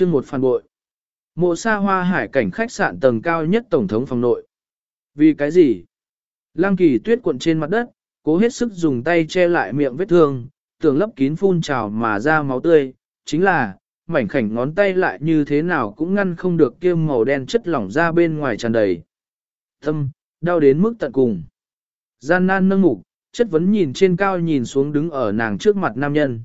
chương một phản bội. Mộ xa hoa hải cảnh khách sạn tầng cao nhất tổng thống phòng nội. Vì cái gì? Lăng kỳ tuyết cuộn trên mặt đất, cố hết sức dùng tay che lại miệng vết thương, tưởng lấp kín phun trào mà ra máu tươi, chính là, mảnh khảnh ngón tay lại như thế nào cũng ngăn không được kia màu đen chất lỏng ra bên ngoài tràn đầy. thâm đau đến mức tận cùng. Gian nan nâng ngục, chất vấn nhìn trên cao nhìn xuống đứng ở nàng trước mặt nam nhân.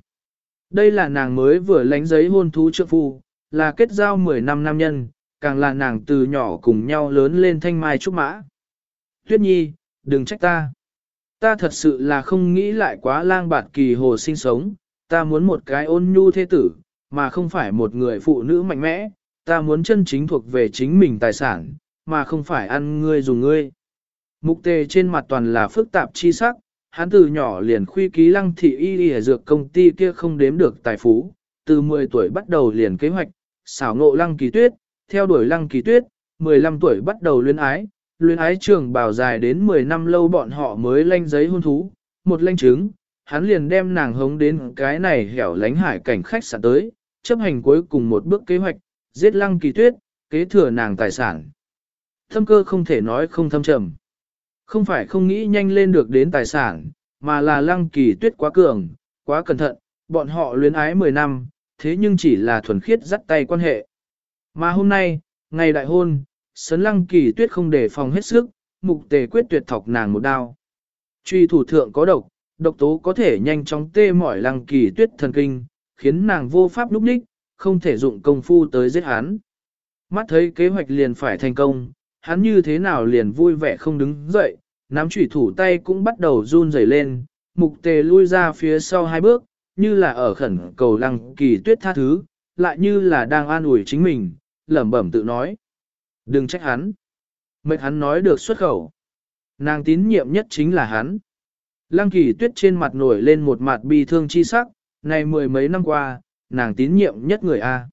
Đây là nàng mới vừa lánh giấy hôn thú trượng phu, là kết giao 10 năm nam nhân, càng là nàng từ nhỏ cùng nhau lớn lên thanh mai trúc mã. Tuyết nhi, đừng trách ta. Ta thật sự là không nghĩ lại quá lang bạt kỳ hồ sinh sống, ta muốn một cái ôn nhu thế tử, mà không phải một người phụ nữ mạnh mẽ, ta muốn chân chính thuộc về chính mình tài sản, mà không phải ăn ngươi dùng ngươi. Mục tề trên mặt toàn là phức tạp chi sắc, hắn từ nhỏ liền khuy ký lăng thị y y dược công ty kia không đếm được tài phú, từ 10 tuổi bắt đầu liền kế hoạch, xảo ngộ lăng kỳ tuyết, theo đuổi lăng kỳ tuyết, 15 tuổi bắt đầu luyến ái, luyến ái trường bào dài đến 10 năm lâu bọn họ mới lanh giấy hôn thú, một lanh chứng, hắn liền đem nàng hống đến cái này hẻo lánh hải cảnh khách sạn tới, chấp hành cuối cùng một bước kế hoạch, giết lăng kỳ tuyết, kế thừa nàng tài sản. Thâm cơ không thể nói không thâm trầm. Không phải không nghĩ nhanh lên được đến tài sản, mà là lăng kỳ tuyết quá cường, quá cẩn thận, bọn họ luyến ái 10 năm, thế nhưng chỉ là thuần khiết dắt tay quan hệ. Mà hôm nay, ngày đại hôn, sấn lăng kỳ tuyết không để phòng hết sức, mục tề quyết tuyệt thọc nàng một đao. Truy thủ thượng có độc, độc tố có thể nhanh chóng tê mỏi lăng kỳ tuyết thần kinh, khiến nàng vô pháp lúc đích, không thể dụng công phu tới giết hắn. Mắt thấy kế hoạch liền phải thành công, hắn như thế nào liền vui vẻ không đứng dậy, nắm chủy thủ tay cũng bắt đầu run rẩy lên, mục tề lui ra phía sau hai bước, như là ở khẩn cầu lăng kỳ tuyết tha thứ, lại như là đang an ủi chính mình, lẩm bẩm tự nói. Đừng trách hắn. Mệnh hắn nói được xuất khẩu. Nàng tín nhiệm nhất chính là hắn. Lăng kỳ tuyết trên mặt nổi lên một mặt bi thương chi sắc, này mười mấy năm qua, nàng tín nhiệm nhất người A.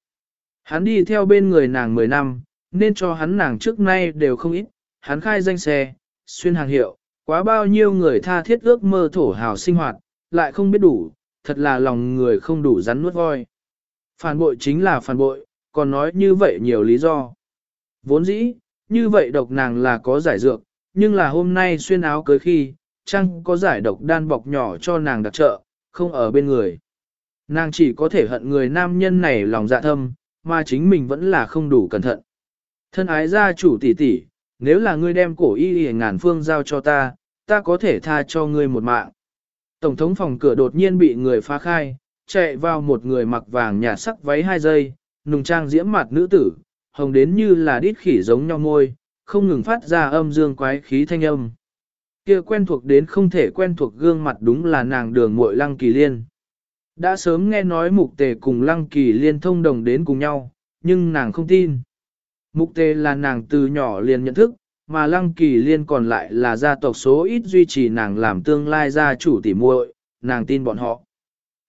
Hắn đi theo bên người nàng mười năm, nên cho hắn nàng trước nay đều không ít, hắn khai danh xe, xuyên hàng hiệu, quá bao nhiêu người tha thiết ước mơ thổ hào sinh hoạt, lại không biết đủ, thật là lòng người không đủ rắn nuốt voi. Phản bội chính là phản bội, còn nói như vậy nhiều lý do. Vốn dĩ, như vậy độc nàng là có giải dược, nhưng là hôm nay xuyên áo cưới khi, chăng có giải độc đan bọc nhỏ cho nàng đặc trợ, không ở bên người. Nàng chỉ có thể hận người nam nhân này lòng dạ thâm, mà chính mình vẫn là không đủ cẩn thận. Thân ái gia chủ tỷ tỷ, nếu là ngươi đem cổ y y ngàn phương giao cho ta, ta có thể tha cho ngươi một mạng. Tổng thống phòng cửa đột nhiên bị người phá khai, chạy vào một người mặc vàng nhạt sắc váy hai giây, nùng trang diễm mặt nữ tử, hồng đến như là đít khỉ giống nhau môi, không ngừng phát ra âm dương quái khí thanh âm. Kia quen thuộc đến không thể quen thuộc gương mặt đúng là nàng đường muội lăng kỳ liên. Đã sớm nghe nói mục tề cùng lăng kỳ liên thông đồng đến cùng nhau, nhưng nàng không tin. Mục tề là nàng từ nhỏ liền nhận thức, mà lăng kỳ liên còn lại là gia tộc số ít duy trì nàng làm tương lai gia chủ tỉ muội, nàng tin bọn họ.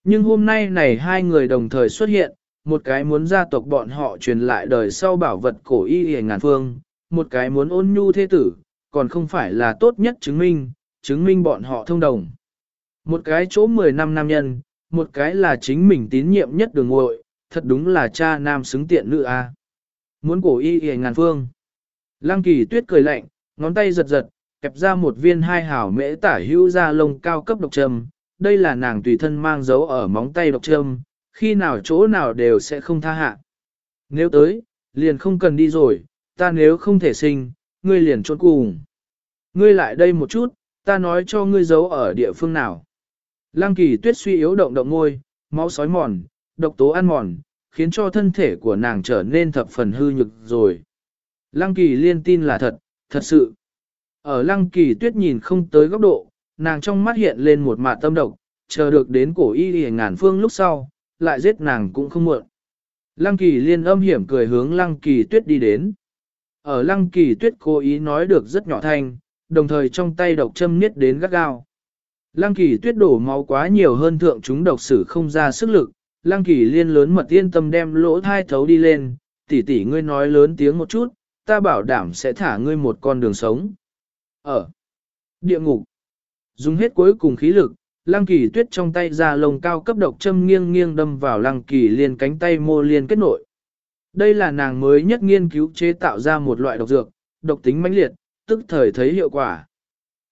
Nhưng hôm nay này hai người đồng thời xuất hiện, một cái muốn gia tộc bọn họ truyền lại đời sau bảo vật cổ y hề ngàn phương, một cái muốn ôn nhu thế tử, còn không phải là tốt nhất chứng minh, chứng minh bọn họ thông đồng. Một cái chỗ 10 năm nam nhân, một cái là chính mình tín nhiệm nhất đường ngội, thật đúng là cha nam xứng tiện nữ a. Muốn cổ y hề ngàn phương. Lăng kỳ tuyết cười lạnh, ngón tay giật giật, kẹp ra một viên hai hảo mễ tả hữu ra lông cao cấp độc trầm. Đây là nàng tùy thân mang dấu ở móng tay độc trâm, khi nào chỗ nào đều sẽ không tha hạ. Nếu tới, liền không cần đi rồi, ta nếu không thể sinh, ngươi liền trốn cùng. Ngươi lại đây một chút, ta nói cho ngươi giấu ở địa phương nào. Lăng kỳ tuyết suy yếu động động ngôi, máu sói mòn, độc tố ăn mòn, khiến cho thân thể của nàng trở nên thập phần hư nhực rồi. Lăng kỳ liên tin là thật, thật sự. Ở lăng kỳ tuyết nhìn không tới góc độ, nàng trong mắt hiện lên một mạ tâm độc, chờ được đến cổ y y ngàn phương lúc sau, lại giết nàng cũng không muộn. Lăng kỳ liên âm hiểm cười hướng lăng kỳ tuyết đi đến. Ở lăng kỳ tuyết cố ý nói được rất nhỏ thanh, đồng thời trong tay độc châm niết đến gắt gao. Lăng kỳ tuyết đổ máu quá nhiều hơn thượng chúng độc sử không ra sức lực, lăng kỳ liên lớn mật yên tâm đem lỗ thai thấu đi lên, tỷ tỷ ngươi nói lớn tiếng một chút, ta bảo đảm sẽ thả ngươi một con đường sống. Ở địa ngục, dùng hết cuối cùng khí lực, lăng kỳ tuyết trong tay ra lồng cao cấp độc châm nghiêng nghiêng đâm vào lăng kỳ liên cánh tay mô liên kết nội. Đây là nàng mới nhất nghiên cứu chế tạo ra một loại độc dược, độc tính mãnh liệt, tức thời thấy hiệu quả.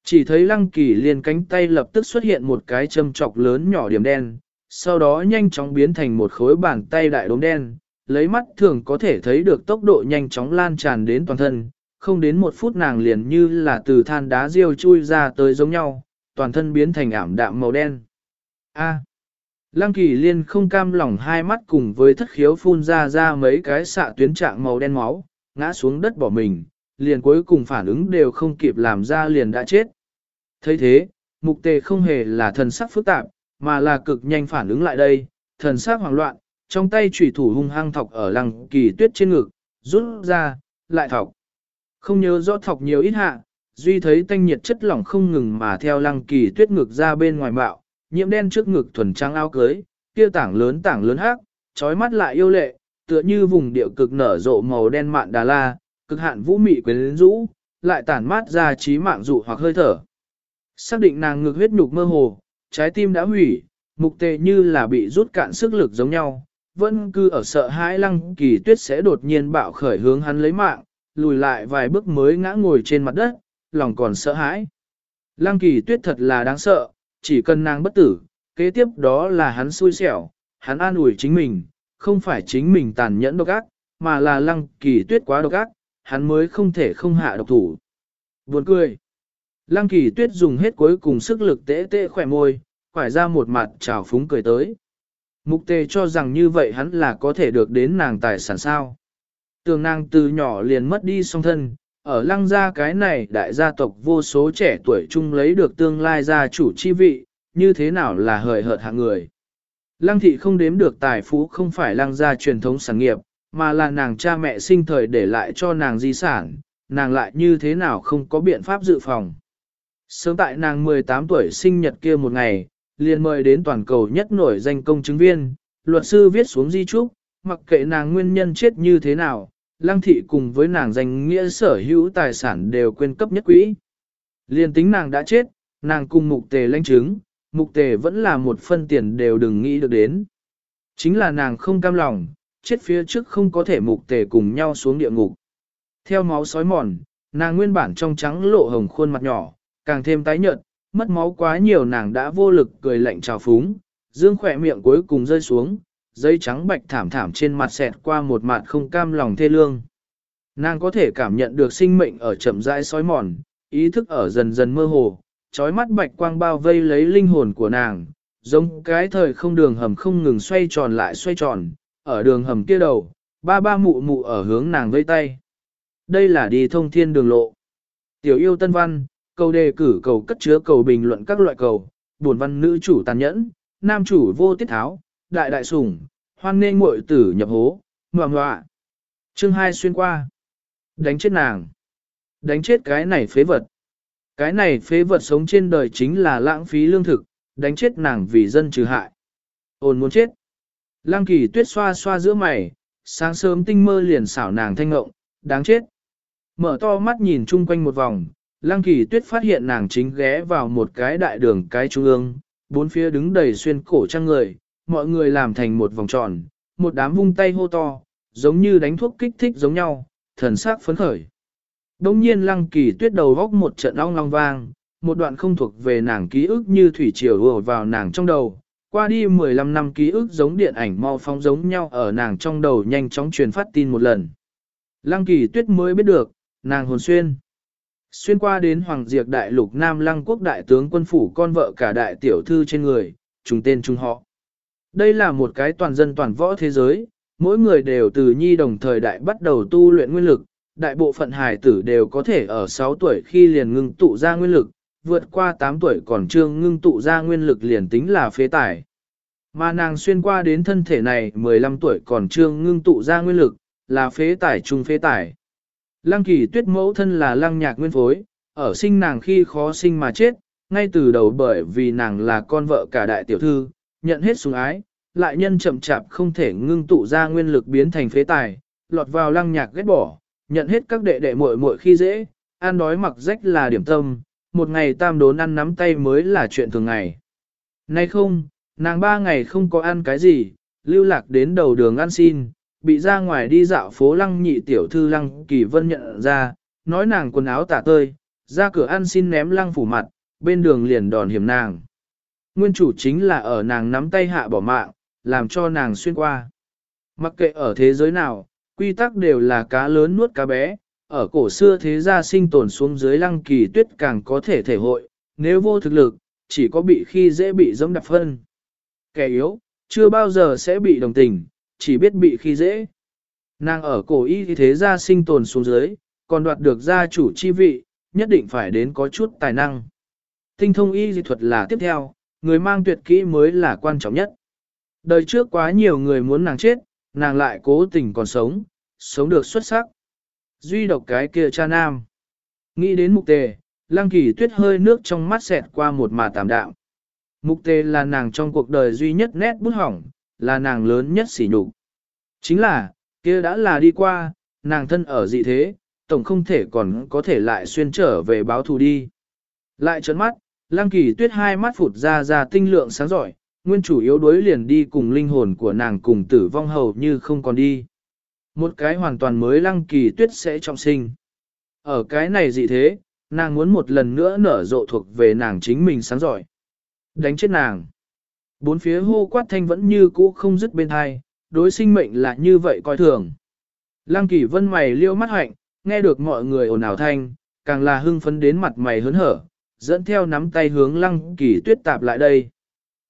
Chỉ thấy lăng kỳ liền cánh tay lập tức xuất hiện một cái châm trọc lớn nhỏ điểm đen, sau đó nhanh chóng biến thành một khối bàn tay đại đốm đen, lấy mắt thường có thể thấy được tốc độ nhanh chóng lan tràn đến toàn thân, không đến một phút nàng liền như là từ than đá riêu chui ra tới giống nhau, toàn thân biến thành ảm đạm màu đen. A. Lăng kỳ liên không cam lòng hai mắt cùng với thất khiếu phun ra ra mấy cái xạ tuyến trạng màu đen máu, ngã xuống đất bỏ mình, liền cuối cùng phản ứng đều không kịp làm ra liền đã chết. thấy thế, mục tề không hề là thần sắc phức tạp, mà là cực nhanh phản ứng lại đây, thần sắc hoảng loạn, trong tay chủy thủ hung hăng thọc ở lăng kỳ tuyết trên ngực, rút ra, lại thọc. Không nhớ rõ thọc nhiều ít hạ, duy thấy tanh nhiệt chất lỏng không ngừng mà theo lăng kỳ tuyết ngực ra bên ngoài bạo, nhiễm đen trước ngực thuần trắng áo cưới, kia tảng lớn tảng lớn hắc, trói mắt lại yêu lệ, tựa như vùng điệu cực nở rộ màu đen mạn đà la, cực hạn vũ mị quyến rũ, lại tản mát ra trí mạng dụ hoặc hơi thở. Xác định nàng ngực huyết nhục mơ hồ, trái tim đã hủy, mục tề như là bị rút cạn sức lực giống nhau, vẫn cứ ở sợ hãi lăng kỳ tuyết sẽ đột nhiên bạo khởi hướng hắn lấy mạng, lùi lại vài bước mới ngã ngồi trên mặt đất, lòng còn sợ hãi. Lăng kỳ tuyết thật là đáng sợ, chỉ cần nàng bất tử, kế tiếp đó là hắn xui xẻo, hắn an ủi chính mình, không phải chính mình tàn nhẫn độc ác, mà là lăng kỳ tuyết quá độc ác, hắn mới không thể không hạ độc thủ. Buồn cười. Lăng kỳ tuyết dùng hết cuối cùng sức lực tế tế khỏe môi, quải ra một mặt trào phúng cười tới. Mục tề cho rằng như vậy hắn là có thể được đến nàng tài sản sao. Tường nàng từ nhỏ liền mất đi song thân, ở lăng gia cái này đại gia tộc vô số trẻ tuổi chung lấy được tương lai gia chủ chi vị, như thế nào là hời hợt hạng người. Lăng thị không đếm được tài phú không phải lăng gia truyền thống sản nghiệp, mà là nàng cha mẹ sinh thời để lại cho nàng di sản, nàng lại như thế nào không có biện pháp dự phòng. Sớm tại nàng 18 tuổi sinh nhật kia một ngày, liền mời đến toàn cầu nhất nổi danh công chứng viên, luật sư viết xuống di trúc, mặc kệ nàng nguyên nhân chết như thế nào, lăng thị cùng với nàng danh nghĩa sở hữu tài sản đều quên cấp nhất quỹ. Liên tính nàng đã chết, nàng cùng mục tề lãnh chứng, mục tề vẫn là một phân tiền đều đừng nghĩ được đến. Chính là nàng không cam lòng, chết phía trước không có thể mục tề cùng nhau xuống địa ngục. Theo máu sói mòn, nàng nguyên bản trong trắng lộ hồng khuôn mặt nhỏ, càng thêm tái nhợt, mất máu quá nhiều nàng đã vô lực cười lạnh trào phúng, dương khỏe miệng cuối cùng rơi xuống, dây trắng bạch thảm thảm trên mặt xẹt qua một mặt không cam lòng thê lương. Nàng có thể cảm nhận được sinh mệnh ở chậm rãi sói mòn, ý thức ở dần dần mơ hồ, trói mắt bạch quang bao vây lấy linh hồn của nàng, giống cái thời không đường hầm không ngừng xoay tròn lại xoay tròn, ở đường hầm kia đầu, ba ba mụ mụ ở hướng nàng vây tay. Đây là đi thông thiên đường lộ. Tiểu yêu tân văn, cầu đề cử cầu cất chứa cầu bình luận các loại cầu, buồn văn nữ chủ tàn nhẫn, nam chủ vô tiết tháo, đại đại sủng, hoan nên muội tử nhập hố, ngoạ ngoạ. Chương 2 xuyên qua. Đánh chết nàng. Đánh chết cái này phế vật. Cái này phế vật sống trên đời chính là lãng phí lương thực, đánh chết nàng vì dân trừ hại. Ôn muốn chết. Lăng kỳ tuyết xoa xoa giữa mày, sáng sớm tinh mơ liền xảo nàng thanh ngộng, đáng chết. Mở to mắt nhìn chung quanh một vòng, lăng kỳ tuyết phát hiện nàng chính ghé vào một cái đại đường cái trung ương, bốn phía đứng đầy xuyên cổ trang người, mọi người làm thành một vòng tròn, một đám vung tay hô to, giống như đánh thuốc kích thích giống nhau, thần sắc phấn khởi. Đông nhiên lăng kỳ tuyết đầu góc một trận ong long vang, một đoạn không thuộc về nàng ký ức như thủy triều ùa vào nàng trong đầu. Qua đi 15 năm ký ức giống điện ảnh mau phóng giống nhau ở nàng trong đầu nhanh chóng truyền phát tin một lần. Lăng kỳ tuyết mới biết được, nàng hồn xuyên. Xuyên qua đến Hoàng Diệp Đại Lục Nam Lăng Quốc Đại tướng quân phủ con vợ cả đại tiểu thư trên người, trùng tên trùng họ. Đây là một cái toàn dân toàn võ thế giới, mỗi người đều từ nhi đồng thời đại bắt đầu tu luyện nguyên lực, đại bộ phận hài tử đều có thể ở 6 tuổi khi liền ngưng tụ ra nguyên lực, vượt qua 8 tuổi còn chưa ngưng tụ ra nguyên lực liền tính là phế tải. Mà nàng xuyên qua đến thân thể này 15 tuổi còn chưa ngưng tụ ra nguyên lực, là phế tải trung phế tải. Lăng kỳ tuyết mẫu thân là lăng nhạc nguyên phối, ở sinh nàng khi khó sinh mà chết, ngay từ đầu bởi vì nàng là con vợ cả đại tiểu thư, nhận hết sủng ái, lại nhân chậm chạp không thể ngưng tụ ra nguyên lực biến thành phế tài, lọt vào lăng nhạc ghét bỏ, nhận hết các đệ đệ muội muội khi dễ, ăn đói mặc rách là điểm tâm, một ngày tam đốn ăn nắm tay mới là chuyện thường ngày. Nay không, nàng ba ngày không có ăn cái gì, lưu lạc đến đầu đường ăn xin, bị ra ngoài đi dạo phố lăng nhị tiểu thư lăng kỳ vân nhận ra, nói nàng quần áo tả tơi, ra cửa ăn xin ném lăng phủ mặt, bên đường liền đòn hiểm nàng. Nguyên chủ chính là ở nàng nắm tay hạ bỏ mạng, làm cho nàng xuyên qua. Mặc kệ ở thế giới nào, quy tắc đều là cá lớn nuốt cá bé, ở cổ xưa thế gia sinh tồn xuống dưới lăng kỳ tuyết càng có thể thể hội, nếu vô thực lực, chỉ có bị khi dễ bị giống đập phân. Kẻ yếu, chưa bao giờ sẽ bị đồng tình, chỉ biết bị khi dễ. Nàng ở cổ y thế gia sinh tồn xuống dưới, còn đoạt được gia chủ chi vị, nhất định phải đến có chút tài năng. Tinh thông y dị thuật là tiếp theo, người mang tuyệt kỹ mới là quan trọng nhất. Đời trước quá nhiều người muốn nàng chết, nàng lại cố tình còn sống, sống được xuất sắc. Duy độc cái kia cha nam. Nghĩ đến mục tề, lăng kỳ tuyết hơi nước trong mắt xẹt qua một mà tạm đạo. Mục tề là nàng trong cuộc đời duy nhất nét bút hỏng, là nàng lớn nhất sỉ nhục. Chính là, kia đã là đi qua, nàng thân ở dị thế, tổng không thể còn có thể lại xuyên trở về báo thù đi. Lại trấn mắt, lăng kỳ tuyết hai mắt phụt ra ra tinh lượng sáng giỏi, nguyên chủ yếu đối liền đi cùng linh hồn của nàng cùng tử vong hầu như không còn đi. Một cái hoàn toàn mới lăng kỳ tuyết sẽ trọng sinh. Ở cái này dị thế, nàng muốn một lần nữa nở rộ thuộc về nàng chính mình sáng giỏi. Đánh chết nàng. Bốn phía hô quát thanh vẫn như cũ không dứt bên hai, đối sinh mệnh là như vậy coi thường. Lăng kỳ vân mày liêu mắt hạnh, nghe được mọi người ồn ào thanh, càng là hưng phấn đến mặt mày hớn hở, dẫn theo nắm tay hướng lăng kỳ tuyết tạp lại đây.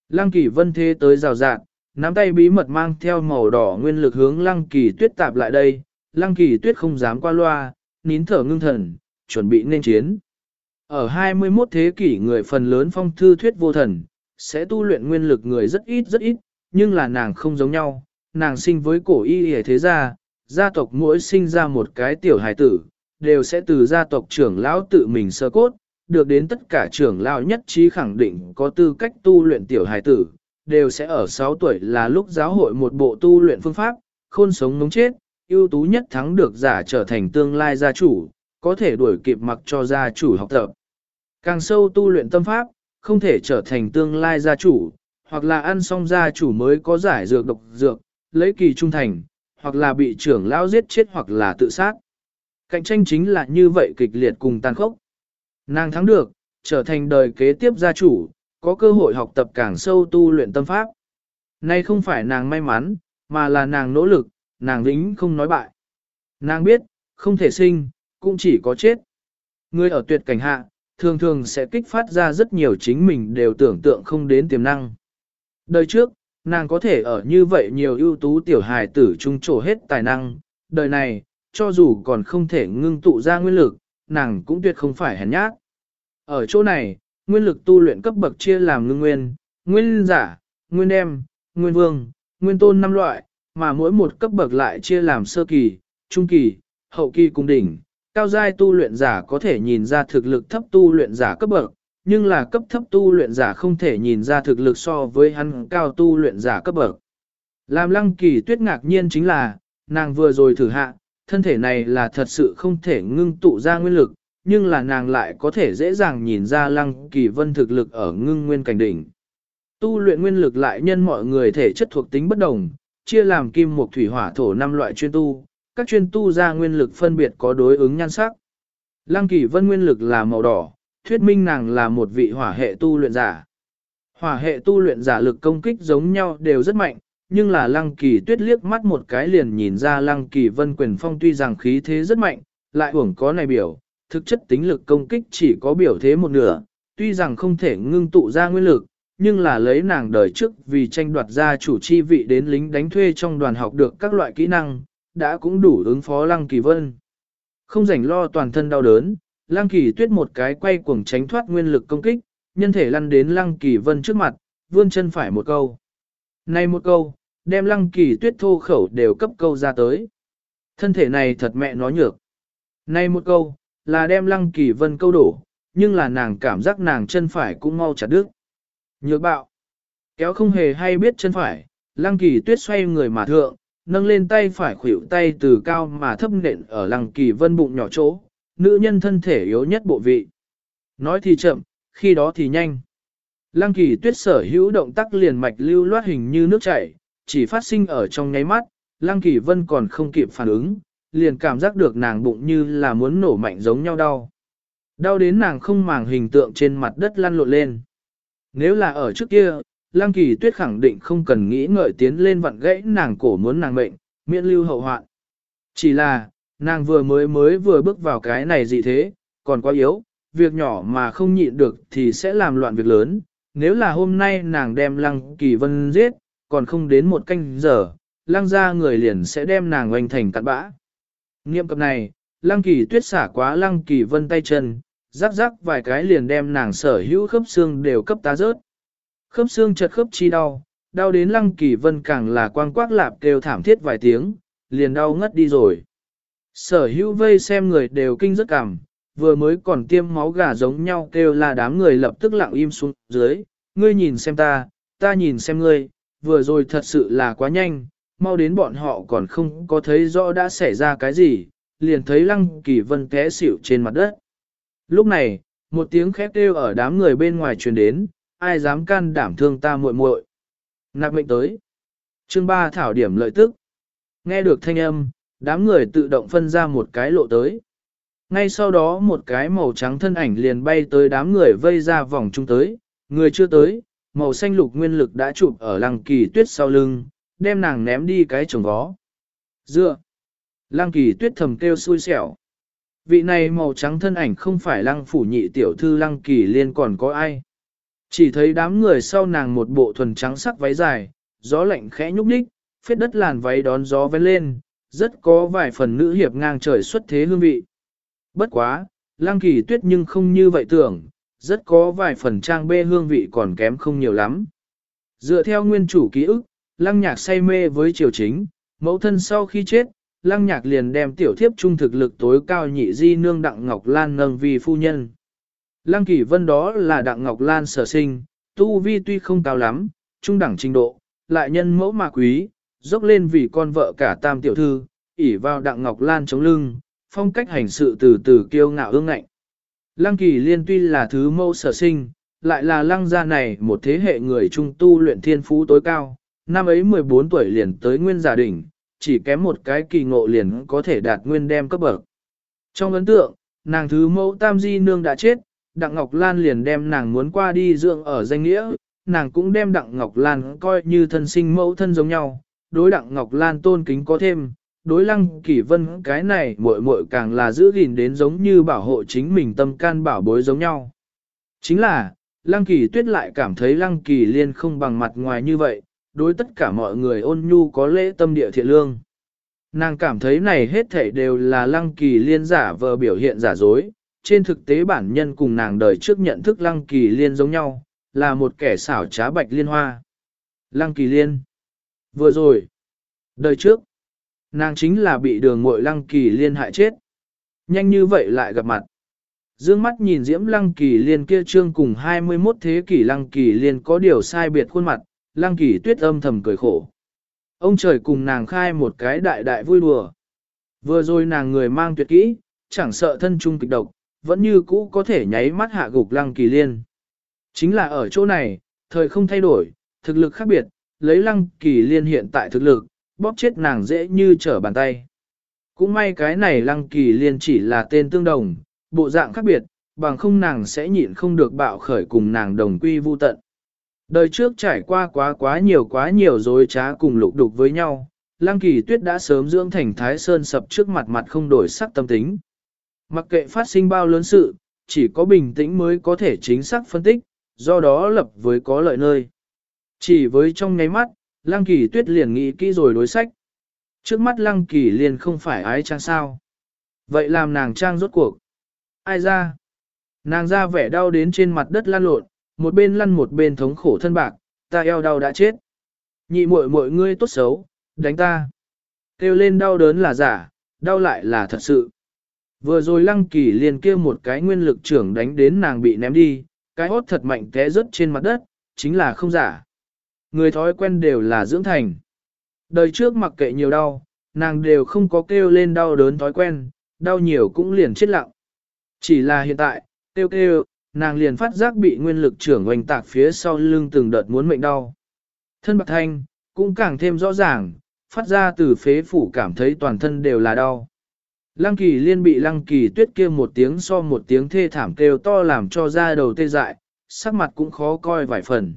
Lăng kỳ vân thế tới rào rạt, nắm tay bí mật mang theo màu đỏ nguyên lực hướng lăng kỳ tuyết tạp lại đây, lăng kỳ tuyết không dám qua loa, nín thở ngưng thần, chuẩn bị nên chiến. Ở 21 thế kỷ người phần lớn phong thư thuyết vô thần, sẽ tu luyện nguyên lực người rất ít rất ít, nhưng là nàng không giống nhau, nàng sinh với cổ y hề thế gia, gia tộc mỗi sinh ra một cái tiểu hài tử, đều sẽ từ gia tộc trưởng lão tự mình sơ cốt, được đến tất cả trưởng lão nhất trí khẳng định có tư cách tu luyện tiểu hài tử, đều sẽ ở 6 tuổi là lúc giáo hội một bộ tu luyện phương pháp, khôn sống ngống chết, ưu tú nhất thắng được giả trở thành tương lai gia chủ, có thể đuổi kịp mặc cho gia chủ học tập. Càng sâu tu luyện tâm pháp, không thể trở thành tương lai gia chủ, hoặc là ăn xong gia chủ mới có giải dược độc dược, lấy kỳ trung thành, hoặc là bị trưởng lão giết chết hoặc là tự sát. Cạnh tranh chính là như vậy kịch liệt cùng tàn khốc. Nàng thắng được, trở thành đời kế tiếp gia chủ, có cơ hội học tập càng sâu tu luyện tâm pháp. Nay không phải nàng may mắn, mà là nàng nỗ lực, nàng vĩnh không nói bại. Nàng biết, không thể sinh, cũng chỉ có chết. Người ở tuyệt cảnh hạ, thường thường sẽ kích phát ra rất nhiều chính mình đều tưởng tượng không đến tiềm năng. Đời trước, nàng có thể ở như vậy nhiều ưu tú tiểu hài tử trung trổ hết tài năng, đời này, cho dù còn không thể ngưng tụ ra nguyên lực, nàng cũng tuyệt không phải hèn nhát. Ở chỗ này, nguyên lực tu luyện cấp bậc chia làm ngưng nguyên, nguyên giả, nguyên đem, nguyên vương, nguyên tôn năm loại, mà mỗi một cấp bậc lại chia làm sơ kỳ, trung kỳ, hậu kỳ cùng đỉnh. Cao giai tu luyện giả có thể nhìn ra thực lực thấp tu luyện giả cấp bậc, nhưng là cấp thấp tu luyện giả không thể nhìn ra thực lực so với hắn cao tu luyện giả cấp bậc. Làm lăng kỳ tuyết ngạc nhiên chính là, nàng vừa rồi thử hạ, thân thể này là thật sự không thể ngưng tụ ra nguyên lực, nhưng là nàng lại có thể dễ dàng nhìn ra lăng kỳ vân thực lực ở ngưng nguyên cảnh đỉnh. Tu luyện nguyên lực lại nhân mọi người thể chất thuộc tính bất đồng, chia làm kim mộc thủy hỏa thổ năm loại chuyên tu, các chuyên tu ra nguyên lực phân biệt có đối ứng nhan sắc. Lăng kỳ vân nguyên lực là màu đỏ, thuyết minh nàng là một vị hỏa hệ tu luyện giả. Hỏa hệ tu luyện giả lực công kích giống nhau đều rất mạnh, nhưng là lăng kỳ tuyết liếc mắt một cái liền nhìn ra lăng kỳ vân quyền phong tuy rằng khí thế rất mạnh, lại uổng có này biểu, thực chất tính lực công kích chỉ có biểu thế một nửa, tuy rằng không thể ngưng tụ ra nguyên lực, nhưng là lấy nàng đời trước vì tranh đoạt ra chủ chi vị đến lính đánh thuê trong đoàn học được các loại kỹ năng, đã cũng đủ ứng phó lăng kỳ vân. Không rảnh lo toàn thân đau đớn, lăng kỳ tuyết một cái quay cuồng tránh thoát nguyên lực công kích, nhân thể lăn đến lăng kỳ vân trước mặt, vươn chân phải một câu. Này một câu, đem lăng kỳ tuyết thô khẩu đều cấp câu ra tới. Thân thể này thật mẹ nó nhược. Này một câu, là đem lăng kỳ vân câu đổ, nhưng là nàng cảm giác nàng chân phải cũng mau chặt đứt. Nhược bạo, kéo không hề hay biết chân phải, lăng kỳ tuyết xoay người mà thượng, nâng lên tay phải khuỷu tay từ cao mà thấp nện ở lăng kỳ vân bụng nhỏ chỗ, nữ nhân thân thể yếu nhất bộ vị. Nói thì chậm, khi đó thì nhanh. Lăng kỳ tuyết sở hữu động tác liền mạch lưu loát hình như nước chảy, chỉ phát sinh ở trong nháy mắt, Lăng Kỳ Vân còn không kịp phản ứng, liền cảm giác được nàng bụng như là muốn nổ mạnh giống nhau đau. Đau đến nàng không màng hình tượng trên mặt đất lăn lộn lên. Nếu là ở trước kia, Lăng Kỳ Tuyết khẳng định không cần nghĩ ngợi tiến lên vặn gãy nàng cổ muốn nàng mệnh, miễn lưu hậu hoạn. Chỉ là, nàng vừa mới mới vừa bước vào cái này gì thế, còn quá yếu, việc nhỏ mà không nhịn được thì sẽ làm loạn việc lớn. Nếu là hôm nay nàng đem Lăng Kỳ Vân giết, còn không đến một canh giờ, Lăng ra người liền sẽ đem nàng oanh thành cặn bã. Nghiệm cập này, Lăng Kỳ Tuyết xả quá Lăng Kỳ Vân tay chân, rắc rắc vài cái liền đem nàng sở hữu khớp xương đều cấp tá rớt. Khớp xương chật khớp chi đau, đau đến lăng kỳ vân càng là quang quác lạp kêu thảm thiết vài tiếng, liền đau ngất đi rồi. Sở hữu vây xem người đều kinh rất cảm, vừa mới còn tiêm máu gà giống nhau kêu là đám người lập tức lặng im xuống dưới, ngươi nhìn xem ta, ta nhìn xem ngươi, vừa rồi thật sự là quá nhanh, mau đến bọn họ còn không có thấy rõ đã xảy ra cái gì, liền thấy lăng kỳ vân té xỉu trên mặt đất. Lúc này, một tiếng khét kêu ở đám người bên ngoài truyền đến, ai dám can đảm thương ta muội muội. Nạp mệnh tới. Chương 3 thảo điểm lợi tức. Nghe được thanh âm, đám người tự động phân ra một cái lộ tới. Ngay sau đó một cái màu trắng thân ảnh liền bay tới đám người vây ra vòng trung tới, người chưa tới, màu xanh lục nguyên lực đã chụp ở lăng kỳ tuyết sau lưng, đem nàng ném đi cái chồng vó. Dựa! Lăng kỳ tuyết thầm kêu xui xẻo. Vị này màu trắng thân ảnh không phải lăng phủ nhị tiểu thư lăng kỳ liên còn có ai. Chỉ thấy đám người sau nàng một bộ thuần trắng sắc váy dài, gió lạnh khẽ nhúc nhích, phết đất làn váy đón gió vén lên, rất có vài phần nữ hiệp ngang trời xuất thế hương vị. Bất quá, lang kỳ tuyết nhưng không như vậy tưởng, rất có vài phần trang bê hương vị còn kém không nhiều lắm. Dựa theo nguyên chủ ký ức, lăng nhạc say mê với triều chính, mẫu thân sau khi chết, lăng nhạc liền đem tiểu thiếp trung thực lực tối cao nhị di nương Đặng Ngọc Lan nâng vì phu nhân. Lăng Kỳ Vân đó là Đặng Ngọc Lan sở sinh, tu vi tuy không cao lắm, trung đẳng trình độ, lại nhân mẫu mà quý, dốc lên vì con vợ cả tam tiểu thư, ỉ vào Đặng Ngọc Lan chống lưng, phong cách hành sự từ từ kiêu ngạo ương ngạnh. Lăng Kỳ Liên tuy là thứ mẫu sở sinh, lại là lăng gia này một thế hệ người trung tu luyện thiên phú tối cao, năm ấy 14 tuổi liền tới nguyên gia đỉnh, chỉ kém một cái kỳ ngộ liền có thể đạt nguyên đem cấp bậc. Trong ấn tượng, nàng thứ mẫu tam di nương đã chết, Đặng Ngọc Lan liền đem nàng muốn qua đi dưỡng ở danh nghĩa, nàng cũng đem Đặng Ngọc Lan coi như thân sinh mẫu thân giống nhau, đối Đặng Ngọc Lan tôn kính có thêm, đối lăng kỷ vân cái này muội muội càng là giữ gìn đến giống như bảo hộ chính mình tâm can bảo bối giống nhau. Chính là, lăng kỳ tuyết lại cảm thấy lăng kỳ liên không bằng mặt ngoài như vậy, đối tất cả mọi người ôn nhu có lễ tâm địa thiện lương. Nàng cảm thấy này hết thảy đều là lăng kỳ liên giả vờ biểu hiện giả dối, trên thực tế bản nhân cùng nàng đời trước nhận thức lăng kỳ liên giống nhau, là một kẻ xảo trá bạch liên hoa. Lăng kỳ liên. Vừa rồi. Đời trước. Nàng chính là bị đường muội lăng kỳ liên hại chết. Nhanh như vậy lại gặp mặt. Dương mắt nhìn diễm lăng kỳ liên kia trương cùng 21 thế kỷ lăng kỳ liên có điều sai biệt khuôn mặt, lăng kỳ tuyết âm thầm cười khổ. Ông trời cùng nàng khai một cái đại đại vui đùa. Vừa rồi nàng người mang tuyệt kỹ, chẳng sợ thân trung kịch độc, vẫn như cũ có thể nháy mắt hạ gục lăng kỳ liên. Chính là ở chỗ này, thời không thay đổi, thực lực khác biệt, lấy lăng kỳ liên hiện tại thực lực, bóp chết nàng dễ như trở bàn tay. Cũng may cái này lăng kỳ liên chỉ là tên tương đồng, bộ dạng khác biệt, bằng không nàng sẽ nhịn không được bạo khởi cùng nàng đồng quy vu tận. Đời trước trải qua quá quá nhiều quá nhiều dối trá cùng lục đục với nhau, Lăng Kỳ Tuyết đã sớm dưỡng thành Thái Sơn sập trước mặt mặt không đổi sắc tâm tính. Mặc kệ phát sinh bao lớn sự, chỉ có bình tĩnh mới có thể chính xác phân tích, do đó lập với có lợi nơi. Chỉ với trong nháy mắt, Lăng Kỳ Tuyết liền nghĩ kỹ rồi đối sách. Trước mắt Lăng Kỳ liền không phải ái trang sao. Vậy làm nàng trang rốt cuộc. Ai ra? Nàng ra vẻ đau đến trên mặt đất lan lộn, một bên lăn một bên thống khổ thân bạc, ta eo đau đã chết. Nhị muội muội ngươi tốt xấu, đánh ta. Kêu lên đau đớn là giả, đau lại là thật sự. Vừa rồi lăng kỳ liền kêu một cái nguyên lực trưởng đánh đến nàng bị ném đi, cái hốt thật mạnh té rớt trên mặt đất, chính là không giả. Người thói quen đều là dưỡng thành. Đời trước mặc kệ nhiều đau, nàng đều không có kêu lên đau đớn thói quen, đau nhiều cũng liền chết lặng. Chỉ là hiện tại, kêu kêu, nàng liền phát giác bị nguyên lực trưởng oanh tạc phía sau lưng từng đợt muốn mệnh đau. Thân bạc thanh, cũng càng thêm rõ ràng, phát ra từ phế phủ cảm thấy toàn thân đều là đau. Lăng kỳ liên bị lăng kỳ tuyết kia một tiếng so một tiếng thê thảm kêu to làm cho da đầu tê dại, sắc mặt cũng khó coi vài phần.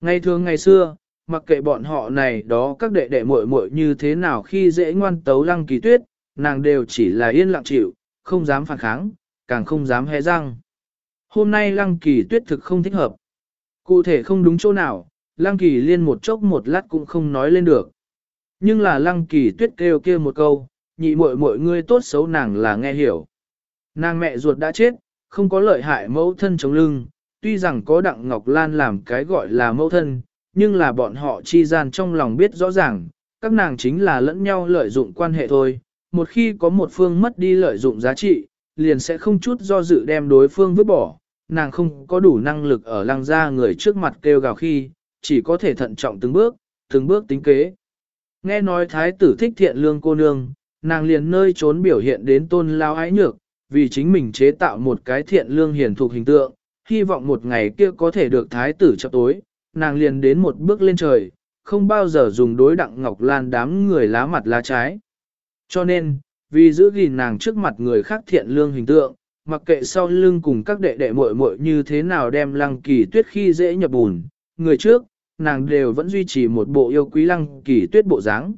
Ngày thường ngày xưa, mặc kệ bọn họ này đó các đệ đệ muội muội như thế nào khi dễ ngoan tấu lăng kỳ tuyết, nàng đều chỉ là yên lặng chịu, không dám phản kháng, càng không dám hé răng. Hôm nay lăng kỳ tuyết thực không thích hợp. Cụ thể không đúng chỗ nào, lăng kỳ liên một chốc một lát cũng không nói lên được. Nhưng là lăng kỳ tuyết kêu kia một câu, nhị muội muội ngươi tốt xấu nàng là nghe hiểu. Nàng mẹ ruột đã chết, không có lợi hại mẫu thân chống lưng, tuy rằng có đặng Ngọc Lan làm cái gọi là mẫu thân, nhưng là bọn họ chi gian trong lòng biết rõ ràng, các nàng chính là lẫn nhau lợi dụng quan hệ thôi. Một khi có một phương mất đi lợi dụng giá trị, liền sẽ không chút do dự đem đối phương vứt bỏ, nàng không có đủ năng lực ở lăng ra người trước mặt kêu gào khi, chỉ có thể thận trọng từng bước, từng bước tính kế. Nghe nói thái tử thích thiện lương cô nương, nàng liền nơi trốn biểu hiện đến tôn lao ái nhược, vì chính mình chế tạo một cái thiện lương hiền thuộc hình tượng, hy vọng một ngày kia có thể được thái tử chấp tối, nàng liền đến một bước lên trời, không bao giờ dùng đối đặng ngọc lan đám người lá mặt lá trái. Cho nên, vì giữ gìn nàng trước mặt người khác thiện lương hình tượng, mặc kệ sau lưng cùng các đệ đệ muội muội như thế nào đem lăng kỳ tuyết khi dễ nhập bùn, người trước, nàng đều vẫn duy trì một bộ yêu quý lăng kỳ tuyết bộ dáng.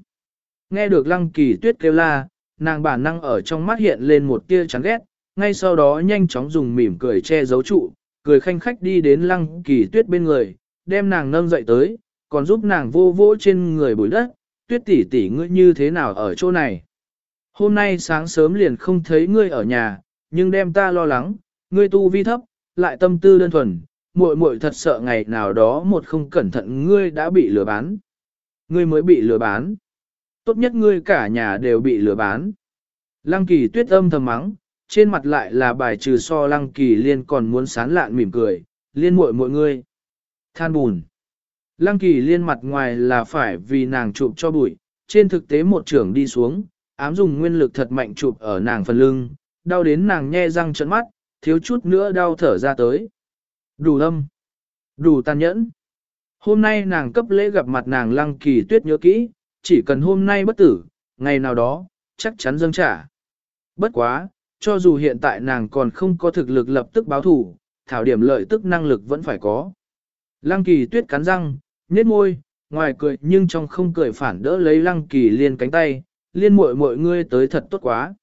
Nghe được lăng kỳ tuyết kêu la, nàng bản năng ở trong mắt hiện lên một tia chán ghét, ngay sau đó nhanh chóng dùng mỉm cười che giấu trụ, cười khanh khách đi đến lăng kỳ tuyết bên người, đem nàng nâng dậy tới, còn giúp nàng vô vỗ trên người bụi đất, tuyết tỷ tỷ ngươi như thế nào ở chỗ này. Hôm nay sáng sớm liền không thấy ngươi ở nhà, nhưng đem ta lo lắng, ngươi tu vi thấp, lại tâm tư đơn thuần, muội muội thật sợ ngày nào đó một không cẩn thận ngươi đã bị lừa bán. Ngươi mới bị lừa bán. Tốt nhất ngươi cả nhà đều bị lừa bán. Lăng kỳ tuyết âm thầm mắng, trên mặt lại là bài trừ so lăng kỳ liên còn muốn sán lạn mỉm cười, liên muội mọi ngươi. Than bùn. Lăng kỳ liên mặt ngoài là phải vì nàng chụp cho bụi, trên thực tế một trưởng đi xuống, ám dùng nguyên lực thật mạnh chụp ở nàng phần lưng, đau đến nàng nhe răng trợn mắt, thiếu chút nữa đau thở ra tới. Đủ âm. Đủ tàn nhẫn. Hôm nay nàng cấp lễ gặp mặt nàng lăng kỳ tuyết nhớ kỹ, chỉ cần hôm nay bất tử, ngày nào đó, chắc chắn dâng trả. Bất quá, cho dù hiện tại nàng còn không có thực lực lập tức báo thủ, thảo điểm lợi tức năng lực vẫn phải có. Lăng kỳ tuyết cắn răng, nhếch môi, ngoài cười nhưng trong không cười phản đỡ lấy lăng kỳ liên cánh tay, liên muội muội ngươi tới thật tốt quá.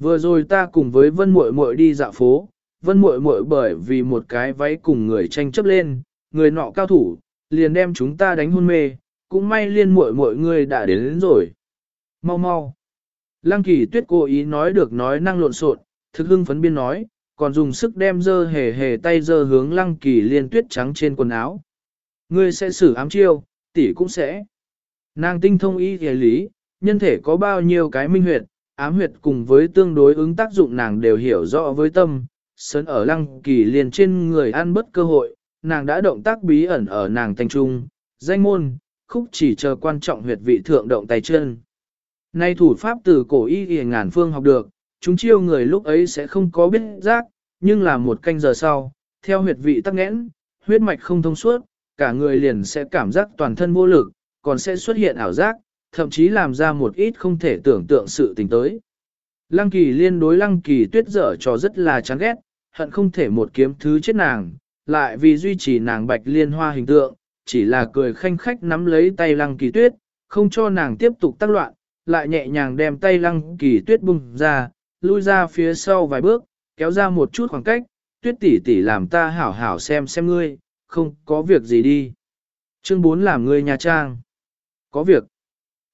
Vừa rồi ta cùng với vân muội muội đi dạo phố, vân muội muội bởi vì một cái váy cùng người tranh chấp lên, người nọ cao thủ, liền đem chúng ta đánh hôn mê, cũng may liên muội muội ngươi đã đến, đến rồi. Mau mau. Lăng kỳ tuyết cố ý nói được nói năng lộn xộn, thực hưng phấn biên nói, còn dùng sức đem dơ hề hề tay dơ hướng lăng kỳ liên tuyết trắng trên quần áo. Ngươi sẽ xử ám chiêu, tỷ cũng sẽ. Nàng tinh thông y thể lý, nhân thể có bao nhiêu cái minh huyệt, ám huyệt cùng với tương đối ứng tác dụng nàng đều hiểu rõ với tâm, sớn ở lăng kỳ liền trên người ăn bất cơ hội, nàng đã động tác bí ẩn ở nàng thanh trung, danh môn, khúc chỉ chờ quan trọng huyệt vị thượng động tay chân. Nay thủ pháp từ cổ y y ngàn phương học được, chúng chiêu người lúc ấy sẽ không có biết giác, nhưng là một canh giờ sau, theo huyệt vị tắc nghẽn, huyết mạch không thông suốt, cả người liền sẽ cảm giác toàn thân vô lực, còn sẽ xuất hiện ảo giác, thậm chí làm ra một ít không thể tưởng tượng sự tình tới. Lăng kỳ liên đối lăng kỳ tuyết dở cho rất là chán ghét, hận không thể một kiếm thứ chết nàng, lại vì duy trì nàng bạch liên hoa hình tượng, chỉ là cười khanh khách nắm lấy tay lăng kỳ tuyết, không cho nàng tiếp tục tác loạn, lại nhẹ nhàng đem tay lăng kỳ tuyết bung ra, lui ra phía sau vài bước, kéo ra một chút khoảng cách, tuyết tỷ tỷ làm ta hảo hảo xem xem ngươi, không có việc gì đi. Chương 4 làm ngươi nhà trang. Có việc.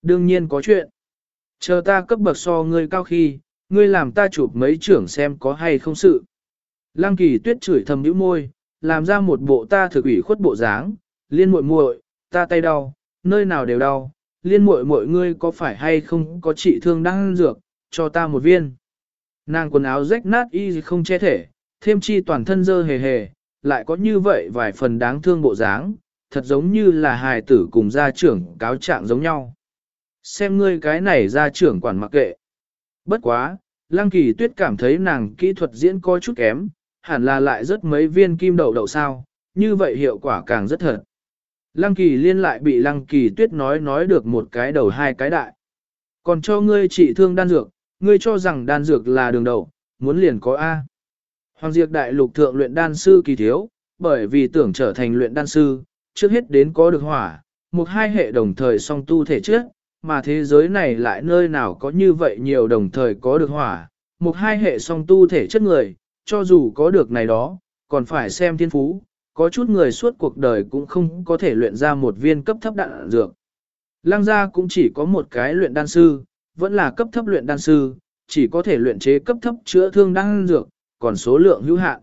Đương nhiên có chuyện. Chờ ta cấp bậc so ngươi cao khi, ngươi làm ta chụp mấy trưởng xem có hay không sự. Lăng kỳ tuyết chửi thầm nhíu môi, làm ra một bộ ta thực ủy khuất bộ dáng, liên muội muội, ta tay đau, nơi nào đều đau, liên muội muội ngươi có phải hay không có trị thương đang dược, cho ta một viên. Nàng quần áo rách nát y không che thể, thêm chi toàn thân dơ hề hề, lại có như vậy vài phần đáng thương bộ dáng, thật giống như là hài tử cùng gia trưởng cáo trạng giống nhau. Xem ngươi cái này gia trưởng quản mặc kệ. Bất quá, Lăng Kỳ Tuyết cảm thấy nàng kỹ thuật diễn có chút kém, hẳn là lại rất mấy viên kim đậu đậu sao, như vậy hiệu quả càng rất thật. Lăng kỳ liên lại bị lăng kỳ tuyết nói nói được một cái đầu hai cái đại. Còn cho ngươi trị thương đan dược, ngươi cho rằng đan dược là đường đầu, muốn liền có A. Hoàng Diệt Đại Lục thượng luyện đan sư kỳ thiếu, bởi vì tưởng trở thành luyện đan sư, trước hết đến có được hỏa, một hai hệ đồng thời song tu thể trước, mà thế giới này lại nơi nào có như vậy nhiều đồng thời có được hỏa, một hai hệ song tu thể chất người, cho dù có được này đó, còn phải xem thiên phú, có chút người suốt cuộc đời cũng không có thể luyện ra một viên cấp thấp đạn dược. Lăng gia cũng chỉ có một cái luyện đan sư, vẫn là cấp thấp luyện đan sư, chỉ có thể luyện chế cấp thấp chữa thương đan dược, còn số lượng hữu hạn.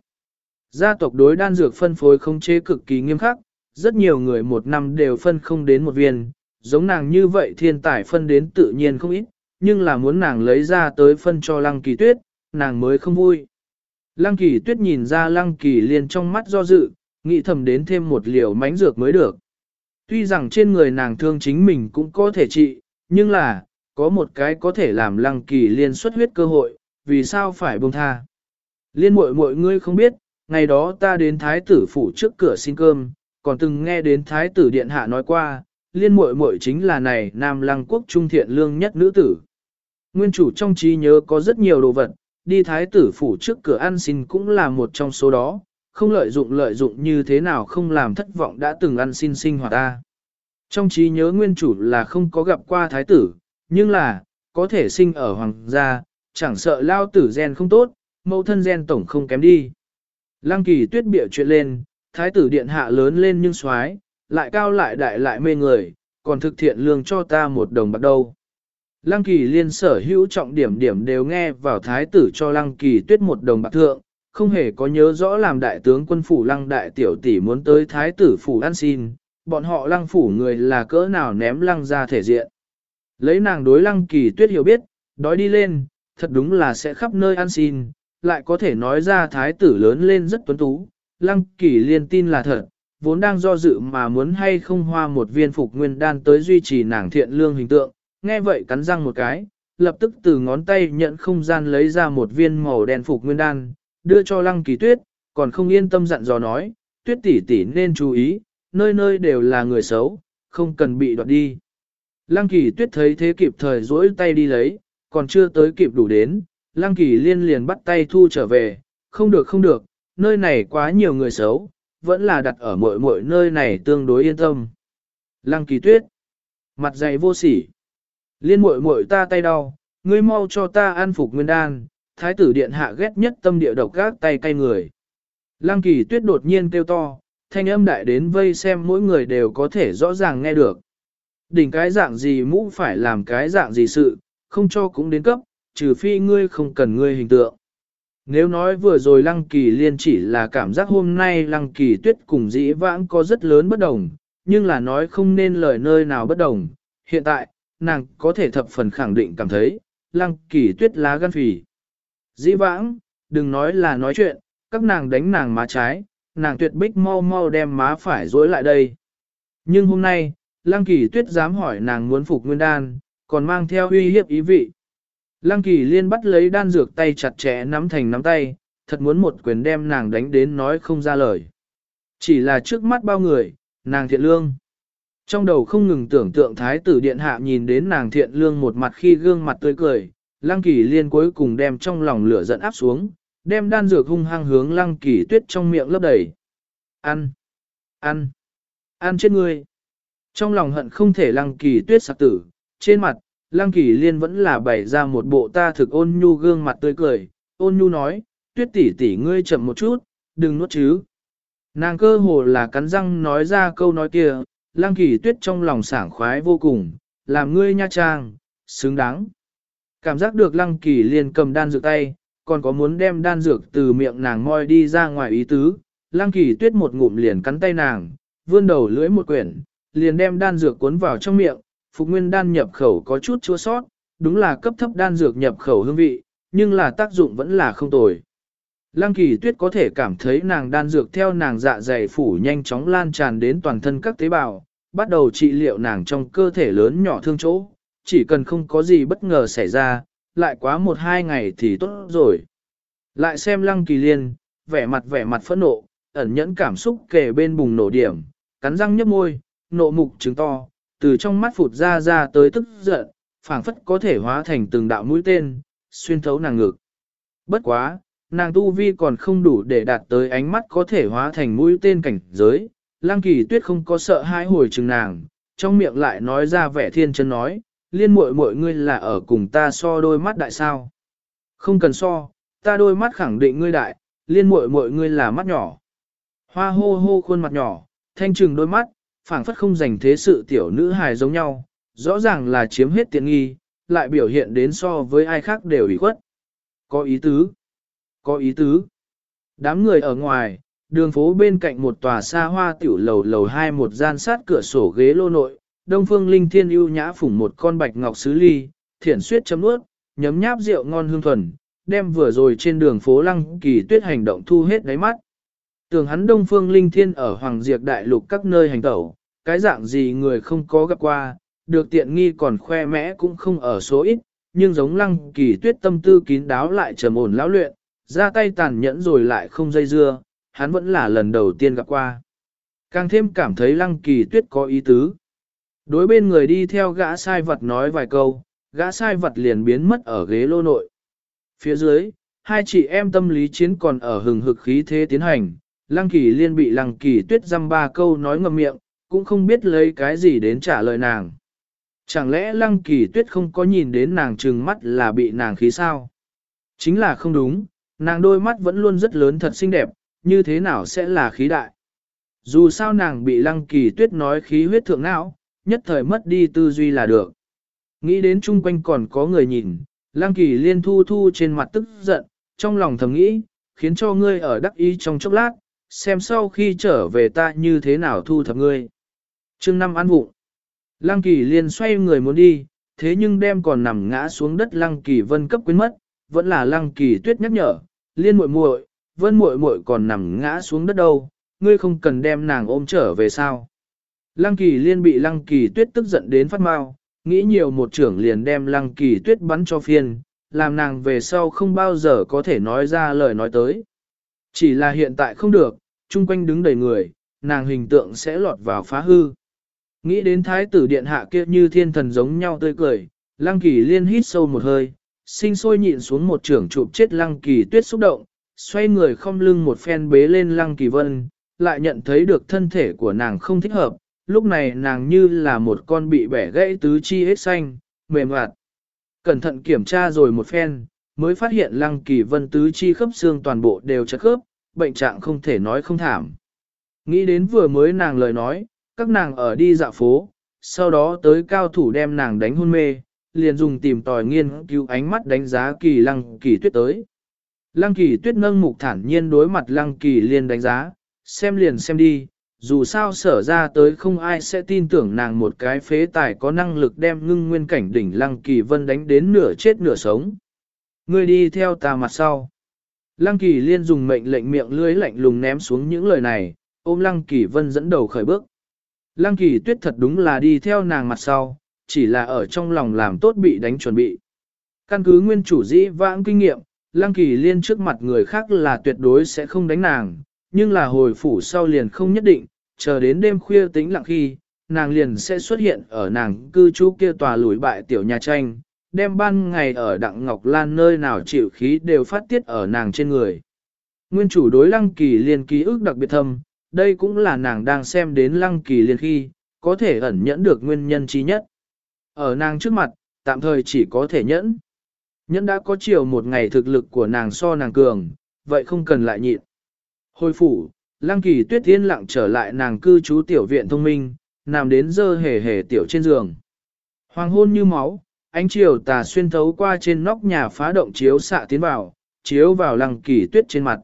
Gia tộc đối đan dược phân phối không chế cực kỳ nghiêm khắc, rất nhiều người một năm đều phân không đến một viên, giống nàng như vậy thiên tài phân đến tự nhiên không ít, nhưng là muốn nàng lấy ra tới phân cho lăng kỳ tuyết, nàng mới không vui. Lăng kỳ tuyết nhìn ra lăng kỳ liền trong mắt do dự, nghĩ thầm đến thêm một liều mánh dược mới được. Tuy rằng trên người nàng thương chính mình cũng có thể trị, nhưng là, có một cái có thể làm lăng kỳ liên xuất huyết cơ hội, vì sao phải buông tha. Liên muội mọi ngươi không biết, ngày đó ta đến thái tử phủ trước cửa xin cơm, còn từng nghe đến thái tử điện hạ nói qua, liên muội muội chính là này nam lăng quốc trung thiện lương nhất nữ tử. Nguyên chủ trong trí nhớ có rất nhiều đồ vật, đi thái tử phủ trước cửa ăn xin cũng là một trong số đó, không lợi dụng lợi dụng như thế nào không làm thất vọng đã từng ăn xin sinh hoạt ta. Trong trí nhớ nguyên chủ là không có gặp qua thái tử, nhưng là, có thể sinh ở hoàng gia, chẳng sợ lao tử gen không tốt, mẫu thân gen tổng không kém đi. Lăng kỳ tuyết bịa chuyện lên, thái tử điện hạ lớn lên nhưng xoái, lại cao lại đại lại mê người, còn thực thiện lương cho ta một đồng bạc đâu. Lăng kỳ liên sở hữu trọng điểm điểm đều nghe vào thái tử cho lăng kỳ tuyết một đồng bạc thượng, không hề có nhớ rõ làm đại tướng quân phủ lăng đại tiểu tỷ muốn tới thái tử phủ ăn xin, bọn họ lăng phủ người là cỡ nào ném lăng ra thể diện. Lấy nàng đối lăng kỳ tuyết hiểu biết, đói đi lên, thật đúng là sẽ khắp nơi ăn xin, lại có thể nói ra thái tử lớn lên rất tuấn tú, lăng kỳ liên tin là thật, vốn đang do dự mà muốn hay không hoa một viên phục nguyên đan tới duy trì nàng thiện lương hình tượng, nghe vậy cắn răng một cái, lập tức từ ngón tay nhận không gian lấy ra một viên màu đen phục nguyên đan, đưa cho lăng kỳ tuyết, còn không yên tâm dặn dò nói, tuyết tỷ tỷ nên chú ý, nơi nơi đều là người xấu, không cần bị đoạt đi. Lăng kỳ tuyết thấy thế kịp thời duỗi tay đi lấy, còn chưa tới kịp đủ đến, lăng kỳ liên liền bắt tay thu trở về, không được không được, nơi này quá nhiều người xấu, vẫn là đặt ở mỗi mỗi nơi này tương đối yên tâm. Lăng kỳ tuyết, mặt dày vô sỉ, liên muội muội ta tay đau, ngươi mau cho ta ăn phục nguyên đan, thái tử điện hạ ghét nhất tâm địa độc gác tay cay người. Lăng kỳ tuyết đột nhiên kêu to, thanh âm đại đến vây xem mỗi người đều có thể rõ ràng nghe được. Đỉnh cái dạng gì mũ phải làm cái dạng gì sự, không cho cũng đến cấp, trừ phi ngươi không cần ngươi hình tượng. Nếu nói vừa rồi lăng kỳ liên chỉ là cảm giác hôm nay lăng kỳ tuyết cùng dĩ vãng có rất lớn bất đồng, nhưng là nói không nên lời nơi nào bất đồng. Hiện tại, nàng có thể thập phần khẳng định cảm thấy, lăng kỳ tuyết lá gan phì. Dĩ vãng, đừng nói là nói chuyện, các nàng đánh nàng má trái, nàng tuyệt bích mau mau đem má phải dối lại đây. Nhưng hôm nay, lăng kỳ tuyết dám hỏi nàng muốn phục nguyên đan, còn mang theo uy hiếp ý vị. Lăng kỳ liên bắt lấy đan dược tay chặt chẽ nắm thành nắm tay, thật muốn một quyền đem nàng đánh đến nói không ra lời. Chỉ là trước mắt bao người, nàng thiện lương. Trong đầu không ngừng tưởng tượng thái tử điện hạ nhìn đến nàng thiện lương một mặt khi gương mặt tươi cười, lăng kỳ liên cuối cùng đem trong lòng lửa giận áp xuống, đem đan dược hung hăng hướng lăng kỳ tuyết trong miệng lấp đầy. Ăn! Ăn! Ăn chết ngươi! Trong lòng hận không thể lăng kỳ tuyết sạc tử, trên mặt, Lăng Kỳ Liên vẫn là bày ra một bộ ta thực ôn nhu gương mặt tươi cười, ôn nhu nói, tuyết tỷ tỷ ngươi chậm một chút, đừng nuốt chứ. Nàng cơ hồ là cắn răng nói ra câu nói kia, Lăng Kỳ tuyết trong lòng sảng khoái vô cùng, làm ngươi nha trang, xứng đáng. Cảm giác được Lăng Kỳ liền cầm đan dược tay, còn có muốn đem đan dược từ miệng nàng moi đi ra ngoài ý tứ, Lăng Kỳ tuyết một ngụm liền cắn tay nàng, vươn đầu lưỡi một quyển, liền đem đan dược cuốn vào trong miệng, phục nguyên đan nhập khẩu có chút chua sót, đúng là cấp thấp đan dược nhập khẩu hương vị, nhưng là tác dụng vẫn là không tồi. Lăng kỳ tuyết có thể cảm thấy nàng đan dược theo nàng dạ dày phủ nhanh chóng lan tràn đến toàn thân các tế bào, bắt đầu trị liệu nàng trong cơ thể lớn nhỏ thương chỗ, chỉ cần không có gì bất ngờ xảy ra, lại quá một hai ngày thì tốt rồi. Lại xem lăng kỳ liên, vẻ mặt vẻ mặt phẫn nộ, ẩn nhẫn cảm xúc kề bên bùng nổ điểm, cắn răng nhấp môi, nộ mục trứng to, từ trong mắt phụt ra ra tới tức giận, phảng phất có thể hóa thành từng đạo mũi tên, xuyên thấu nàng ngực. Bất quá, nàng tu vi còn không đủ để đạt tới ánh mắt có thể hóa thành mũi tên cảnh giới. Lăng kỳ tuyết không có sợ hai hồi chừng nàng, trong miệng lại nói ra vẻ thiên chân nói, liên muội muội ngươi là ở cùng ta so đôi mắt đại sao. Không cần so, ta đôi mắt khẳng định ngươi đại, liên muội muội ngươi là mắt nhỏ. Hoa hô hô khuôn mặt nhỏ, thanh trừng đôi mắt, phảng phất không dành thế sự tiểu nữ hài giống nhau, rõ ràng là chiếm hết tiện nghi, lại biểu hiện đến so với ai khác đều ủy khuất. Có ý tứ, có ý tứ. Đám người ở ngoài, đường phố bên cạnh một tòa xa hoa tiểu lầu lầu hai một gian sát cửa sổ ghế lô nội, Đông Phương Linh Thiên ưu nhã phủng một con bạch ngọc sứ ly, thiển suyết chấm nuốt, nhấm nháp rượu ngon hương thuần, đem vừa rồi trên đường phố Lăng Kỳ Tuyết hành động thu hết đáy mắt. Tưởng hắn Đông Phương Linh Thiên ở Hoàng Diệp Đại Lục các nơi hành tẩu, cái dạng gì người không có gặp qua, được tiện nghi còn khoe mẽ cũng không ở số ít, nhưng giống Lăng Kỳ Tuyết tâm tư kín đáo lại trầm ổn lão luyện, ra tay tàn nhẫn rồi lại không dây dưa, hắn vẫn là lần đầu tiên gặp qua. Càng thêm cảm thấy Lăng Kỳ Tuyết có ý tứ. Đối bên người đi theo gã sai vật nói vài câu, gã sai vật liền biến mất ở ghế lô nội. Phía dưới, hai chị em tâm lý chiến còn ở hừng hực khí thế tiến hành, lăng kỳ liên bị lăng kỳ tuyết dăm ba câu nói ngầm miệng, cũng không biết lấy cái gì đến trả lời nàng. Chẳng lẽ lăng kỳ tuyết không có nhìn đến nàng trừng mắt là bị nàng khí sao? Chính là không đúng, nàng đôi mắt vẫn luôn rất lớn thật xinh đẹp, như thế nào sẽ là khí đại? Dù sao nàng bị lăng kỳ tuyết nói khí huyết thượng não, nhất thời mất đi tư duy là được. Nghĩ đến chung quanh còn có người nhìn, lang kỳ liên thu thu trên mặt tức giận, trong lòng thầm nghĩ, khiến cho ngươi ở đắc ý trong chốc lát, xem sau khi trở về ta như thế nào thu thập ngươi. chương năm ăn vụng. Lăng kỳ liên xoay người muốn đi, thế nhưng đem còn nằm ngã xuống đất lăng kỳ vân cấp quyến mất, vẫn là lăng kỳ tuyết nhắc nhở, liên muội muội, vân muội muội còn nằm ngã xuống đất đâu, ngươi không cần đem nàng ôm trở về sao. Lăng kỳ liên bị lăng kỳ tuyết tức giận đến phát mau, nghĩ nhiều một trưởng liền đem lăng kỳ tuyết bắn cho phiên, làm nàng về sau không bao giờ có thể nói ra lời nói tới. Chỉ là hiện tại không được, chung quanh đứng đầy người, nàng hình tượng sẽ lọt vào phá hư. Nghĩ đến thái tử điện hạ kia như thiên thần giống nhau tươi cười, lăng kỳ liên hít sâu một hơi, sinh sôi nhịn xuống một trưởng chụp chết lăng kỳ tuyết xúc động, xoay người không lưng một phen bế lên lăng kỳ vân, lại nhận thấy được thân thể của nàng không thích hợp, lúc này nàng như là một con bị bẻ gãy tứ chi hết xanh, mềm hoạt. Cẩn thận kiểm tra rồi một phen, mới phát hiện lăng kỳ vân tứ chi khớp xương toàn bộ đều chật khớp, bệnh trạng không thể nói không thảm. Nghĩ đến vừa mới nàng lời nói, các nàng ở đi dạo phố, sau đó tới cao thủ đem nàng đánh hôn mê, liền dùng tìm tòi nghiên cứu ánh mắt đánh giá kỳ lăng kỳ tuyết tới. Lăng kỳ tuyết nâng mục thản nhiên đối mặt lăng kỳ liền đánh giá, xem liền xem đi, dù sao sở ra tới không ai sẽ tin tưởng nàng một cái phế tài có năng lực đem ngưng nguyên cảnh đỉnh lăng kỳ vân đánh đến nửa chết nửa sống. Ngươi đi theo ta mặt sau. Lăng kỳ liên dùng mệnh lệnh miệng lưới lạnh lùng ném xuống những lời này, ôm lăng kỳ vân dẫn đầu khởi bước. Lăng kỳ tuyết thật đúng là đi theo nàng mặt sau, chỉ là ở trong lòng làm tốt bị đánh chuẩn bị. Căn cứ nguyên chủ dĩ vãng kinh nghiệm, lăng kỳ liên trước mặt người khác là tuyệt đối sẽ không đánh nàng, nhưng là hồi phủ sau liền không nhất định, chờ đến đêm khuya tĩnh lặng khi, nàng liền sẽ xuất hiện ở nàng cư trú kia tòa lùi bại tiểu nhà tranh, đem ban ngày ở Đặng Ngọc Lan nơi nào chịu khí đều phát tiết ở nàng trên người. Nguyên chủ đối lăng kỳ liên ký ức đặc biệt thâm, đây cũng là nàng đang xem đến lăng kỳ liên khi, có thể ẩn nhẫn được nguyên nhân trí nhất. Ở nàng trước mặt, tạm thời chỉ có thể nhẫn. Nhẫn đã có chiều một ngày thực lực của nàng so nàng cường, vậy không cần lại nhịn. Hồi phủ, Lăng kỳ tuyết yên lặng trở lại nàng cư trú tiểu viện thông minh, nằm đến dơ hề hề tiểu trên giường. Hoàng hôn như máu, ánh chiều tà xuyên thấu qua trên nóc nhà phá động chiếu xạ tiến vào, chiếu vào lăng kỳ tuyết trên mặt.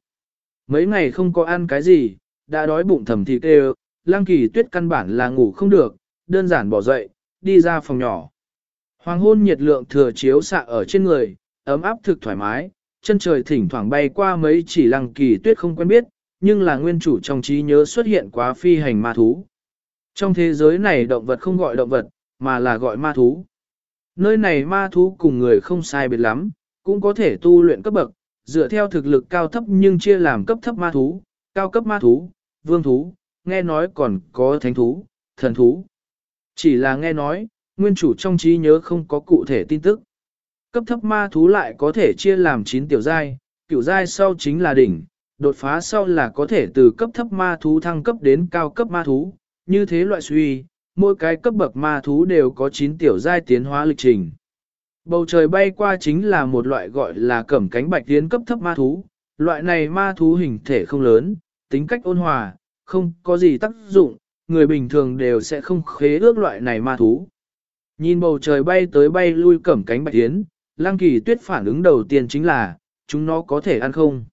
Mấy ngày không có ăn cái gì, đã đói bụng thầm thì kêu, lăng kỳ tuyết căn bản là ngủ không được, đơn giản bỏ dậy, đi ra phòng nhỏ. Hoàng hôn nhiệt lượng thừa chiếu xạ ở trên người, ấm áp thực thoải mái, chân trời thỉnh thoảng bay qua mấy chỉ lăng kỳ tuyết không quen biết, nhưng là nguyên chủ trong trí nhớ xuất hiện quá phi hành ma thú. Trong thế giới này động vật không gọi động vật, mà là gọi ma thú. Nơi này ma thú cùng người không sai biệt lắm, cũng có thể tu luyện cấp bậc, dựa theo thực lực cao thấp nhưng chia làm cấp thấp ma thú, cao cấp ma thú, vương thú, nghe nói còn có thánh thú, thần thú. Chỉ là nghe nói, nguyên chủ trong trí nhớ không có cụ thể tin tức. Cấp thấp ma thú lại có thể chia làm 9 tiểu giai, tiểu giai sau chính là đỉnh, đột phá sau là có thể từ cấp thấp ma thú thăng cấp đến cao cấp ma thú, như thế loại suy, mỗi cái cấp bậc ma thú đều có 9 tiểu giai tiến hóa lịch trình. Bầu trời bay qua chính là một loại gọi là cẩm cánh bạch tiến cấp thấp ma thú, loại này ma thú hình thể không lớn, tính cách ôn hòa, không có gì tác dụng, người bình thường đều sẽ không khế ước loại này ma thú. Nhìn bầu trời bay tới bay lui cẩm cánh bạch tiến, Lăng Kỳ Tuyết phản ứng đầu tiên chính là, chúng nó có thể ăn không?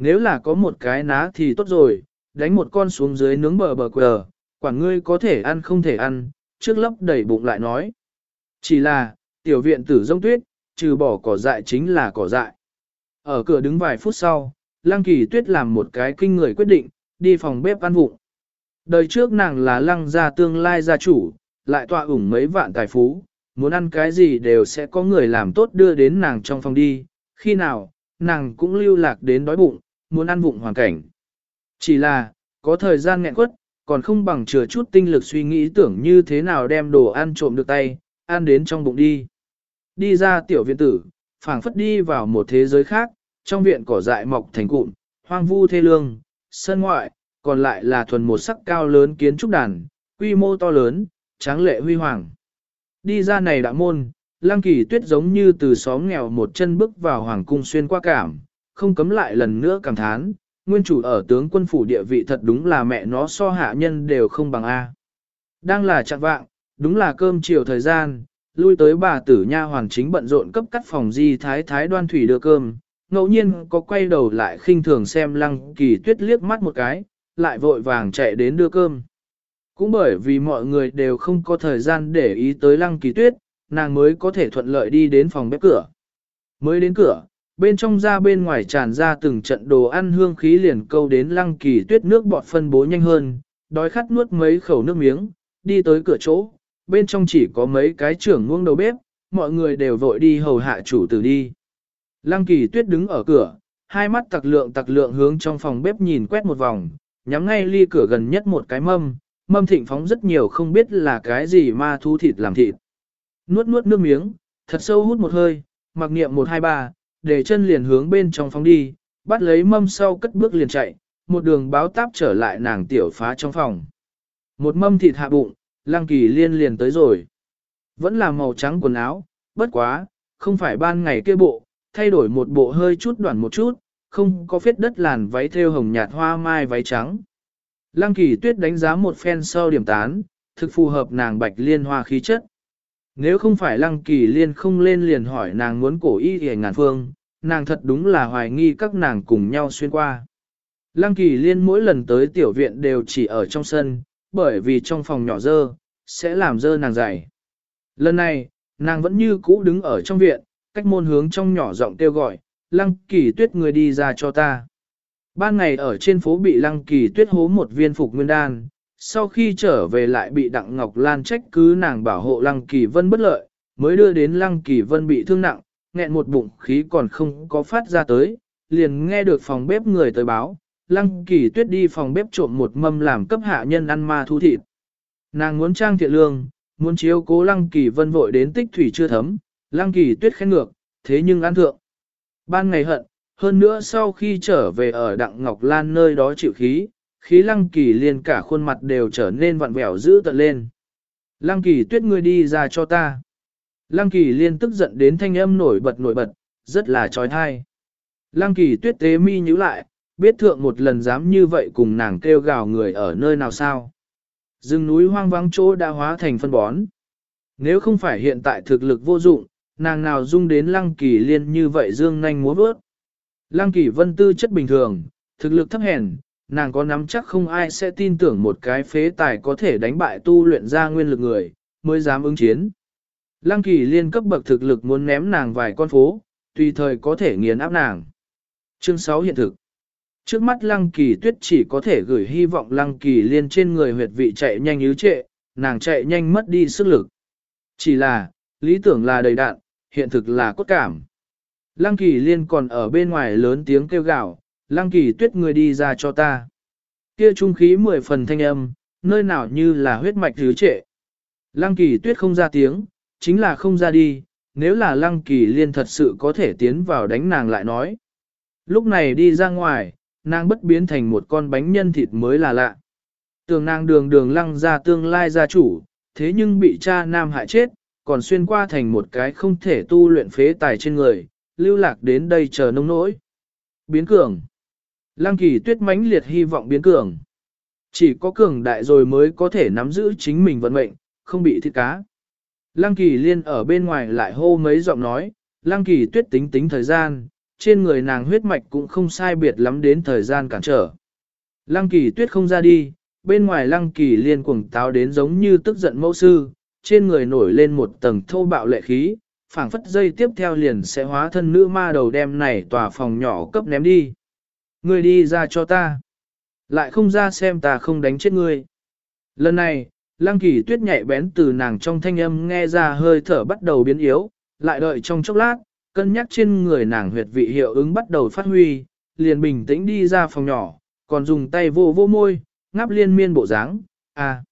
Nếu là có một cái ná thì tốt rồi, đánh một con xuống dưới nướng bờ bờ quờ, quả ngươi có thể ăn không thể ăn, trước lấp đầy bụng lại nói. Chỉ là, tiểu viện tử rông tuyết, trừ bỏ cỏ dại chính là cỏ dại. Ở cửa đứng vài phút sau, Lăng Kỳ Tuyết làm một cái kinh người quyết định, đi phòng bếp ăn vụng. Đời trước nàng là lăng gia tương lai gia chủ, lại tọa ủng mấy vạn tài phú, muốn ăn cái gì đều sẽ có người làm tốt đưa đến nàng trong phòng đi, khi nào, nàng cũng lưu lạc đến đói bụng, muốn ăn vụng hoàn cảnh. Chỉ là, có thời gian nghẹn quất, còn không bằng chừa chút tinh lực suy nghĩ tưởng như thế nào đem đồ ăn trộm được tay, ăn đến trong bụng đi. Đi ra tiểu viện tử, phảng phất đi vào một thế giới khác, trong viện cỏ dại mọc thành cụm, hoang vu thê lương, sân ngoại, còn lại là thuần một sắc cao lớn kiến trúc đàn, quy mô to lớn, tráng lệ huy hoàng. Đi ra này đã môn, lang Kỳ Tuyết giống như từ xóm nghèo một chân bước vào hoàng cung xuyên qua cảm, không cấm lại lần nữa cảm thán, nguyên chủ ở tướng quân phủ địa vị thật đúng là mẹ nó so hạ nhân đều không bằng A. Đang là chặt vạng, đúng là cơm chiều thời gian, lui tới bà tử nha hoàn chính bận rộn cấp cắt phòng di thái thái đoan thủy đưa cơm, ngẫu nhiên có quay đầu lại khinh thường xem lăng kỳ tuyết liếc mắt một cái, lại vội vàng chạy đến đưa cơm. Cũng bởi vì mọi người đều không có thời gian để ý tới lăng kỳ tuyết, nàng mới có thể thuận lợi đi đến phòng bếp cửa. Mới đến cửa, bên trong ra bên ngoài tràn ra từng trận đồ ăn hương khí liền câu đến lăng kỳ tuyết nước bọt phân bố nhanh hơn, đói khát nuốt mấy khẩu nước miếng, đi tới cửa chỗ, bên trong chỉ có mấy cái trưởng nguông đầu bếp, mọi người đều vội đi hầu hạ chủ tử đi. Lăng kỳ tuyết đứng ở cửa, hai mắt tặc lượng tặc lượng hướng trong phòng bếp nhìn quét một vòng, nhắm ngay ly cửa gần nhất một cái mâm, mâm thịnh phóng rất nhiều không biết là cái gì ma thú thịt làm thịt. Nuốt nuốt nước miếng, thật sâu hút một hơi, mặc niệm một hai ba, để chân liền hướng bên trong phóng đi, bắt lấy mâm sau cất bước liền chạy, một đường báo táp trở lại nàng tiểu phá trong phòng. Một mâm thịt hạ bụng, lăng kỳ liên liền tới rồi. Vẫn là màu trắng quần áo, bất quá, không phải ban ngày kia bộ, thay đổi một bộ hơi chút đoạn một chút, không có phết đất làn váy thêu hồng nhạt hoa mai váy trắng. Lăng kỳ tuyết đánh giá một phen sau điểm tán, thực phù hợp nàng bạch liên hoa khí chất. Nếu không phải lăng kỳ liên không lên liền hỏi nàng muốn cổ y hề ngàn phương, nàng thật đúng là hoài nghi các nàng cùng nhau xuyên qua. Lăng kỳ liên mỗi lần tới tiểu viện đều chỉ ở trong sân, bởi vì trong phòng nhỏ dơ, sẽ làm dơ nàng dày. Lần này, nàng vẫn như cũ đứng ở trong viện, cách môn hướng trong nhỏ giọng kêu gọi, lăng kỳ tuyết người đi ra cho ta. Ban ngày ở trên phố bị lăng kỳ tuyết hố một viên phục nguyên đan, sau khi trở về lại bị Đặng Ngọc Lan trách cứ nàng bảo hộ lăng kỳ vân bất lợi, mới đưa đến lăng kỳ vân bị thương nặng, nghẹn một bụng khí còn không có phát ra tới, liền nghe được phòng bếp người tới báo, lăng kỳ tuyết đi phòng bếp trộm một mâm làm cấp hạ nhân ăn ma thu thịt. Nàng muốn trang thiện lương, muốn chiếu cố lăng kỳ vân vội đến tích thủy chưa thấm, lăng kỳ tuyết khen ngược, thế nhưng ăn thượng. Ban ngày hận, hơn nữa sau khi trở về ở Đặng Ngọc Lan nơi đó chịu khí, khí lăng kỳ liền cả khuôn mặt đều trở nên vặn vẹo dữ tận lên. Lăng kỳ tuyết ngươi đi ra cho ta. Lăng kỳ liên tức giận đến thanh âm nổi bật nổi bật, rất là trói thai. Lăng kỳ tuyết tế mi nhíu lại, biết thượng một lần dám như vậy cùng nàng kêu gào người ở nơi nào sao. Rừng núi hoang vắng chỗ đã hóa thành phân bón. Nếu không phải hiện tại thực lực vô dụng, nàng nào dung đến lăng kỳ liên như vậy dương nhanh múa bước. Lăng kỳ vân tư chất bình thường, thực lực thấp hèn, nàng có nắm chắc không ai sẽ tin tưởng một cái phế tài có thể đánh bại tu luyện ra nguyên lực người, mới dám ứng chiến. Lăng kỳ liên cấp bậc thực lực muốn ném nàng vài con phố, tùy thời có thể nghiền áp nàng. Chương 6 hiện thực. Trước mắt lăng kỳ tuyết chỉ có thể gửi hy vọng lăng kỳ liên trên người huyệt vị chạy nhanh yếu trệ, nàng chạy nhanh mất đi sức lực. Chỉ là, lý tưởng là đầy đạn, hiện thực là cốt cảm. Lăng kỳ liên còn ở bên ngoài lớn tiếng kêu gào, lăng kỳ tuyết người đi ra cho ta. Kia trung khí mười phần thanh âm, nơi nào như là huyết mạch thứ trệ. Lăng kỳ tuyết không ra tiếng, chính là không ra đi, nếu là lăng kỳ liên thật sự có thể tiến vào đánh nàng lại nói. Lúc này đi ra ngoài, nàng bất biến thành một con bánh nhân thịt mới là lạ. Tường nàng đường đường lăng ra tương lai gia chủ, thế nhưng bị cha nam hại chết, còn xuyên qua thành một cái không thể tu luyện phế tài trên người, lưu lạc đến đây chờ nông nỗi. Biến cường. Lăng kỳ tuyết mãnh liệt hy vọng biến cường. Chỉ có cường đại rồi mới có thể nắm giữ chính mình vận mệnh, không bị thịt cá. Lăng kỳ liên ở bên ngoài lại hô mấy giọng nói, lăng kỳ tuyết tính tính thời gian, trên người nàng huyết mạch cũng không sai biệt lắm đến thời gian cản trở. Lăng kỳ tuyết không ra đi, bên ngoài lăng kỳ liên cuồng táo đến giống như tức giận mẫu sư, trên người nổi lên một tầng thô bạo lệ khí, phảng phất dây tiếp theo liền sẽ hóa thân nữ ma đầu đem này tòa phòng nhỏ cấp ném đi. Ngươi đi ra cho ta. Lại không ra xem ta không đánh chết ngươi. Lần này, lăng kỳ tuyết nhạy bén từ nàng trong thanh âm nghe ra hơi thở bắt đầu biến yếu, lại đợi trong chốc lát, cân nhắc trên người nàng huyệt vị hiệu ứng bắt đầu phát huy, liền bình tĩnh đi ra phòng nhỏ, còn dùng tay vô vô môi, ngáp liên miên bộ dáng. à,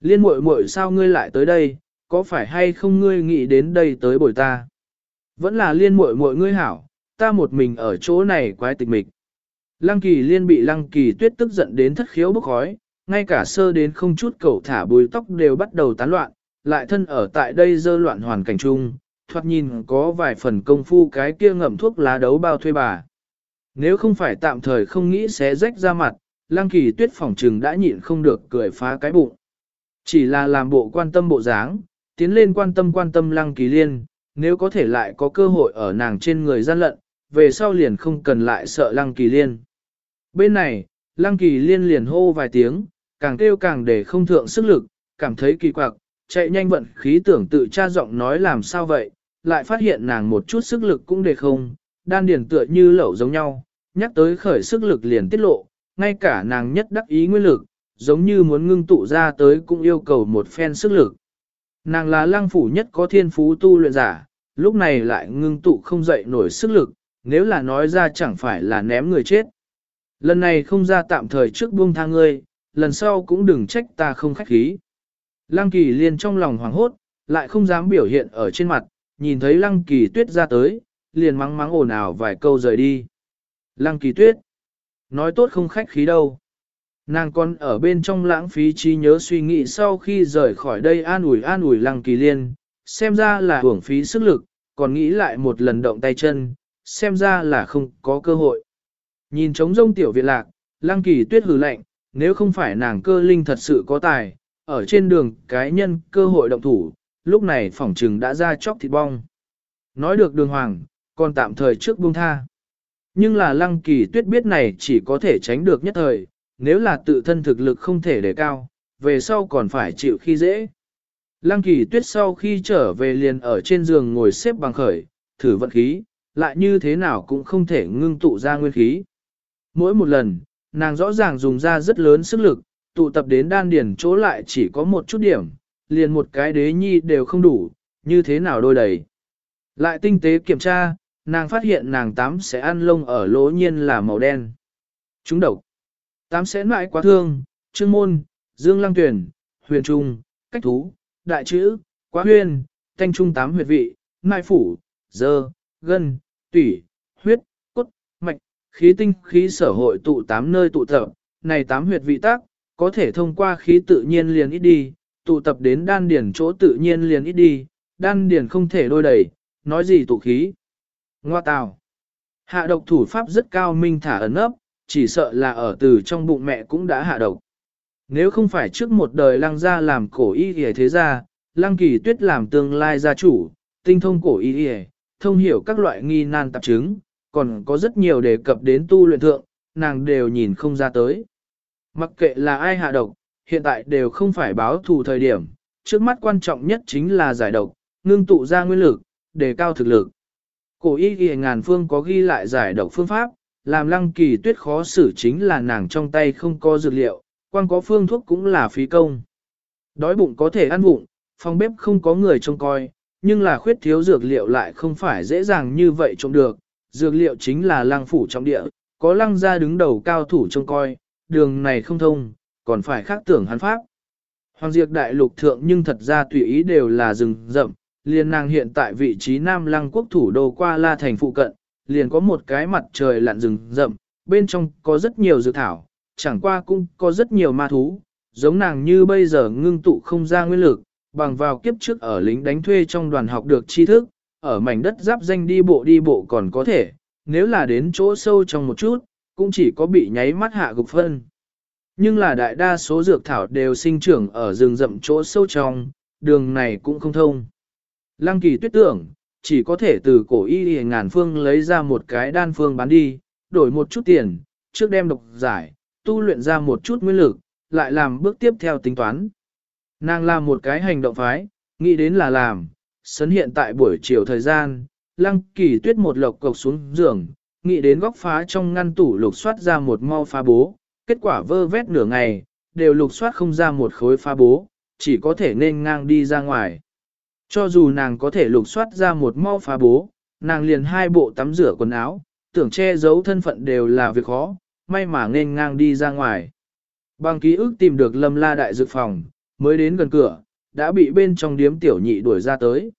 liên muội muội sao ngươi lại tới đây, có phải hay không ngươi nghĩ đến đây tới bồi ta? Vẫn là liên muội muội ngươi hảo, ta một mình ở chỗ này quái tịch mịch. Lăng kỳ liên bị lăng kỳ tuyết tức giận đến thất khiếu bốc khói, ngay cả sơ đến không chút cầu thả bùi tóc đều bắt đầu tán loạn, lại thân ở tại đây dơ loạn hoàn cảnh chung, thoạt nhìn có vài phần công phu cái kia ngậm thuốc lá đấu bao thuê bà. Nếu không phải tạm thời không nghĩ sẽ rách ra mặt, lăng kỳ tuyết phỏng trừng đã nhịn không được cười phá cái bụng. Chỉ là làm bộ quan tâm bộ dáng, tiến lên quan tâm quan tâm lăng kỳ liên, nếu có thể lại có cơ hội ở nàng trên người gian lận, về sau liền không cần lại sợ lăng kỳ liên. Bên này, lăng kỳ liên liền hô vài tiếng, càng kêu càng để không thượng sức lực, cảm thấy kỳ quặc, chạy nhanh vận khí tưởng tự tra giọng nói làm sao vậy, lại phát hiện nàng một chút sức lực cũng để không, đan điền tựa như lẩu giống nhau, nhắc tới khởi sức lực liền tiết lộ, ngay cả nàng nhất đắc ý nguyên lực, giống như muốn ngưng tụ ra tới cũng yêu cầu một phen sức lực. Nàng là lăng phủ nhất có thiên phú tu luyện giả, lúc này lại ngưng tụ không dậy nổi sức lực, nếu là nói ra chẳng phải là ném người chết. Lần này không ra tạm thời trước buông tha ngươi, lần sau cũng đừng trách ta không khách khí. Lăng kỳ liên trong lòng hoảng hốt, lại không dám biểu hiện ở trên mặt, nhìn thấy lăng kỳ tuyết ra tới, liền mắng mắng ồn ào vài câu rời đi. Lăng kỳ tuyết, nói tốt không khách khí đâu. Nàng con ở bên trong lãng phí trí nhớ suy nghĩ sau khi rời khỏi đây an ủi an ủi lăng kỳ liên, xem ra là hưởng phí sức lực, còn nghĩ lại một lần động tay chân, xem ra là không có cơ hội. Nhìn trống rông tiểu viện lạc, lăng kỳ tuyết hừ lạnh, nếu không phải nàng cơ linh thật sự có tài, ở trên đường cái nhân cơ hội động thủ, lúc này phỏng trừng đã ra chóc thịt bong. Nói được đường hoàng, còn tạm thời trước buông tha. Nhưng là lăng kỳ tuyết biết này chỉ có thể tránh được nhất thời, nếu là tự thân thực lực không thể đề cao, về sau còn phải chịu khi dễ. Lăng kỳ tuyết sau khi trở về liền ở trên giường ngồi xếp bằng khởi, thử vận khí, lại như thế nào cũng không thể ngưng tụ ra nguyên khí. Mỗi một lần, nàng rõ ràng dùng ra rất lớn sức lực, tụ tập đến đan điển chỗ lại chỉ có một chút điểm, liền một cái đế nhi đều không đủ, như thế nào đôi đầy. Lại tinh tế kiểm tra, nàng phát hiện nàng tám sẽ ăn lông ở lỗ nhiên là màu đen. Chúng độc. Tám sẽ mãi quá thương, trương môn, dương lăng tuyển, huyền trung, cách thú, đại chữ, quá huyên, thanh trung tám huyệt vị, mai phủ, dơ, gân, tủy, huyết, cốt, mạch, khí tinh khí sở hội tụ tám nơi tụ tập, này tám huyệt vị tác, có thể thông qua khí tự nhiên liền ít đi, tụ tập đến đan điển chỗ tự nhiên liền ít đi, đan điển không thể đôi đẩy, nói gì tụ khí. Ngoa tào. Hạ độc thủ pháp rất cao minh thả ẩn ấp, chỉ sợ là ở từ trong bụng mẹ cũng đã hạ độc. Nếu không phải trước một đời lăng gia làm cổ y y thế gia, lăng kỳ tuyết làm tương lai gia chủ, tinh thông cổ y y, thông hiểu các loại nghi nan tạp chứng, còn có rất nhiều đề cập đến tu luyện thượng, nàng đều nhìn không ra tới. Mặc kệ là ai hạ độc, hiện tại đều không phải báo thù thời điểm, trước mắt quan trọng nhất chính là giải độc, ngưng tụ ra nguyên lực, đề cao thực lực. Cổ y ghi ngàn phương có ghi lại giải độc phương pháp, làm lăng kỳ tuyết khó xử chính là nàng trong tay không có dược liệu, quan có phương thuốc cũng là phí công. Đói bụng có thể ăn bụng, phòng bếp không có người trông coi, nhưng là khuyết thiếu dược liệu lại không phải dễ dàng như vậy trông được. Dược liệu chính là lăng phủ trong địa, có lăng ra đứng đầu cao thủ trông coi, đường này không thông, còn phải khác tưởng hắn pháp. Hoàng diệt đại lục thượng nhưng thật ra tùy ý đều là rừng rậm, liền nàng hiện tại vị trí Nam Lăng quốc thủ đô qua La Thành phụ cận, liền có một cái mặt trời lặn rừng rậm, bên trong có rất nhiều dược thảo, chẳng qua cũng có rất nhiều ma thú, giống nàng như bây giờ ngưng tụ không ra nguyên lực, bằng vào kiếp trước ở lính đánh thuê trong đoàn học được tri thức, ở mảnh đất giáp danh đi bộ đi bộ còn có thể, nếu là đến chỗ sâu trong một chút, cũng chỉ có bị nháy mắt hạ gục phân. Nhưng là đại đa số dược thảo đều sinh trưởng ở rừng rậm chỗ sâu trong, đường này cũng không thông. Lăng kỳ tuyết tưởng, chỉ có thể từ cổ y ngàn phương lấy ra một cái đan phương bán đi, đổi một chút tiền, trước đem độc giải, tu luyện ra một chút nguyên lực, lại làm bước tiếp theo tính toán. Nàng làm một cái hành động phái, nghĩ đến là làm, sấn hiện tại buổi chiều thời gian, lăng kỳ tuyết một lộc cộc xuống giường, nghĩ đến góc phá trong ngăn tủ lục soát ra một mau phá bố, kết quả vơ vét nửa ngày, đều lục soát không ra một khối phá bố, chỉ có thể nên ngang đi ra ngoài. Cho dù nàng có thể lục soát ra một mau phá bố, nàng liền hai bộ tắm rửa quần áo, tưởng che giấu thân phận đều là việc khó, may mà nên ngang đi ra ngoài. Bằng ký ức tìm được lâm la đại dược phòng, mới đến gần cửa, đã bị bên trong điếm tiểu nhị đuổi ra tới.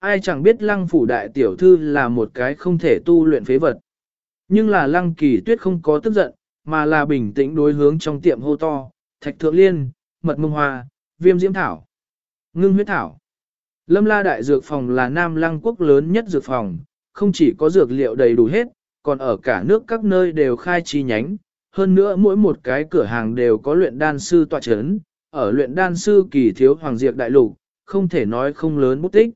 Ai chẳng biết lăng phủ đại tiểu thư là một cái không thể tu luyện phế vật. Nhưng là lăng kỳ tuyết không có tức giận, mà là bình tĩnh đối hướng trong tiệm hô to, thạch thượng liên, mật mông hoa, viêm diễm thảo, ngưng huyết thảo. Lâm la đại dược phòng là nam lăng quốc lớn nhất dược phòng, không chỉ có dược liệu đầy đủ hết, còn ở cả nước các nơi đều khai chi nhánh. Hơn nữa mỗi một cái cửa hàng đều có luyện đan sư tọa chấn, ở luyện đan sư kỳ thiếu hoàng diệt đại lục, không thể nói không lớn bút tích.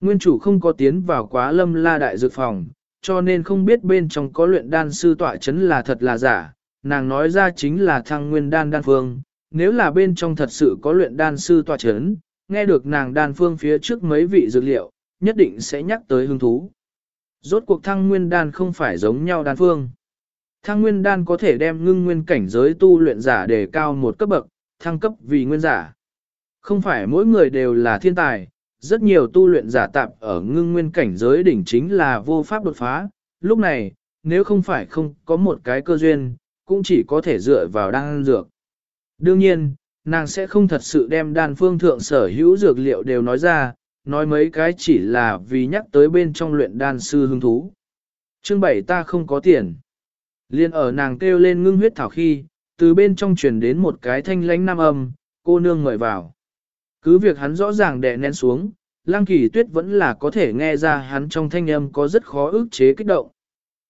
Nguyên chủ không có tiến vào quá lâm la đại dược phòng, cho nên không biết bên trong có luyện đan sư tọa chấn là thật là giả, nàng nói ra chính là thăng nguyên đan đan phương, nếu là bên trong thật sự có luyện đan sư tọa chấn, nghe được nàng đan phương phía trước mấy vị dược liệu, nhất định sẽ nhắc tới hứng thú. Rốt cuộc thăng nguyên đan không phải giống nhau đan phương. Thăng nguyên đan có thể đem ngưng nguyên cảnh giới tu luyện giả để cao một cấp bậc, thăng cấp vì nguyên giả. Không phải mỗi người đều là thiên tài, rất nhiều tu luyện giả tạp ở ngưng nguyên cảnh giới đỉnh chính là vô pháp đột phá. Lúc này, nếu không phải không có một cái cơ duyên, cũng chỉ có thể dựa vào đan dược. Đương nhiên, nàng sẽ không thật sự đem đan phương thượng sở hữu dược liệu đều nói ra, nói mấy cái chỉ là vì nhắc tới bên trong luyện đan sư hứng thú. Chương 7 ta không có tiền. Liên ở nàng kêu lên ngưng huyết thảo khi, từ bên trong truyền đến một cái thanh lãnh nam âm, cô nương mời vào. Cứ việc hắn rõ ràng đè nén xuống, lang kỳ tuyết vẫn là có thể nghe ra hắn trong thanh âm có rất khó ức chế kích động.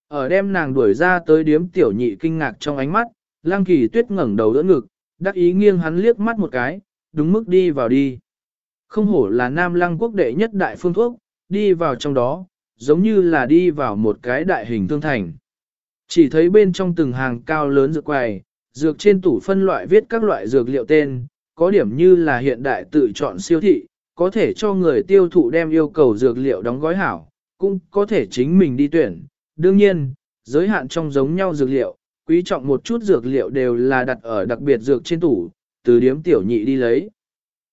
Ở đem nàng đuổi ra tới điếm tiểu nhị kinh ngạc trong ánh mắt, lang kỳ tuyết ngẩng đầu đỡ ngực, đắc ý nghiêng hắn liếc mắt một cái, đúng mức đi vào đi. Không hổ là nam lăng quốc đệ nhất đại phương thuốc, đi vào trong đó, giống như là đi vào một cái đại hình thương thành. Chỉ thấy bên trong từng hàng cao lớn dược quầy, dược trên tủ phân loại viết các loại dược liệu tên, có điểm như là hiện đại tự chọn siêu thị, có thể cho người tiêu thụ đem yêu cầu dược liệu đóng gói hảo, cũng có thể chính mình đi tuyển. Đương nhiên, giới hạn trong giống nhau dược liệu, quý trọng một chút dược liệu đều là đặt ở đặc biệt dược trên tủ, từ điếm tiểu nhị đi lấy.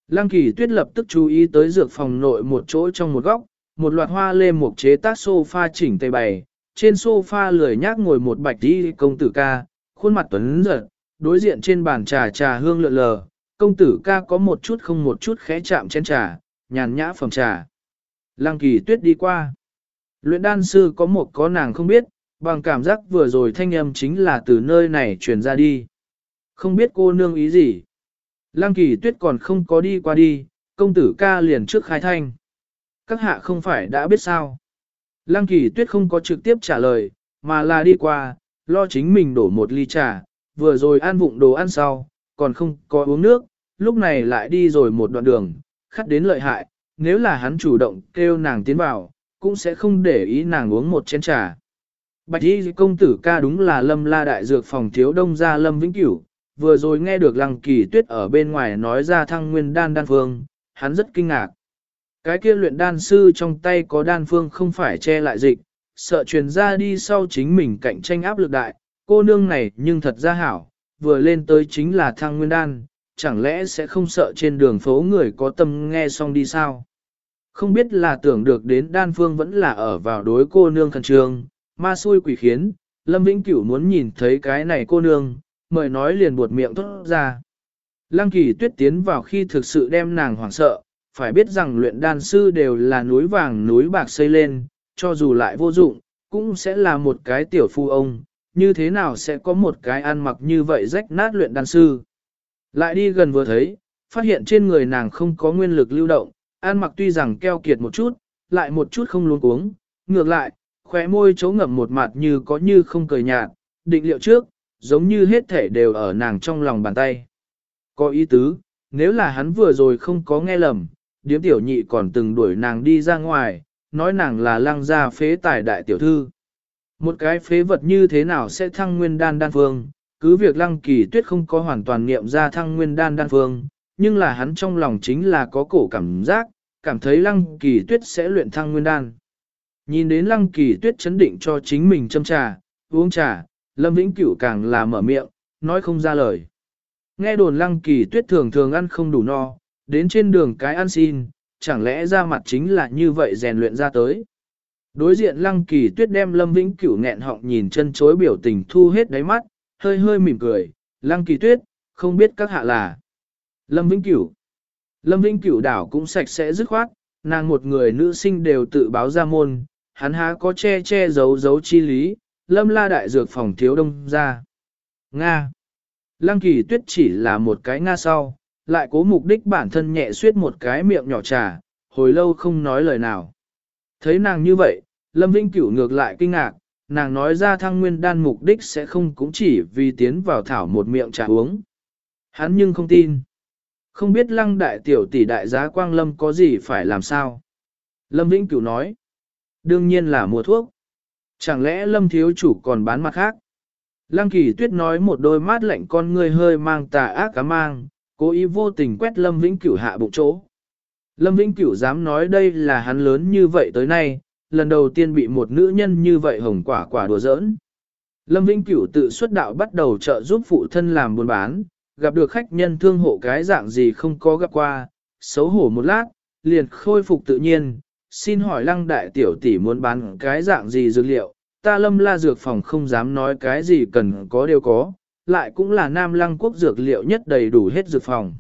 Lăng kỳ tuyết lập tức chú ý tới dược phòng nội một chỗ trong một góc, một loạt hoa lê mục chế tác sofa chỉnh tề bày, trên sofa lười nhác ngồi một bạch đi công tử ca, khuôn mặt tuấn giật, đối diện trên bàn trà trà hương lượn lờ, công tử ca có một chút không một chút khẽ chạm chén trà, nhàn nhã phẩm trà. Lăng kỳ tuyết đi qua. Luyện đan sư có một có nàng không biết, bằng cảm giác vừa rồi thanh âm chính là từ nơi này truyền ra đi. Không biết cô nương ý gì. Lăng kỳ tuyết còn không có đi qua đi, công tử ca liền trước khai thanh. Các hạ không phải đã biết sao. Lăng kỳ tuyết không có trực tiếp trả lời, mà là đi qua, lo chính mình đổ một ly trà, vừa rồi ăn vụng đồ ăn sau, còn không có uống nước, lúc này lại đi rồi một đoạn đường, khắt đến lợi hại, nếu là hắn chủ động kêu nàng tiến vào, cũng sẽ không để ý nàng uống một chén trà. Bạch y công tử ca đúng là lâm la đại dược phòng thiếu đông gia lâm vĩnh cửu, vừa rồi nghe được lăng kỳ tuyết ở bên ngoài nói ra thăng nguyên đan đan phương, hắn rất kinh ngạc. Cái kia luyện đan sư trong tay có đan phương không phải che lại dịch, sợ truyền ra đi sau chính mình cạnh tranh áp lực đại, cô nương này nhưng thật ra hảo, vừa lên tới chính là thang nguyên đan, chẳng lẽ sẽ không sợ trên đường phố người có tâm nghe xong đi sao? Không biết là tưởng được đến đan phương vẫn là ở vào đối cô nương khẩn trương, ma xui quỷ khiến, Lâm Vĩnh Cửu muốn nhìn thấy cái này cô nương, mời nói liền buột miệng thốt ra. Lăng kỳ tuyết tiến vào khi thực sự đem nàng hoảng sợ, phải biết rằng luyện đan sư đều là núi vàng núi bạc xây lên, cho dù lại vô dụng, cũng sẽ là một cái tiểu phu ông, như thế nào sẽ có một cái ăn mặc như vậy rách nát luyện đan sư. Lại đi gần vừa thấy, phát hiện trên người nàng không có nguyên lực lưu động, ăn mặc tuy rằng keo kiệt một chút, lại một chút không luôn uống, ngược lại, khóe môi chấu ngậm một mặt như có như không cười nhạt, định liệu trước, giống như hết thể đều ở nàng trong lòng bàn tay. Có ý tứ, nếu là hắn vừa rồi không có nghe lầm, điếm tiểu nhị còn từng đuổi nàng đi ra ngoài, nói nàng là lăng gia phế tài đại tiểu thư. Một cái phế vật như thế nào sẽ thăng nguyên đan đan phương, cứ việc lăng kỳ tuyết không có hoàn toàn niệm ra thăng nguyên đan đan phương, nhưng là hắn trong lòng chính là có cổ cảm giác, cảm thấy lăng kỳ tuyết sẽ luyện thăng nguyên đan. Nhìn đến lăng kỳ tuyết chấn định cho chính mình châm trà, uống trà, lâm vĩnh cửu càng là mở miệng, nói không ra lời. Nghe đồn lăng kỳ tuyết thường thường ăn không đủ no, đến trên đường cái ăn xin, chẳng lẽ ra mặt chính là như vậy rèn luyện ra tới. Đối diện lăng kỳ tuyết đem lâm vĩnh cửu nghẹn họng nhìn chân chối biểu tình thu hết đáy mắt, hơi hơi mỉm cười, lăng kỳ tuyết, không biết các hạ là. Lâm Vĩnh Cửu Lâm Vĩnh Cửu đảo cũng sạch sẽ dứt khoát, nàng một người nữ sinh đều tự báo ra môn, hắn há có che che giấu giấu chi lý, lâm la đại dược phòng thiếu đông ra. Nga Lăng kỳ tuyết chỉ là một cái Nga sau, lại cố mục đích bản thân nhẹ suyết một cái miệng nhỏ trà, hồi lâu không nói lời nào. Thấy nàng như vậy, Lâm Vĩnh Cửu ngược lại kinh ngạc, nàng nói ra thăng nguyên đan mục đích sẽ không cũng chỉ vì tiến vào thảo một miệng trà uống. Hắn nhưng không tin. Không biết lăng đại tiểu tỷ đại giá quang lâm có gì phải làm sao? Lâm Vĩnh Cửu nói. Đương nhiên là mua thuốc. Chẳng lẽ lâm thiếu chủ còn bán mặt khác? Lăng kỳ tuyết nói một đôi mắt lạnh con người hơi mang tà ác cá mang, cố ý vô tình quét lâm vĩnh cửu hạ bụng chỗ. Lâm vĩnh cửu dám nói đây là hắn lớn như vậy tới nay, lần đầu tiên bị một nữ nhân như vậy hồng quả quả đùa giỡn. Lâm Vĩnh Cửu tự xuất đạo bắt đầu trợ giúp phụ thân làm buôn bán, gặp được khách nhân thương hộ cái dạng gì không có gặp qua, xấu hổ một lát, liền khôi phục tự nhiên, xin hỏi lăng đại tiểu tỷ muốn bán cái dạng gì dược liệu, ta lâm la dược phòng không dám nói cái gì cần có đều có, lại cũng là nam lăng quốc dược liệu nhất đầy đủ hết dược phòng.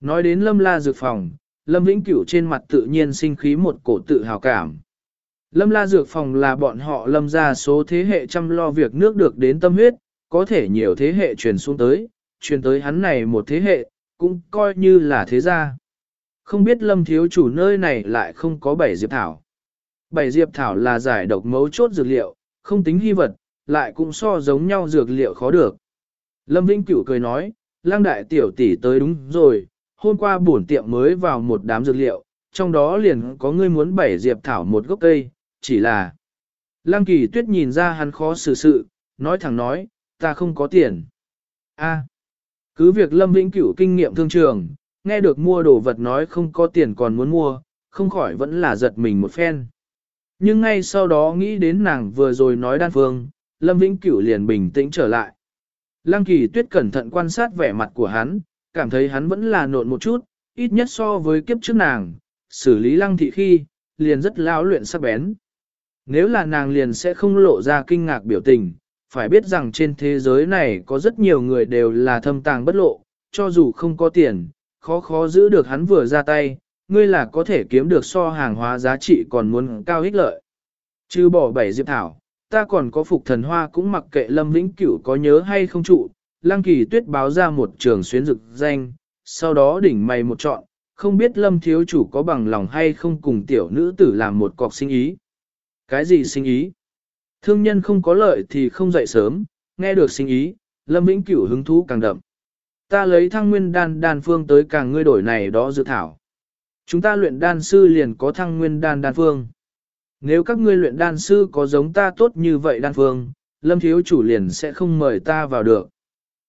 Nói đến lâm la dược phòng, lâm vĩnh cửu trên mặt tự nhiên sinh khí một cổ tự hào cảm. Lâm la dược phòng là bọn họ lâm ra số thế hệ chăm lo việc nước được đến tâm huyết, có thể nhiều thế hệ truyền xuống tới, truyền tới hắn này một thế hệ, cũng coi như là thế gia. Không biết lâm thiếu chủ nơi này lại không có bảy diệp thảo. Bảy diệp thảo là giải độc mấu chốt dược liệu, không tính hy vật, lại cũng so giống nhau dược liệu khó được. Lâm Vĩnh Cửu cười nói, lang đại tiểu tỷ tới đúng rồi, hôm qua bổn tiệm mới vào một đám dược liệu, trong đó liền có ngươi muốn bảy diệp thảo một gốc cây, chỉ là... Lăng kỳ tuyết nhìn ra hắn khó xử sự, nói thẳng nói, ta không có tiền. A. Cứ việc Lâm Vĩnh Cửu kinh nghiệm thương trường, nghe được mua đồ vật nói không có tiền còn muốn mua, không khỏi vẫn là giật mình một phen. Nhưng ngay sau đó nghĩ đến nàng vừa rồi nói đan phương, Lâm Vĩnh Cửu liền bình tĩnh trở lại. Lăng kỳ tuyết cẩn thận quan sát vẻ mặt của hắn, cảm thấy hắn vẫn là nộn một chút, ít nhất so với kiếp trước nàng, xử lý lăng thị khi, liền rất lao luyện sắc bén. Nếu là nàng liền sẽ không lộ ra kinh ngạc biểu tình, phải biết rằng trên thế giới này có rất nhiều người đều là thâm tàng bất lộ, cho dù không có tiền, khó khó giữ được hắn vừa ra tay, ngươi là có thể kiếm được so hàng hóa giá trị còn muốn cao ích lợi. Chứ bỏ bảy diệp thảo, ta còn có phục thần hoa cũng mặc kệ lâm vĩnh cửu có nhớ hay không trụ, lăng kỳ tuyết báo ra một trường xuyến rực danh, sau đó đỉnh mày một chọn, không biết lâm thiếu chủ có bằng lòng hay không cùng tiểu nữ tử làm một cọc sinh ý. Cái gì sinh ý? Thương nhân không có lợi thì không dậy sớm, nghe được sinh ý, Lâm Vĩnh Cửu hứng thú càng đậm. Ta lấy thăng nguyên đan đan phương tới càng ngươi đổi này đó dự thảo. Chúng ta luyện đan sư liền có thăng nguyên đan đan phương. Nếu các ngươi luyện đan sư có giống ta tốt như vậy đan phương, Lâm thiếu chủ liền sẽ không mời ta vào được.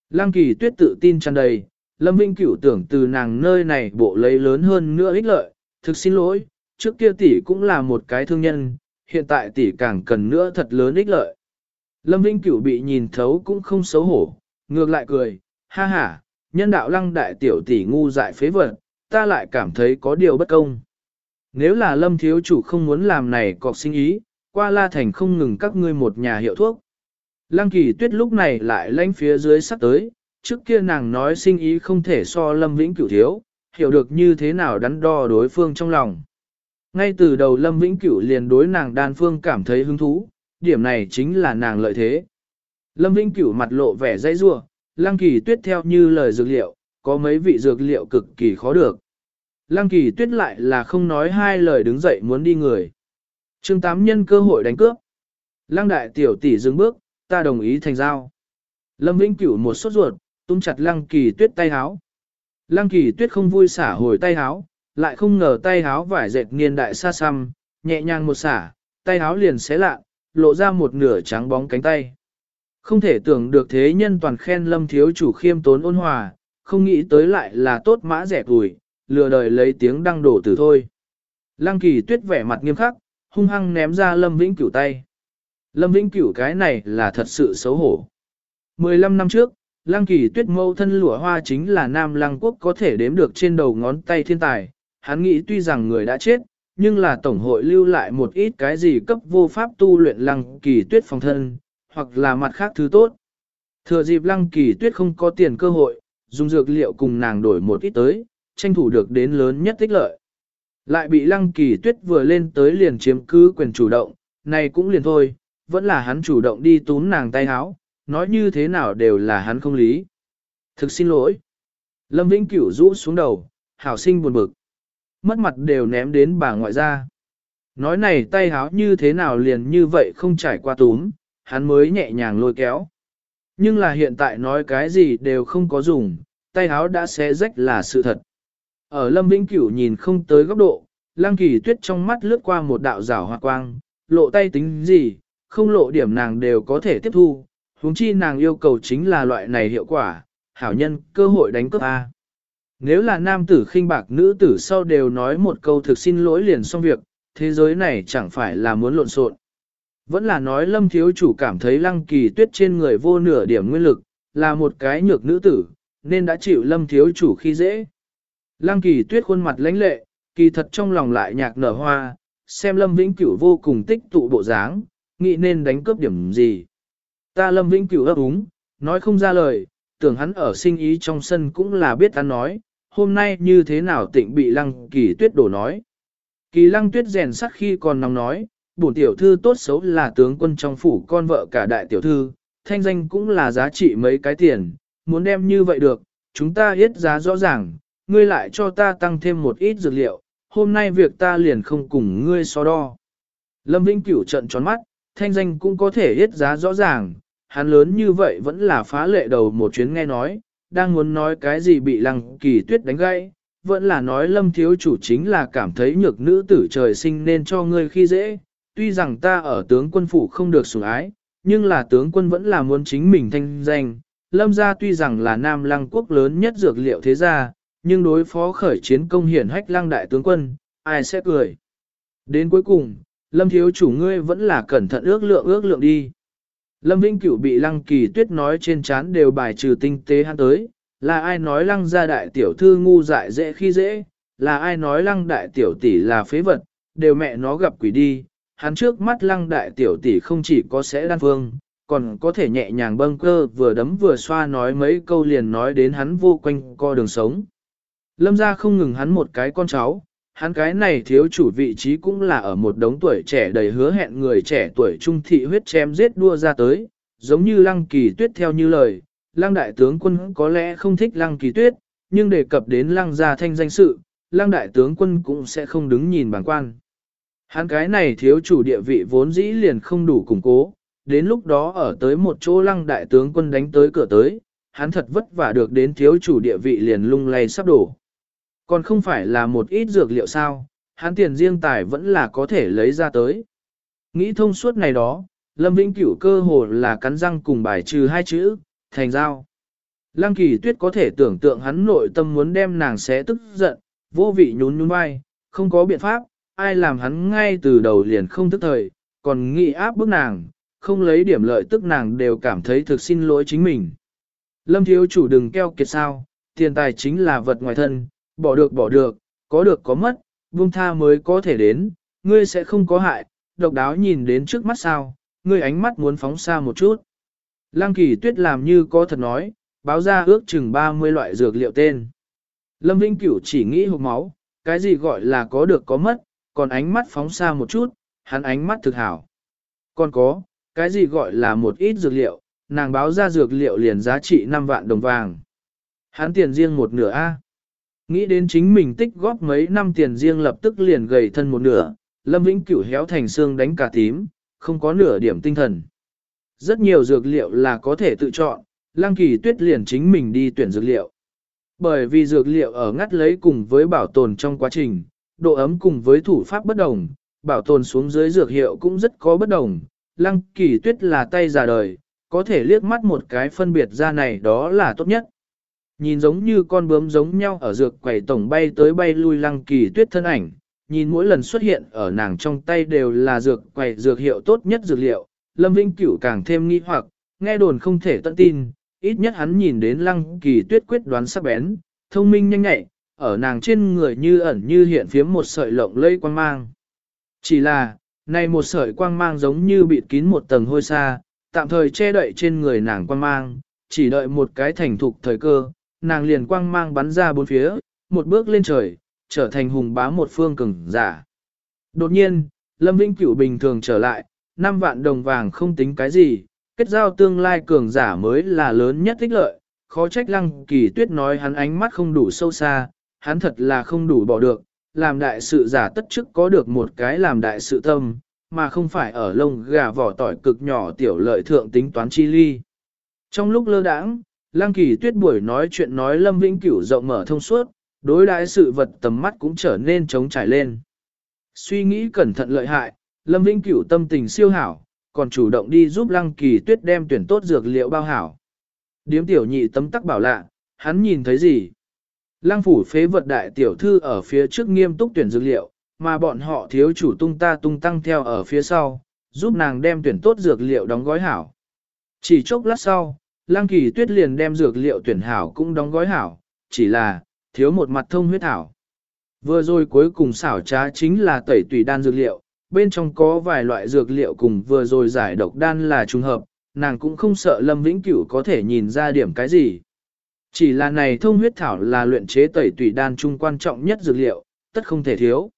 Lăng kỳ tuyết tự tin tràn đầy, Lâm vinh Cửu tưởng từ nàng nơi này bộ lấy lớn hơn nữa ích lợi, thực xin lỗi, trước kia tỷ cũng là một cái thương nhân, hiện tại tỷ càng cần nữa thật lớn ích lợi. Lâm vinh Cửu bị nhìn thấu cũng không xấu hổ, ngược lại cười, ha ha, nhân đạo lăng đại tiểu tỷ ngu dại phế vật, ta lại cảm thấy có điều bất công. Nếu là lâm thiếu chủ không muốn làm này cọc sinh ý, qua la thành không ngừng các ngươi một nhà hiệu thuốc. Lăng kỳ tuyết lúc này lại lanh phía dưới sắp tới, trước kia nàng nói sinh ý không thể so Lâm Vĩnh Cửu thiếu, hiểu được như thế nào đắn đo đối phương trong lòng. Ngay từ đầu Lâm Vĩnh Cửu liền đối nàng đan phương cảm thấy hứng thú, điểm này chính là nàng lợi thế. Lâm Vĩnh Cửu mặt lộ vẻ dãy rua, Lăng Kỳ Tuyết theo như lời dược liệu, có mấy vị dược liệu cực kỳ khó được. Lăng Kỳ Tuyết lại là không nói hai lời đứng dậy muốn đi người. Chương tám nhân cơ hội đánh cướp. Lăng đại tiểu tỷ dừng bước, ta đồng ý thành giao. Lâm Vĩnh Cửu một sốt ruột, túm chặt Lăng Kỳ Tuyết tay háo. Lăng Kỳ Tuyết không vui xả hồi tay háo, lại không ngờ tay háo vải dệt niên đại xa xăm, nhẹ nhàng một xả, tay háo liền xé lạ, lộ ra một nửa trắng bóng cánh tay. Không thể tưởng được thế nhân toàn khen lâm thiếu chủ khiêm tốn ôn hòa, không nghĩ tới lại là tốt mã rẻ tuổi, lừa đời lấy tiếng đăng đổ từ thôi. Lăng kỳ tuyết vẻ mặt nghiêm khắc, hung hăng ném ra lâm vĩnh cửu tay. Lâm vĩnh cửu cái này là thật sự xấu hổ. 15 năm trước, lăng kỳ tuyết mâu thân lụa hoa chính là nam lăng quốc có thể đếm được trên đầu ngón tay thiên tài. Hắn nghĩ tuy rằng người đã chết, nhưng là tổng hội lưu lại một ít cái gì cấp vô pháp tu luyện lăng kỳ tuyết phòng thân, hoặc là mặt khác thứ tốt. Thừa dịp lăng kỳ tuyết không có tiền cơ hội, dùng dược liệu cùng nàng đổi một ít tới, tranh thủ được đến lớn nhất tích lợi. Lại bị lăng kỳ tuyết vừa lên tới liền chiếm cứ quyền chủ động, này cũng liền thôi, vẫn là hắn chủ động đi túm nàng tay háo, nói như thế nào đều là hắn không lý. Thực xin lỗi. Lâm Vĩnh Cửu rũ xuống đầu, hảo sinh buồn bực. Mất mặt đều ném đến bà ngoại ra. Nói này tay háo như thế nào liền như vậy không trải qua túm, hắn mới nhẹ nhàng lôi kéo. Nhưng là hiện tại nói cái gì đều không có dùng, tay háo đã xé rách là sự thật. Ở Lâm Vĩnh Cửu nhìn không tới góc độ, Lăng Kỳ Tuyết trong mắt lướt qua một đạo rảo hoa quang, lộ tay tính gì, không lộ điểm nàng đều có thể tiếp thu, huống chi nàng yêu cầu chính là loại này hiệu quả, hảo nhân, cơ hội đánh cướp A. Nếu là nam tử khinh bạc nữ tử sau đều nói một câu thực xin lỗi liền xong việc, thế giới này chẳng phải là muốn lộn xộn. Vẫn là nói lâm thiếu chủ cảm thấy lăng kỳ tuyết trên người vô nửa điểm nguyên lực, là một cái nhược nữ tử, nên đã chịu lâm thiếu chủ khi dễ. Lăng kỳ tuyết khuôn mặt lãnh lệ, kỳ thật trong lòng lại nhạc nở hoa, xem lâm vĩnh cửu vô cùng tích tụ bộ dáng, nghĩ nên đánh cướp điểm gì. Ta lâm vĩnh cửu ấp úng, nói không ra lời, tưởng hắn ở sinh ý trong sân cũng là biết ta nói, hôm nay như thế nào tịnh bị lăng kỳ tuyết đổ nói. Kỳ lăng tuyết rèn sắt khi còn nóng nói, bổn tiểu thư tốt xấu là tướng quân trong phủ con vợ cả đại tiểu thư, thanh danh cũng là giá trị mấy cái tiền, muốn đem như vậy được, chúng ta hết giá rõ ràng, ngươi lại cho ta tăng thêm một ít dược liệu, hôm nay việc ta liền không cùng ngươi so đo. Lâm Vĩnh Cửu trận tròn mắt, thanh danh cũng có thể hết giá rõ ràng, hắn lớn như vậy vẫn là phá lệ đầu một chuyến nghe nói, đang muốn nói cái gì bị lăng kỳ tuyết đánh gãy, vẫn là nói lâm thiếu chủ chính là cảm thấy nhược nữ tử trời sinh nên cho ngươi khi dễ, tuy rằng ta ở tướng quân phủ không được sủng ái, nhưng là tướng quân vẫn là muốn chính mình thanh danh. Lâm gia tuy rằng là nam lăng quốc lớn nhất dược liệu thế gia, nhưng đối phó khởi chiến công hiển hách lăng đại tướng quân, ai sẽ cười. Đến cuối cùng, Lâm thiếu chủ ngươi vẫn là cẩn thận ước lượng ước lượng đi. Lâm Vĩnh Cửu bị Lăng Kỳ Tuyết nói trên chán đều bài trừ tinh tế hắn tới, là ai nói Lăng gia đại tiểu thư ngu dại dễ khi dễ, là ai nói Lăng đại tiểu tỷ là phế vật, đều mẹ nó gặp quỷ đi, hắn trước mắt lăng đại tiểu tỷ không chỉ có sẽ đan phương, còn có thể nhẹ nhàng bâng cơ vừa đấm vừa xoa nói mấy câu liền nói đến hắn vô quanh co đường sống. Lâm ra không ngừng hắn một cái con cháu, hắn cái này thiếu chủ vị trí cũng là ở một đống tuổi trẻ đầy hứa hẹn người trẻ tuổi trung thị huyết chém giết đua ra tới, giống như lăng kỳ tuyết theo như lời, lăng đại tướng quân có lẽ không thích lăng kỳ tuyết, nhưng đề cập đến lăng gia thanh danh sự, lăng đại tướng quân cũng sẽ không đứng nhìn bản quan. Hắn cái này thiếu chủ địa vị vốn dĩ liền không đủ củng cố, đến lúc đó ở tới một chỗ lăng đại tướng quân đánh tới cửa tới, hắn thật vất vả được đến thiếu chủ địa vị liền lung lay sắp đổ. Còn không phải là một ít dược liệu sao, hắn tiền riêng tài vẫn là có thể lấy ra tới. Nghĩ thông suốt này đó, Lâm Vĩnh Cửu cơ hồ là cắn răng cùng bài trừ hai chữ, thành giao. Lăng kỳ tuyết có thể tưởng tượng hắn nội tâm muốn đem nàng xé tức giận, vô vị nhún nhún vai, không có biện pháp, ai làm hắn ngay từ đầu liền không thức thời, còn nghĩ áp bức nàng, không lấy điểm lợi tức nàng đều cảm thấy thực xin lỗi chính mình. Lâm thiếu chủ đừng keo kiệt sao, tiền tài chính là vật ngoài thân, bỏ được bỏ được, có được có mất, buông tha mới có thể đến, ngươi sẽ không có hại, độc đáo nhìn đến trước mắt sao, ngươi ánh mắt muốn phóng xa một chút. Lăng kỳ tuyết làm như có thật nói, báo ra ước chừng 30 loại dược liệu tên. Lâm vinh Cửu chỉ nghĩ hộp máu, cái gì gọi là có được có mất, còn ánh mắt phóng xa một chút, hắn ánh mắt thực hảo. Còn có, cái gì gọi là một ít dược liệu, nàng báo ra dược liệu liền giá trị 5 vạn đồng vàng. Hắn tiền riêng một nửa A. Nghĩ đến chính mình tích góp mấy năm tiền riêng lập tức liền gầy thân một nửa, Lâm Vĩnh Cửu héo thành xương đánh cả tím, không có nửa điểm tinh thần. Rất nhiều dược liệu là có thể tự chọn, Lăng Kỳ Tuyết liền chính mình đi tuyển dược liệu. Bởi vì dược liệu ở ngắt lấy cùng với bảo tồn trong quá trình, độ ấm cùng với thủ pháp bất đồng, bảo tồn xuống dưới dược hiệu cũng rất có bất đồng. Lăng Kỳ Tuyết là tay già đời, có thể liếc mắt một cái phân biệt ra này đó là tốt nhất. Nhìn giống như con bướm giống nhau ở dược quầy tổng bay tới bay lui Lăng Kỳ Tuyết thân ảnh, nhìn mỗi lần xuất hiện ở nàng trong tay đều là dược quầy dược hiệu tốt nhất dược liệu, Lâm Vinh Cửu càng thêm nghi hoặc, nghe đồn không thể tận tin, ít nhất hắn nhìn đến lăng kỳ tuyết quyết đoán sắc bén, thông minh nhanh nhạy, ở nàng trên người như ẩn như hiện phiếm một sợi lộng lây quang mang. Chỉ là, này một sợi quang mang giống như bịt kín một tầng hôi xa, tạm thời che đậy trên người nàng quang mang, chỉ đợi một cái thành thục thời cơ, nàng liền quang mang bắn ra bốn phía, một bước lên trời, trở thành hùng bá một phương cường giả. Đột nhiên, Lâm Vĩnh Cửu bình thường trở lại, 5 vạn đồng vàng không tính cái gì, kết giao tương lai cường giả mới là lớn nhất thích lợi, khó trách lăng kỳ tuyết nói hắn ánh mắt không đủ sâu xa, hắn thật là không đủ bỏ được, làm đại sự giả tất chức có được một cái làm đại sự tâm, mà không phải ở lông gà vỏ tỏi cực nhỏ tiểu lợi thượng tính toán chi ly. Trong lúc lơ đãng, lăng kỳ tuyết buổi nói chuyện nói lâm vĩnh cửu rộng mở thông suốt, đối đại sự vật tầm mắt cũng trở nên trống trải lên. Suy nghĩ cẩn thận lợi hại, lâm vĩnh cửu tâm tình siêu hảo, còn chủ động đi giúp lăng kỳ tuyết đem tuyển tốt dược liệu bao hảo. Điếm tiểu nhị tấm tắc bảo lạ, hắn nhìn thấy gì? Lăng phủ phế vật đại tiểu thư ở phía trước nghiêm túc tuyển dược liệu, mà bọn họ thiếu chủ tung ta tung tăng theo ở phía sau, giúp nàng đem tuyển tốt dược liệu đóng gói hảo. Chỉ chốc lát sau, Lang kỳ tuyết liền đem dược liệu tuyển hảo cũng đóng gói hảo, chỉ là, thiếu một mặt thông huyết hảo. Vừa rồi cuối cùng xảo trá chính là tẩy tùy đan dược liệu, bên trong có vài loại dược liệu cùng vừa rồi giải độc đan là trùng hợp, nàng cũng không sợ Lâm Vĩnh Cửu có thể nhìn ra điểm cái gì. Chỉ là này thông huyết thảo là luyện chế tẩy tùy đan trung quan trọng nhất dược liệu, tất không thể thiếu.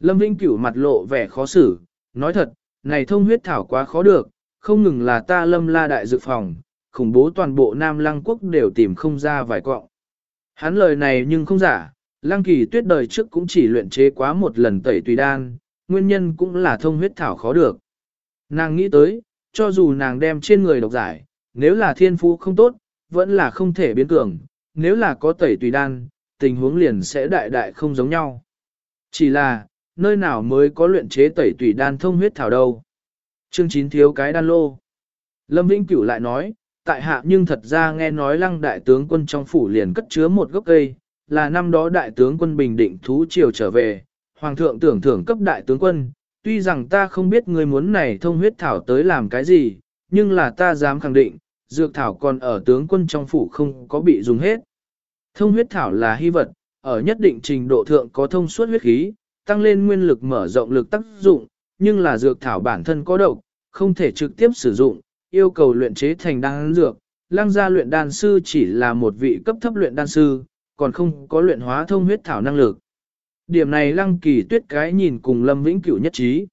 Lâm Vĩnh Cửu mặt lộ vẻ khó xử, nói thật, này thông huyết thảo quá khó được, không ngừng là ta lâm la đại dược phòng, khủng bố toàn bộ Nam Lăng Quốc đều tìm không ra vài cọng. Hắn lời này nhưng không giả, Lăng Kỳ tuyết đời trước cũng chỉ luyện chế quá một lần tẩy tùy đan, nguyên nhân cũng là thông huyết thảo khó được. Nàng nghĩ tới, cho dù nàng đem trên người độc giải, nếu là thiên phú không tốt, vẫn là không thể biến cường, nếu là có tẩy tùy đan, tình huống liền sẽ đại đại không giống nhau. Chỉ là, nơi nào mới có luyện chế tẩy tùy đan thông huyết thảo đâu. Chương 9 thiếu cái đan lô. Lâm Vĩnh Cửu lại nói, tại hạ nhưng thật ra nghe nói lăng đại tướng quân trong phủ liền cất chứa một gốc cây, là năm đó đại tướng quân Bình Định thú triều trở về, Hoàng thượng tưởng thưởng cấp đại tướng quân, tuy rằng ta không biết người muốn này thông huyết thảo tới làm cái gì, nhưng là ta dám khẳng định, dược thảo còn ở tướng quân trong phủ không có bị dùng hết. Thông huyết thảo là hy vật, ở nhất định trình độ thượng có thông suốt huyết khí, tăng lên nguyên lực mở rộng lực tác dụng, nhưng là dược thảo bản thân có độc, không thể trực tiếp sử dụng, yêu cầu luyện chế thành đan dược. Lăng gia luyện đan sư chỉ là một vị cấp thấp luyện đan sư, còn không có luyện hóa thông huyết thảo năng lực. Điểm này lăng kỳ tuyết cái nhìn cùng Lâm Vĩnh Cửu nhất trí.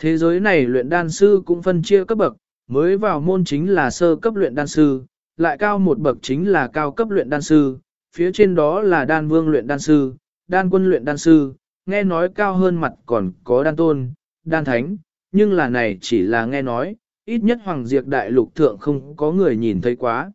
Thế giới này luyện đan sư cũng phân chia cấp bậc, mới vào môn chính là sơ cấp luyện đan sư, lại cao một bậc chính là cao cấp luyện đan sư, phía trên đó là đan vương luyện đan sư, đan quân luyện đan sư, nghe nói cao hơn mặt còn có đan tôn, đan thánh, nhưng là này chỉ là nghe nói, ít nhất hoàng diệt đại lục thượng không có người nhìn thấy quá.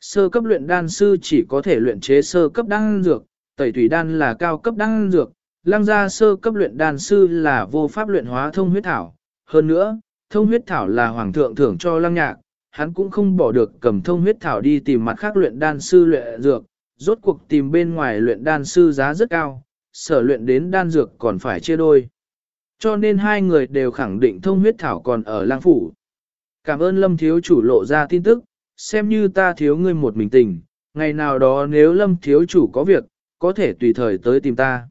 Sơ cấp luyện đan sư chỉ có thể luyện chế sơ cấp đan dược, tẩy thủy đan là cao cấp đan dược, lăng gia sơ cấp luyện đan sư là vô pháp luyện hóa thông huyết thảo. Hơn nữa, thông huyết thảo là hoàng thượng thưởng cho lăng nhạc, hắn cũng không bỏ được cầm thông huyết thảo đi tìm mặt khác luyện đan sư luyện dược, rốt cuộc tìm bên ngoài luyện đan sư giá rất cao, sở luyện đến đan dược còn phải chia đôi. Cho nên hai người đều khẳng định thông huyết thảo còn ở lang phủ. Cảm ơn lâm thiếu chủ lộ ra tin tức, xem như ta thiếu ngươi một mình tình, ngày nào đó nếu lâm thiếu chủ có việc, có thể tùy thời tới tìm ta.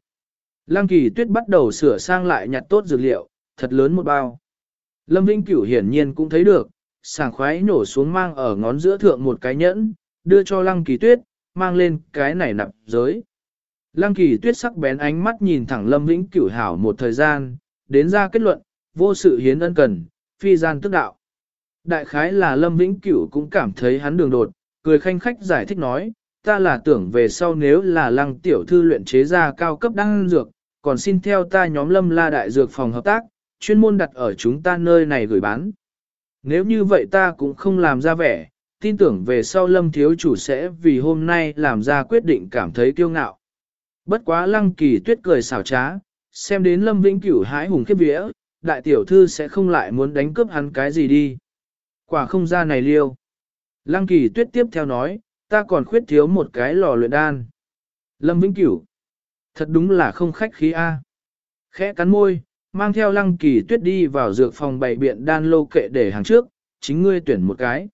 Lăng kỳ tuyết bắt đầu sửa sang lại nhặt tốt dược liệu, thật lớn một bao. Lâm Vĩnh Cửu hiển nhiên cũng thấy được, sảng khoái nổ xuống mang ở ngón giữa thượng một cái nhẫn, đưa cho lăng kỳ tuyết, mang lên cái này nạp giới. Lăng kỳ tuyết sắc bén ánh mắt nhìn thẳng lâm vĩnh cửu hảo một thời gian, đến ra kết luận, vô sự hiến ân cần, phi gian tức đạo. Đại khái là lâm vĩnh cửu cũng cảm thấy hắn đường đột, cười khanh khách giải thích nói, ta là tưởng về sau nếu là lăng tiểu thư luyện chế ra cao cấp đăng dược, còn xin theo ta nhóm lâm la đại dược phòng hợp tác, chuyên môn đặt ở chúng ta nơi này gửi bán. Nếu như vậy ta cũng không làm ra vẻ, tin tưởng về sau lâm thiếu chủ sẽ vì hôm nay làm ra quyết định cảm thấy kiêu ngạo. Bất quá lăng kỳ tuyết cười xảo trá, xem đến lâm vĩnh cửu hái hùng khiếp vía, đại tiểu thư sẽ không lại muốn đánh cướp hắn cái gì đi. Quả không ra này liêu. Lăng kỳ tuyết tiếp theo nói, ta còn khuyết thiếu một cái lò luyện đan. Lâm Vĩnh Cửu. Thật đúng là không khách khí A. Khẽ cắn môi, mang theo lăng kỳ tuyết đi vào dược phòng bày biện đan lô kệ để hàng trước, chính ngươi tuyển một cái.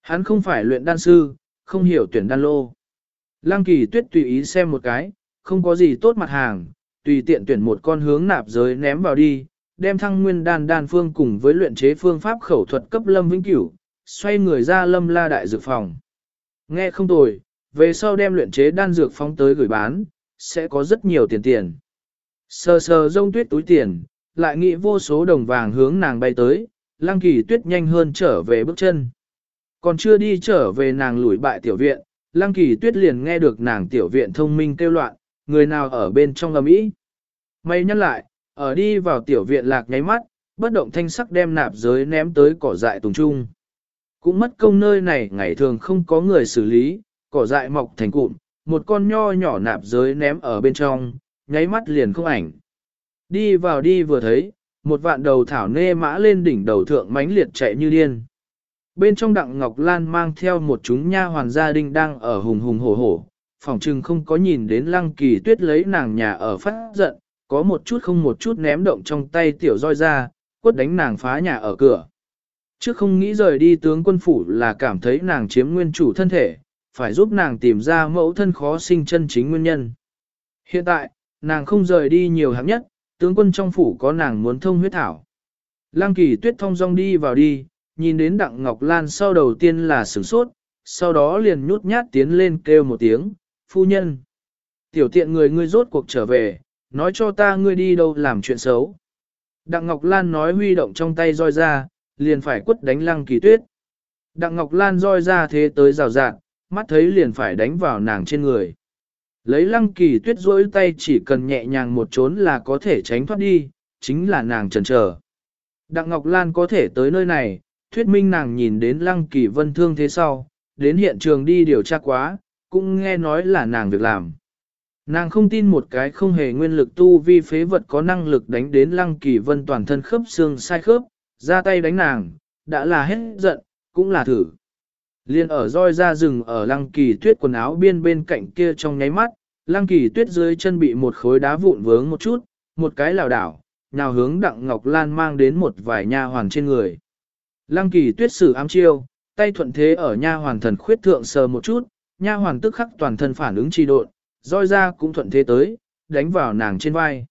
Hắn không phải luyện đan sư, không hiểu tuyển đan lô. Lăng kỳ tuyết tùy ý xem một cái, không có gì tốt mặt hàng, tùy tiện tuyển một con hướng nạp giới ném vào đi, đem thăng nguyên đan đan phương cùng với luyện chế phương pháp khẩu thuật cấp lâm vĩnh cửu, xoay người ra lâm la đại dược phòng. Nghe không tồi, về sau đem luyện chế đan dược phóng tới gửi bán, sẽ có rất nhiều tiền tiền. Sờ sờ rông tuyết túi tiền, lại nghĩ vô số đồng vàng hướng nàng bay tới, lăng kỳ tuyết nhanh hơn trở về bước chân. Còn chưa đi trở về nàng lủi bại tiểu viện, lăng kỳ tuyết liền nghe được nàng tiểu viện thông minh kêu loạn, người nào ở bên trong ầm ý. May nhắc lại, ở đi vào tiểu viện lạc nháy mắt, bất động thanh sắc đem nạp giới ném tới cỏ dại tùng trung. Cũng mất công nơi này ngày thường không có người xử lý, cỏ dại mọc thành cụm, một con nho nhỏ nạp giới ném ở bên trong, nháy mắt liền không ảnh. Đi vào đi vừa thấy, một vạn đầu thảo nê mã lên đỉnh đầu thượng mánh liệt chạy như điên. Bên trong đặng Ngọc Lan mang theo một chúng nha hoàn gia đình đang ở hùng hùng hổ hổ, phòng trừng không có nhìn đến lăng kỳ tuyết lấy nàng nhà ở phát giận, có một chút không một chút ném động trong tay tiểu roi ra, quất đánh nàng phá nhà ở cửa. Trước không nghĩ rời đi tướng quân phủ là cảm thấy nàng chiếm nguyên chủ thân thể, phải giúp nàng tìm ra mẫu thân khó sinh chân chính nguyên nhân. Hiện tại, nàng không rời đi nhiều hạng nhất, tướng quân trong phủ có nàng muốn thông huyết thảo. Lăng kỳ tuyết thông dong đi vào đi, nhìn đến đặng ngọc lan sau đầu tiên là sửng sốt, sau đó liền nhút nhát tiến lên kêu một tiếng, phu nhân. Tiểu tiện người ngươi rốt cuộc trở về, nói cho ta ngươi đi đâu làm chuyện xấu. Đặng Ngọc Lan nói huy động trong tay roi ra, liền phải quất đánh lăng kỳ tuyết. Đặng Ngọc Lan roi ra thế tới rào rạng, mắt thấy liền phải đánh vào nàng trên người. Lấy lăng kỳ tuyết rỗi tay chỉ cần nhẹ nhàng một trốn là có thể tránh thoát đi, chính là nàng trần trở. Đặng Ngọc Lan có thể tới nơi này, thuyết minh nàng nhìn đến lăng kỳ vân thương thế sau, đến hiện trường đi điều tra quá, cũng nghe nói là nàng việc làm. Nàng không tin một cái không hề nguyên lực tu vi phế vật có năng lực đánh đến lăng kỳ vân toàn thân khớp xương sai khớp, ra tay đánh nàng, đã là hết giận, cũng là thử. Liên ở roi ra rừng ở lăng kỳ tuyết quần áo biên bên cạnh kia trong nháy mắt, lăng kỳ tuyết dưới chân bị một khối đá vụn vướng một chút, một cái lảo đảo, nào hướng đặng ngọc lan mang đến một vài nha hoàn trên người. Lăng kỳ tuyết sử ám chiêu, tay thuận thế ở nha hoàn thần khuyết thượng sờ một chút, nha hoàn tức khắc toàn thân phản ứng trì độn, roi ra cũng thuận thế tới, đánh vào nàng trên vai.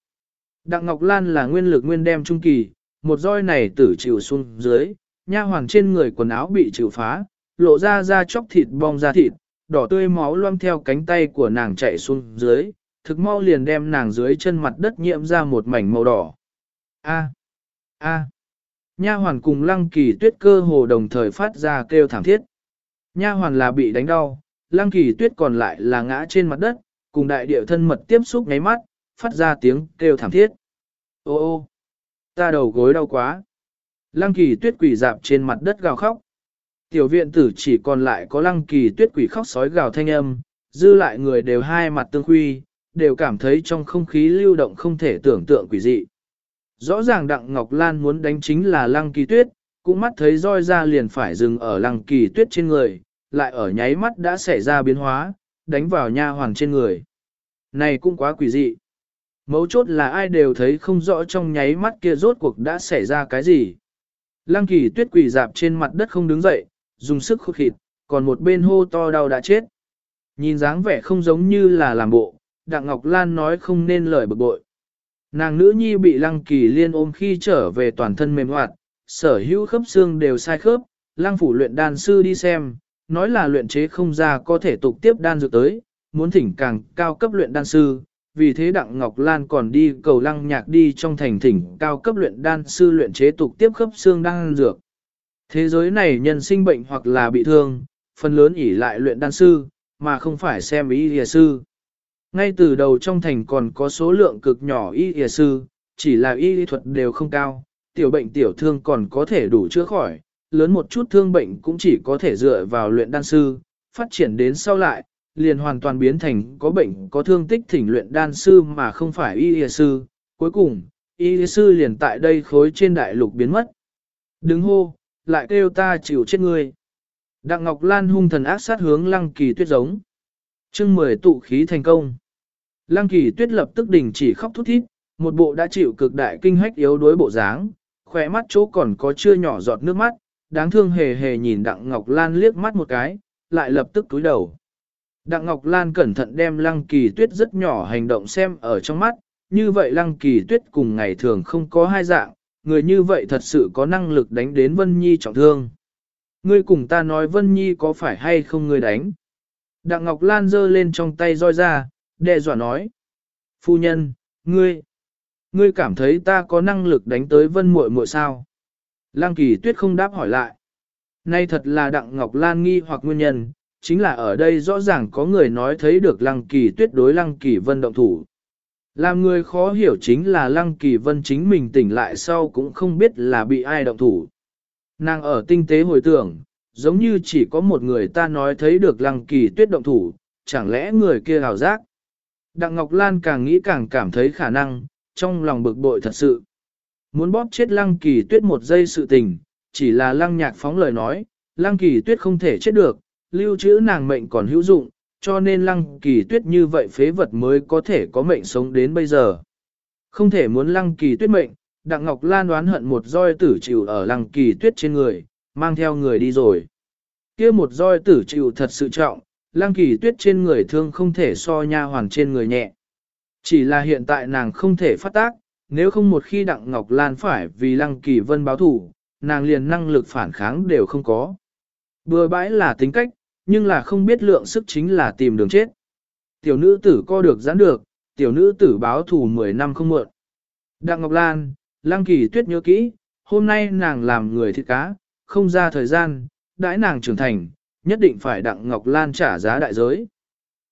Đặng Ngọc Lan là nguyên lực nguyên đem trung kỳ, một roi này tử chịu xuống dưới, nha hoàng trên người quần áo bị chịu phá, lộ ra ra chóc thịt bong ra thịt, đỏ tươi máu loang theo cánh tay của nàng chạy xuống dưới, thực mau liền đem nàng dưới chân mặt đất nhiễm ra một mảnh màu đỏ. A. A. Nha hoàn cùng lăng kỳ tuyết cơ hồ đồng thời phát ra kêu thảm thiết. Nha hoàn là bị đánh đau, lăng kỳ tuyết còn lại là ngã trên mặt đất, cùng đại địa thân mật tiếp xúc ngáy mắt, phát ra tiếng kêu thảm thiết. Ô ô, ta đầu gối đau quá. Lăng kỳ tuyết quỷ dạp trên mặt đất gào khóc. Tiểu viện tử chỉ còn lại có lăng kỳ tuyết quỷ khóc sói gào thanh âm, dư lại người đều hai mặt tương huy, đều cảm thấy trong không khí lưu động không thể tưởng tượng quỷ dị. Rõ ràng Đặng Ngọc Lan muốn đánh chính là lăng kỳ tuyết, cũng mắt thấy roi ra liền phải dừng ở lăng kỳ tuyết trên người, lại ở nháy mắt đã xảy ra biến hóa, đánh vào nha hoàng trên người. Này cũng quá quỷ dị. Mấu chốt là ai đều thấy không rõ trong nháy mắt kia rốt cuộc đã xảy ra cái gì. Lăng kỳ tuyết quỷ dạp trên mặt đất không đứng dậy, dùng sức khốt khịt, còn một bên hô to đau đã chết. Nhìn dáng vẻ không giống như là làm bộ, Đặng Ngọc Lan nói không nên lời bực bội. Nàng nữ nhi bị lăng kỳ liên ôm khi trở về toàn thân mềm hoạt, sở hữu khớp xương đều sai khớp, lang phủ luyện đàn sư đi xem, nói là luyện chế không ra có thể tục tiếp đan dược tới, muốn thỉnh càng cao cấp luyện đan sư, vì thế Đặng Ngọc Lan còn đi cầu lăng nhạc đi trong thành thỉnh cao cấp luyện đan sư luyện chế tục tiếp khớp xương đan dược. Thế giới này nhân sinh bệnh hoặc là bị thương, phần lớn ỉ lại luyện đan sư, mà không phải xem ý y sư. Ngay từ đầu trong thành còn có số lượng cực nhỏ y y sư, chỉ là y lý thuật đều không cao, tiểu bệnh tiểu thương còn có thể đủ chữa khỏi, lớn một chút thương bệnh cũng chỉ có thể dựa vào luyện đan sư, phát triển đến sau lại, liền hoàn toàn biến thành có bệnh có thương tích thỉnh luyện đan sư mà không phải y y sư. Cuối cùng, y y sư liền tại đây khối trên đại lục biến mất. Đứng hô, lại kêu ta chịu chết ngươi. Đặng Ngọc Lan hung thần ác sát hướng Lăng Kỳ Tuyết giống. Chương 10 tụ khí thành công. Lăng Kỳ Tuyết lập tức đình chỉ khóc thút thít, một bộ đã chịu cực đại kinh hách yếu đuối bộ dáng, khỏe mắt chỗ còn có chưa nhỏ giọt nước mắt, đáng thương hề hề nhìn Đặng Ngọc Lan liếc mắt một cái, lại lập tức cúi đầu. Đặng Ngọc Lan cẩn thận đem Lăng Kỳ Tuyết rất nhỏ hành động xem ở trong mắt, như vậy Lăng Kỳ Tuyết cùng ngày thường không có hai dạng, người như vậy thật sự có năng lực đánh đến Vân Nhi trọng thương. Ngươi cùng ta nói Vân Nhi có phải hay không ngươi đánh? Đặng Ngọc Lan giơ lên trong tay roi ra, đe dọa nói. Phu nhân, ngươi, ngươi cảm thấy ta có năng lực đánh tới Vân muội muội sao? Lăng Kỳ Tuyết không đáp hỏi lại. Nay thật là Đặng Ngọc Lan nghi hoặc nguyên nhân, chính là ở đây rõ ràng có người nói thấy được Lăng Kỳ Tuyết đối Lăng Kỳ Vân động thủ. Làm người khó hiểu chính là Lăng Kỳ Vân chính mình tỉnh lại sau cũng không biết là bị ai động thủ. Nàng ở tinh tế hồi tưởng, giống như chỉ có một người ta nói thấy được Lăng Kỳ Tuyết động thủ, chẳng lẽ người kia hào giác. Đặng Ngọc Lan càng nghĩ càng cảm thấy khả năng, trong lòng bực bội thật sự. Muốn bóp chết Lăng Kỳ Tuyết một giây sự tình, chỉ là Lăng Nhạc phóng lời nói, Lăng Kỳ Tuyết không thể chết được, lưu trữ nàng mệnh còn hữu dụng, cho nên Lăng Kỳ Tuyết như vậy phế vật mới có thể có mệnh sống đến bây giờ. Không thể muốn Lăng Kỳ Tuyết mệnh, Đặng Ngọc Lan đoán hận một roi tử chịu ở Lăng Kỳ Tuyết trên người, mang theo người đi rồi. kia một roi tử chịu thật sự trọng, Lăng Kỳ Tuyết trên người thương không thể so nha hoàng trên người nhẹ. Chỉ là hiện tại nàng không thể phát tác, nếu không một khi Đặng Ngọc Lan phải vì Lăng Kỳ Vân báo thủ, nàng liền năng lực phản kháng đều không có. Bừa bãi là tính cách, nhưng là không biết lượng sức chính là tìm đường chết. Tiểu nữ tử co được giãn được, tiểu nữ tử báo thủ 10 năm không muộn. Đặng Ngọc Lan, Lăng Kỳ Tuyết nhớ kỹ, hôm nay nàng làm người thịt cá, không ra thời gian, đãi nàng trưởng thành, nhất định phải Đặng Ngọc Lan trả giá đại giới.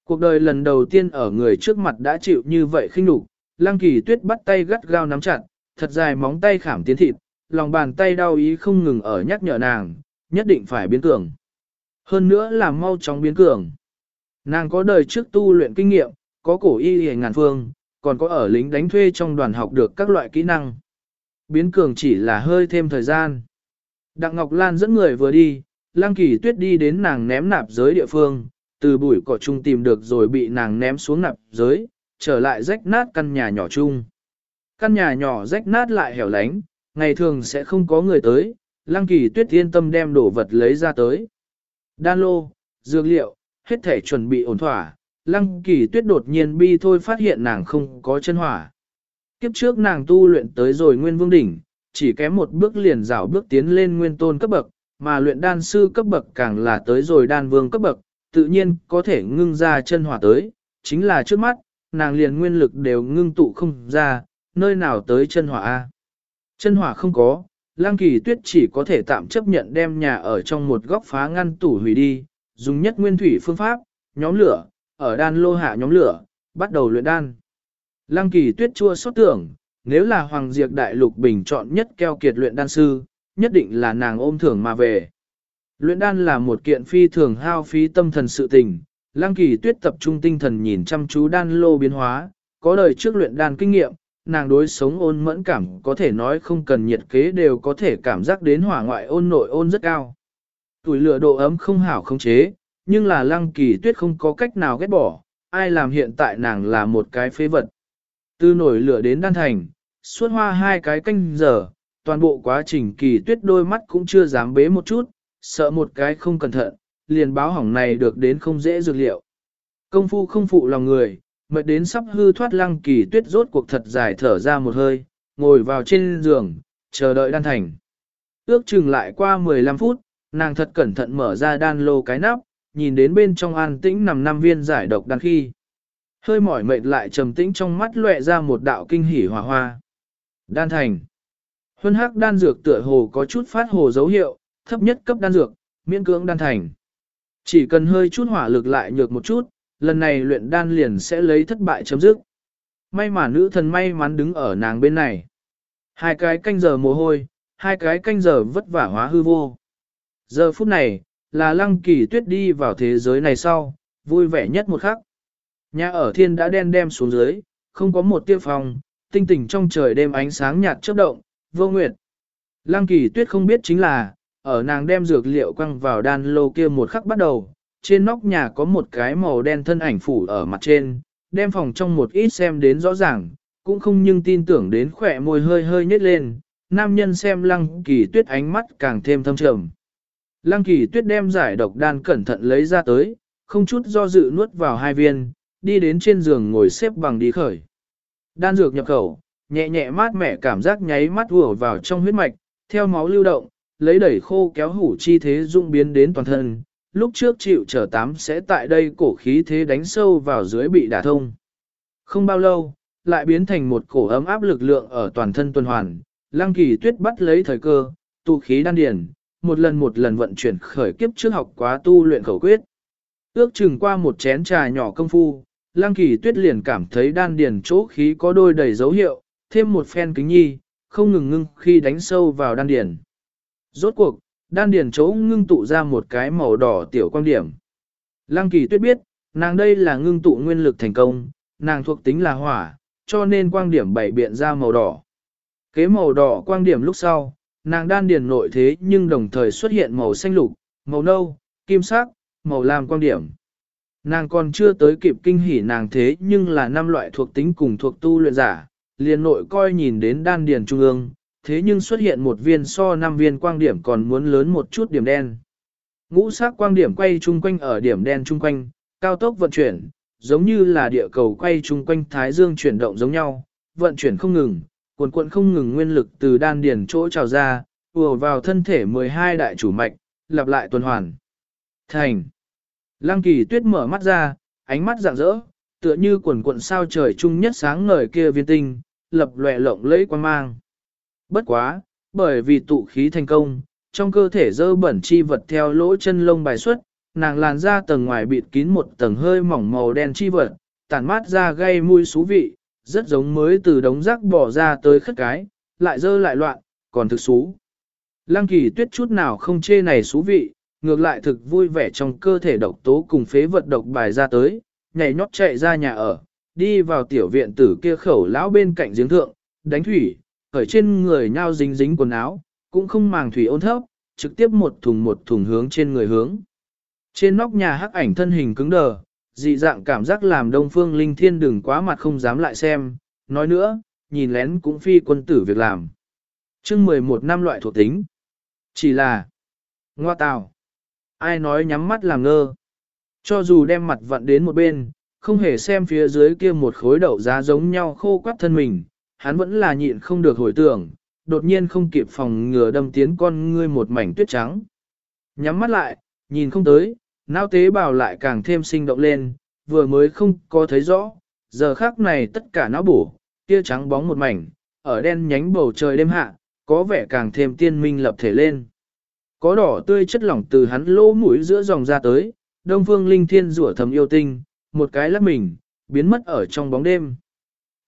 Cuộc đời lần đầu tiên ở người trước mặt đã chịu như vậy khinh nhục, Lăng Kỳ Tuyết bắt tay gắt gao nắm chặt, thật dài móng tay khảm tiến thịt, lòng bàn tay đau ý không ngừng ở nhắc nhở nàng, nhất định phải biến cường. Hơn nữa là mau chóng biến cường. Nàng có đời trước tu luyện kinh nghiệm, có cổ y hề ngàn phương, còn có ở lính đánh thuê trong đoàn học được các loại kỹ năng. Biến cường chỉ là hơi thêm thời gian. Đặng Ngọc Lan dẫn người vừa đi, Lăng Kỳ Tuyết đi đến nàng ném nạp giới địa phương, từ bụi cỏ chung tìm được rồi bị nàng ném xuống nạp giới, trở lại rách nát căn nhà nhỏ chung. Căn nhà nhỏ rách nát lại hẻo lánh, ngày thường sẽ không có người tới, Lăng Kỳ Tuyết yên tâm đem đồ vật lấy ra tới. Đan lô, dược liệu, hết thể chuẩn bị ổn thỏa, Lăng Kỳ Tuyết đột nhiên bi thôi phát hiện nàng không có chân hỏa. Kiếp trước nàng tu luyện tới rồi nguyên vương đỉnh, chỉ kém một bước liền rảo bước tiến lên nguyên tôn cấp bậc, mà luyện đan sư cấp bậc càng là tới rồi đan vương cấp bậc, tự nhiên có thể ngưng ra chân hỏa tới, chính là trước mắt, nàng liền nguyên lực đều ngưng tụ không ra, nơi nào tới chân hỏa A. Chân hỏa không có, lang kỳ tuyết chỉ có thể tạm chấp nhận đem nhà ở trong một góc phá ngăn tủ hủy đi, dùng nhất nguyên thủy phương pháp, nhóm lửa, ở đan lô hạ nhóm lửa, bắt đầu luyện đan. Lăng kỳ tuyết chua xót tưởng, nếu là Hoàng Diệp Đại Lục bình chọn nhất keo kiệt luyện đan sư, nhất định là nàng ôm thưởng mà về. Luyện đan là một kiện phi thường hao phí tâm thần sự tình, Lăng Kỳ Tuyết tập trung tinh thần nhìn chăm chú đan lô biến hóa, có đời trước luyện đan kinh nghiệm, nàng đối sống ôn mẫn cảm có thể nói không cần nhiệt kế đều có thể cảm giác đến hỏa ngoại ôn nội ôn rất cao. Tuổi lửa độ ấm không hảo không chế, nhưng là Lăng Kỳ Tuyết không có cách nào ghét bỏ, ai làm hiện tại nàng là một cái phế vật. Từ nổi lửa đến đan thành, suốt hoa hai cái canh giờ, toàn bộ quá trình kỳ tuyết đôi mắt cũng chưa dám bế một chút, sợ một cái không cẩn thận, liền báo hỏng này được đến không dễ dược liệu. Công phu không phụ lòng người, mệt đến sắp hư thoát lăng kỳ tuyết rốt cuộc thật dài thở ra một hơi, ngồi vào trên giường, chờ đợi đan thành. Ước chừng lại qua 15 phút, nàng thật cẩn thận mở ra đan lô cái nắp, nhìn đến bên trong an tĩnh nằm năm viên giải độc đan khi. Hơi mỏi mệt lại trầm tĩnh trong mắt lóe ra một đạo kinh hỉ hòa hoa. Đan thành. Huân hắc đan dược tựa hồ có chút phát hồ dấu hiệu, thấp nhất cấp đan dược, miễn cưỡng đan thành. Chỉ cần hơi chút hỏa lực lại nhược một chút, lần này luyện đan liền sẽ lấy thất bại chấm dứt. May mà nữ thần may mắn đứng ở nàng bên này. Hai cái canh giờ mồ hôi, hai cái canh giờ vất vả hóa hư vô. Giờ phút này, là lăng kỳ tuyết đi vào thế giới này sau, vui vẻ nhất một khắc. Nhà ở thiên đã đen đem xuống dưới, không có một tia phòng, tinh tỉnh trong trời đêm ánh sáng nhạt chớp động, vô nguyệt. Lăng kỳ tuyết không biết chính là, ở nàng đem dược liệu quăng vào đan lô kia một khắc bắt đầu, trên nóc nhà có một cái màu đen thân ảnh phủ ở mặt trên, đem phòng trong một ít xem đến rõ ràng, cũng không nhưng tin tưởng đến khỏe môi hơi hơi nhếch lên, nam nhân xem lăng kỳ tuyết ánh mắt càng thêm thâm trầm. Lăng kỳ tuyết đem giải độc đan cẩn thận lấy ra tới, không chút do dự nuốt vào hai viên, đi đến trên giường ngồi xếp bằng đi khởi. Đan dược nhập khẩu, nhẹ nhẹ mát mẻ cảm giác nháy mắt vừa vào trong huyết mạch, theo máu lưu động, lấy đẩy khô kéo hủ chi thế dung biến đến toàn thân. Lúc trước chịu trở tám sẽ tại đây cổ khí thế đánh sâu vào dưới bị đả thông. Không bao lâu, lại biến thành một cổ ấm áp lực lượng ở toàn thân tuần hoàn. Lăng kỳ tuyết bắt lấy thời cơ, tu khí đan điển. một lần một lần vận chuyển khởi kiếp trước học quá tu luyện khẩu quyết. Ước chừng qua một chén trà nhỏ công phu, Lăng Kỳ Tuyết liền cảm thấy đan điền chỗ khí có đôi đầy dấu hiệu, thêm một phen kính nhi, không ngừng ngưng khi đánh sâu vào đan điền. Rốt cuộc, đan điền chỗ ngưng tụ ra một cái màu đỏ tiểu quang điểm. Lăng Kỳ Tuyết biết, nàng đây là ngưng tụ nguyên lực thành công, nàng thuộc tính là hỏa, cho nên quang điểm bảy biện ra màu đỏ. Kế màu đỏ quang điểm lúc sau, nàng đan điền nội thế nhưng đồng thời xuất hiện màu xanh lục, màu nâu, kim sắc, màu lam quang điểm. Nàng còn chưa tới kịp kinh hỉ nàng thế nhưng là năm loại thuộc tính cùng thuộc tu luyện giả, liền nội coi nhìn đến đan điền trung ương, thế nhưng xuất hiện một viên so năm viên quang điểm còn muốn lớn một chút điểm đen. Ngũ sắc quang điểm quay chung quanh ở điểm đen chung quanh, cao tốc vận chuyển, giống như là địa cầu quay chung quanh thái dương chuyển động giống nhau, vận chuyển không ngừng, cuộn cuộn không ngừng nguyên lực từ đan điền chỗ trào ra, ùa vào thân thể 12 đại chủ mạch, lặp lại tuần hoàn. Thành. Lăng kỳ tuyết mở mắt ra, ánh mắt rạng rỡ, tựa như quần cuộn sao trời chung nhất sáng ngời kia viên tinh, lập lòe lộng lẫy quang mang. Bất quá, bởi vì tụ khí thành công, trong cơ thể dơ bẩn chi vật theo lỗ chân lông bài xuất, nàng làn ra tầng ngoài bịt kín một tầng hơi mỏng màu đen chi vật, tản mát ra gây mùi xú vị, rất giống mới từ đống rác bỏ ra tới khất cái, lại dơ lại loạn, còn thực xú. Lăng kỳ tuyết chút nào không chê này xú vị, ngược lại thực vui vẻ trong cơ thể độc tố cùng phế vật độc bài ra tới, nhảy nhót chạy ra nhà ở, đi vào tiểu viện tử kia khẩu lão bên cạnh giếng thượng, đánh thủy, ở trên người nhao dính dính quần áo, cũng không màng thủy ôn thấp, trực tiếp một thùng một thùng hướng trên người hướng. Trên nóc nhà hắc ảnh thân hình cứng đờ, dị dạng cảm giác làm đông phương linh thiên đừng quá mặt không dám lại xem, nói nữa, nhìn lén cũng phi quân tử việc làm. chương 11 năm loại thuộc tính. Chỉ là, ngoa tào, ai nói nhắm mắt làm ngơ. Cho dù đem mặt vặn đến một bên, không hề xem phía dưới kia một khối đậu giá giống nhau khô quắt thân mình, hắn vẫn là nhịn không được hồi tưởng, đột nhiên không kịp phòng ngừa đâm tiến con ngươi một mảnh tuyết trắng. Nhắm mắt lại, nhìn không tới, não tế bào lại càng thêm sinh động lên, vừa mới không có thấy rõ, giờ khác này tất cả não bổ, tia trắng bóng một mảnh, ở đen nhánh bầu trời đêm hạ, có vẻ càng thêm tiên minh lập thể lên. Có đỏ tươi chất lỏng từ hắn lỗ mũi giữa dòng ra tới, đông phương linh thiên rủa thầm yêu tinh, một cái lắc mình, biến mất ở trong bóng đêm.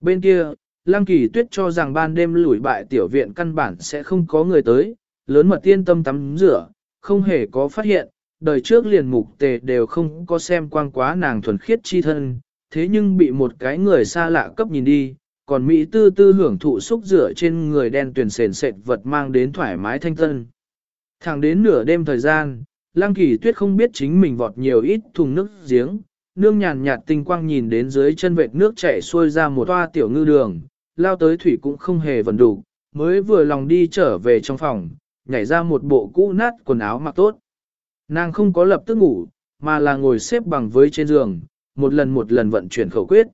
Bên kia, Lăng Kỳ Tuyết cho rằng ban đêm lủi bại tiểu viện căn bản sẽ không có người tới, lớn mật tiên tâm tắm rửa, không hề có phát hiện, đời trước liền mục tề đều không có xem quang quá nàng thuần khiết chi thân, thế nhưng bị một cái người xa lạ cấp nhìn đi, còn Mỹ tư tư hưởng thụ xúc rửa trên người đen tuyển sền sệt vật mang đến thoải mái thanh tân. Thẳng đến nửa đêm thời gian, Lăng Kỳ Tuyết không biết chính mình vọt nhiều ít thùng nước giếng, nương nhàn nhạt tinh quang nhìn đến dưới chân vệt nước chảy xuôi ra một toa tiểu ngư đường, lao tới thủy cũng không hề vần đủ, mới vừa lòng đi trở về trong phòng, nhảy ra một bộ cũ nát quần áo mặc tốt. Nàng không có lập tức ngủ, mà là ngồi xếp bằng với trên giường, một lần một lần vận chuyển khẩu quyết.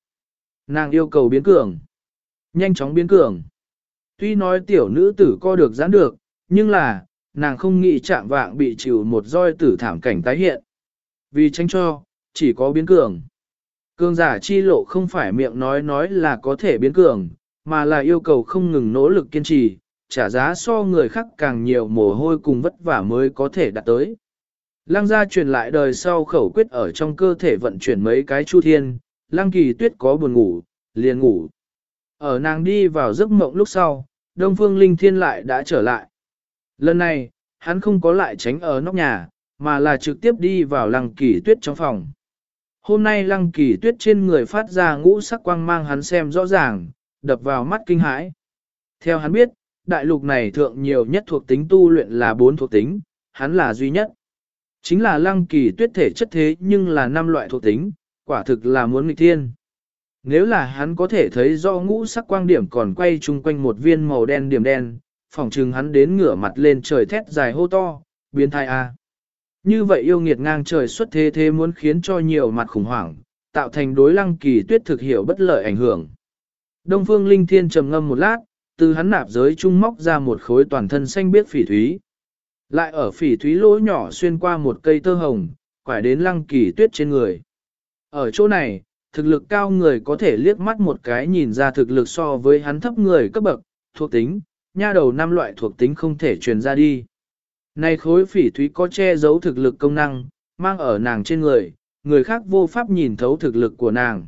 Nàng yêu cầu biến cường. Nhanh chóng biến cường. Tuy nói tiểu nữ tử co được giãn được, nhưng là, nàng không nghĩ chạm vạng bị chịu một roi tử thảm cảnh tái hiện. Vì tránh cho, chỉ có biến cường. Cường giả chi lộ không phải miệng nói nói là có thể biến cường, mà là yêu cầu không ngừng nỗ lực kiên trì, trả giá so người khác càng nhiều mồ hôi cùng vất vả mới có thể đạt tới. Lăng gia truyền lại đời sau khẩu quyết ở trong cơ thể vận chuyển mấy cái chu thiên, lăng kỳ tuyết có buồn ngủ, liền ngủ. Ở nàng đi vào giấc mộng lúc sau, Đông Phương Linh Thiên lại đã trở lại. Lần này, hắn không có lại tránh ở nóc nhà, mà là trực tiếp đi vào lăng kỳ tuyết trong phòng. Hôm nay lăng kỳ tuyết trên người phát ra ngũ sắc quang mang hắn xem rõ ràng, đập vào mắt kinh hãi. Theo hắn biết, đại lục này thượng nhiều nhất thuộc tính tu luyện là bốn thuộc tính, hắn là duy nhất. Chính là lăng kỳ tuyết thể chất thế nhưng là năm loại thuộc tính, quả thực là muốn nghịch thiên. Nếu là hắn có thể thấy do ngũ sắc quang điểm còn quay chung quanh một viên màu đen điểm đen, phỏng chừng hắn đến ngửa mặt lên trời thét dài hô to, biến thai A. Như vậy yêu nghiệt ngang trời xuất thế thế muốn khiến cho nhiều mặt khủng hoảng, tạo thành đối lăng kỳ tuyết thực hiểu bất lợi ảnh hưởng. Đông phương linh thiên trầm ngâm một lát, từ hắn nạp giới trung móc ra một khối toàn thân xanh biếc phỉ thúy. Lại ở phỉ thúy lỗ nhỏ xuyên qua một cây tơ hồng, quải đến lăng kỳ tuyết trên người. Ở chỗ này, thực lực cao người có thể liếc mắt một cái nhìn ra thực lực so với hắn thấp người cấp bậc, thuộc tính, nha đầu năm loại thuộc tính không thể truyền ra đi. Này khối phỉ thúy có che giấu thực lực công năng, mang ở nàng trên người, người khác vô pháp nhìn thấu thực lực của nàng.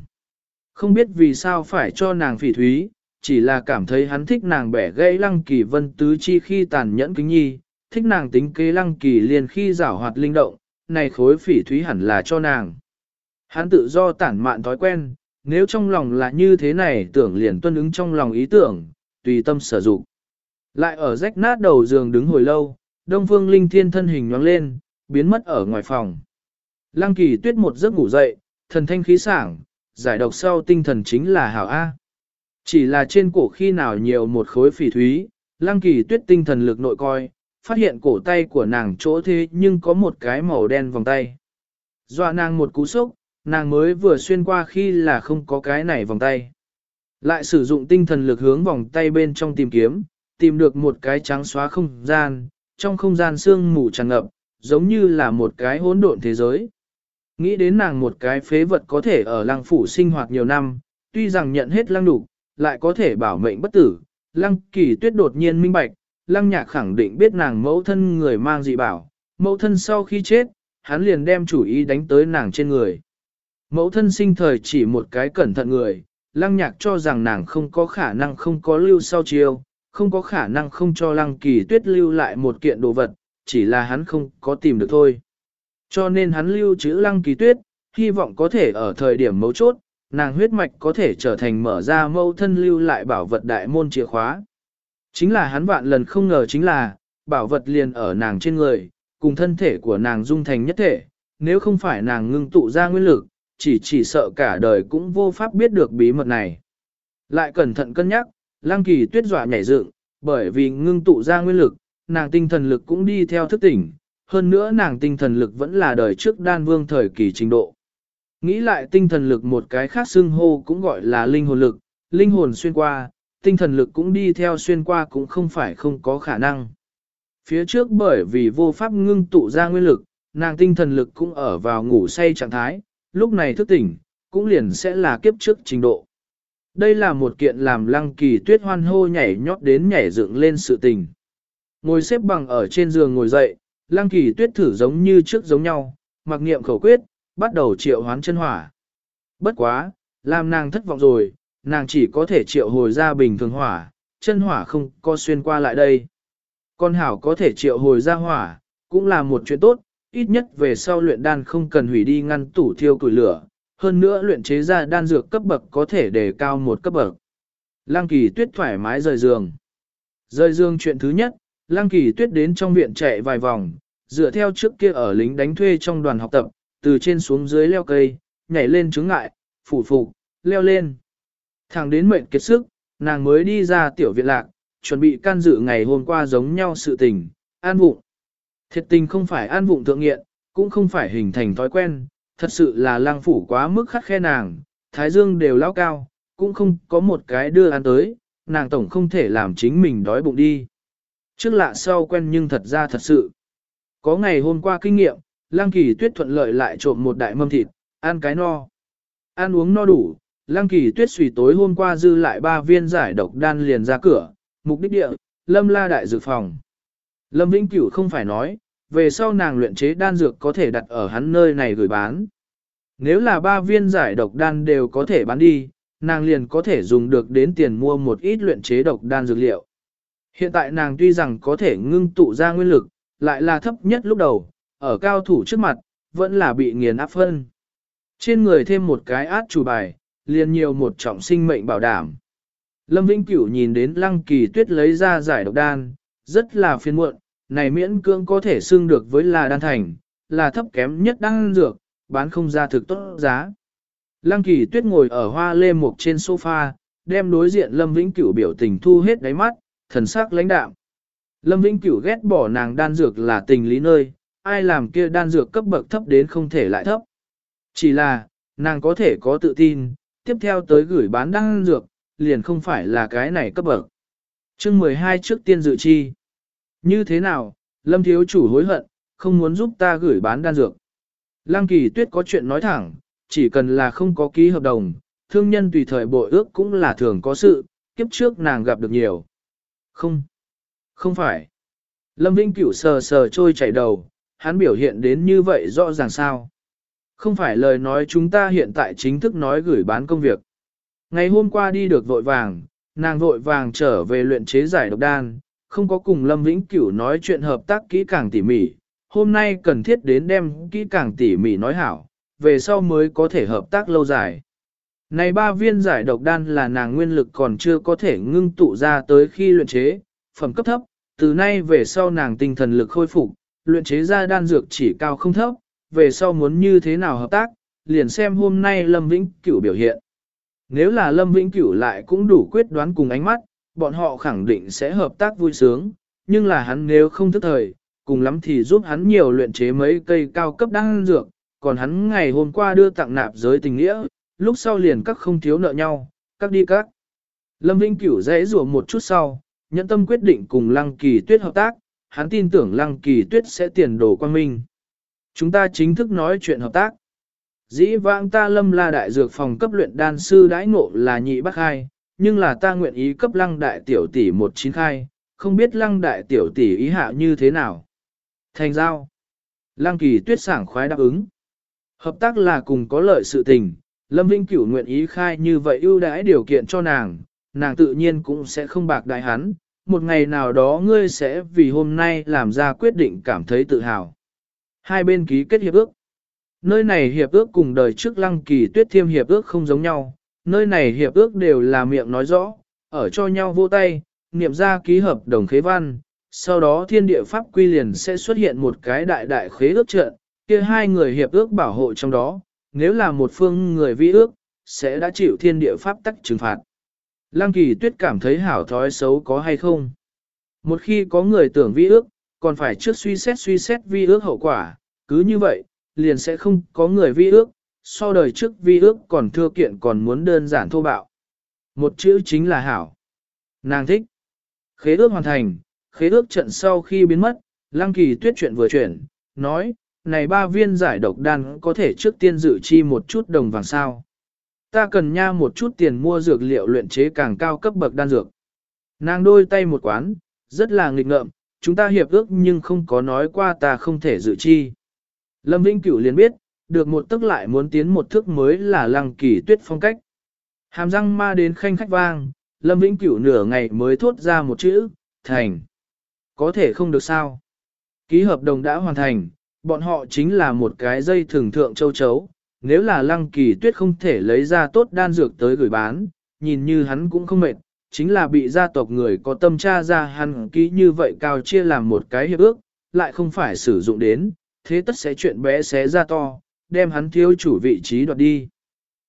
Không biết vì sao phải cho nàng phỉ thúy, chỉ là cảm thấy hắn thích nàng bẻ gãy lăng kỳ vân tứ chi khi tàn nhẫn kính nhi, thích nàng tính kế lăng kỳ liền khi giảo hoạt linh động, này khối phỉ thúy hẳn là cho nàng. Hắn tự do tản mạn thói quen, nếu trong lòng là như thế này tưởng liền tuân ứng trong lòng ý tưởng, tùy tâm sở dụng. Lại ở rách nát đầu giường đứng hồi lâu, Đông Phương Linh Thiên thân hình nhoáng lên, biến mất ở ngoài phòng. Lăng kỳ tuyết một giấc ngủ dậy, thần thanh khí sảng, giải độc sau tinh thần chính là hảo A. Chỉ là trên cổ khi nào nhiều một khối phỉ thúy, lăng kỳ tuyết tinh thần lực nội coi, phát hiện cổ tay của nàng chỗ thế nhưng có một cái màu đen vòng tay. Dọa nàng một cú sốc, nàng mới vừa xuyên qua khi là không có cái này vòng tay. Lại sử dụng tinh thần lực hướng vòng tay bên trong tìm kiếm, tìm được một cái trắng xóa không gian, trong không gian sương mù tràn ngập, giống như là một cái hỗn độn thế giới. Nghĩ đến nàng một cái phế vật có thể ở lăng phủ sinh hoạt nhiều năm, tuy rằng nhận hết lăng đủ, lại có thể bảo mệnh bất tử. Lăng kỳ tuyết đột nhiên minh bạch, lăng nhạc khẳng định biết nàng mẫu thân người mang dị bảo, mẫu thân sau khi chết, hắn liền đem chủ ý đánh tới nàng trên người. Mẫu thân sinh thời chỉ một cái cẩn thận người, lăng nhạc cho rằng nàng không có khả năng không có lưu sau chiêu, không có khả năng không cho lăng kỳ tuyết lưu lại một kiện đồ vật, chỉ là hắn không có tìm được thôi. Cho nên hắn lưu trữ lăng kỳ tuyết, hy vọng có thể ở thời điểm mấu chốt, nàng huyết mạch có thể trở thành mở ra mâu thân lưu lại bảo vật đại môn chìa khóa. Chính là hắn vạn lần không ngờ chính là, bảo vật liền ở nàng trên người, cùng thân thể của nàng dung thành nhất thể, nếu không phải nàng ngưng tụ ra nguyên lực, chỉ chỉ sợ cả đời cũng vô pháp biết được bí mật này. Lại cẩn thận cân nhắc, lăng kỳ tuyết dọa nhảy dựng, bởi vì ngưng tụ ra nguyên lực, nàng tinh thần lực cũng đi theo thức tỉnh, hơn nữa nàng tinh thần lực vẫn là đời trước đan vương thời kỳ trình độ. Nghĩ lại tinh thần lực một cái khác xưng hô cũng gọi là linh hồn lực, linh hồn xuyên qua, tinh thần lực cũng đi theo xuyên qua cũng không phải không có khả năng. Phía trước bởi vì vô pháp ngưng tụ ra nguyên lực, nàng tinh thần lực cũng ở vào ngủ say trạng thái, lúc này thức tỉnh, cũng liền sẽ là kiếp trước trình độ. Đây là một kiện làm lăng kỳ tuyết hoan hô nhảy nhót đến nhảy dựng lên sự tình. Ngồi xếp bằng ở trên giường ngồi dậy, lăng kỳ tuyết thử giống như trước giống nhau, mặc niệm khẩu quyết, bắt đầu triệu hoán chân hỏa. Bất quá, làm nàng thất vọng rồi, nàng chỉ có thể triệu hồi ra bình thường hỏa, chân hỏa không có xuyên qua lại đây. Con hảo có thể triệu hồi ra hỏa, cũng là một chuyện tốt, ít nhất về sau luyện đan không cần hủy đi ngăn tủ thiêu củi lửa, hơn nữa luyện chế ra đan dược cấp bậc có thể đề cao một cấp bậc. Lăng kỳ tuyết thoải mái rời giường. Rời giường chuyện thứ nhất, Lăng kỳ tuyết đến trong viện chạy vài vòng, dựa theo trước kia ở lính đánh thuê trong đoàn học tập, từ trên xuống dưới leo cây, nhảy lên chứng ngại, phủ phục, leo lên. Thẳng đến mệnh kết sức, nàng mới đi ra tiểu viện lạc, chuẩn bị can dự ngày hôm qua giống nhau sự tình, an vụng. Thiệt tình không phải an vụng thượng nghiện, cũng không phải hình thành thói quen, thật sự là lang phủ quá mức khắc khe nàng, thái dương đều lao cao, cũng không có một cái đưa ăn tới, nàng tổng không thể làm chính mình đói bụng đi. Trước lạ sau quen nhưng thật ra thật sự. Có ngày hôm qua kinh nghiệm, Lăng Kỳ Tuyết thuận lợi lại trộm một đại mâm thịt, ăn cái no. Ăn uống no đủ, Lăng Kỳ Tuyết suy tối hôm qua dư lại ba viên giải độc đan liền ra cửa, mục đích địa, Lâm La đại dược phòng. Lâm Vĩnh Cửu không phải nói, về sau nàng luyện chế đan dược có thể đặt ở hắn nơi này gửi bán. Nếu là ba viên giải độc đan đều có thể bán đi, nàng liền có thể dùng được đến tiền mua một ít luyện chế độc đan dược liệu. Hiện tại nàng tuy rằng có thể ngưng tụ ra nguyên lực, lại là thấp nhất lúc đầu, ở cao thủ trước mặt, vẫn là bị nghiền áp phân. Trên người thêm một cái át chủ bài, liền nhiều một trọng sinh mệnh bảo đảm. Lâm Vĩnh Cửu nhìn đến Lăng Kỳ Tuyết lấy ra giải độc đan, rất là phiền muộn, này miễn cưỡng có thể xưng được với là đan thành, là thấp kém nhất đan dược, bán không ra thực tốt giá. Lăng Kỳ Tuyết ngồi ở hoa lê mục trên sofa, đem đối diện Lâm Vĩnh Cửu biểu tình thu hết đáy mắt, thần sắc lãnh đạm. Lâm Vĩnh Cửu ghét bỏ nàng đan dược là tình lý nơi, ai làm kia đan dược cấp bậc thấp đến không thể lại thấp. Chỉ là, nàng có thể có tự tin, tiếp theo tới gửi bán đan dược, liền không phải là cái này cấp bậc. chương 12 trước tiên dự chi. Như thế nào, Lâm Thiếu Chủ hối hận, không muốn giúp ta gửi bán đan dược. Lăng Kỳ Tuyết có chuyện nói thẳng, chỉ cần là không có ký hợp đồng, thương nhân tùy thời bội ước cũng là thường có sự, kiếp trước nàng gặp được nhiều. Không, không phải. Lâm Vinh Cửu sờ sờ trôi chảy đầu, hắn biểu hiện đến như vậy rõ ràng sao. Không phải lời nói chúng ta hiện tại chính thức nói gửi bán công việc. Ngày hôm qua đi được vội vàng, nàng vội vàng trở về luyện chế giải độc đan, không có cùng Lâm Vĩnh Cửu nói chuyện hợp tác kỹ càng tỉ mỉ. Hôm nay cần thiết đến đem kỹ càng tỉ mỉ nói hảo, về sau mới có thể hợp tác lâu dài. Này ba viên giải độc đan là nàng nguyên lực còn chưa có thể ngưng tụ ra tới khi luyện chế, phẩm cấp thấp, từ nay về sau nàng tinh thần lực khôi phục, luyện chế ra đan dược chỉ cao không thấp, về sau muốn như thế nào hợp tác, liền xem hôm nay Lâm Vĩnh Cửu biểu hiện. Nếu là Lâm Vĩnh Cửu lại cũng đủ quyết đoán cùng ánh mắt, bọn họ khẳng định sẽ hợp tác vui sướng, nhưng là hắn nếu không thức thời, cùng lắm thì giúp hắn nhiều luyện chế mấy cây cao cấp đan dược, còn hắn ngày hôm qua đưa tặng nạp giới tình nghĩa, lúc sau liền các không thiếu nợ nhau, các đi các. Lâm Vĩnh Cửu dễ rủa một chút sau, nhận tâm quyết định cùng Lăng Kỳ Tuyết hợp tác, hắn tin tưởng Lăng Kỳ Tuyết sẽ tiền đồ quan minh. Chúng ta chính thức nói chuyện hợp tác. Dĩ vãng ta lâm la đại dược phòng cấp luyện đan sư đãi ngộ là nhị bác hai, nhưng là ta nguyện ý cấp lăng đại tiểu tỷ một chín khai, không biết lăng đại tiểu tỷ ý hạ như thế nào. Thành giao. Lăng kỳ tuyết sảng khoái đáp ứng. Hợp tác là cùng có lợi sự tình, Lâm Vinh Cửu nguyện ý khai như vậy ưu đãi điều kiện cho nàng, nàng tự nhiên cũng sẽ không bạc đại hắn, một ngày nào đó ngươi sẽ vì hôm nay làm ra quyết định cảm thấy tự hào. Hai bên ký kết hiệp ước. Nơi này hiệp ước cùng đời trước lăng kỳ tuyết thiêm hiệp ước không giống nhau, nơi này hiệp ước đều là miệng nói rõ, ở cho nhau vô tay, niệm ra ký hợp đồng khế văn, sau đó thiên địa pháp quy liền sẽ xuất hiện một cái đại đại khế ước trận, kia hai người hiệp ước bảo hộ trong đó, nếu là một phương người vi ước, sẽ đã chịu thiên địa pháp tắc trừng phạt. Lăng kỳ tuyết cảm thấy hảo thói xấu có hay không? Một khi có người tưởng vi ước, còn phải trước suy xét suy xét vi ước hậu quả, cứ như vậy, liền sẽ không có người vi ước, so đời trước vi ước còn thưa kiện còn muốn đơn giản thô bạo. Một chữ chính là hảo. Nàng thích. Khế ước hoàn thành, khế ước trận sau khi biến mất, lăng kỳ tuyết chuyện vừa chuyển, nói, này ba viên giải độc đan có thể trước tiên dự chi một chút đồng vàng sao. Ta cần nha một chút tiền mua dược liệu luyện chế càng cao cấp bậc đan dược. Nàng đôi tay một quán, rất là nghịch ngợm, chúng ta hiệp ước nhưng không có nói qua ta không thể dự chi. Lâm Vĩnh Cửu liền biết, được một tức lại muốn tiến một thước mới là lăng kỳ tuyết phong cách. Hàm răng ma đến khanh khách vang, Lâm Vĩnh Cửu nửa ngày mới thốt ra một chữ, thành. Có thể không được sao. Ký hợp đồng đã hoàn thành, bọn họ chính là một cái dây thường thượng châu chấu. Nếu là lăng kỳ tuyết không thể lấy ra tốt đan dược tới gửi bán, nhìn như hắn cũng không mệt, chính là bị gia tộc người có tâm tra ra hắn ký như vậy cao chia làm một cái hiệp ước, lại không phải sử dụng đến, thế tất sẽ chuyện bé xé ra to, đem hắn thiếu chủ vị trí đoạt đi.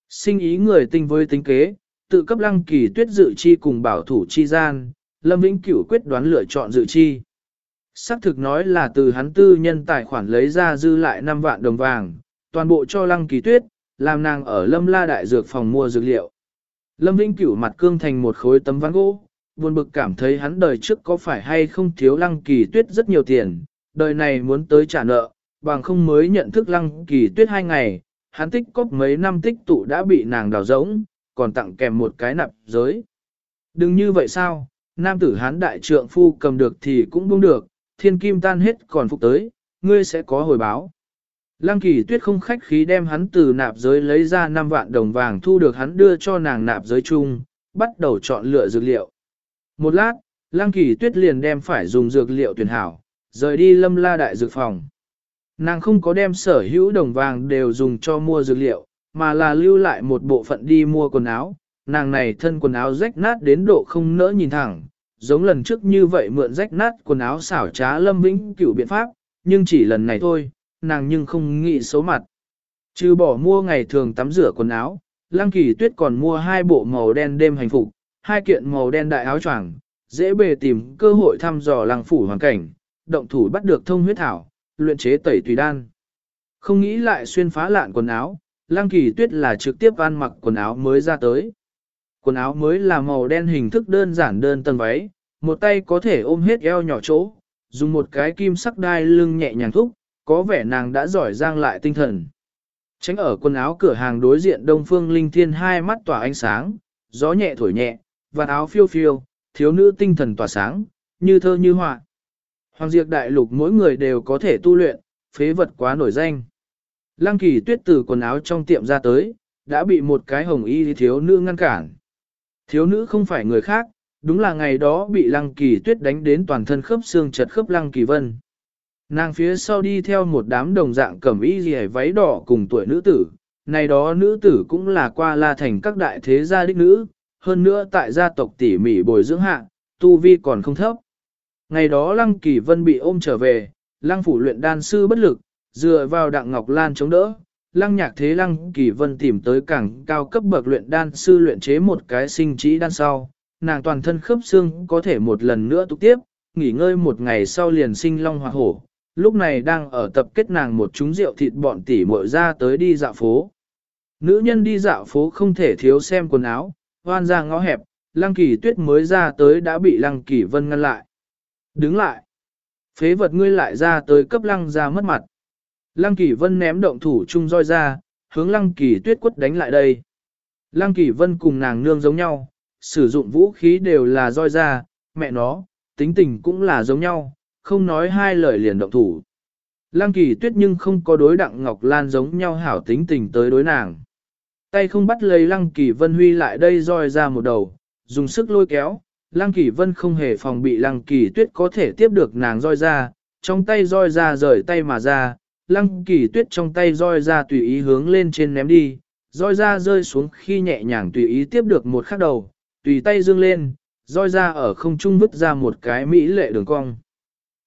Sinh ý người tinh với tính kế, tự cấp lăng kỳ tuyết dự chi cùng bảo thủ chi gian, Lâm Vĩnh Cửu quyết đoán lựa chọn dự chi. Sắc thực nói là từ hắn tư nhân tài khoản lấy ra dư lại 5 vạn đồng vàng, toàn bộ cho lăng kỳ tuyết, làm nàng ở lâm la đại dược phòng mua dược liệu. Lâm Vĩnh Cửu mặt cương thành một khối tấm ván gỗ, buồn bực cảm thấy hắn đời trước có phải hay không thiếu lăng kỳ tuyết rất nhiều tiền, đời này muốn tới trả nợ, bằng không mới nhận thức lăng kỳ tuyết hai ngày, hắn tích cóp mấy năm tích tụ đã bị nàng đào rỗng, còn tặng kèm một cái nạp giới. Đừng như vậy sao, nam tử hán đại trượng phu cầm được thì cũng buông được, thiên kim tan hết còn phục tới, ngươi sẽ có hồi báo. Lăng kỳ tuyết không khách khí đem hắn từ nạp giới lấy ra 5 vạn đồng vàng thu được hắn đưa cho nàng nạp giới chung, bắt đầu chọn lựa dược liệu. Một lát, lăng kỳ tuyết liền đem phải dùng dược liệu tuyển hảo, rời đi lâm la đại dược phòng. Nàng không có đem sở hữu đồng vàng đều dùng cho mua dược liệu, mà là lưu lại một bộ phận đi mua quần áo. Nàng này thân quần áo rách nát đến độ không nỡ nhìn thẳng, giống lần trước như vậy mượn rách nát quần áo xảo trá lâm vĩnh cửu biện pháp, nhưng chỉ lần này thôi, nàng nhưng không nghĩ xấu mặt. Trừ bỏ mua ngày thường tắm rửa quần áo, Lăng Kỳ Tuyết còn mua hai bộ màu đen đêm hành phục, hai kiện màu đen đại áo choàng, dễ bề tìm cơ hội thăm dò lăng phủ hoàn cảnh, động thủ bắt được thông huyết thảo, luyện chế tẩy tùy đan. Không nghĩ lại xuyên phá lạn quần áo, Lăng Kỳ Tuyết là trực tiếp ăn mặc quần áo mới ra tới. Quần áo mới là màu đen hình thức đơn giản đơn tầng váy, một tay có thể ôm hết eo nhỏ chỗ, dùng một cái kim sắc đai lưng nhẹ nhàng thúc, có vẻ nàng đã giỏi giang lại tinh thần. Tránh ở quần áo cửa hàng đối diện Đông Phương Linh Thiên hai mắt tỏa ánh sáng, gió nhẹ thổi nhẹ, và áo phiêu phiêu, thiếu nữ tinh thần tỏa sáng, như thơ như họa. Hoàng diệt đại lục mỗi người đều có thể tu luyện, phế vật quá nổi danh. Lăng kỳ tuyết từ quần áo trong tiệm ra tới, đã bị một cái hồng y thiếu nữ ngăn cản. Thiếu nữ không phải người khác, đúng là ngày đó bị lăng kỳ tuyết đánh đến toàn thân khớp xương chật khớp lăng kỳ vân. Nàng phía sau đi theo một đám đồng dạng cẩm y rìa váy đỏ cùng tuổi nữ tử, này đó nữ tử cũng là qua la thành các đại thế gia đích nữ, hơn nữa tại gia tộc tỉ mỉ bồi dưỡng hạ, tu vi còn không thấp. Ngày đó Lăng Kỳ Vân bị ôm trở về, Lăng phủ luyện đan sư bất lực, dựa vào Đặng Ngọc Lan chống đỡ, Lăng Nhạc Thế Lăng Kỳ Vân tìm tới càng cao cấp bậc luyện đan sư luyện chế một cái sinh trí đan sau, nàng toàn thân khớp xương có thể một lần nữa tục tiếp, nghỉ ngơi một ngày sau liền sinh long hoa hổ, lúc này đang ở tập kết nàng một chúng rượu thịt bọn tỉ muội ra tới đi dạo phố. Nữ nhân đi dạo phố không thể thiếu xem quần áo, hoan ra ngõ hẹp, Lăng Kỳ Tuyết mới ra tới đã bị Lăng Kỳ Vân ngăn lại. Đứng lại. Phế vật ngươi lại ra tới cấp Lăng ra mất mặt. Lăng Kỳ Vân ném động thủ chung roi ra, hướng Lăng Kỳ Tuyết quất đánh lại đây. Lăng Kỳ Vân cùng nàng nương giống nhau, sử dụng vũ khí đều là roi ra, mẹ nó, tính tình cũng là giống nhau, không nói hai lời liền động thủ. Lăng kỳ tuyết nhưng không có đối đặng Ngọc Lan giống nhau hảo tính tình tới đối nàng. Tay không bắt lấy Lăng kỳ vân huy lại đây roi ra một đầu, dùng sức lôi kéo, Lăng kỳ vân không hề phòng bị Lăng kỳ tuyết có thể tiếp được nàng roi ra, trong tay roi ra rời tay mà ra, Lăng kỳ tuyết trong tay roi ra tùy ý hướng lên trên ném đi, roi ra rơi xuống khi nhẹ nhàng tùy ý tiếp được một khắc đầu, tùy tay dương lên, roi ra ở không trung vứt ra một cái mỹ lệ đường cong.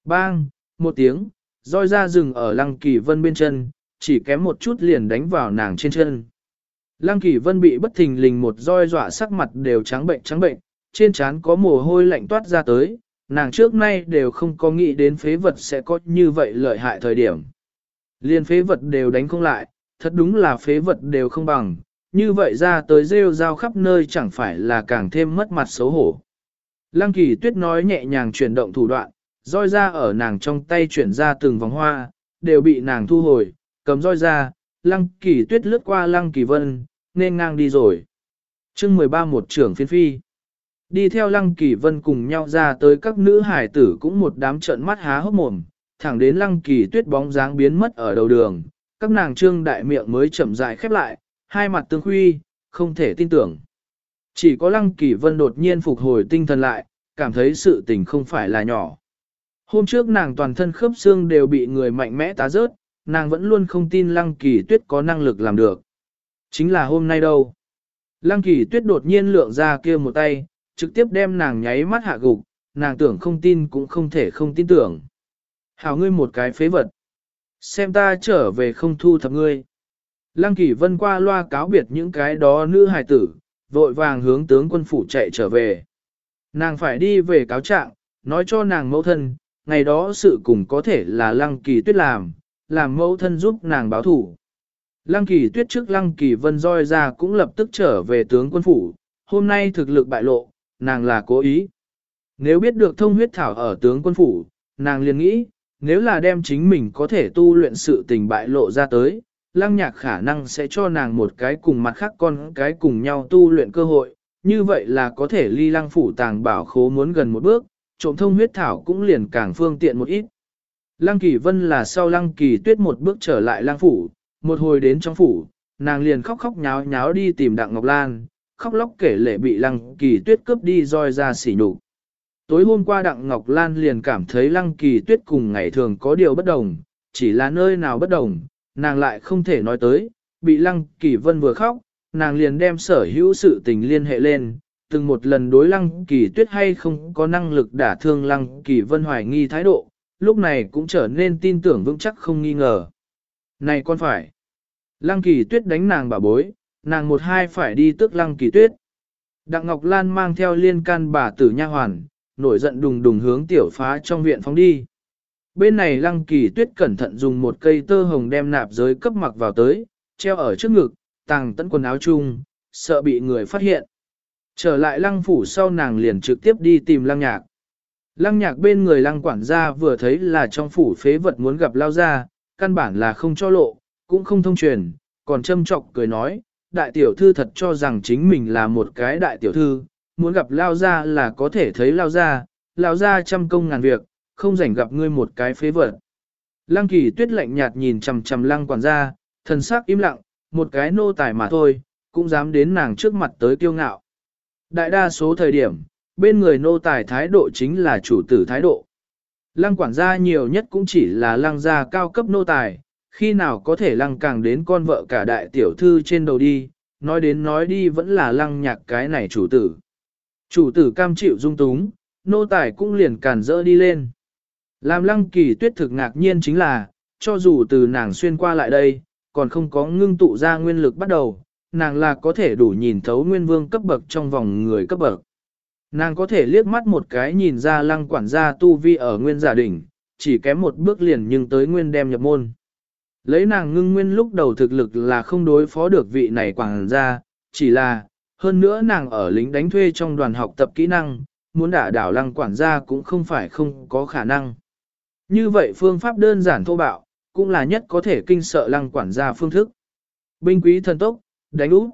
Bang, một tiếng, roi ra dừng ở Lăng Kỳ Vân bên chân, chỉ kém một chút liền đánh vào nàng trên chân. Lăng Kỳ Vân bị bất thình lình một roi dọa sắc mặt đều trắng bệnh trắng bệnh, trên trán có mồ hôi lạnh toát ra tới, nàng trước nay đều không có nghĩ đến phế vật sẽ có như vậy lợi hại thời điểm. Liên phế vật đều đánh không lại, thật đúng là phế vật đều không bằng, như vậy ra tới rêu rao khắp nơi chẳng phải là càng thêm mất mặt xấu hổ. Lăng kỳ tuyết nói nhẹ nhàng chuyển động thủ đoạn, roi ra ở nàng trong tay chuyển ra từng vòng hoa, đều bị nàng thu hồi, cầm roi ra, lăng kỳ tuyết lướt qua lăng kỳ vân, nên ngang đi rồi. chương 13 một trưởng phiên phi. Đi theo lăng kỳ vân cùng nhau ra tới các nữ hải tử cũng một đám trợn mắt há hốc mồm, thẳng đến lăng kỳ tuyết bóng dáng biến mất ở đầu đường, các nàng trương đại miệng mới chậm rãi khép lại, hai mặt tương huy, không thể tin tưởng. Chỉ có lăng kỳ vân đột nhiên phục hồi tinh thần lại, cảm thấy sự tình không phải là nhỏ. Hôm trước nàng toàn thân khớp xương đều bị người mạnh mẽ tá rớt, nàng vẫn luôn không tin lăng kỳ tuyết có năng lực làm được. Chính là hôm nay đâu. Lăng kỳ tuyết đột nhiên lượng ra kia một tay, trực tiếp đem nàng nháy mắt hạ gục, nàng tưởng không tin cũng không thể không tin tưởng. Hảo ngươi một cái phế vật. Xem ta trở về không thu thập ngươi. Lăng kỳ vân qua loa cáo biệt những cái đó nữ hài tử, vội vàng hướng tướng quân phủ chạy trở về. Nàng phải đi về cáo trạng, nói cho nàng mẫu thân, ngày đó sự cùng có thể là lăng kỳ tuyết làm, làm mẫu thân giúp nàng báo thủ. Lăng kỳ tuyết trước lăng kỳ vân roi ra cũng lập tức trở về tướng quân phủ, hôm nay thực lực bại lộ, nàng là cố ý. Nếu biết được thông huyết thảo ở tướng quân phủ, nàng liền nghĩ, nếu là đem chính mình có thể tu luyện sự tình bại lộ ra tới, lăng nhạc khả năng sẽ cho nàng một cái cùng mặt khác con cái cùng nhau tu luyện cơ hội, như vậy là có thể ly lăng phủ tàng bảo khố muốn gần một bước, trộm thông huyết thảo cũng liền càng phương tiện một ít. Lăng kỳ vân là sau lăng kỳ tuyết một bước trở lại lăng phủ, một hồi đến trong phủ, nàng liền khóc khóc nháo nháo đi tìm Đặng Ngọc Lan, khóc lóc kể lệ bị lăng kỳ tuyết cướp đi roi ra xỉ nhục. Tối hôm qua Đặng Ngọc Lan liền cảm thấy lăng kỳ tuyết cùng ngày thường có điều bất đồng, chỉ là nơi nào bất đồng, nàng lại không thể nói tới, bị lăng kỳ vân vừa khóc, nàng liền đem sở hữu sự tình liên hệ lên, từng một lần đối lăng kỳ tuyết hay không có năng lực đả thương lăng kỳ vân hoài nghi thái độ, lúc này cũng trở nên tin tưởng vững chắc không nghi ngờ. Này con phải, lăng kỳ tuyết đánh nàng bà bối, nàng một hai phải đi tức lăng kỳ tuyết. Đặng Ngọc Lan mang theo liên can bà tử nha hoàn, nổi giận đùng đùng hướng tiểu phá trong viện phóng đi. Bên này lăng kỳ tuyết cẩn thận dùng một cây tơ hồng đem nạp giới cấp mặc vào tới, treo ở trước ngực, tàng tận quần áo chung, sợ bị người phát hiện. Trở lại lăng phủ sau nàng liền trực tiếp đi tìm lăng nhạc. Lăng nhạc bên người lăng quản gia vừa thấy là trong phủ phế vật muốn gặp lao ra, căn bản là không cho lộ, cũng không thông truyền, còn châm trọc cười nói, đại tiểu thư thật cho rằng chính mình là một cái đại tiểu thư, muốn gặp lao ra là có thể thấy lao ra, lao ra trăm công ngàn việc, không rảnh gặp ngươi một cái phế vật. Lăng kỳ tuyết lạnh nhạt nhìn chằm chằm lăng quản gia, thần sắc im lặng, một cái nô tài mà thôi, cũng dám đến nàng trước mặt tới kiêu ngạo. Đại đa số thời điểm, bên người nô tài thái độ chính là chủ tử thái độ. Lăng quản gia nhiều nhất cũng chỉ là lăng gia cao cấp nô tài, khi nào có thể lăng càng đến con vợ cả đại tiểu thư trên đầu đi, nói đến nói đi vẫn là lăng nhạc cái này chủ tử. Chủ tử cam chịu dung túng, nô tài cũng liền cản rỡ đi lên. Làm lăng kỳ tuyết thực ngạc nhiên chính là, cho dù từ nàng xuyên qua lại đây, còn không có ngưng tụ ra nguyên lực bắt đầu, nàng là có thể đủ nhìn thấu nguyên vương cấp bậc trong vòng người cấp bậc. Nàng có thể liếc mắt một cái nhìn ra lăng quản gia tu vi ở nguyên giả đỉnh, chỉ kém một bước liền nhưng tới nguyên đem nhập môn. Lấy nàng ngưng nguyên lúc đầu thực lực là không đối phó được vị này quản gia, chỉ là, hơn nữa nàng ở lính đánh thuê trong đoàn học tập kỹ năng, muốn đả đảo lăng quản gia cũng không phải không có khả năng. Như vậy phương pháp đơn giản thô bạo, cũng là nhất có thể kinh sợ lăng quản gia phương thức. Binh quý thần tốc, đánh úp.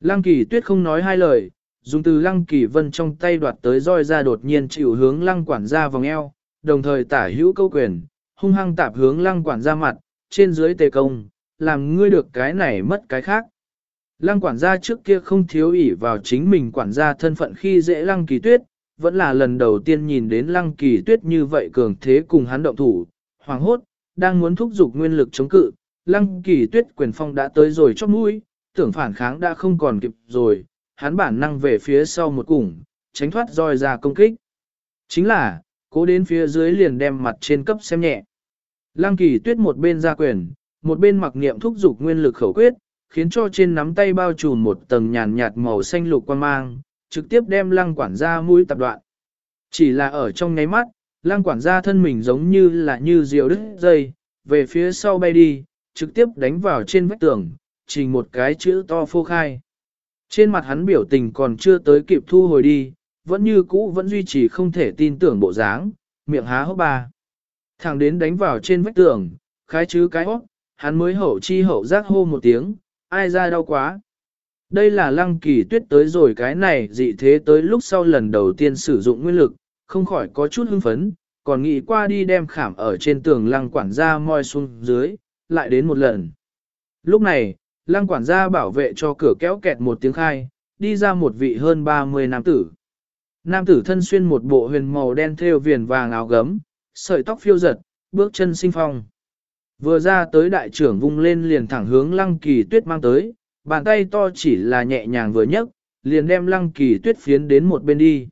Lăng kỳ tuyết không nói hai lời, dùng từ lăng kỳ vân trong tay đoạt tới roi ra đột nhiên chịu hướng lăng quản gia vòng eo, đồng thời tả hữu câu quyền, hung hăng tạp hướng lăng quản gia mặt, trên dưới tề công, làm ngươi được cái này mất cái khác. Lăng quản gia trước kia không thiếu ỷ vào chính mình quản gia thân phận khi dễ lăng kỳ tuyết, vẫn là lần đầu tiên nhìn đến lăng kỳ tuyết như vậy cường thế cùng hắn động thủ, hoàng hốt, đang muốn thúc giục nguyên lực chống cự, lăng kỳ tuyết quyền phong đã tới rồi chót mũi, tưởng phản kháng đã không còn kịp rồi, hắn bản năng về phía sau một củng, tránh thoát roi ra công kích. Chính là, cố đến phía dưới liền đem mặt trên cấp xem nhẹ. Lăng kỳ tuyết một bên ra quyền, một bên mặc niệm thúc giục nguyên lực khẩu quyết, khiến cho trên nắm tay bao trùm một tầng nhàn nhạt màu xanh lục quan mang, trực tiếp đem lăng quản gia mũi tập đoạn. Chỉ là ở trong ngáy mắt, lăng quản gia thân mình giống như là như diều đứt dây, về phía sau bay đi, trực tiếp đánh vào trên vách tường, chỉ một cái chữ to phô khai. Trên mặt hắn biểu tình còn chưa tới kịp thu hồi đi, vẫn như cũ vẫn duy trì không thể tin tưởng bộ dáng, miệng há hốc ba. Thằng đến đánh vào trên vách tường, khái chứ cái hốc, hắn mới hậu chi hậu giác hô một tiếng, ai ra đau quá. Đây là lăng kỳ tuyết tới rồi cái này dị thế tới lúc sau lần đầu tiên sử dụng nguyên lực, không khỏi có chút hưng phấn, còn nghĩ qua đi đem khảm ở trên tường lăng quản gia moi xuống dưới, lại đến một lần. Lúc này, lăng quản gia bảo vệ cho cửa kéo kẹt một tiếng khai, đi ra một vị hơn 30 nam tử. Nam tử thân xuyên một bộ huyền màu đen thêu viền vàng áo gấm, sợi tóc phiêu giật, bước chân sinh phong. Vừa ra tới đại trưởng vung lên liền thẳng hướng lăng kỳ tuyết mang tới, bàn tay to chỉ là nhẹ nhàng vừa nhấc, liền đem lăng kỳ tuyết phiến đến một bên đi.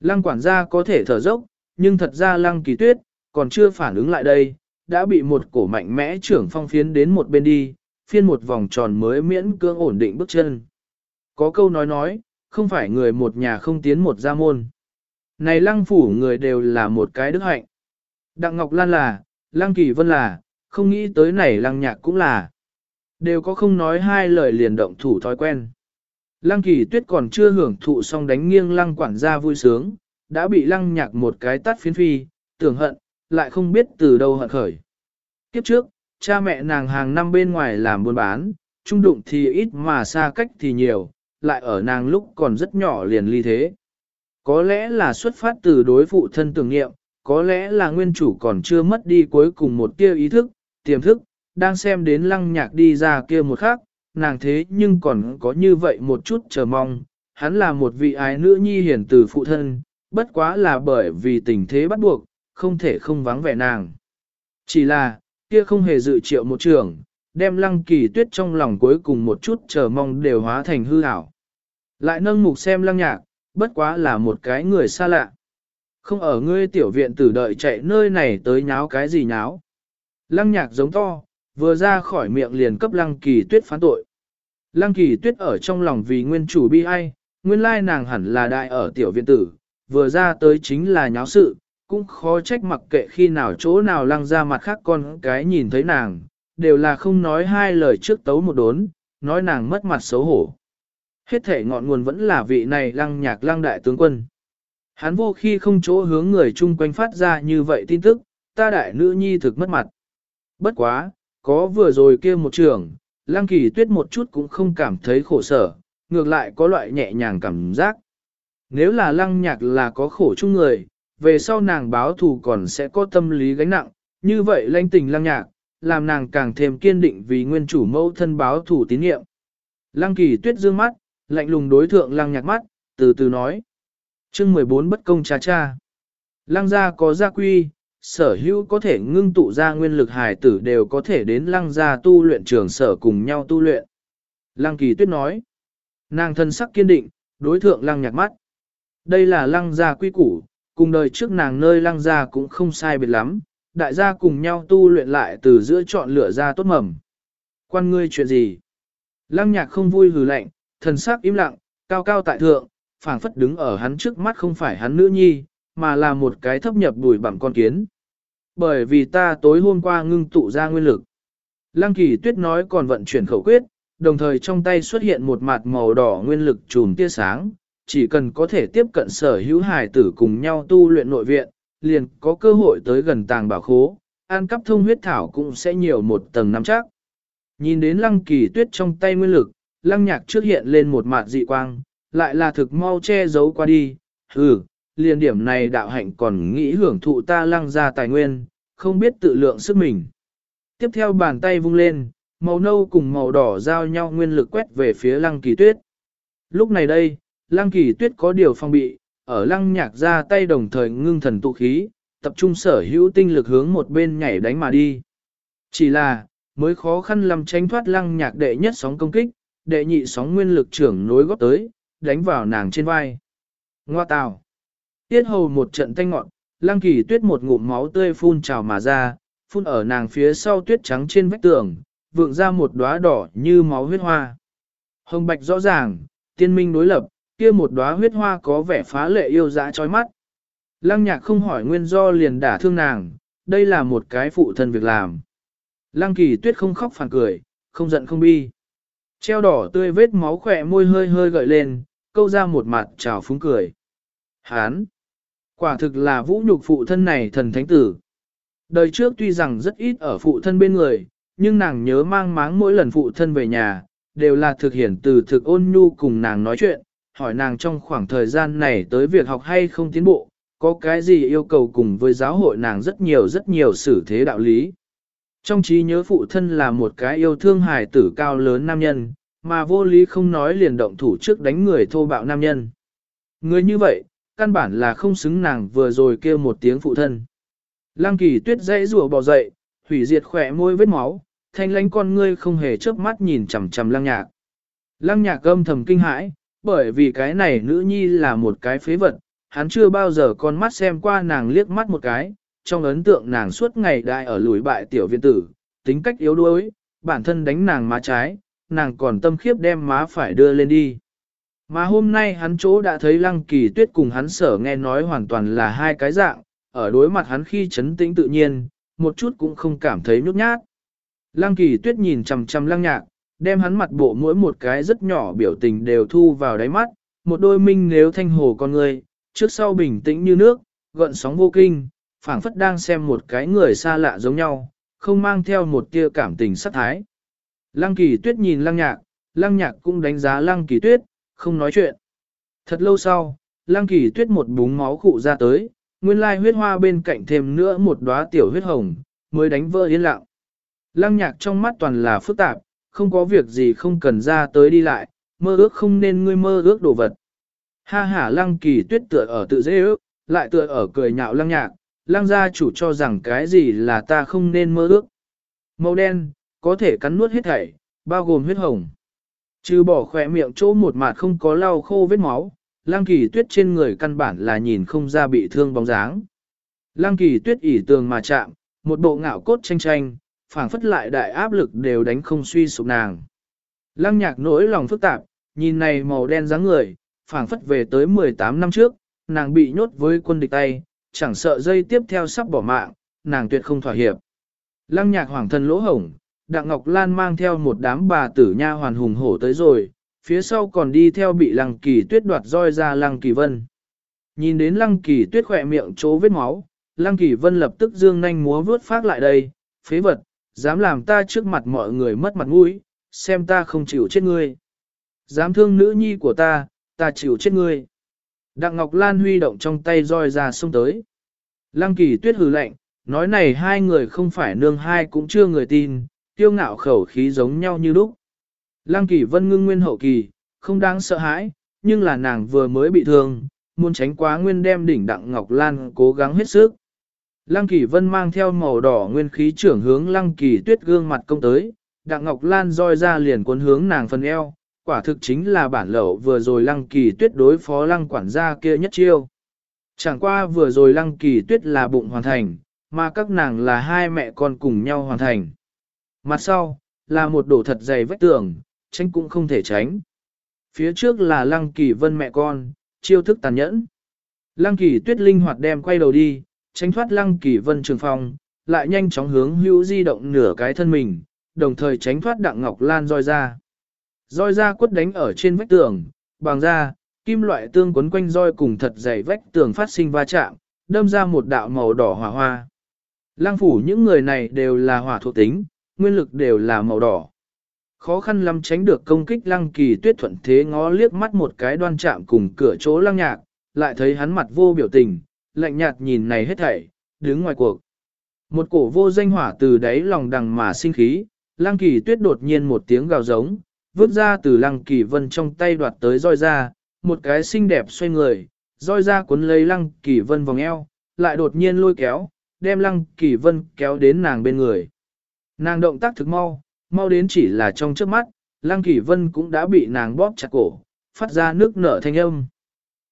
Lăng quản gia có thể thở dốc, nhưng thật ra lăng kỳ tuyết, còn chưa phản ứng lại đây, đã bị một cổ mạnh mẽ trưởng phong phiến đến một bên đi, phiên một vòng tròn mới miễn cưỡng ổn định bước chân. Có câu nói nói, không phải người một nhà không tiến một gia môn. Này lăng phủ người đều là một cái đức hạnh. Đặng Ngọc Lan là, lăng kỳ vân là, không nghĩ tới này lăng nhạc cũng là. Đều có không nói hai lời liền động thủ thói quen. Lăng kỳ tuyết còn chưa hưởng thụ xong đánh nghiêng lăng quản gia vui sướng, đã bị lăng nhạc một cái tắt phiến phi, tưởng hận, lại không biết từ đâu hận khởi. Kiếp trước, cha mẹ nàng hàng năm bên ngoài làm buôn bán, trung đụng thì ít mà xa cách thì nhiều, lại ở nàng lúc còn rất nhỏ liền ly thế. Có lẽ là xuất phát từ đối phụ thân tưởng nghiệm, có lẽ là nguyên chủ còn chưa mất đi cuối cùng một tia ý thức, tiềm thức, đang xem đến lăng nhạc đi ra kia một khắc, nàng thế nhưng còn có như vậy một chút chờ mong, hắn là một vị ái nữ nhi hiển từ phụ thân, bất quá là bởi vì tình thế bắt buộc, không thể không vắng vẻ nàng. Chỉ là, kia không hề dự triệu một trường, đem lăng kỳ tuyết trong lòng cuối cùng một chút chờ mong đều hóa thành hư ảo. Lại nâng mục xem lăng nhạc, bất quá là một cái người xa lạ. Không ở ngươi tiểu viện tử đợi chạy nơi này tới nháo cái gì nháo. Lăng nhạc giống to, vừa ra khỏi miệng liền cấp lăng kỳ tuyết phán tội. Lăng kỳ tuyết ở trong lòng vì nguyên chủ bi ai, nguyên lai nàng hẳn là đại ở tiểu viện tử, vừa ra tới chính là nháo sự, cũng khó trách mặc kệ khi nào chỗ nào lăng ra mặt khác con cái nhìn thấy nàng, đều là không nói hai lời trước tấu một đốn, nói nàng mất mặt xấu hổ. Hết thể ngọn nguồn vẫn là vị này lăng nhạc lăng đại tướng quân. Hắn vô khi không chỗ hướng người chung quanh phát ra như vậy tin tức, ta đại nữ nhi thực mất mặt. Bất quá, có vừa rồi kia một trường, lăng kỳ tuyết một chút cũng không cảm thấy khổ sở, ngược lại có loại nhẹ nhàng cảm giác. Nếu là lăng nhạc là có khổ chung người, về sau nàng báo thù còn sẽ có tâm lý gánh nặng, như vậy lãnh tình lăng nhạc, làm nàng càng thêm kiên định vì nguyên chủ mẫu thân báo thù tín nhiệm. Lăng kỳ tuyết dương mắt, lạnh lùng đối thượng lăng nhạc mắt, từ từ nói. chương 14 bất công cha cha. Lăng gia có gia quy, sở hữu có thể ngưng tụ ra nguyên lực hài tử đều có thể đến lăng gia tu luyện trường sở cùng nhau tu luyện. Lăng kỳ tuyết nói. Nàng thân sắc kiên định, đối thượng lăng nhạc mắt. Đây là lăng gia quy củ, cùng đời trước nàng nơi lăng gia cũng không sai biệt lắm, đại gia cùng nhau tu luyện lại từ giữa chọn lựa ra tốt mầm. Quan ngươi chuyện gì? Lăng nhạc không vui hừ lạnh, thần sắc im lặng, cao cao tại thượng, phảng phất đứng ở hắn trước mắt không phải hắn nữ nhi, mà là một cái thấp nhập bùi bằng con kiến. Bởi vì ta tối hôm qua ngưng tụ ra nguyên lực. Lăng kỳ tuyết nói còn vận chuyển khẩu quyết, đồng thời trong tay xuất hiện một mặt màu đỏ nguyên lực trùm tia sáng, chỉ cần có thể tiếp cận sở hữu hài tử cùng nhau tu luyện nội viện, liền có cơ hội tới gần tàng bảo khố, an cắp thông huyết thảo cũng sẽ nhiều một tầng nắm chắc. Nhìn đến lăng kỳ tuyết trong tay nguyên lực, lăng nhạc trước hiện lên một mặt dị quang, lại là thực mau che giấu qua đi, ừ, liền điểm này đạo hạnh còn nghĩ hưởng thụ ta lăng ra tài nguyên, không biết tự lượng sức mình. Tiếp theo bàn tay vung lên, màu nâu cùng màu đỏ giao nhau nguyên lực quét về phía lăng kỳ tuyết. Lúc này đây, lăng kỳ tuyết có điều phong bị, ở lăng nhạc ra tay đồng thời ngưng thần tụ khí, tập trung sở hữu tinh lực hướng một bên nhảy đánh mà đi. Chỉ là, mới khó khăn làm tránh thoát lăng nhạc đệ nhất sóng công kích, đệ nhị sóng nguyên lực trưởng nối góp tới, đánh vào nàng trên vai. Ngoa tào. Tiết hầu một trận thanh ngọn, lăng kỳ tuyết một ngụm máu tươi phun trào mà ra, phun ở nàng phía sau tuyết trắng trên vách tường, vượng ra một đóa đỏ như máu huyết hoa. Hồng bạch rõ ràng, tiên minh đối lập, kia một đóa huyết hoa có vẻ phá lệ yêu dã chói mắt. Lăng nhạc không hỏi nguyên do liền đả thương nàng, đây là một cái phụ thân việc làm. Lăng kỳ tuyết không khóc phản cười, không giận không bi. Treo đỏ tươi vết máu khỏe môi hơi hơi gợi lên, câu ra một mặt trào phúng cười. Hán! Quả thực là vũ nhục phụ thân này thần thánh tử. Đời trước tuy rằng rất ít ở phụ thân bên người, nhưng nàng nhớ mang máng mỗi lần phụ thân về nhà, đều là thực hiện từ thực ôn nhu cùng nàng nói chuyện, hỏi nàng trong khoảng thời gian này tới việc học hay không tiến bộ, có cái gì yêu cầu cùng với giáo hội nàng rất nhiều rất nhiều xử thế đạo lý. Trong trí nhớ phụ thân là một cái yêu thương hài tử cao lớn nam nhân, mà vô lý không nói liền động thủ trước đánh người thô bạo nam nhân. Người như vậy, căn bản là không xứng nàng vừa rồi kêu một tiếng phụ thân. Lăng kỳ tuyết dãy rùa bò dậy, hủy diệt khỏe môi vết máu, thanh lánh con ngươi không hề chớp mắt nhìn chằm chằm lăng nhạc. Lăng nhạc âm thầm kinh hãi, bởi vì cái này nữ nhi là một cái phế vật, hắn chưa bao giờ con mắt xem qua nàng liếc mắt một cái, trong ấn tượng nàng suốt ngày đại ở lùi bại tiểu viện tử, tính cách yếu đuối, bản thân đánh nàng má trái, nàng còn tâm khiếp đem má phải đưa lên đi. Mà hôm nay hắn chỗ đã thấy lăng kỳ tuyết cùng hắn sở nghe nói hoàn toàn là hai cái dạng, ở đối mặt hắn khi chấn tĩnh tự nhiên, một chút cũng không cảm thấy nhút nhát. Lăng kỳ tuyết nhìn chằm chằm lăng nhạc, đem hắn mặt bộ mỗi một cái rất nhỏ biểu tình đều thu vào đáy mắt, một đôi minh nếu thanh hồ con người, trước sau bình tĩnh như nước, gợn sóng vô kinh, phảng phất đang xem một cái người xa lạ giống nhau, không mang theo một tia cảm tình sắc thái. Lăng kỳ tuyết nhìn lăng nhạc, lăng nhạc cũng đánh giá lăng kỳ tuyết, không nói chuyện. Thật lâu sau, lăng kỳ tuyết một búng máu cụ ra tới, nguyên lai huyết hoa bên cạnh thêm nữa một đóa tiểu huyết hồng, mới đánh vỡ yên lặng. Lăng nhạc trong mắt toàn là phức tạp, không có việc gì không cần ra tới đi lại, mơ ước không nên ngươi mơ ước đồ vật. Ha ha lăng kỳ tuyết tựa ở tự dễ ước, lại tựa ở cười nhạo lăng nhạc, lăng gia chủ cho rằng cái gì là ta không nên mơ ước. Màu đen, có thể cắn nuốt hết thảy, bao gồm huyết hồng. Trừ bỏ khỏe miệng chỗ một mặt không có lau khô vết máu, lăng kỳ tuyết trên người căn bản là nhìn không ra bị thương bóng dáng. Lăng kỳ tuyết ỉ tường mà chạm, một bộ ngạo cốt tranh tranh, phảng phất lại đại áp lực đều đánh không suy sụp nàng. Lăng nhạc nỗi lòng phức tạp, nhìn này màu đen dáng người, phảng phất về tới 18 năm trước, nàng bị nhốt với quân địch tay, chẳng sợ dây tiếp theo sắp bỏ mạng, nàng tuyệt không thỏa hiệp. Lăng nhạc hoàng thân lỗ hổng, Đặng Ngọc Lan mang theo một đám bà tử nha hoàn hùng hổ tới rồi, phía sau còn đi theo bị lăng kỳ tuyết đoạt roi ra lăng kỳ vân. Nhìn đến lăng kỳ tuyết khỏe miệng chỗ vết máu, lăng kỳ vân lập tức dương nhanh múa vướt phát lại đây, phế vật, dám làm ta trước mặt mọi người mất mặt mũi, xem ta không chịu chết ngươi. Dám thương nữ nhi của ta, ta chịu chết ngươi. Đặng Ngọc Lan huy động trong tay roi ra xông tới. Lăng kỳ tuyết hừ lạnh, nói này hai người không phải nương hai cũng chưa người tin, tiêu ngạo khẩu khí giống nhau như lúc. Lăng kỳ vân ngưng nguyên hậu kỳ, không đáng sợ hãi, nhưng là nàng vừa mới bị thương, muốn tránh quá nguyên đem đỉnh Đặng Ngọc Lan cố gắng hết sức. Lăng kỳ vân mang theo màu đỏ nguyên khí trưởng hướng lăng kỳ tuyết gương mặt công tới, Đặng Ngọc Lan roi ra liền cuốn hướng nàng phần eo, quả thực chính là bản lậu vừa rồi lăng kỳ tuyết đối phó lăng quản gia kia nhất chiêu. Chẳng qua vừa rồi lăng kỳ tuyết là bụng hoàn thành, mà các nàng là hai mẹ con cùng nhau hoàn thành. Mặt sau, là một đổ thật dày vách tường, tránh cũng không thể tránh. Phía trước là lăng kỳ vân mẹ con, chiêu thức tàn nhẫn. Lăng kỳ tuyết linh hoạt đem quay đầu đi, tránh thoát lăng kỳ vân trường phòng, lại nhanh chóng hướng hữu di động nửa cái thân mình, đồng thời tránh thoát đặng ngọc lan roi ra. Roi ra quất đánh ở trên vách tường, bằng ra, kim loại tương quấn quanh roi cùng thật dày vách tường phát sinh va chạm, đâm ra một đạo màu đỏ hỏa hoa. Lăng phủ những người này đều là hỏa thuộc tính, nguyên lực đều là màu đỏ. Khó khăn lắm tránh được công kích lăng kỳ tuyết thuận thế ngó liếc mắt một cái đoan chạm cùng cửa chỗ lăng nhạc, lại thấy hắn mặt vô biểu tình, lạnh nhạt nhìn này hết thảy, đứng ngoài cuộc. Một cổ vô danh hỏa từ đáy lòng đằng mà sinh khí, lăng kỳ tuyết đột nhiên một tiếng gào giống, vứt ra từ lăng kỳ vân trong tay đoạt tới roi ra, một cái xinh đẹp xoay người, roi ra cuốn lấy lăng kỳ vân vòng eo, lại đột nhiên lôi kéo, đem lăng kỳ vân kéo đến nàng bên người. Nàng động tác thực mau, mau đến chỉ là trong trước mắt, lăng kỳ vân cũng đã bị nàng bóp chặt cổ, phát ra nước nở thanh âm.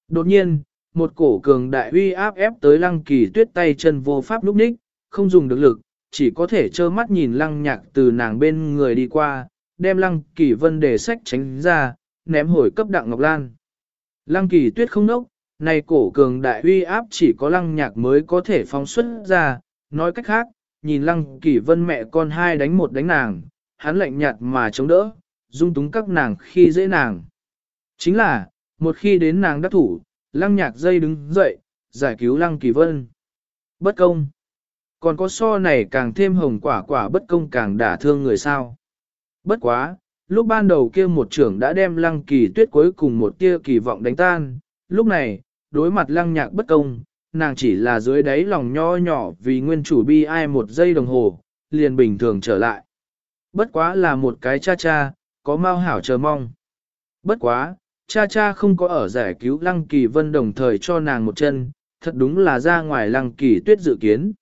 Đột nhiên, một cổ cường đại uy áp ép tới lăng kỳ tuyết tay chân vô pháp lúc ních, không dùng được lực, chỉ có thể trơ mắt nhìn lăng nhạc từ nàng bên người đi qua, đem lăng kỳ vân để sách tránh ra, ném hồi cấp đặng ngọc lan. Lăng kỳ tuyết không nốc, này cổ cường đại uy áp chỉ có lăng nhạc mới có thể phóng xuất ra, nói cách khác, nhìn lăng kỳ vân mẹ con hai đánh một đánh nàng, hắn lạnh nhạt mà chống đỡ, dung túng các nàng khi dễ nàng. Chính là, một khi đến nàng đắc thủ, lăng nhạc dây đứng dậy, giải cứu lăng kỳ vân. Bất công. Còn có so này càng thêm hồng quả quả bất công càng đả thương người sao. Bất quá, lúc ban đầu kia một trưởng đã đem lăng kỳ tuyết cuối cùng một tia kỳ vọng đánh tan, lúc này, đối mặt lăng nhạc bất công, nàng chỉ là dưới đáy lòng nho nhỏ vì nguyên chủ bi ai một giây đồng hồ, liền bình thường trở lại. Bất quá là một cái cha cha, có mau hảo chờ mong. Bất quá, cha cha không có ở giải cứu lăng kỳ vân đồng thời cho nàng một chân, thật đúng là ra ngoài lăng kỳ tuyết dự kiến.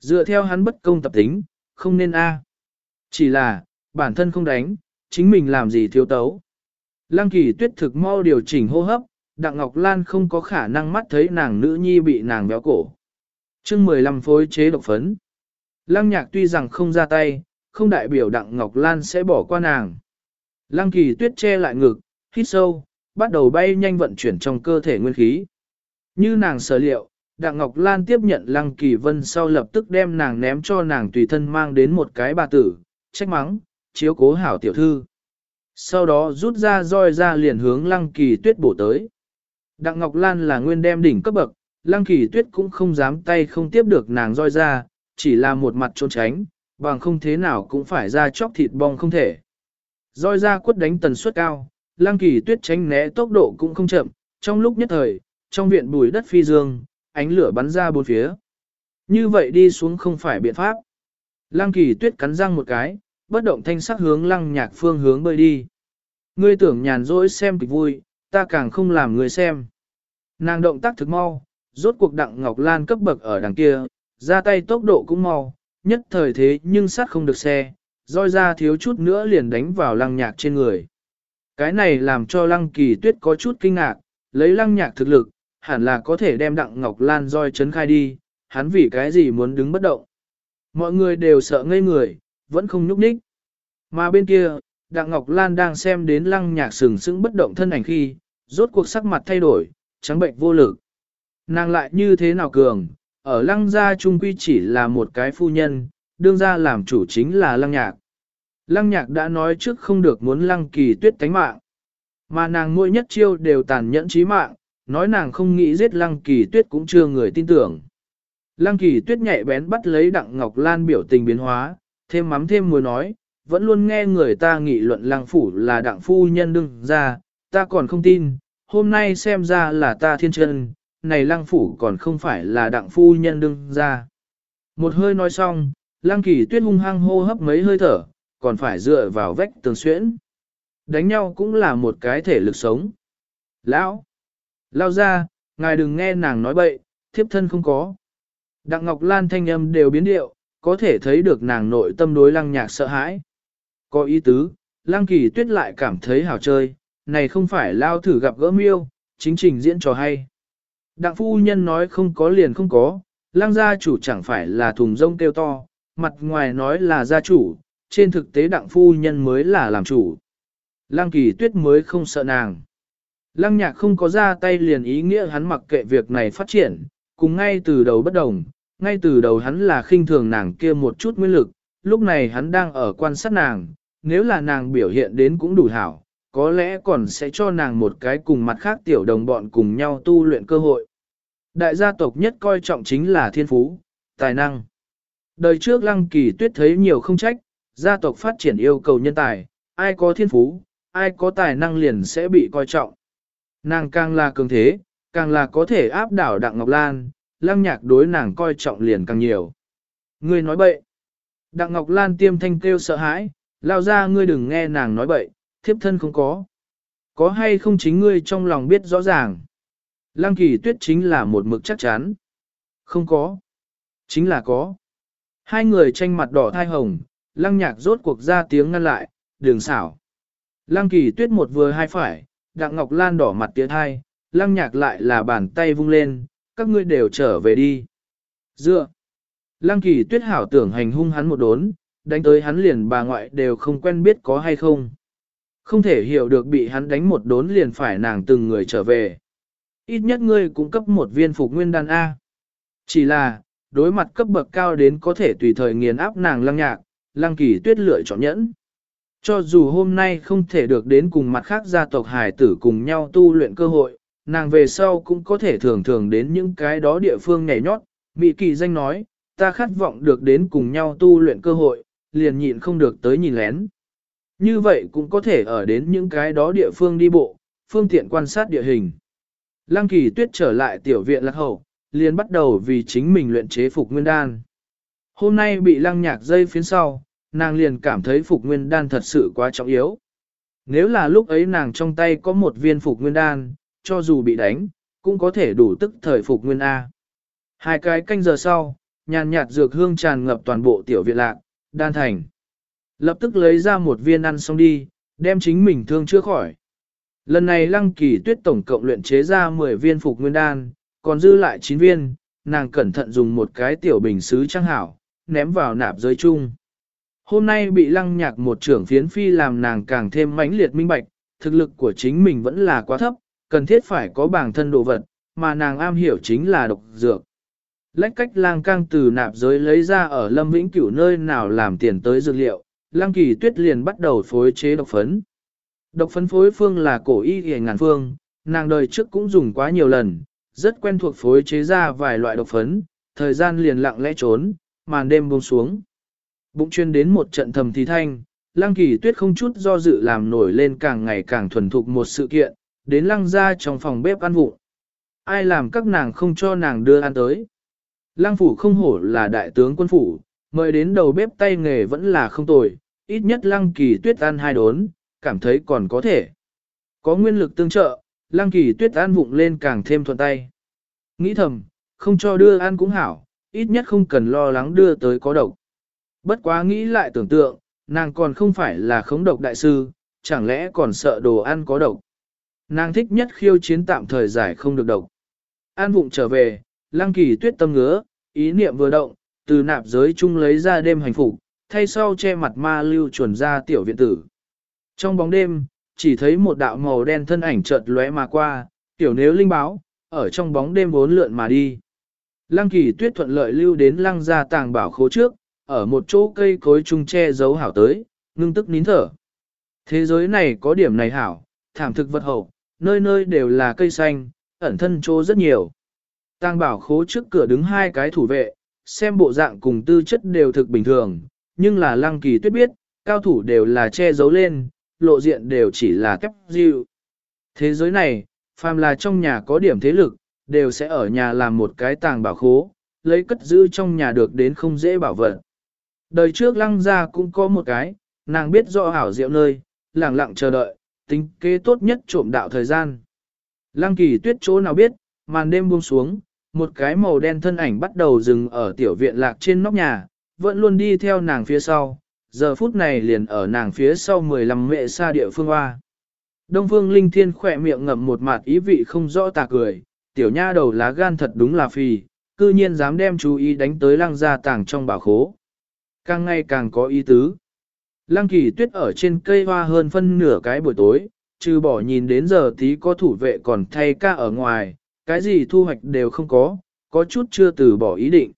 Dựa theo hắn bất công tập tính, không nên a. Chỉ là, bản thân không đánh, chính mình làm gì thiếu tấu. Lăng kỳ tuyết thực mau điều chỉnh hô hấp, Đặng Ngọc Lan không có khả năng mắt thấy nàng nữ nhi bị nàng béo cổ. chương 15 phối chế độc phấn. Lăng nhạc tuy rằng không ra tay, không đại biểu Đặng Ngọc Lan sẽ bỏ qua nàng. Lăng kỳ tuyết che lại ngực, hít sâu, bắt đầu bay nhanh vận chuyển trong cơ thể nguyên khí. Như nàng sở liệu, Đặng Ngọc Lan tiếp nhận Lăng Kỳ Vân sau lập tức đem nàng ném cho nàng tùy thân mang đến một cái bà tử, trách mắng, chiếu cố hảo tiểu thư. Sau đó rút ra roi ra liền hướng Lăng Kỳ tuyết bổ tới. Đặng Ngọc Lan là nguyên đem đỉnh cấp bậc, Lăng Kỳ Tuyết cũng không dám tay không tiếp được nàng roi ra, chỉ là một mặt trốn tránh, bằng không thế nào cũng phải ra chóc thịt bong không thể. Roi ra quất đánh tần suất cao, Lăng Kỳ Tuyết tránh né tốc độ cũng không chậm, trong lúc nhất thời, trong viện bùi đất phi dương, ánh lửa bắn ra bốn phía. Như vậy đi xuống không phải biện pháp. Lăng Kỳ Tuyết cắn răng một cái, bất động thanh sắc hướng Lăng Nhạc Phương hướng bơi đi. Ngươi tưởng nhàn rỗi xem kịch vui, ta càng không làm người xem. Nàng động tác thực mau, rốt cuộc đặng Ngọc Lan cấp bậc ở đằng kia, ra tay tốc độ cũng mau, nhất thời thế nhưng sát không được xe, roi ra thiếu chút nữa liền đánh vào lăng nhạc trên người. Cái này làm cho lăng kỳ tuyết có chút kinh ngạc, lấy lăng nhạc thực lực, hẳn là có thể đem đặng Ngọc Lan roi chấn khai đi, hắn vì cái gì muốn đứng bất động. Mọi người đều sợ ngây người, vẫn không nhúc nhích. Mà bên kia, Đặng Ngọc Lan đang xem đến lăng nhạc sừng sững bất động thân ảnh khi, rốt cuộc sắc mặt thay đổi, trắng bệnh vô lực. Nàng lại như thế nào cường, ở lăng gia trung quy chỉ là một cái phu nhân, đương ra làm chủ chính là lăng nhạc. Lăng nhạc đã nói trước không được muốn lăng kỳ tuyết tánh mạng. Mà nàng mỗi nhất chiêu đều tàn nhẫn chí mạng, nói nàng không nghĩ giết lăng kỳ tuyết cũng chưa người tin tưởng. Lăng kỳ tuyết nhạy bén bắt lấy đặng Ngọc Lan biểu tình biến hóa, thêm mắm thêm muối nói, vẫn luôn nghe người ta nghị luận lăng phủ là đặng phu nhân đương ra, ta còn không tin, hôm nay xem ra là ta thiên chân, này lăng phủ còn không phải là đặng phu nhân đương ra. Một hơi nói xong, lăng kỳ tuyết hung hăng hô hấp mấy hơi thở, còn phải dựa vào vách tường xuyễn. Đánh nhau cũng là một cái thể lực sống. Lão! Lao ra, ngài đừng nghe nàng nói bậy, thiếp thân không có. Đặng Ngọc Lan thanh âm đều biến điệu, có thể thấy được nàng nội tâm đối lăng nhạc sợ hãi. Có ý tứ, lăng kỳ tuyết lại cảm thấy hào chơi, này không phải lao thử gặp gỡ miêu, chính trình diễn trò hay. Đặng phu nhân nói không có liền không có, lang gia chủ chẳng phải là thùng rông kêu to, mặt ngoài nói là gia chủ, trên thực tế đặng phu nhân mới là làm chủ. Lăng kỳ tuyết mới không sợ nàng. Lăng nhạc không có ra tay liền ý nghĩa hắn mặc kệ việc này phát triển, cùng ngay từ đầu bất đồng, ngay từ đầu hắn là khinh thường nàng kia một chút nguyên lực, lúc này hắn đang ở quan sát nàng, nếu là nàng biểu hiện đến cũng đủ hảo, có lẽ còn sẽ cho nàng một cái cùng mặt khác tiểu đồng bọn cùng nhau tu luyện cơ hội. Đại gia tộc nhất coi trọng chính là thiên phú, tài năng. Đời trước lăng kỳ tuyết thấy nhiều không trách, gia tộc phát triển yêu cầu nhân tài, ai có thiên phú, ai có tài năng liền sẽ bị coi trọng. Nàng càng là cường thế, càng là có thể áp đảo Đặng Ngọc Lan, lăng nhạc đối nàng coi trọng liền càng nhiều. Người nói bậy. Đặng Ngọc Lan tiêm thanh kêu sợ hãi, lao ra ngươi đừng nghe nàng nói bậy, thiếp thân không có. Có hay không chính ngươi trong lòng biết rõ ràng. Lăng kỳ tuyết chính là một mực chắc chắn. Không có. Chính là có. Hai người tranh mặt đỏ thai hồng, lăng nhạc rốt cuộc ra tiếng ngăn lại, đường xảo. Lăng kỳ tuyết một vừa hai phải, đặng ngọc lan đỏ mặt tiếng thai, lăng nhạc lại là bàn tay vung lên, các ngươi đều trở về đi. Dựa. Lăng kỳ tuyết hảo tưởng hành hung hắn một đốn, đánh tới hắn liền bà ngoại đều không quen biết có hay không. Không thể hiểu được bị hắn đánh một đốn liền phải nàng từng người trở về. Ít nhất ngươi cũng cấp một viên phục nguyên đan A. Chỉ là, đối mặt cấp bậc cao đến có thể tùy thời nghiền áp nàng lăng nhạc, lăng kỳ tuyết lựa chọn nhẫn. Cho dù hôm nay không thể được đến cùng mặt khác gia tộc hải tử cùng nhau tu luyện cơ hội, nàng về sau cũng có thể thường thường đến những cái đó địa phương nhảy nhót. Mỹ kỳ danh nói, ta khát vọng được đến cùng nhau tu luyện cơ hội, liền nhịn không được tới nhìn lén. Như vậy cũng có thể ở đến những cái đó địa phương đi bộ, phương tiện quan sát địa hình. Lăng kỳ tuyết trở lại tiểu viện lạc hậu, liền bắt đầu vì chính mình luyện chế phục nguyên đan. Hôm nay bị lăng nhạc dây phía sau, nàng liền cảm thấy phục nguyên đan thật sự quá trọng yếu. Nếu là lúc ấy nàng trong tay có một viên phục nguyên đan, cho dù bị đánh, cũng có thể đủ tức thời phục nguyên A. Hai cái canh giờ sau, nhàn nhạt dược hương tràn ngập toàn bộ tiểu viện lạc, đan thành. Lập tức lấy ra một viên ăn xong đi, đem chính mình thương chữa khỏi. Lần này lăng kỳ tuyết tổng cộng luyện chế ra 10 viên phục nguyên đan, còn dư lại 9 viên, nàng cẩn thận dùng một cái tiểu bình xứ trang hảo, ném vào nạp giới chung. Hôm nay bị lăng nhạc một trưởng phiến phi làm nàng càng thêm mãnh liệt minh bạch, thực lực của chính mình vẫn là quá thấp, cần thiết phải có bản thân đồ vật, mà nàng am hiểu chính là độc dược. Lách cách lang cang từ nạp giới lấy ra ở lâm vĩnh cửu nơi nào làm tiền tới dược liệu, lang kỳ tuyết liền bắt đầu phối chế độc phấn. Độc phấn phối phương là cổ y hề ngàn phương, nàng đời trước cũng dùng quá nhiều lần, rất quen thuộc phối chế ra vài loại độc phấn, thời gian liền lặng lẽ trốn, màn đêm buông xuống. Bụng chuyên đến một trận thầm thì thanh, lăng kỳ tuyết không chút do dự làm nổi lên càng ngày càng thuần thục một sự kiện, đến lăng ra trong phòng bếp ăn vụng. Ai làm các nàng không cho nàng đưa ăn tới. Lăng phủ không hổ là đại tướng quân phủ, mời đến đầu bếp tay nghề vẫn là không tồi, ít nhất lăng kỳ tuyết ăn hai đốn, cảm thấy còn có thể. Có nguyên lực tương trợ, lăng kỳ tuyết ăn vụng lên càng thêm thuận tay. Nghĩ thầm, không cho đưa ăn cũng hảo, ít nhất không cần lo lắng đưa tới có độc. Bất quá nghĩ lại tưởng tượng, nàng còn không phải là khống độc đại sư, chẳng lẽ còn sợ đồ ăn có độc. Nàng thích nhất khiêu chiến tạm thời giải không được độc. An vụng trở về, lăng kỳ tuyết tâm ngứa, ý niệm vừa động, từ nạp giới chung lấy ra đêm hành phục, thay sau che mặt ma lưu chuẩn ra tiểu viện tử. Trong bóng đêm, chỉ thấy một đạo màu đen thân ảnh chợt lóe mà qua, tiểu nếu linh báo, ở trong bóng đêm vốn lượn mà đi. Lăng kỳ tuyết thuận lợi lưu đến lăng gia tàng bảo khố trước, ở một chỗ cây cối trung che giấu hảo tới, ngưng tức nín thở. Thế giới này có điểm này hảo, thảm thực vật hậu, nơi nơi đều là cây xanh, ẩn thân chỗ rất nhiều. Tàng bảo khố trước cửa đứng hai cái thủ vệ, xem bộ dạng cùng tư chất đều thực bình thường, nhưng là lăng kỳ tuyết biết, cao thủ đều là che giấu lên, lộ diện đều chỉ là kép diệu. Thế giới này, phàm là trong nhà có điểm thế lực, đều sẽ ở nhà làm một cái tàng bảo khố, lấy cất giữ trong nhà được đến không dễ bảo vật. Đời trước lăng ra cũng có một cái, nàng biết rõ hảo diệu nơi, lặng lặng chờ đợi, tính kế tốt nhất trộm đạo thời gian. Lăng kỳ tuyết chỗ nào biết, màn đêm buông xuống, một cái màu đen thân ảnh bắt đầu dừng ở tiểu viện lạc trên nóc nhà, vẫn luôn đi theo nàng phía sau, giờ phút này liền ở nàng phía sau 15 mệ xa địa phương hoa. Đông phương linh thiên khỏe miệng ngậm một mặt ý vị không rõ tà cười, tiểu nha đầu lá gan thật đúng là phì, cư nhiên dám đem chú ý đánh tới lăng gia tàng trong bảo khố. Càng ngày càng có ý tứ. Lăng kỳ tuyết ở trên cây hoa hơn phân nửa cái buổi tối, trừ bỏ nhìn đến giờ tí có thủ vệ còn thay ca ở ngoài, cái gì thu hoạch đều không có, có chút chưa từ bỏ ý định.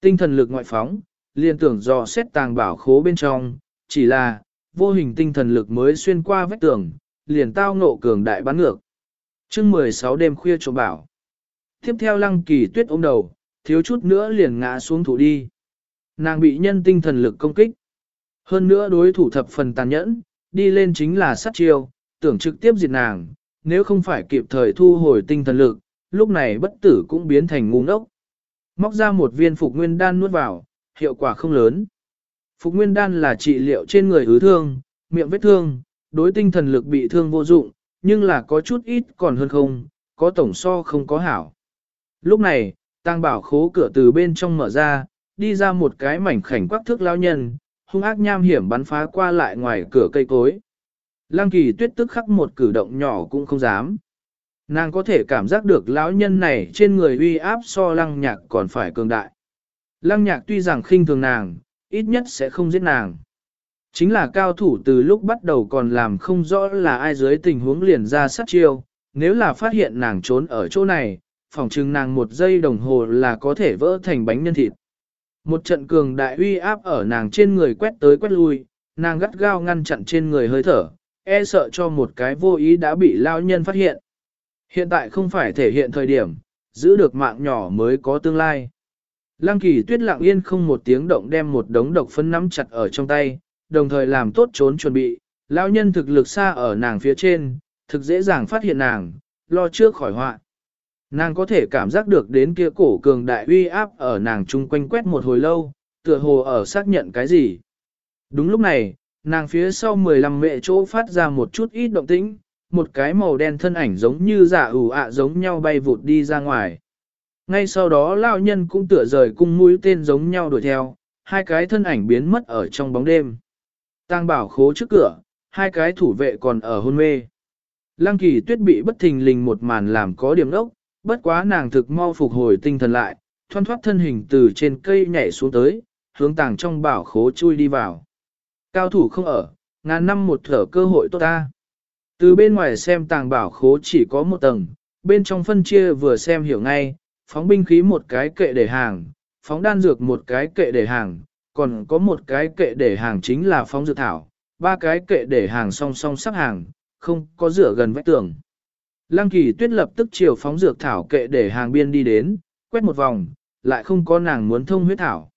Tinh thần lực ngoại phóng, liền tưởng dò xét tàng bảo khố bên trong, chỉ là, vô hình tinh thần lực mới xuyên qua vách tường, liền tao ngộ cường đại bắn ngược. chương 16 đêm khuya trộm bảo. Tiếp theo lăng kỳ tuyết ôm đầu, thiếu chút nữa liền ngã xuống thủ đi. Nàng bị nhân tinh thần lực công kích. Hơn nữa đối thủ thập phần tàn nhẫn, đi lên chính là sát chiêu, tưởng trực tiếp diệt nàng, nếu không phải kịp thời thu hồi tinh thần lực, lúc này bất tử cũng biến thành ngu ngốc. Móc ra một viên phục nguyên đan nuốt vào, hiệu quả không lớn. Phục nguyên đan là trị liệu trên người hứa thương, miệng vết thương, đối tinh thần lực bị thương vô dụng, nhưng là có chút ít còn hơn không, có tổng so không có hảo. Lúc này, tăng bảo khố cửa từ bên trong mở ra, đi ra một cái mảnh khảnh quắc thước lao nhân, hung ác nham hiểm bắn phá qua lại ngoài cửa cây cối. Lăng kỳ tuyết tức khắc một cử động nhỏ cũng không dám. Nàng có thể cảm giác được lão nhân này trên người uy áp so lăng nhạc còn phải cường đại. Lăng nhạc tuy rằng khinh thường nàng, ít nhất sẽ không giết nàng. Chính là cao thủ từ lúc bắt đầu còn làm không rõ là ai dưới tình huống liền ra sát chiêu, nếu là phát hiện nàng trốn ở chỗ này, phỏng chừng nàng một giây đồng hồ là có thể vỡ thành bánh nhân thịt. Một trận cường đại uy áp ở nàng trên người quét tới quét lui, nàng gắt gao ngăn chặn trên người hơi thở, e sợ cho một cái vô ý đã bị lao nhân phát hiện. Hiện tại không phải thể hiện thời điểm, giữ được mạng nhỏ mới có tương lai. Lăng kỳ tuyết lặng yên không một tiếng động đem một đống độc phân nắm chặt ở trong tay, đồng thời làm tốt trốn chuẩn bị, lão nhân thực lực xa ở nàng phía trên, thực dễ dàng phát hiện nàng, lo trước khỏi họa. Nàng có thể cảm giác được đến kia cổ cường đại uy áp ở nàng chung quanh quét một hồi lâu, tựa hồ ở xác nhận cái gì. Đúng lúc này, nàng phía sau 15 mẹ chỗ phát ra một chút ít động tĩnh, một cái màu đen thân ảnh giống như giả ủ ạ giống nhau bay vụt đi ra ngoài. Ngay sau đó lao nhân cũng tựa rời cung mũi tên giống nhau đuổi theo, hai cái thân ảnh biến mất ở trong bóng đêm. Tang bảo khố trước cửa, hai cái thủ vệ còn ở hôn mê. Lăng kỳ tuyết bị bất thình lình một màn làm có điểm đốc, bất quá nàng thực mau phục hồi tinh thần lại, thoăn thoát thân hình từ trên cây nhảy xuống tới, hướng tàng trong bảo khố chui đi vào. Cao thủ không ở, ngàn năm một thở cơ hội tốt ta. Từ bên ngoài xem tàng bảo khố chỉ có một tầng, bên trong phân chia vừa xem hiểu ngay, phóng binh khí một cái kệ để hàng, phóng đan dược một cái kệ để hàng, còn có một cái kệ để hàng chính là phóng dược thảo, ba cái kệ để hàng song song sắp hàng, không có rửa gần vách tường. Lăng kỳ tuyết lập tức chiều phóng dược thảo kệ để hàng biên đi đến, quét một vòng, lại không có nàng muốn thông huyết thảo.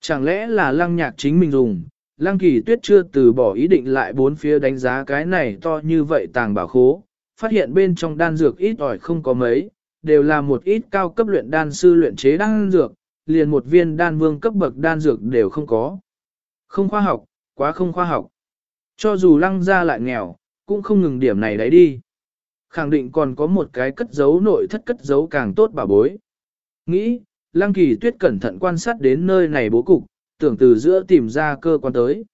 Chẳng lẽ là lăng nhạc chính mình dùng, lăng kỳ tuyết chưa từ bỏ ý định lại bốn phía đánh giá cái này to như vậy tàng bảo khố, phát hiện bên trong đan dược ít ỏi không có mấy, đều là một ít cao cấp luyện đan sư luyện chế đan dược, liền một viên đan vương cấp bậc đan dược đều không có. Không khoa học, quá không khoa học. Cho dù lăng ra lại nghèo, cũng không ngừng điểm này đấy đi. Khẳng định còn có một cái cất giấu nội thất cất giấu càng tốt bà bối. Nghĩ, lăng kỳ tuyết cẩn thận quan sát đến nơi này bố cục, tưởng từ giữa tìm ra cơ quan tới.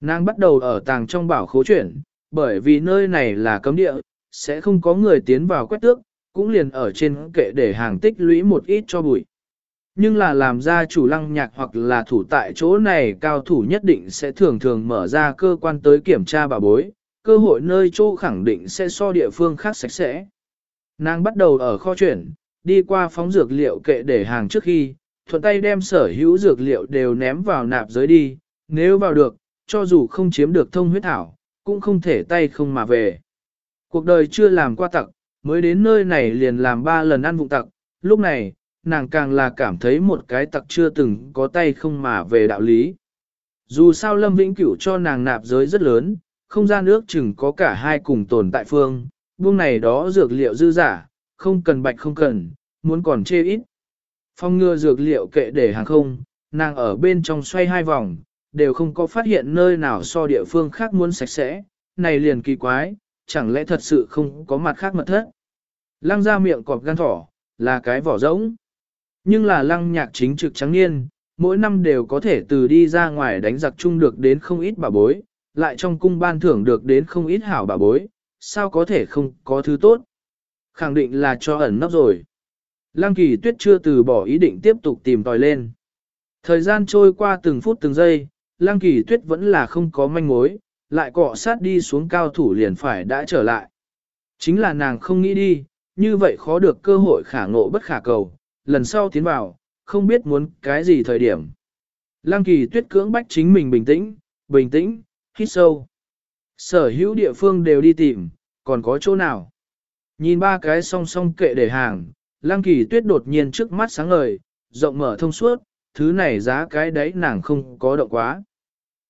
Nàng bắt đầu ở tàng trong bảo khố chuyển, bởi vì nơi này là cấm địa, sẽ không có người tiến vào quét tước, cũng liền ở trên kệ để hàng tích lũy một ít cho bụi. Nhưng là làm ra chủ lăng nhạc hoặc là thủ tại chỗ này cao thủ nhất định sẽ thường thường mở ra cơ quan tới kiểm tra bà bối, cơ hội nơi chỗ khẳng định sẽ so địa phương khác sạch sẽ. Nàng bắt đầu ở kho chuyển, đi qua phóng dược liệu kệ để hàng trước khi, thuận tay đem sở hữu dược liệu đều ném vào nạp giới đi, nếu vào được, cho dù không chiếm được thông huyết thảo, cũng không thể tay không mà về. Cuộc đời chưa làm qua tặc, mới đến nơi này liền làm ba lần ăn vụng tặc, lúc này, nàng càng là cảm thấy một cái tặc chưa từng có tay không mà về đạo lý. Dù sao Lâm Vĩnh Cửu cho nàng nạp giới rất lớn, không gian nước chừng có cả hai cùng tồn tại phương, buông này đó dược liệu dư giả, không cần bạch không cần, muốn còn chê ít. Phong ngừa dược liệu kệ để hàng không, nàng ở bên trong xoay hai vòng, đều không có phát hiện nơi nào so địa phương khác muốn sạch sẽ, này liền kỳ quái, chẳng lẽ thật sự không có mặt khác mật thất. Lăng ra miệng cọp gan thỏ, là cái vỏ rỗng. Nhưng là lăng nhạc chính trực trắng niên, mỗi năm đều có thể từ đi ra ngoài đánh giặc chung được đến không ít bà bối, lại trong cung ban thưởng được đến không ít hảo bà bối, sao có thể không có thứ tốt. Khẳng định là cho ẩn nấp rồi. Lăng kỳ tuyết chưa từ bỏ ý định tiếp tục tìm tòi lên. Thời gian trôi qua từng phút từng giây, lăng kỳ tuyết vẫn là không có manh mối, lại cọ sát đi xuống cao thủ liền phải đã trở lại. Chính là nàng không nghĩ đi, như vậy khó được cơ hội khả ngộ bất khả cầu, lần sau tiến vào, không biết muốn cái gì thời điểm. Lăng kỳ tuyết cưỡng bách chính mình bình tĩnh, bình tĩnh, hít sâu. Sở hữu địa phương đều đi tìm, còn có chỗ nào. Nhìn ba cái song song kệ để hàng, lăng kỳ tuyết đột nhiên trước mắt sáng ngời, rộng mở thông suốt, thứ này giá cái đấy nàng không có động quá.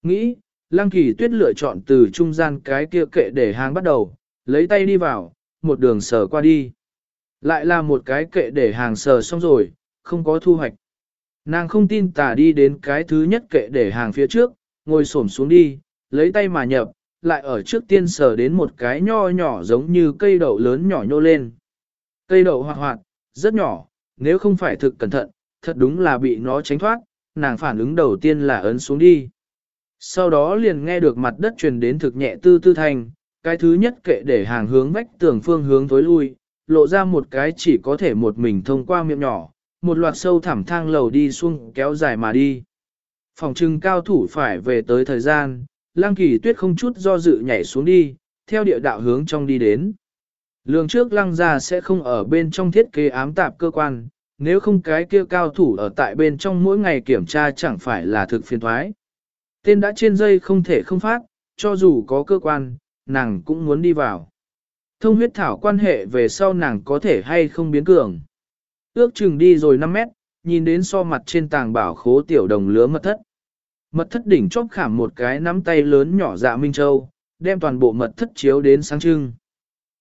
Nghĩ, lăng kỳ tuyết lựa chọn từ trung gian cái kia kệ để hàng bắt đầu, lấy tay đi vào, một đường sờ qua đi. Lại là một cái kệ để hàng sờ xong rồi, không có thu hoạch. Nàng không tin tả đi đến cái thứ nhất kệ để hàng phía trước, ngồi xổm xuống đi, lấy tay mà nhập, lại ở trước tiên sờ đến một cái nho nhỏ giống như cây đậu lớn nhỏ nhô lên. Cây đậu hoạt hoạt, rất nhỏ, nếu không phải thực cẩn thận, thật đúng là bị nó tránh thoát, nàng phản ứng đầu tiên là ấn xuống đi. Sau đó liền nghe được mặt đất truyền đến thực nhẹ tư tư thành, cái thứ nhất kệ để hàng hướng vách tường phương hướng tối lui, lộ ra một cái chỉ có thể một mình thông qua miệng nhỏ, một loạt sâu thẳm thang lầu đi xuống kéo dài mà đi. Phòng trưng cao thủ phải về tới thời gian, lang kỳ tuyết không chút do dự nhảy xuống đi, theo địa đạo hướng trong đi đến. Lường trước lăng ra sẽ không ở bên trong thiết kế ám tạp cơ quan, nếu không cái kia cao thủ ở tại bên trong mỗi ngày kiểm tra chẳng phải là thực phiền thoái. Tên đã trên dây không thể không phát, cho dù có cơ quan, nàng cũng muốn đi vào. Thông huyết thảo quan hệ về sau nàng có thể hay không biến cường. Ước chừng đi rồi 5 mét, nhìn đến so mặt trên tàng bảo khố tiểu đồng lứa mật thất. Mật thất đỉnh chóp khảm một cái nắm tay lớn nhỏ dạ Minh Châu, đem toàn bộ mật thất chiếu đến sáng trưng.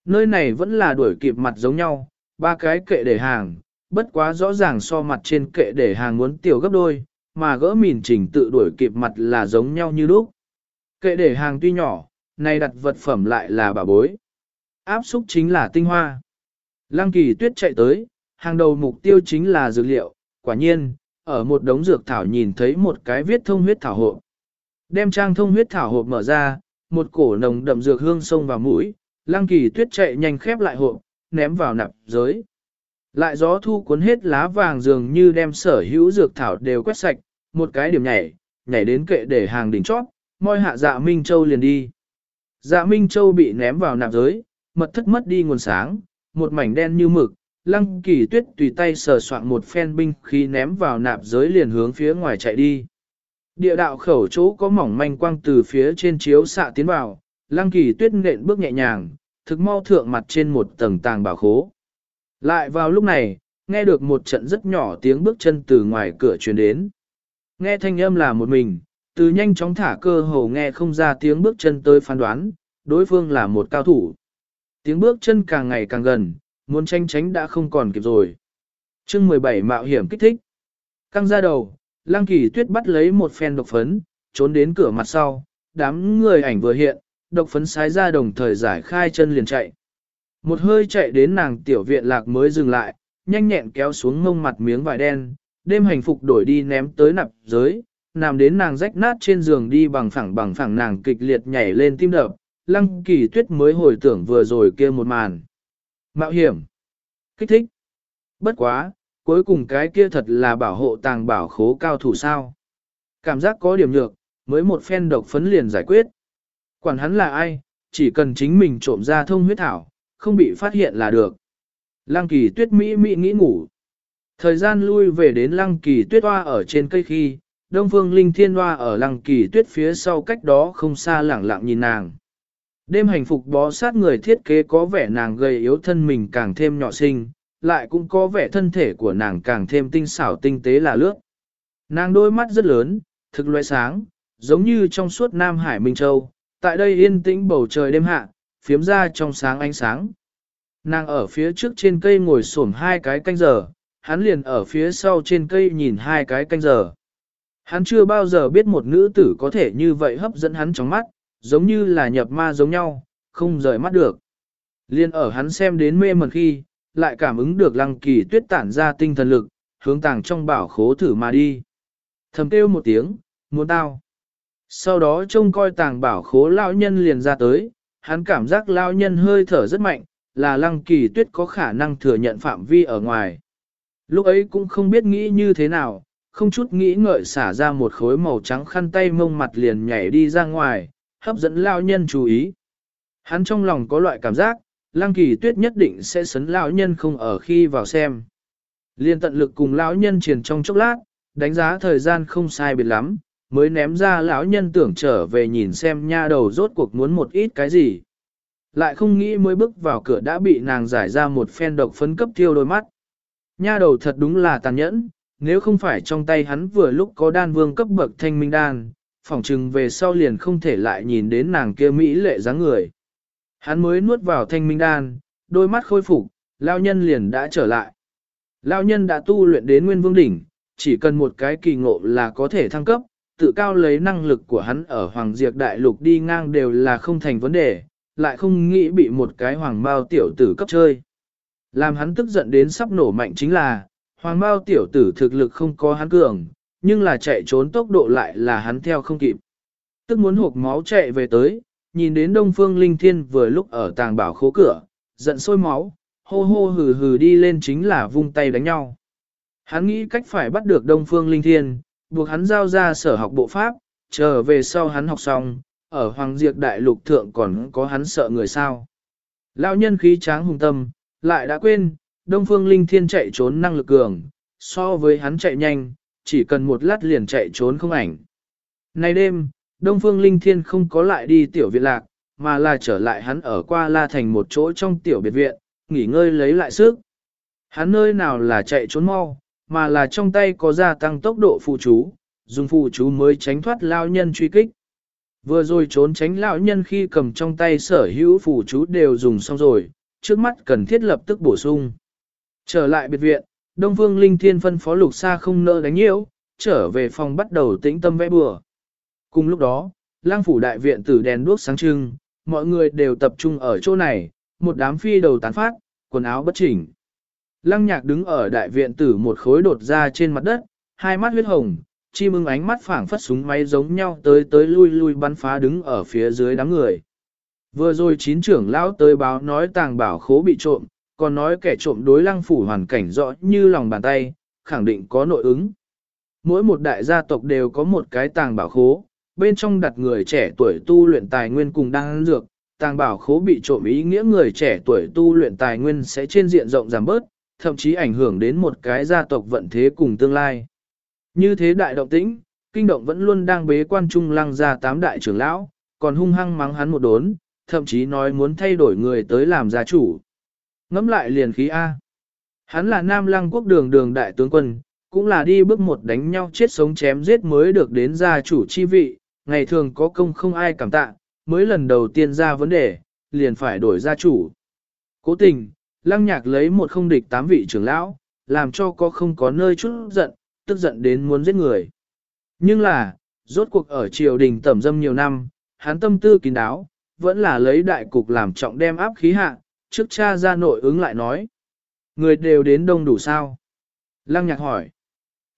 Nơi này vẫn là đuổi kịp mặt giống nhau, ba cái kệ để hàng, bất quá rõ ràng so mặt trên kệ để hàng muốn tiểu gấp đôi, mà gỡ mìn trình tự đuổi kịp mặt là giống nhau như lúc. Kệ để hàng tuy nhỏ, này đặt vật phẩm lại là bà bối. Áp xúc chính là tinh hoa. Lăng kỳ tuyết chạy tới, hàng đầu mục tiêu chính là dược liệu, quả nhiên, ở một đống dược thảo nhìn thấy một cái viết thông huyết thảo hộp. Đem trang thông huyết thảo hộp mở ra, một cổ nồng đậm dược hương sông vào mũi, lăng kỳ tuyết chạy nhanh khép lại hộp, ném vào nạp giới. Lại gió thu cuốn hết lá vàng dường như đem sở hữu dược thảo đều quét sạch, một cái điểm nhảy, nhảy đến kệ để hàng đỉnh chót, môi hạ dạ Minh Châu liền đi. Dạ Minh Châu bị ném vào nạp giới, mật thất mất đi nguồn sáng, một mảnh đen như mực, lăng kỳ tuyết tùy tay sờ soạn một phen binh khí ném vào nạp giới liền hướng phía ngoài chạy đi. Địa đạo khẩu chỗ có mỏng manh quang từ phía trên chiếu xạ tiến vào, lăng kỳ tuyết nện bước nhẹ nhàng, thực mau thượng mặt trên một tầng tàng bảo khố. Lại vào lúc này, nghe được một trận rất nhỏ tiếng bước chân từ ngoài cửa truyền đến. Nghe thanh âm là một mình, từ nhanh chóng thả cơ hồ nghe không ra tiếng bước chân tới phán đoán, đối phương là một cao thủ. Tiếng bước chân càng ngày càng gần, muốn tranh tránh đã không còn kịp rồi. chương 17 mạo hiểm kích thích. Căng ra đầu, Lăng Kỳ Tuyết bắt lấy một phen độc phấn, trốn đến cửa mặt sau, đám người ảnh vừa hiện, độc phấn sái ra đồng thời giải khai chân liền chạy. Một hơi chạy đến nàng tiểu viện lạc mới dừng lại, nhanh nhẹn kéo xuống ngông mặt miếng vải đen, đêm hành phục đổi đi ném tới nạp giới, nằm đến nàng rách nát trên giường đi bằng phẳng bằng phẳng nàng kịch liệt nhảy lên tim đập, lăng kỳ tuyết mới hồi tưởng vừa rồi kia một màn. Mạo hiểm, kích thích, bất quá, cuối cùng cái kia thật là bảo hộ tàng bảo khố cao thủ sao. Cảm giác có điểm nhược, mới một phen độc phấn liền giải quyết. Quản hắn là ai, chỉ cần chính mình trộm ra thông huyết thảo, không bị phát hiện là được. Lăng kỳ tuyết mỹ mỹ nghĩ ngủ. Thời gian lui về đến lăng kỳ tuyết hoa ở trên cây khi, Đông Phương Linh Thiên Hoa ở lăng kỳ tuyết phía sau cách đó không xa lẳng lặng nhìn nàng. Đêm hành phục bó sát người thiết kế có vẻ nàng gầy yếu thân mình càng thêm nhỏ xinh, lại cũng có vẻ thân thể của nàng càng thêm tinh xảo tinh tế là lướt. Nàng đôi mắt rất lớn, thực loại sáng, giống như trong suốt Nam Hải Minh Châu, tại đây yên tĩnh bầu trời đêm hạ, phiếm ra trong sáng ánh sáng. Nàng ở phía trước trên cây ngồi xổm hai cái canh giờ, hắn liền ở phía sau trên cây nhìn hai cái canh giờ. Hắn chưa bao giờ biết một nữ tử có thể như vậy hấp dẫn hắn trong mắt, giống như là nhập ma giống nhau, không rời mắt được. Liên ở hắn xem đến mê mẩn khi, lại cảm ứng được lăng kỳ tuyết tản ra tinh thần lực, hướng tàng trong bảo khố thử mà đi. Thầm kêu một tiếng, muốn tao. Sau đó trông coi tàng bảo khố lão nhân liền ra tới, hắn cảm giác lão nhân hơi thở rất mạnh, là lăng kỳ tuyết có khả năng thừa nhận phạm vi ở ngoài. Lúc ấy cũng không biết nghĩ như thế nào, không chút nghĩ ngợi xả ra một khối màu trắng khăn tay mông mặt liền nhảy đi ra ngoài, hấp dẫn lão nhân chú ý. Hắn trong lòng có loại cảm giác, lăng kỳ tuyết nhất định sẽ sấn lão nhân không ở khi vào xem. Liên tận lực cùng lão nhân truyền trong chốc lát, đánh giá thời gian không sai biệt lắm, mới ném ra lão nhân tưởng trở về nhìn xem nha đầu rốt cuộc muốn một ít cái gì. Lại không nghĩ mới bước vào cửa đã bị nàng giải ra một phen độc phấn cấp thiêu đôi mắt. Nha đầu thật đúng là tàn nhẫn, nếu không phải trong tay hắn vừa lúc có đan vương cấp bậc thanh minh đan, phỏng chừng về sau liền không thể lại nhìn đến nàng kia mỹ lệ dáng người. Hắn mới nuốt vào thanh minh đan, đôi mắt khôi phục, lao nhân liền đã trở lại. Lao nhân đã tu luyện đến nguyên vương đỉnh, chỉ cần một cái kỳ ngộ là có thể thăng cấp, tự cao lấy năng lực của hắn ở Hoàng Diệp Đại Lục đi ngang đều là không thành vấn đề, lại không nghĩ bị một cái hoàng bao tiểu tử cấp chơi. Làm hắn tức giận đến sắp nổ mạnh chính là, hoàng bao tiểu tử thực lực không có hắn cường, nhưng là chạy trốn tốc độ lại là hắn theo không kịp. Tức muốn hộp máu chạy về tới, nhìn đến Đông Phương Linh Thiên vừa lúc ở tàng bảo khố cửa, giận sôi máu, hô hô hừ hừ đi lên chính là vung tay đánh nhau. Hắn nghĩ cách phải bắt được Đông Phương Linh Thiên, buộc hắn giao ra sở học bộ pháp, trở về sau hắn học xong, ở Hoàng Diệp Đại Lục Thượng còn có hắn sợ người sao. Lão nhân khí tráng hùng tâm, lại đã quên, Đông Phương Linh Thiên chạy trốn năng lực cường, so với hắn chạy nhanh, chỉ cần một lát liền chạy trốn không ảnh. Nay đêm, Đông Phương Linh Thiên không có lại đi tiểu viện lạc, mà là trở lại hắn ở qua La Thành một chỗ trong tiểu biệt viện, nghỉ ngơi lấy lại sức. Hắn nơi nào là chạy trốn mau, mà là trong tay có gia tăng tốc độ phụ chú, dùng phụ chú mới tránh thoát lao nhân truy kích. Vừa rồi trốn tránh lão nhân khi cầm trong tay sở hữu phụ chú đều dùng xong rồi, trước mắt cần thiết lập tức bổ sung. Trở lại biệt viện, Đông Phương Linh Thiên phân phó lục xa không nỡ đánh nhiễu, trở về phòng bắt đầu tĩnh tâm vẽ bừa. Cùng lúc đó, lang phủ đại viện tử đèn đuốc sáng trưng, mọi người đều tập trung ở chỗ này, một đám phi đầu tán phát, quần áo bất chỉnh. Lăng nhạc đứng ở đại viện tử một khối đột ra trên mặt đất, hai mắt huyết hồng, chim ưng ánh mắt phảng phất súng máy giống nhau tới tới lui lui bắn phá đứng ở phía dưới đám người. Vừa rồi chín trưởng lão tới báo nói tàng bảo khố bị trộm, còn nói kẻ trộm đối lăng phủ hoàn cảnh rõ như lòng bàn tay, khẳng định có nội ứng. Mỗi một đại gia tộc đều có một cái tàng bảo khố, bên trong đặt người trẻ tuổi tu luyện tài nguyên cùng đang dược, tàng bảo khố bị trộm ý nghĩa người trẻ tuổi tu luyện tài nguyên sẽ trên diện rộng giảm bớt, thậm chí ảnh hưởng đến một cái gia tộc vận thế cùng tương lai. Như thế đại động tĩnh, kinh động vẫn luôn đang bế quan trung lăng ra tám đại trưởng lão, còn hung hăng mắng hắn một đốn, thậm chí nói muốn thay đổi người tới làm gia chủ. Ngắm lại liền khí A. Hắn là Nam Lăng quốc đường đường đại tướng quân, cũng là đi bước một đánh nhau chết sống chém giết mới được đến gia chủ chi vị, ngày thường có công không ai cảm tạ, mới lần đầu tiên ra vấn đề, liền phải đổi gia chủ. Cố tình, lăng nhạc lấy một không địch tám vị trưởng lão, làm cho có không có nơi chút giận, tức giận đến muốn giết người. Nhưng là, rốt cuộc ở triều đình tẩm dâm nhiều năm, hắn tâm tư kín đáo, vẫn là lấy đại cục làm trọng đem áp khí hạ, trước cha ra nội ứng lại nói. Người đều đến đông đủ sao? Lăng nhạc hỏi.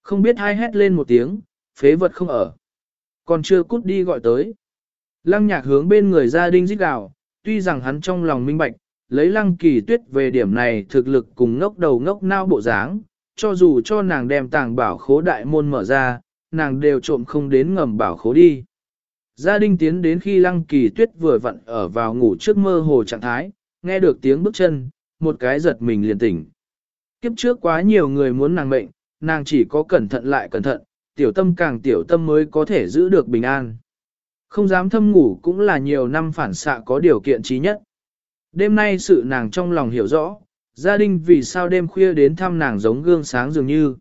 Không biết hai hét lên một tiếng, phế vật không ở. Còn chưa cút đi gọi tới. Lăng nhạc hướng bên người gia đình giết gào, tuy rằng hắn trong lòng minh bạch, lấy lăng kỳ tuyết về điểm này thực lực cùng ngốc đầu ngốc nao bộ dáng, cho dù cho nàng đem tàng bảo khố đại môn mở ra, nàng đều trộm không đến ngầm bảo khố đi. Gia đình tiến đến khi lăng kỳ tuyết vừa vặn ở vào ngủ trước mơ hồ trạng thái, nghe được tiếng bước chân, một cái giật mình liền tỉnh. Kiếp trước quá nhiều người muốn nàng mệnh, nàng chỉ có cẩn thận lại cẩn thận, tiểu tâm càng tiểu tâm mới có thể giữ được bình an. Không dám thâm ngủ cũng là nhiều năm phản xạ có điều kiện trí nhất. Đêm nay sự nàng trong lòng hiểu rõ, gia đình vì sao đêm khuya đến thăm nàng giống gương sáng dường như.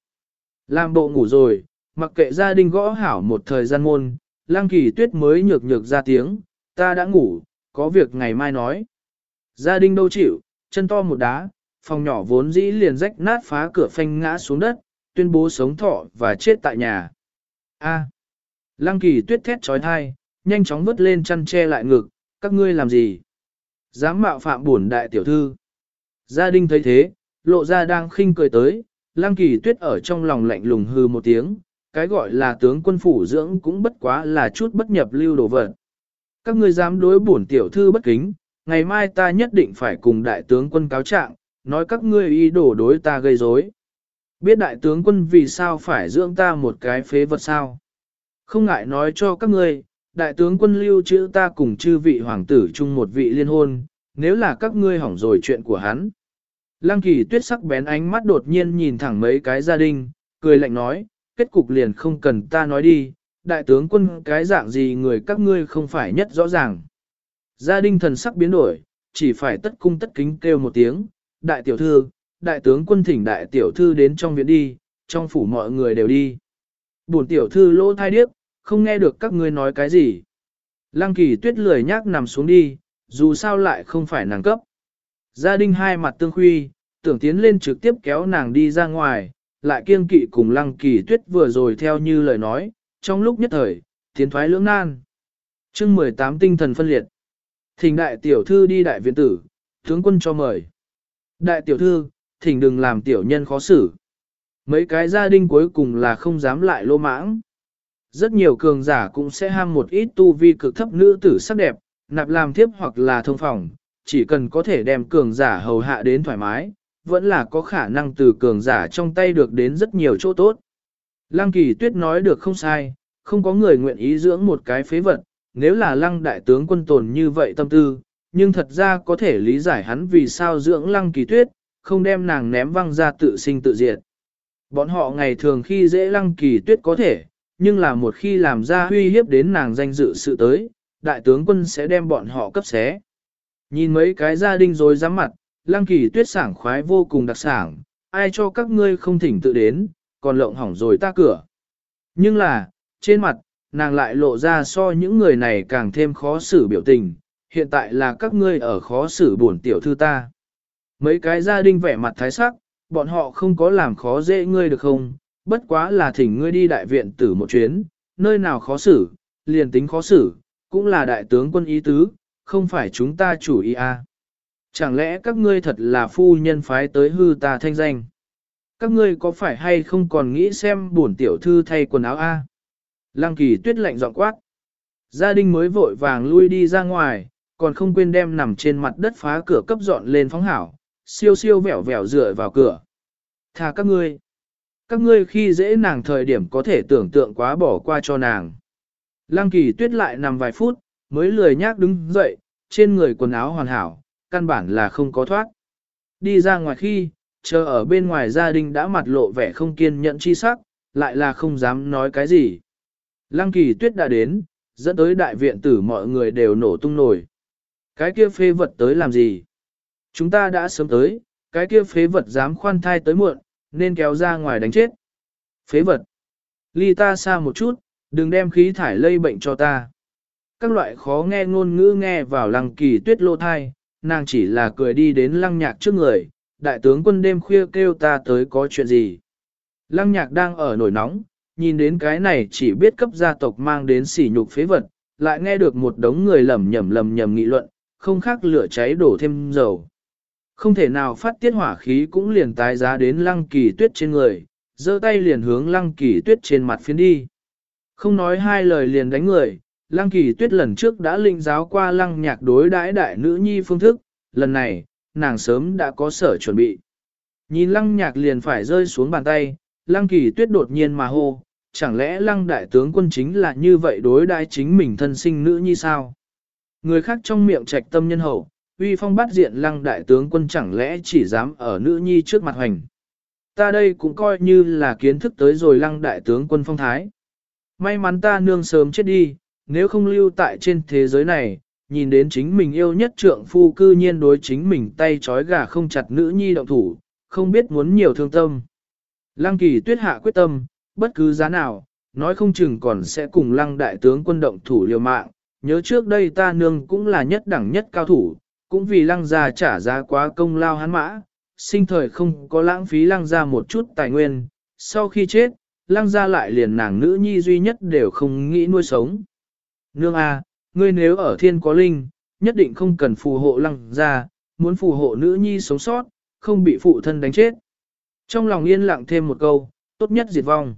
Làm bộ ngủ rồi, mặc kệ gia đình gõ hảo một thời gian môn, lang kỳ tuyết mới nhược nhược ra tiếng, ta đã ngủ, có việc ngày mai nói. Gia đình đâu chịu, chân to một đá, phòng nhỏ vốn dĩ liền rách nát phá cửa phanh ngã xuống đất, tuyên bố sống thọ và chết tại nhà. A. Lăng kỳ tuyết thét trói thai, nhanh chóng vứt lên chăn che lại ngực, các ngươi làm gì? Dám mạo phạm bổn đại tiểu thư. Gia đình thấy thế, lộ ra đang khinh cười tới, lang kỳ tuyết ở trong lòng lạnh lùng hư một tiếng, cái gọi là tướng quân phủ dưỡng cũng bất quá là chút bất nhập lưu đồ vật. Các ngươi dám đối bổn tiểu thư bất kính, ngày mai ta nhất định phải cùng đại tướng quân cáo trạng, nói các ngươi ý đồ đối ta gây rối. Biết đại tướng quân vì sao phải dưỡng ta một cái phế vật sao? Không ngại nói cho các ngươi, đại tướng quân lưu trữ ta cùng chư vị hoàng tử chung một vị liên hôn, nếu là các ngươi hỏng rồi chuyện của hắn. Lăng kỳ tuyết sắc bén ánh mắt đột nhiên nhìn thẳng mấy cái gia đình, cười lạnh nói, kết cục liền không cần ta nói đi, đại tướng quân cái dạng gì người các ngươi không phải nhất rõ ràng. Gia đình thần sắc biến đổi, chỉ phải tất cung tất kính kêu một tiếng, đại tiểu thư, đại tướng quân thỉnh đại tiểu thư đến trong viện đi, trong phủ mọi người đều đi. Buồn tiểu thư lỗ thai điếc, không nghe được các ngươi nói cái gì. Lăng kỳ tuyết lười nhác nằm xuống đi, dù sao lại không phải nàng cấp. Gia đình hai mặt tương khuy, tưởng tiến lên trực tiếp kéo nàng đi ra ngoài, lại kiêng kỵ cùng lăng kỳ tuyết vừa rồi theo như lời nói, trong lúc nhất thời, tiến thoái lưỡng nan. chương 18 tinh thần phân liệt. Thỉnh đại tiểu thư đi đại viện tử, tướng quân cho mời. Đại tiểu thư, thỉnh đừng làm tiểu nhân khó xử. Mấy cái gia đình cuối cùng là không dám lại lô mãng. Rất nhiều cường giả cũng sẽ ham một ít tu vi cực thấp nữ tử sắc đẹp, nạp làm thiếp hoặc là thông phòng, chỉ cần có thể đem cường giả hầu hạ đến thoải mái, vẫn là có khả năng từ cường giả trong tay được đến rất nhiều chỗ tốt. Lăng kỳ tuyết nói được không sai, không có người nguyện ý dưỡng một cái phế vật, nếu là lăng đại tướng quân tồn như vậy tâm tư, nhưng thật ra có thể lý giải hắn vì sao dưỡng lăng kỳ tuyết, không đem nàng ném văng ra tự sinh tự diệt. Bọn họ ngày thường khi dễ lăng kỳ tuyết có thể, nhưng là một khi làm ra uy hiếp đến nàng danh dự sự tới, đại tướng quân sẽ đem bọn họ cấp xé. Nhìn mấy cái gia đình rồi dám mặt, lăng kỳ tuyết sảng khoái vô cùng đặc sản, ai cho các ngươi không thỉnh tự đến, còn lộng hỏng rồi ta cửa. Nhưng là, trên mặt, nàng lại lộ ra so những người này càng thêm khó xử biểu tình, hiện tại là các ngươi ở khó xử buồn tiểu thư ta. Mấy cái gia đình vẻ mặt thái sắc, bọn họ không có làm khó dễ ngươi được không, bất quá là thỉnh ngươi đi đại viện tử một chuyến, nơi nào khó xử, liền tính khó xử, cũng là đại tướng quân ý tứ, không phải chúng ta chủ ý à. Chẳng lẽ các ngươi thật là phu nhân phái tới hư ta thanh danh? Các ngươi có phải hay không còn nghĩ xem bổn tiểu thư thay quần áo a? À? Lăng kỳ tuyết lạnh giọng quát. Gia đình mới vội vàng lui đi ra ngoài, còn không quên đem nằm trên mặt đất phá cửa cấp dọn lên phóng hảo, siêu siêu vẻo vẻo dựa vào cửa. Thà các ngươi, các ngươi khi dễ nàng thời điểm có thể tưởng tượng quá bỏ qua cho nàng. Lăng kỳ tuyết lại nằm vài phút, mới lười nhác đứng dậy, trên người quần áo hoàn hảo, căn bản là không có thoát. Đi ra ngoài khi, chờ ở bên ngoài gia đình đã mặt lộ vẻ không kiên nhẫn chi sắc, lại là không dám nói cái gì. Lăng kỳ tuyết đã đến, dẫn tới đại viện tử mọi người đều nổ tung nổi. Cái kia phế vật tới làm gì? Chúng ta đã sớm tới, cái kia phế vật dám khoan thai tới muộn, nên kéo ra ngoài đánh chết. Phế vật. Ly ta xa một chút, đừng đem khí thải lây bệnh cho ta. Các loại khó nghe ngôn ngữ nghe vào lăng kỳ tuyết lô thai, nàng chỉ là cười đi đến lăng nhạc trước người, đại tướng quân đêm khuya kêu ta tới có chuyện gì. Lăng nhạc đang ở nổi nóng, nhìn đến cái này chỉ biết cấp gia tộc mang đến sỉ nhục phế vật, lại nghe được một đống người lầm nhầm lầm nhầm nghị luận, không khác lửa cháy đổ thêm dầu. Không thể nào phát tiết hỏa khí cũng liền tái giá đến lăng kỳ tuyết trên người, giơ tay liền hướng lăng kỳ tuyết trên mặt phiến đi. Không nói hai lời liền đánh người, lăng kỳ tuyết lần trước đã linh giáo qua lăng nhạc đối đãi đại nữ nhi phương thức, lần này, nàng sớm đã có sở chuẩn bị. Nhìn lăng nhạc liền phải rơi xuống bàn tay, lăng kỳ tuyết đột nhiên mà hô, chẳng lẽ lăng đại tướng quân chính là như vậy đối đãi chính mình thân sinh nữ nhi sao? Người khác trong miệng trạch tâm nhân hậu, uy phong bắt diện lăng đại tướng quân chẳng lẽ chỉ dám ở nữ nhi trước mặt hoành. Ta đây cũng coi như là kiến thức tới rồi lăng đại tướng quân phong thái. May mắn ta nương sớm chết đi, nếu không lưu tại trên thế giới này, nhìn đến chính mình yêu nhất trượng phu cư nhiên đối chính mình tay trói gà không chặt nữ nhi động thủ, không biết muốn nhiều thương tâm. Lăng kỳ tuyết hạ quyết tâm, bất cứ giá nào, nói không chừng còn sẽ cùng lăng đại tướng quân động thủ liều mạng, nhớ trước đây ta nương cũng là nhất đẳng nhất cao thủ, cũng vì lăng gia trả giá quá công lao hắn mã, sinh thời không có lãng phí lăng gia một chút tài nguyên, sau khi chết, lăng gia lại liền nàng nữ nhi duy nhất đều không nghĩ nuôi sống. Nương A, ngươi nếu ở thiên có linh, nhất định không cần phù hộ lăng gia, muốn phù hộ nữ nhi sống sót, không bị phụ thân đánh chết. Trong lòng yên lặng thêm một câu, tốt nhất diệt vong.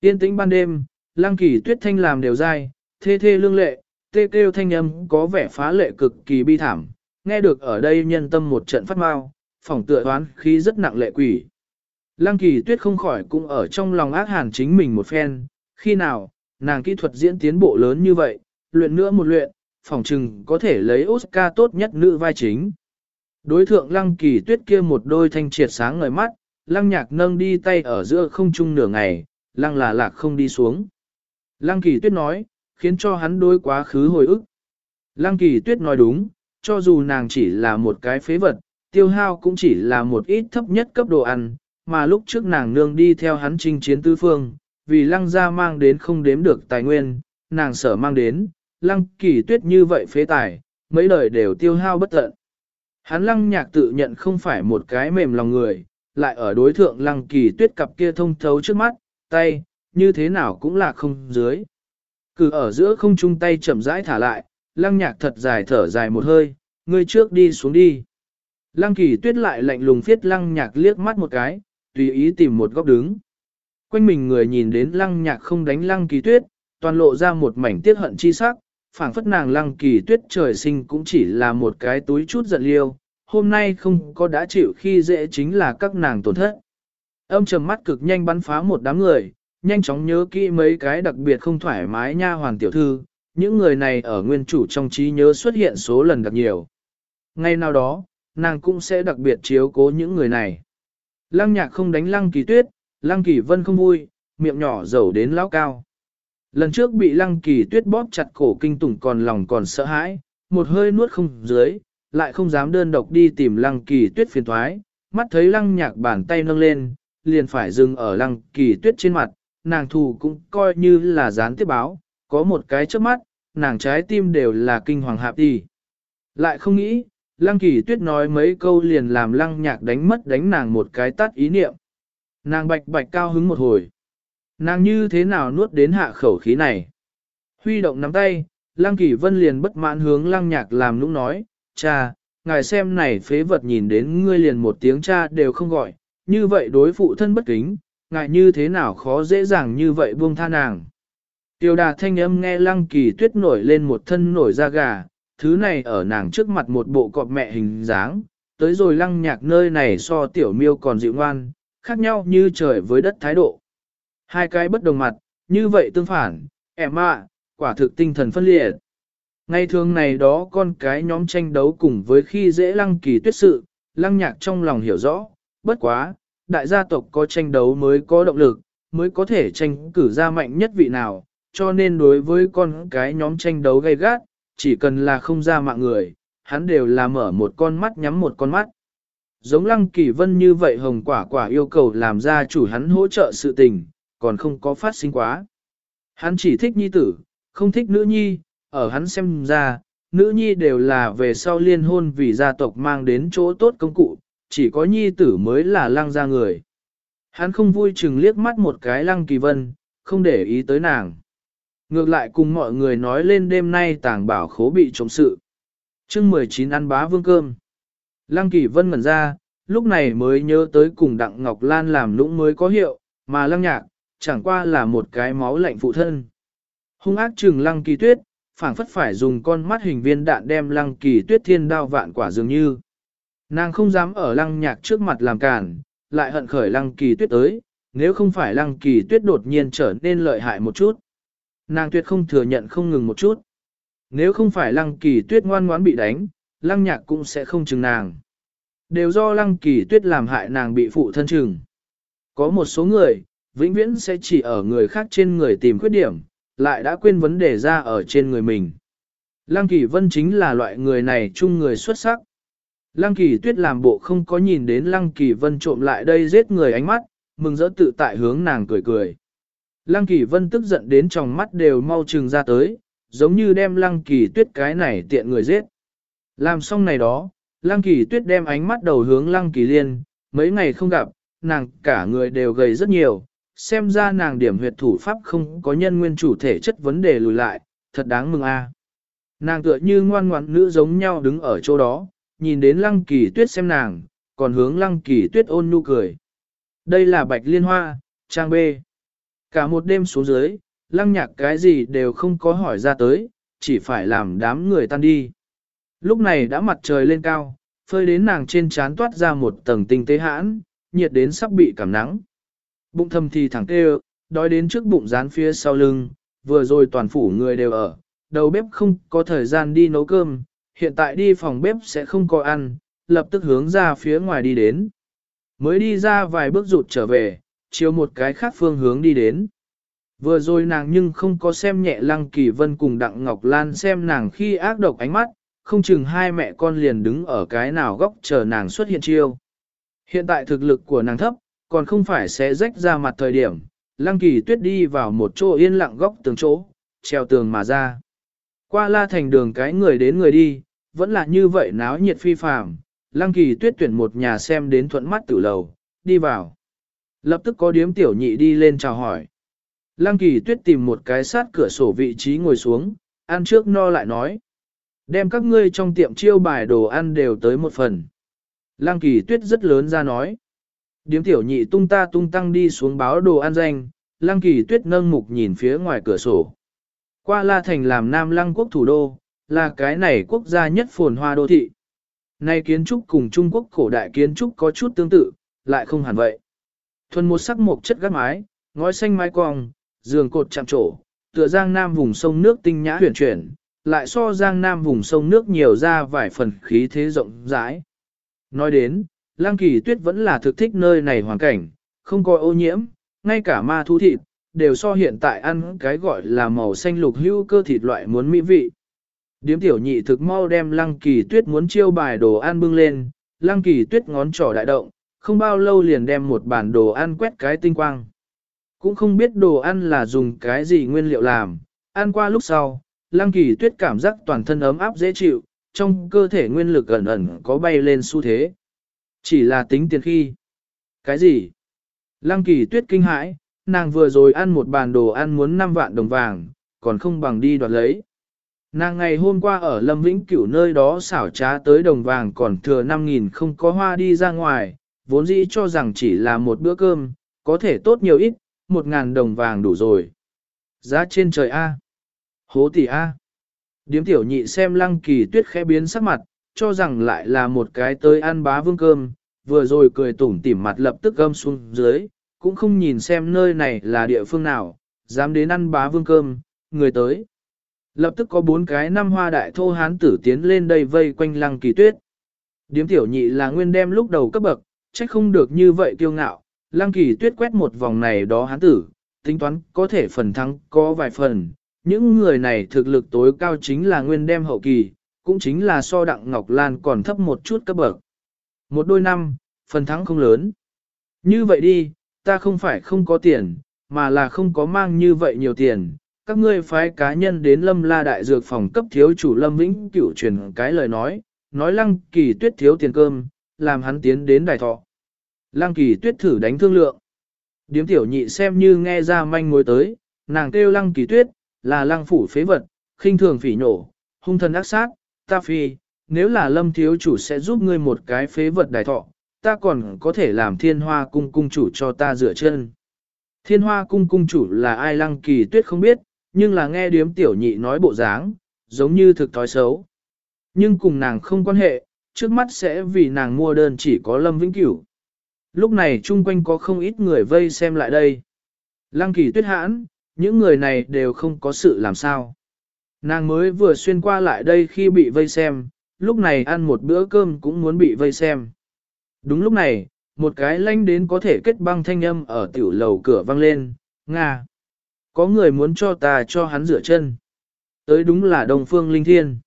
Yên tĩnh ban đêm, lăng kỳ tuyết thanh làm đều dai, thê thê lương lệ, tê kêu thanh âm có vẻ phá lệ cực kỳ bi thảm, nghe được ở đây nhân tâm một trận phát mau, phòng tựa đoán khí rất nặng lệ quỷ. Lăng kỳ tuyết không khỏi cũng ở trong lòng ác hàn chính mình một phen, khi nào, nàng kỹ thuật diễn tiến bộ lớn như vậy, luyện nữa một luyện, phòng trừng có thể lấy Oscar tốt nhất nữ vai chính. Đối thượng lăng kỳ tuyết kia một đôi thanh triệt sáng ngời mắt, lăng nhạc nâng đi tay ở giữa không trung nửa ngày, lăng là lạc không đi xuống. Lăng kỳ tuyết nói, khiến cho hắn đối quá khứ hồi ức. Lăng kỳ tuyết nói đúng, cho dù nàng chỉ là một cái phế vật, tiêu hao cũng chỉ là một ít thấp nhất cấp độ ăn, mà lúc trước nàng nương đi theo hắn chinh chiến tư phương, vì lăng gia mang đến không đếm được tài nguyên, nàng sở mang đến, lăng kỳ tuyết như vậy phế tài, mấy lời đều tiêu hao bất tận. Hắn lăng nhạc tự nhận không phải một cái mềm lòng người, lại ở đối thượng lăng kỳ tuyết cặp kia thông thấu trước mắt, tay, như thế nào cũng là không dưới. Cứ ở giữa không chung tay chậm rãi thả lại, lăng nhạc thật dài thở dài một hơi, ngươi trước đi xuống đi. Lăng kỳ tuyết lại lạnh lùng phiết lăng nhạc liếc mắt một cái, tùy ý tìm một góc đứng. Quanh mình người nhìn đến lăng nhạc không đánh lăng kỳ tuyết, toàn lộ ra một mảnh tiết hận chi sắc, phảng phất nàng lăng kỳ tuyết trời sinh cũng chỉ là một cái túi chút giận liêu, hôm nay không có đã chịu khi dễ chính là các nàng tổn thất. Âm trầm mắt cực nhanh bắn phá một đám người, nhanh chóng nhớ kỹ mấy cái đặc biệt không thoải mái nha hoàng tiểu thư, những người này ở nguyên chủ trong trí nhớ xuất hiện số lần đặc nhiều. Ngay nào đó, nàng cũng sẽ đặc biệt chiếu cố những người này. Lăng nhạc không đánh lăng kỳ tuyết, lăng kỳ vân không vui, miệng nhỏ dầu đến lão cao. Lần trước bị lăng kỳ tuyết bóp chặt cổ kinh tủng còn lòng còn sợ hãi, một hơi nuốt không dưới, lại không dám đơn độc đi tìm lăng kỳ tuyết phiền thoái, mắt thấy lăng nhạc bàn tay nâng lên, liền phải dừng ở lăng kỳ tuyết trên mặt, nàng thù cũng coi như là gián tiếp báo, có một cái trước mắt, nàng trái tim đều là kinh hoàng hạp đi. Lại không nghĩ, lăng kỳ tuyết nói mấy câu liền làm lăng nhạc đánh mất đánh nàng một cái tắt ý niệm. Nàng bạch bạch cao hứng một hồi. Nàng như thế nào nuốt đến hạ khẩu khí này? Huy động nắm tay, lăng kỳ vân liền bất mãn hướng lăng nhạc làm nũng nói, cha, ngài xem này phế vật nhìn đến ngươi liền một tiếng cha đều không gọi, như vậy đối phụ thân bất kính, ngài như thế nào khó dễ dàng như vậy buông tha nàng. Tiêu đà thanh âm nghe lăng kỳ tuyết nổi lên một thân nổi da gà, thứ này ở nàng trước mặt một bộ cọp mẹ hình dáng, tới rồi lăng nhạc nơi này so tiểu miêu còn dịu ngoan, khác nhau như trời với đất thái độ. Hai cái bất đồng mặt, như vậy tương phản, em ạ, quả thực tinh thần phân liệt. Ngày thường này đó con cái nhóm tranh đấu cùng với khi dễ lăng kỳ tuyết sự, lăng nhạc trong lòng hiểu rõ, bất quá, đại gia tộc có tranh đấu mới có động lực, mới có thể tranh cử ra mạnh nhất vị nào, cho nên đối với con cái nhóm tranh đấu gay gắt, chỉ cần là không ra mạng người, hắn đều là mở một con mắt nhắm một con mắt. Giống lăng kỳ vân như vậy hồng quả quả yêu cầu làm ra chủ hắn hỗ trợ sự tình, còn không có phát sinh quá. Hắn chỉ thích nhi tử, không thích nữ nhi, ở hắn xem ra, nữ nhi đều là về sau liên hôn vì gia tộc mang đến chỗ tốt công cụ, chỉ có nhi tử mới là lăng gia người. Hắn không vui chừng liếc mắt một cái lăng kỳ vân, không để ý tới nàng. Ngược lại cùng mọi người nói lên đêm nay tàng bảo khố bị trộm sự. chương 19 ăn bá vương cơm. Lăng kỳ vân ngẩn ra, lúc này mới nhớ tới cùng Đặng Ngọc Lan làm lũng mới có hiệu, mà lăng nhạc, chẳng qua là một cái máu lạnh phụ thân. Hung ác trừng lăng kỳ tuyết, phảng phất phải dùng con mắt hình viên đạn đem lăng kỳ tuyết thiên đao vạn quả dường như. Nàng không dám ở lăng nhạc trước mặt làm cản, lại hận khởi lăng kỳ tuyết tới, nếu không phải lăng kỳ tuyết đột nhiên trở nên lợi hại một chút. Nàng tuyệt không thừa nhận không ngừng một chút. Nếu không phải lăng kỳ tuyết ngoan ngoãn bị đánh, lăng nhạc cũng sẽ không chừng nàng. Đều do lăng kỳ tuyết làm hại nàng bị phụ thân chừng. Có một số người, vĩnh viễn sẽ chỉ ở người khác trên người tìm khuyết điểm, lại đã quên vấn đề ra ở trên người mình. Lăng kỳ vân chính là loại người này chung người xuất sắc. Lăng kỳ tuyết làm bộ không có nhìn đến lăng kỳ vân trộm lại đây giết người ánh mắt, mừng rỡ tự tại hướng nàng cười cười. Lăng kỳ vân tức giận đến trong mắt đều mau trừng ra tới, giống như đem lăng kỳ tuyết cái này tiện người giết. Làm xong này đó, lăng kỳ tuyết đem ánh mắt đầu hướng lăng kỳ liên, mấy ngày không gặp, nàng cả người đều gầy rất nhiều, xem ra nàng điểm huyệt thủ pháp không có nhân nguyên chủ thể chất vấn đề lùi lại, thật đáng mừng a. Nàng tựa như ngoan ngoãn nữ giống nhau đứng ở chỗ đó, nhìn đến lăng kỳ tuyết xem nàng, còn hướng lăng kỳ tuyết ôn nhu cười. Đây là bạch liên hoa, trang B. Cả một đêm xuống dưới, lăng nhạc cái gì đều không có hỏi ra tới, chỉ phải làm đám người tan đi. Lúc này đã mặt trời lên cao, phơi đến nàng trên trán toát ra một tầng tinh tế hãn, nhiệt đến sắp bị cảm nắng. Bụng thầm thì thẳng kêu, đói đến trước bụng dán phía sau lưng, vừa rồi toàn phủ người đều ở, đầu bếp không có thời gian đi nấu cơm, hiện tại đi phòng bếp sẽ không có ăn, lập tức hướng ra phía ngoài đi đến. Mới đi ra vài bước rụt trở về, chiều một cái khác phương hướng đi đến. Vừa rồi nàng nhưng không có xem nhẹ Lăng Kỳ Vân cùng Đặng Ngọc Lan xem nàng khi ác độc ánh mắt, không chừng hai mẹ con liền đứng ở cái nào góc chờ nàng xuất hiện chiêu. Hiện tại thực lực của nàng thấp, còn không phải sẽ rách ra mặt thời điểm, Lăng Kỳ Tuyết đi vào một chỗ yên lặng góc tường chỗ, treo tường mà ra. Qua la thành đường cái người đến người đi, vẫn là như vậy náo nhiệt phi phàm. Lăng Kỳ Tuyết tuyển một nhà xem đến thuận mắt tử lầu, đi vào. Lập tức có điếm tiểu nhị đi lên chào hỏi. Lăng Kỳ Tuyết tìm một cái sát cửa sổ vị trí ngồi xuống, ăn trước no lại nói. Đem các ngươi trong tiệm chiêu bài đồ ăn đều tới một phần. Lăng Kỳ Tuyết rất lớn ra nói. Điếm tiểu nhị tung ta tung tăng đi xuống báo đồ ăn danh, Lăng Kỳ Tuyết nâng mục nhìn phía ngoài cửa sổ. Qua La Thành làm Nam Lăng quốc thủ đô, là cái này quốc gia nhất phồn hoa đô thị. Nay kiến trúc cùng Trung Quốc cổ đại kiến trúc có chút tương tự, lại không hẳn vậy. Thuần một sắc mộc chất gác mái, ngói xanh mái cong, giường cột chạm trổ, tựa giang nam vùng sông nước tinh nhã huyền chuyển, lại so giang nam vùng sông nước nhiều ra vài phần khí thế rộng rãi. Nói đến, Lang Kỳ Tuyết vẫn là thực thích nơi này hoàn cảnh, không có ô nhiễm, ngay cả ma thu thịt, đều so hiện tại ăn cái gọi là màu xanh lục hưu cơ thịt loại muốn mỹ vị. Điếm tiểu nhị thực mau đem Lăng Kỳ Tuyết muốn chiêu bài đồ ăn bưng lên, Lăng Kỳ Tuyết ngón trỏ đại động, không bao lâu liền đem một bản đồ ăn quét cái tinh quang. Cũng không biết đồ ăn là dùng cái gì nguyên liệu làm, ăn qua lúc sau, Lăng Kỳ Tuyết cảm giác toàn thân ấm áp dễ chịu, trong cơ thể nguyên lực ẩn ẩn có bay lên xu thế. Chỉ là tính tiền khi. Cái gì? Lăng Kỳ Tuyết kinh hãi, nàng vừa rồi ăn một bàn đồ ăn muốn 5 vạn đồng vàng, còn không bằng đi đoạt lấy. Nàng ngày hôm qua ở Lâm Vĩnh Cửu nơi đó xảo trá tới đồng vàng còn thừa 5.000 không có hoa đi ra ngoài, vốn dĩ cho rằng chỉ là một bữa cơm, có thể tốt nhiều ít, một ngàn đồng vàng đủ rồi. Giá trên trời A. Hố tỷ A. Điếm tiểu nhị xem lăng kỳ tuyết khẽ biến sắc mặt, cho rằng lại là một cái tới ăn bá vương cơm, vừa rồi cười tủm tỉm mặt lập tức gâm xuống dưới, cũng không nhìn xem nơi này là địa phương nào, dám đến ăn bá vương cơm, người tới. Lập tức có bốn cái năm hoa đại thô hán tử tiến lên đây vây quanh lăng kỳ tuyết. Điếm tiểu nhị là nguyên đem lúc đầu cấp bậc, trách không được như vậy kiêu ngạo. Lăng kỳ tuyết quét một vòng này đó hán tử, tính toán có thể phần thắng có vài phần. Những người này thực lực tối cao chính là nguyên đem hậu kỳ, cũng chính là so đặng Ngọc Lan còn thấp một chút cấp bậc. Một đôi năm, phần thắng không lớn. Như vậy đi, ta không phải không có tiền, mà là không có mang như vậy nhiều tiền. Các ngươi phái cá nhân đến lâm la đại dược phòng cấp thiếu chủ lâm vĩnh cửu truyền cái lời nói, nói lăng kỳ tuyết thiếu tiền cơm, làm hắn tiến đến đài thọ. Lăng kỳ tuyết thử đánh thương lượng. Điếm tiểu nhị xem như nghe ra manh mối tới, nàng kêu lăng kỳ tuyết, là lăng phủ phế vật, khinh thường phỉ nổ, hung thần ác sát, ta phi, nếu là lâm thiếu chủ sẽ giúp ngươi một cái phế vật đài thọ, ta còn có thể làm thiên hoa cung cung chủ cho ta rửa chân. Thiên hoa cung cung chủ là ai lăng kỳ tuyết không biết, nhưng là nghe điếm tiểu nhị nói bộ dáng, giống như thực thói xấu. Nhưng cùng nàng không quan hệ, trước mắt sẽ vì nàng mua đơn chỉ có lâm vĩnh cửu. Lúc này chung quanh có không ít người vây xem lại đây. Lăng kỳ tuyết hãn, những người này đều không có sự làm sao. Nàng mới vừa xuyên qua lại đây khi bị vây xem, lúc này ăn một bữa cơm cũng muốn bị vây xem. Đúng lúc này, một cái lanh đến có thể kết băng thanh âm ở tiểu lầu cửa vang lên, Nga. Có người muốn cho ta cho hắn rửa chân. Tới đúng là Đông Phương Linh Thiên.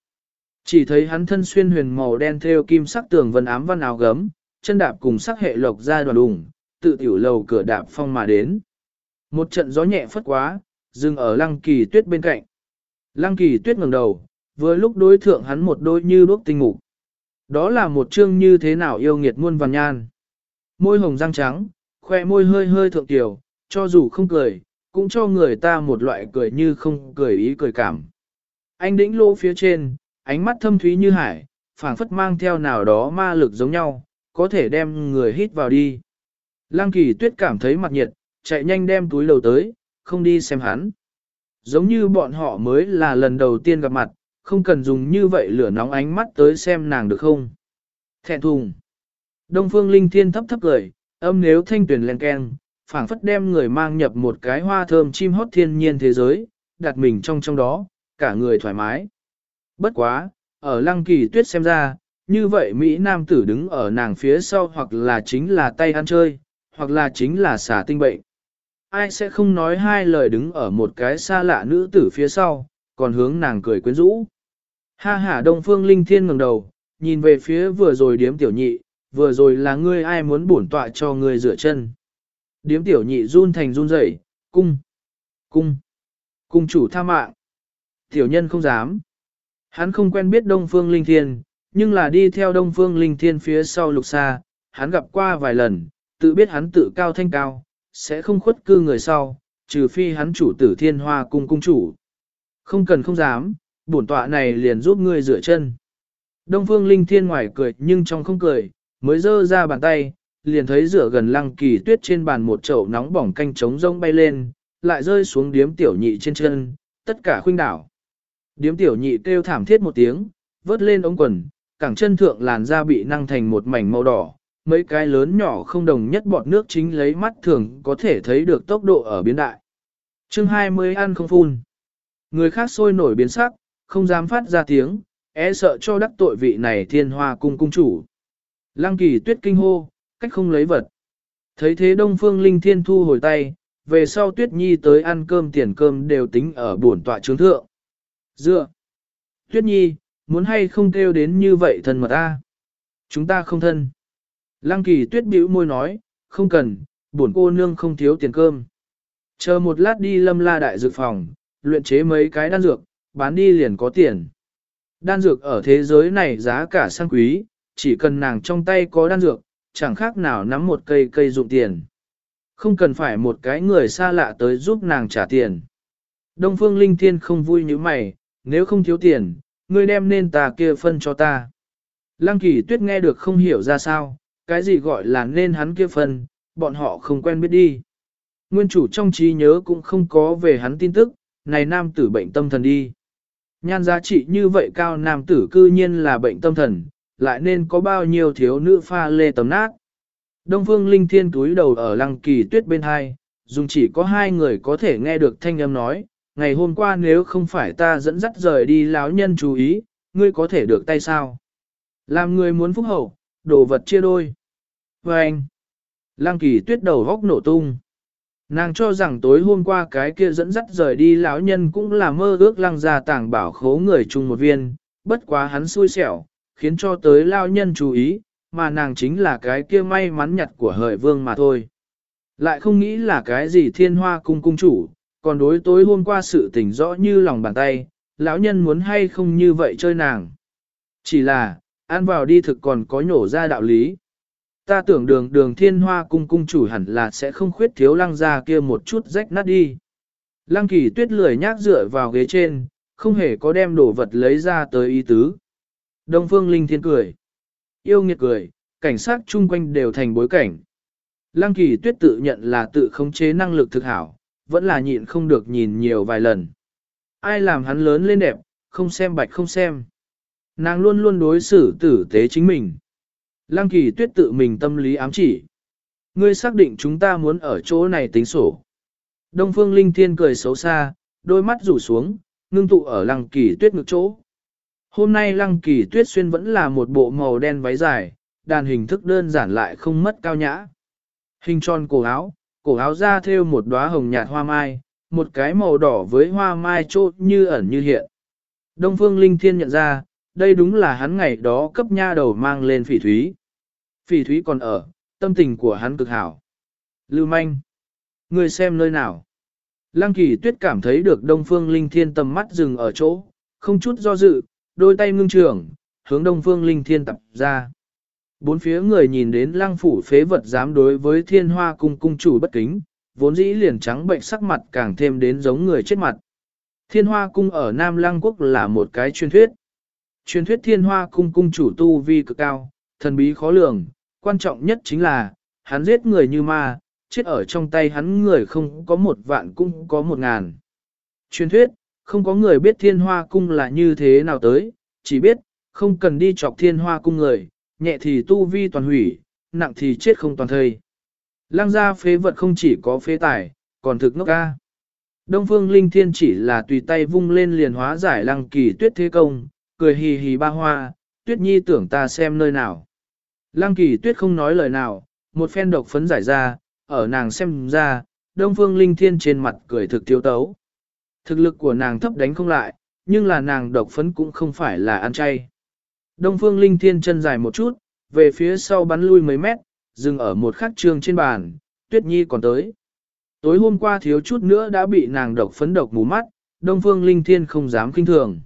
Chỉ thấy hắn thân xuyên huyền màu đen theo kim sắc tường vân ám văn áo gấm, chân đạp cùng sắc hệ lộc ra đoàn đùng, tự tiểu lầu cửa đạp phong mà đến. Một trận gió nhẹ phất quá, dừng ở lăng kỳ tuyết bên cạnh. Lăng kỳ tuyết ngẩng đầu, vừa lúc đối thượng hắn một đôi như đuốc tinh ngục. Đó là một chương như thế nào yêu nghiệt muôn vàn nhan. Môi hồng răng trắng, khoe môi hơi hơi thượng tiểu, cho dù không cười, cũng cho người ta một loại cười như không cười ý cười cảm. Anh đĩnh lô phía trên, ánh mắt thâm thúy như hải, phảng phất mang theo nào đó ma lực giống nhau, có thể đem người hít vào đi. Lăng kỳ tuyết cảm thấy mặt nhiệt, chạy nhanh đem túi lầu tới, không đi xem hắn. Giống như bọn họ mới là lần đầu tiên gặp mặt, không cần dùng như vậy lửa nóng ánh mắt tới xem nàng được không. Thẹn thùng. Đông phương linh thiên thấp thấp cười, âm nếu thanh tuyển len keng, phảng phất đem người mang nhập một cái hoa thơm chim hót thiên nhiên thế giới, đặt mình trong trong đó, cả người thoải mái. Bất quá, ở lăng kỳ tuyết xem ra, như vậy Mỹ Nam tử đứng ở nàng phía sau hoặc là chính là tay ăn chơi, hoặc là chính là xả tinh bệnh. Ai sẽ không nói hai lời đứng ở một cái xa lạ nữ tử phía sau, còn hướng nàng cười quyến rũ. Ha ha Đông Phương Linh Thiên ngẩng đầu, nhìn về phía vừa rồi điếm tiểu nhị, vừa rồi là ngươi ai muốn bổn tọa cho ngươi rửa chân. Điếm tiểu nhị run thành run rẩy, cung, cung, cung chủ tha mạng. Tiểu nhân không dám. Hắn không quen biết Đông Phương Linh Thiên, nhưng là đi theo Đông Phương Linh Thiên phía sau lục xa, hắn gặp qua vài lần, tự biết hắn tự cao thanh cao, sẽ không khuất cư người sau, trừ phi hắn chủ tử thiên hoa cung cung chủ. Không cần không dám, bổn tọa này liền giúp ngươi rửa chân. Đông Phương Linh Thiên ngoài cười nhưng trong không cười, mới giơ ra bàn tay, liền thấy rửa gần lăng kỳ tuyết trên bàn một chậu nóng bỏng canh trống rông bay lên, lại rơi xuống điếm tiểu nhị trên chân, tất cả khuynh đảo. Điếm tiểu nhị kêu thảm thiết một tiếng, vớt lên ống quần, cẳng chân thượng làn da bị năng thành một mảnh màu đỏ, mấy cái lớn nhỏ không đồng nhất bọt nước chính lấy mắt thường có thể thấy được tốc độ ở biến đại. chương 20 ăn không phun. Người khác sôi nổi biến sắc, không dám phát ra tiếng, e sợ cho đắc tội vị này thiên hoa cung cung chủ. Lăng kỳ tuyết kinh hô, cách không lấy vật. Thấy thế đông phương linh thiên thu hồi tay, về sau tuyết nhi tới ăn cơm tiền cơm đều tính ở buồn tọa trướng thượng. Dựa. Tuyết nhi, muốn hay không kêu đến như vậy thân mật ta? Chúng ta không thân. Lăng kỳ tuyết bĩu môi nói, không cần, bổn cô nương không thiếu tiền cơm. Chờ một lát đi lâm la đại dược phòng, luyện chế mấy cái đan dược, bán đi liền có tiền. Đan dược ở thế giới này giá cả sang quý, chỉ cần nàng trong tay có đan dược, chẳng khác nào nắm một cây cây dụng tiền. Không cần phải một cái người xa lạ tới giúp nàng trả tiền. Đông Phương Linh Thiên không vui như mày, nếu không thiếu tiền, ngươi đem nên tà kia phân cho ta. Lăng kỳ tuyết nghe được không hiểu ra sao, cái gì gọi là nên hắn kia phân, bọn họ không quen biết đi. Nguyên chủ trong trí nhớ cũng không có về hắn tin tức, này nam tử bệnh tâm thần đi. Nhan giá trị như vậy cao nam tử cư nhiên là bệnh tâm thần, lại nên có bao nhiêu thiếu nữ pha lê tấm nát. Đông phương linh thiên túi đầu ở lăng kỳ tuyết bên hai, dùng chỉ có hai người có thể nghe được thanh âm nói, ngày hôm qua nếu không phải ta dẫn dắt rời đi láo nhân chú ý, ngươi có thể được tay sao? Làm người muốn phúc hậu, đồ vật chia đôi. Và anh, lang kỳ tuyết đầu góc nổ tung. Nàng cho rằng tối hôm qua cái kia dẫn dắt rời đi lão nhân cũng là mơ ước lăng ra tảng bảo khố người chung một viên, bất quá hắn xui xẻo, khiến cho tới lao nhân chú ý, mà nàng chính là cái kia may mắn nhặt của hợi vương mà thôi. Lại không nghĩ là cái gì thiên hoa cung cung chủ, còn đối tối hôm qua sự tình rõ như lòng bàn tay, lão nhân muốn hay không như vậy chơi nàng. Chỉ là, ăn vào đi thực còn có nhổ ra đạo lý. Ta tưởng đường đường thiên hoa cung cung chủ hẳn là sẽ không khuyết thiếu lăng ra kia một chút rách nát đi. Lăng kỳ tuyết lười nhác dựa vào ghế trên, không hề có đem đồ vật lấy ra tới ý tứ. Đông phương linh thiên cười. Yêu nghiệt cười, cảnh sát chung quanh đều thành bối cảnh. Lăng kỳ tuyết tự nhận là tự khống chế năng lực thực hảo, vẫn là nhịn không được nhìn nhiều vài lần. Ai làm hắn lớn lên đẹp, không xem bạch không xem. Nàng luôn luôn đối xử tử tế chính mình. Lăng kỳ tuyết tự mình tâm lý ám chỉ. Ngươi xác định chúng ta muốn ở chỗ này tính sổ. Đông phương linh thiên cười xấu xa, đôi mắt rủ xuống, ngưng tụ ở lăng kỳ tuyết ngực chỗ. Hôm nay lăng kỳ tuyết xuyên vẫn là một bộ màu đen váy dài, đàn hình thức đơn giản lại không mất cao nhã. Hình tròn cổ áo, cổ áo ra thêu một đóa hồng nhạt hoa mai, một cái màu đỏ với hoa mai trốt như ẩn như hiện. Đông phương linh thiên nhận ra, đây đúng là hắn ngày đó cấp nha đầu mang lên phỉ thúy. Phỉ thúy còn ở, tâm tình của hắn cực hảo. Lưu manh, người xem nơi nào. Lăng kỳ tuyết cảm thấy được đông phương linh thiên tầm mắt dừng ở chỗ, không chút do dự, đôi tay ngưng trường, hướng đông phương linh thiên tập ra. Bốn phía người nhìn đến lăng phủ phế vật dám đối với thiên hoa cung cung chủ bất kính, vốn dĩ liền trắng bệnh sắc mặt càng thêm đến giống người chết mặt. Thiên hoa cung ở Nam Lăng Quốc là một cái truyền thuyết. Truyền thuyết thiên hoa cung cung chủ tu vi cực cao, thần bí khó lường, quan trọng nhất chính là, hắn giết người như ma, chết ở trong tay hắn người không có một vạn cung có một ngàn. Truyền thuyết, không có người biết thiên hoa cung là như thế nào tới, chỉ biết, không cần đi chọc thiên hoa cung người, nhẹ thì tu vi toàn hủy, nặng thì chết không toàn thây. Lăng gia phế vật không chỉ có phế tài, còn thực ngốc ca. Đông phương linh thiên chỉ là tùy tay vung lên liền hóa giải lăng kỳ tuyết thế công, cười hì hì ba hoa, tuyết nhi tưởng ta xem nơi nào. Lăng kỳ tuyết không nói lời nào, một phen độc phấn giải ra, ở nàng xem ra, đông phương linh thiên trên mặt cười thực thiếu tấu. Thực lực của nàng thấp đánh không lại, nhưng là nàng độc phấn cũng không phải là ăn chay. Đông phương linh thiên chân dài một chút, về phía sau bắn lui mấy mét, dừng ở một khắc trường trên bàn, tuyết nhi còn tới. Tối hôm qua thiếu chút nữa đã bị nàng độc phấn độc mù mắt, Đông Phương Linh Thiên không dám kinh thường.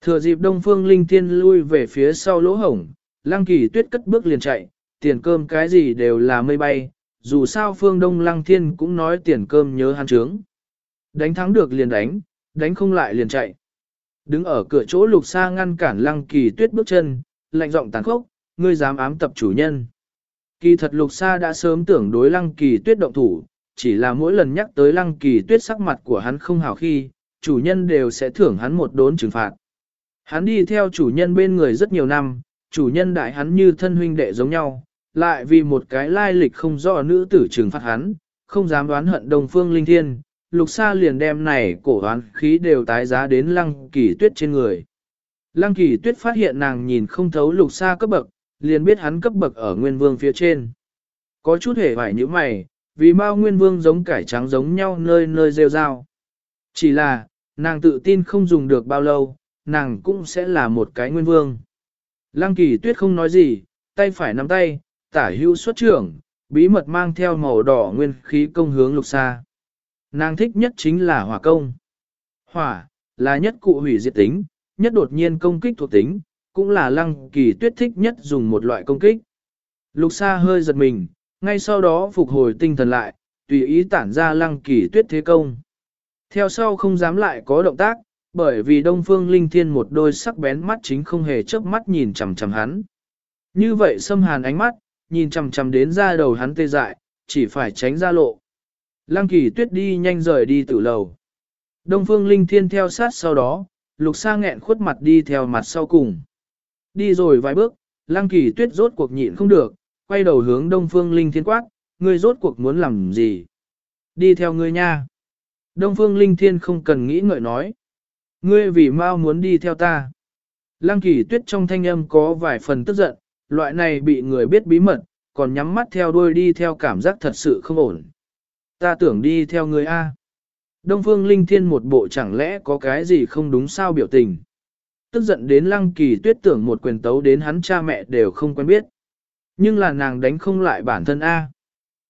Thừa dịp Đông Phương Linh Thiên lui về phía sau lỗ hổng, Lăng Kỳ Tuyết cất bước liền chạy, tiền cơm cái gì đều là mây bay, dù sao Phương Đông Lăng Thiên cũng nói tiền cơm nhớ hắn trướng. Đánh thắng được liền đánh, đánh không lại liền chạy. Đứng ở cửa chỗ lục xa ngăn cản Lăng Kỳ Tuyết bước chân, lạnh giọng tàn khốc, ngươi dám ám tập chủ nhân. Kỳ thật lục xa đã sớm tưởng đối Lăng Kỳ Tuyết động thủ, chỉ là mỗi lần nhắc tới Lăng Kỳ Tuyết sắc mặt của hắn không hào khi, chủ nhân đều sẽ thưởng hắn một đốn trừng phạt. Hắn đi theo chủ nhân bên người rất nhiều năm, chủ nhân đại hắn như thân huynh đệ giống nhau, lại vì một cái lai lịch không rõ nữ tử trừng phạt hắn, không dám đoán hận đồng phương linh thiên, lục sa liền đem này cổ đoán khí đều tái giá đến lăng kỳ tuyết trên người. Lăng kỳ tuyết phát hiện nàng nhìn không thấu lục sa cấp bậc, liền biết hắn cấp bậc ở nguyên vương phía trên. Có chút hề phải như mày, vì bao nguyên vương giống cải trắng giống nhau nơi nơi rêu rao. Chỉ là, nàng tự tin không dùng được bao lâu, nàng cũng sẽ là một cái nguyên vương. Lăng kỳ tuyết không nói gì, tay phải nắm tay, tả hữu xuất trưởng, bí mật mang theo màu đỏ nguyên khí công hướng lục xa. Nàng thích nhất chính là hỏa công. Hỏa, là nhất cụ hủy diệt tính, nhất đột nhiên công kích thuộc tính, cũng là lăng kỳ tuyết thích nhất dùng một loại công kích. Lục xa hơi giật mình, ngay sau đó phục hồi tinh thần lại, tùy ý tản ra lăng kỳ tuyết thế công. Theo sau không dám lại có động tác, bởi vì Đông Phương Linh Thiên một đôi sắc bén mắt chính không hề chớp mắt nhìn chằm chằm hắn. Như vậy xâm hàn ánh mắt, nhìn chằm chằm đến ra đầu hắn tê dại, chỉ phải tránh ra lộ. Lăng kỳ tuyết đi nhanh rời đi tử lầu. Đông Phương Linh Thiên theo sát sau đó, lục sa nghẹn khuất mặt đi theo mặt sau cùng. Đi rồi vài bước, Lăng kỳ tuyết rốt cuộc nhịn không được, quay đầu hướng Đông Phương Linh Thiên quát, ngươi rốt cuộc muốn làm gì? Đi theo ngươi nha. Đông Phương Linh Thiên không cần nghĩ ngợi nói. Ngươi vì mau muốn đi theo ta. Lăng kỳ tuyết trong thanh âm có vài phần tức giận, loại này bị người biết bí mật, còn nhắm mắt theo đuôi đi theo cảm giác thật sự không ổn. Ta tưởng đi theo ngươi A. Đông Phương Linh Thiên một bộ chẳng lẽ có cái gì không đúng sao biểu tình. tức giận đến lăng kỳ tuyết tưởng một quyền tấu đến hắn cha mẹ đều không quen biết. Nhưng là nàng đánh không lại bản thân A.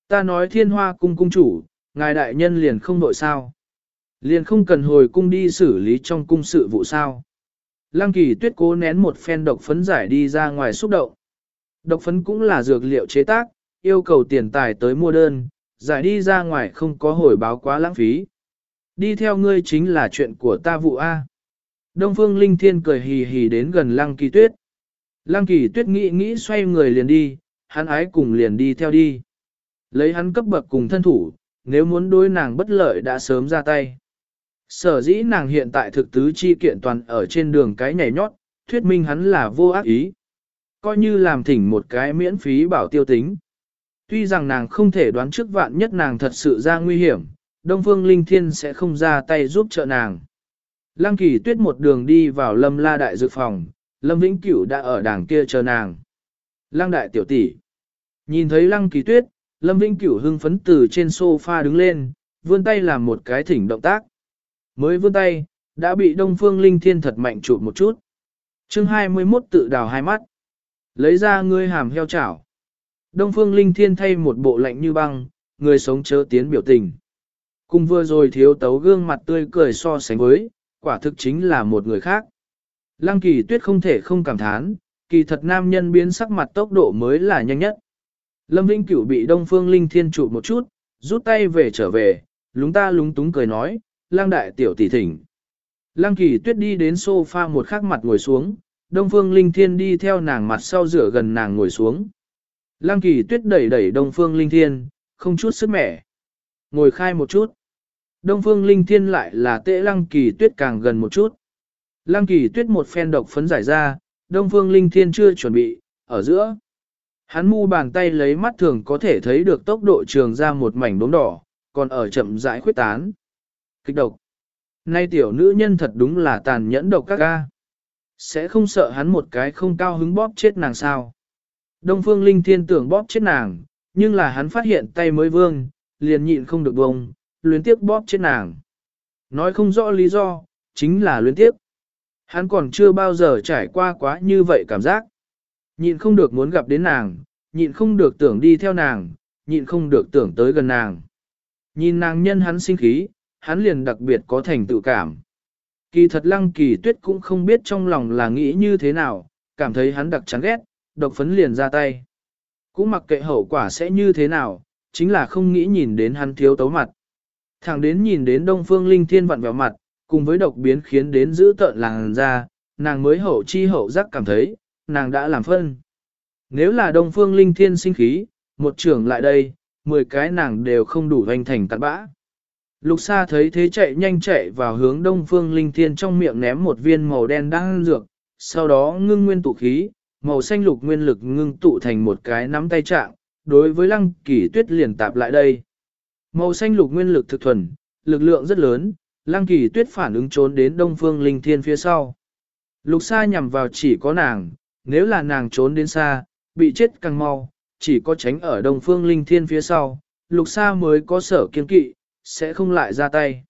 Ta nói thiên hoa cung cung chủ, ngài đại nhân liền không nội sao. Liền không cần hồi cung đi xử lý trong cung sự vụ sao. Lăng kỳ tuyết cố nén một phen độc phấn giải đi ra ngoài xúc động. Độc phấn cũng là dược liệu chế tác, yêu cầu tiền tài tới mua đơn, giải đi ra ngoài không có hồi báo quá lãng phí. Đi theo ngươi chính là chuyện của ta vụ A. Đông Phương Linh Thiên cười hì hì đến gần Lăng Kỳ Tuyết. Lăng Kỳ Tuyết nghĩ nghĩ xoay người liền đi, hắn ái cùng liền đi theo đi. Lấy hắn cấp bậc cùng thân thủ, nếu muốn đối nàng bất lợi đã sớm ra tay. Sở dĩ nàng hiện tại thực tứ chi kiện toàn ở trên đường cái nhảy nhót, thuyết minh hắn là vô ác ý. Coi như làm thỉnh một cái miễn phí bảo tiêu tính. Tuy rằng nàng không thể đoán trước vạn nhất nàng thật sự ra nguy hiểm, Đông Phương Linh Thiên sẽ không ra tay giúp trợ nàng. Lăng kỳ tuyết một đường đi vào lâm la đại dược phòng, lâm vĩnh cửu đã ở đàng kia chờ nàng. Lăng đại tiểu tỷ. Nhìn thấy lăng kỳ tuyết, lâm vĩnh cửu hưng phấn từ trên sofa đứng lên, vươn tay làm một cái thỉnh động tác. Mới vươn tay, đã bị đông phương linh thiên thật mạnh chụp một chút. chương 21 tự đào hai mắt. Lấy ra ngươi hàm heo chảo. Đông phương linh thiên thay một bộ lạnh như băng, người sống chớ tiến biểu tình. Cùng vừa rồi thiếu tấu gương mặt tươi cười so sánh với, quả thực chính là một người khác. Lăng kỳ tuyết không thể không cảm thán, kỳ thật nam nhân biến sắc mặt tốc độ mới là nhanh nhất. Lâm Vĩnh Cửu bị Đông Phương Linh Thiên trụ một chút, rút tay về trở về, lúng ta lúng túng cười nói, lang đại tiểu tỷ thỉnh. Lăng kỳ tuyết đi đến sofa một khắc mặt ngồi xuống, Đông Phương Linh Thiên đi theo nàng mặt sau rửa gần nàng ngồi xuống. Lăng kỳ tuyết đẩy đẩy Đông Phương Linh Thiên, không chút sức mẻ. Ngồi khai một chút. Đông Phương Linh Thiên lại là tệ Lăng Kỳ Tuyết càng gần một chút. Lăng Kỳ Tuyết một phen độc phấn giải ra, Đông Phương Linh Thiên chưa chuẩn bị, ở giữa. Hắn mu bàn tay lấy mắt thường có thể thấy được tốc độ trường ra một mảnh đốm đỏ, còn ở chậm rãi khuyết tán. Kích độc. Nay tiểu nữ nhân thật đúng là tàn nhẫn độc các ca. Sẽ không sợ hắn một cái không cao hứng bóp chết nàng sao. Đông Phương Linh Thiên tưởng bóp chết nàng, nhưng là hắn phát hiện tay mới vương, liền nhịn không được bông, luyến tiếc bóp chết nàng. Nói không rõ lý do, chính là luyến tiếc. Hắn còn chưa bao giờ trải qua quá như vậy cảm giác. Nhịn không được muốn gặp đến nàng, nhịn không được tưởng đi theo nàng, nhịn không được tưởng tới gần nàng. Nhìn nàng nhân hắn sinh khí, hắn liền đặc biệt có thành tự cảm. Kỳ thật lăng kỳ tuyết cũng không biết trong lòng là nghĩ như thế nào, cảm thấy hắn đặc chán ghét, độc phấn liền ra tay. Cũng mặc kệ hậu quả sẽ như thế nào, chính là không nghĩ nhìn đến hắn thiếu tấu mặt. Thẳng đến nhìn đến Đông Phương Linh Thiên vặn vẹo mặt, cùng với độc biến khiến đến giữ tợn làng ra, nàng mới hậu chi hậu giác cảm thấy, nàng đã làm phân. Nếu là Đông Phương Linh Thiên sinh khí, một trưởng lại đây, 10 cái nàng đều không đủ doanh thành cặn bã. Lục Sa thấy thế chạy nhanh chạy vào hướng Đông Phương Linh Thiên trong miệng ném một viên màu đen đang dược, sau đó ngưng nguyên tụ khí, màu xanh lục nguyên lực ngưng tụ thành một cái nắm tay trạng, đối với Lăng Kỳ Tuyết liền tạp lại đây. Màu xanh lục nguyên lực thực thuần, lực lượng rất lớn, Lăng Kỳ Tuyết phản ứng trốn đến Đông Phương Linh Thiên phía sau. Lục Sa nhằm vào chỉ có nàng, nếu là nàng trốn đến xa, bị chết càng mau, chỉ có tránh ở Đông Phương Linh Thiên phía sau, Lục Sa mới có sở kiên kỵ, sẽ không lại ra tay.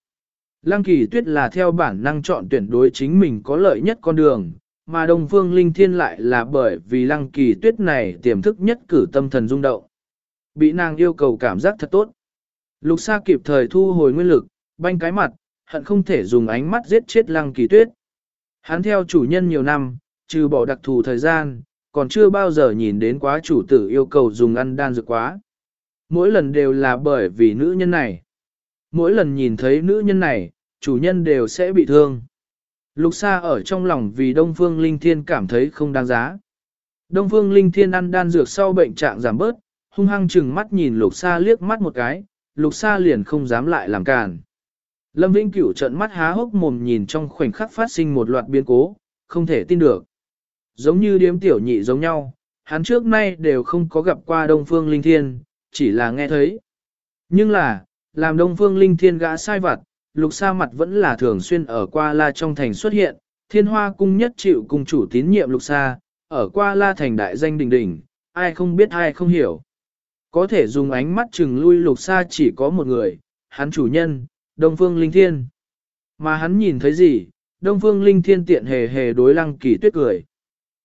Lăng Kỳ Tuyết là theo bản năng chọn tuyển đối chính mình có lợi nhất con đường, mà Đông Phương Linh Thiên lại là bởi vì Lăng Kỳ Tuyết này tiềm thức nhất cử tâm thần rung động. Bị nàng yêu cầu cảm giác thật tốt. Lục Sa kịp thời thu hồi nguyên lực, banh cái mặt, hận không thể dùng ánh mắt giết chết lăng kỳ tuyết. Hắn theo chủ nhân nhiều năm, trừ bỏ đặc thù thời gian, còn chưa bao giờ nhìn đến quá chủ tử yêu cầu dùng ăn đan dược quá. Mỗi lần đều là bởi vì nữ nhân này. Mỗi lần nhìn thấy nữ nhân này, chủ nhân đều sẽ bị thương. Lục Sa ở trong lòng vì Đông Phương Linh Thiên cảm thấy không đáng giá. Đông Phương Linh Thiên ăn đan dược sau bệnh trạng giảm bớt, hung hăng chừng mắt nhìn Lục Sa liếc mắt một cái, lục sa liền không dám lại làm càn. Lâm Vĩnh Cửu trợn mắt há hốc mồm nhìn trong khoảnh khắc phát sinh một loạt biến cố, không thể tin được. Giống như điếm tiểu nhị giống nhau, hắn trước nay đều không có gặp qua Đông Phương Linh Thiên, chỉ là nghe thấy. Nhưng là, làm Đông Phương Linh Thiên gã sai vặt, lục sa mặt vẫn là thường xuyên ở qua la trong thành xuất hiện, thiên hoa cung nhất chịu cung chủ tín nhiệm lục sa, ở qua la thành đại danh đỉnh đỉnh, ai không biết ai không hiểu. Có thể dùng ánh mắt chừng lui lục Sa chỉ có một người, hắn chủ nhân, Đông Phương Linh Thiên. Mà hắn nhìn thấy gì, Đông Phương Linh Thiên tiện hề hề đối Lăng Kỳ Tuyết cười.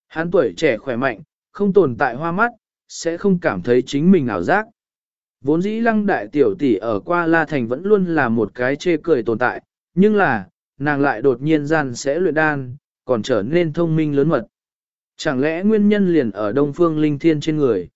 Hắn tuổi trẻ khỏe mạnh, không tồn tại hoa mắt, sẽ không cảm thấy chính mình ảo giác. Vốn dĩ Lăng Đại Tiểu Tỷ ở qua La Thành vẫn luôn là một cái chê cười tồn tại, nhưng là, nàng lại đột nhiên gian sẽ luyện đan, còn trở nên thông minh lớn mật. Chẳng lẽ nguyên nhân liền ở Đông Phương Linh Thiên trên người?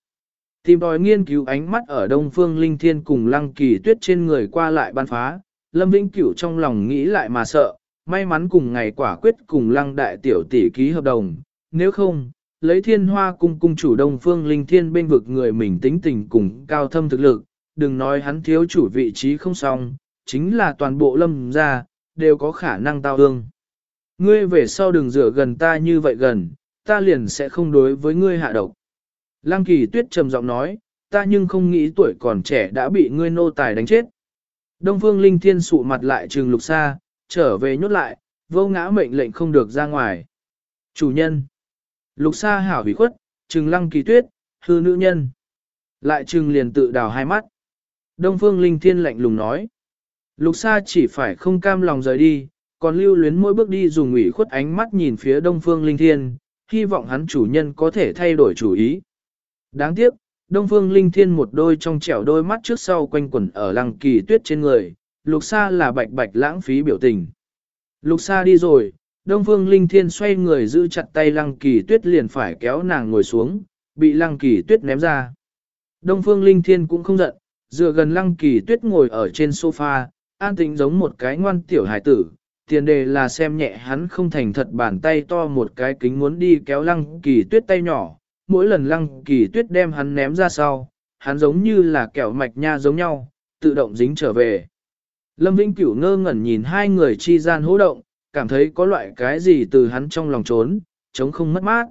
Tìm đòi nghiên cứu ánh mắt ở Đông Phương Linh Thiên cùng Lăng Kỳ Tuyết trên người qua lại ban phá, Lâm Vĩnh Cửu trong lòng nghĩ lại mà sợ, may mắn cùng ngày quả quyết cùng Lăng Đại Tiểu tỷ ký hợp đồng, nếu không, lấy thiên hoa cung cung chủ Đông Phương Linh Thiên bên vực người mình tính tình cùng cao thâm thực lực, đừng nói hắn thiếu chủ vị trí không xong, chính là toàn bộ lâm gia đều có khả năng tao ương. Ngươi về sau đừng rửa gần ta như vậy gần, ta liền sẽ không đối với ngươi hạ độc. Lăng kỳ tuyết trầm giọng nói, ta nhưng không nghĩ tuổi còn trẻ đã bị ngươi nô tài đánh chết. Đông phương linh thiên sụ mặt lại trừng lục xa, trở về nhốt lại, vô ngã mệnh lệnh không được ra ngoài. Chủ nhân. Lục Sa hảo hủy khuất, trừng lăng kỳ tuyết, hư nữ nhân. Lại trừng liền tự đào hai mắt. Đông phương linh thiên lạnh lùng nói. Lục Sa chỉ phải không cam lòng rời đi, còn lưu luyến mỗi bước đi dùng ủy khuất ánh mắt nhìn phía đông phương linh thiên, hy vọng hắn chủ nhân có thể thay đổi chủ ý. Đáng tiếc, Đông Phương Linh Thiên một đôi trong trẻo đôi mắt trước sau quanh quẩn ở lăng kỳ tuyết trên người, lục Sa là bạch bạch lãng phí biểu tình. Lục Sa đi rồi, Đông Phương Linh Thiên xoay người giữ chặt tay lăng kỳ tuyết liền phải kéo nàng ngồi xuống, bị lăng kỳ tuyết ném ra. Đông Phương Linh Thiên cũng không giận, dựa gần lăng kỳ tuyết ngồi ở trên sofa, an tĩnh giống một cái ngoan tiểu hải tử. Tiền đề là xem nhẹ hắn không thành thật bàn tay to một cái kính muốn đi kéo lăng kỳ tuyết tay nhỏ, mỗi lần lăng kỳ tuyết đem hắn ném ra sau, hắn giống như là kẹo mạch nha giống nhau, tự động dính trở về. Lâm Vĩnh Cửu ngơ ngẩn nhìn hai người chi gian hỗ động, cảm thấy có loại cái gì từ hắn trong lòng trốn, chống không mất mát.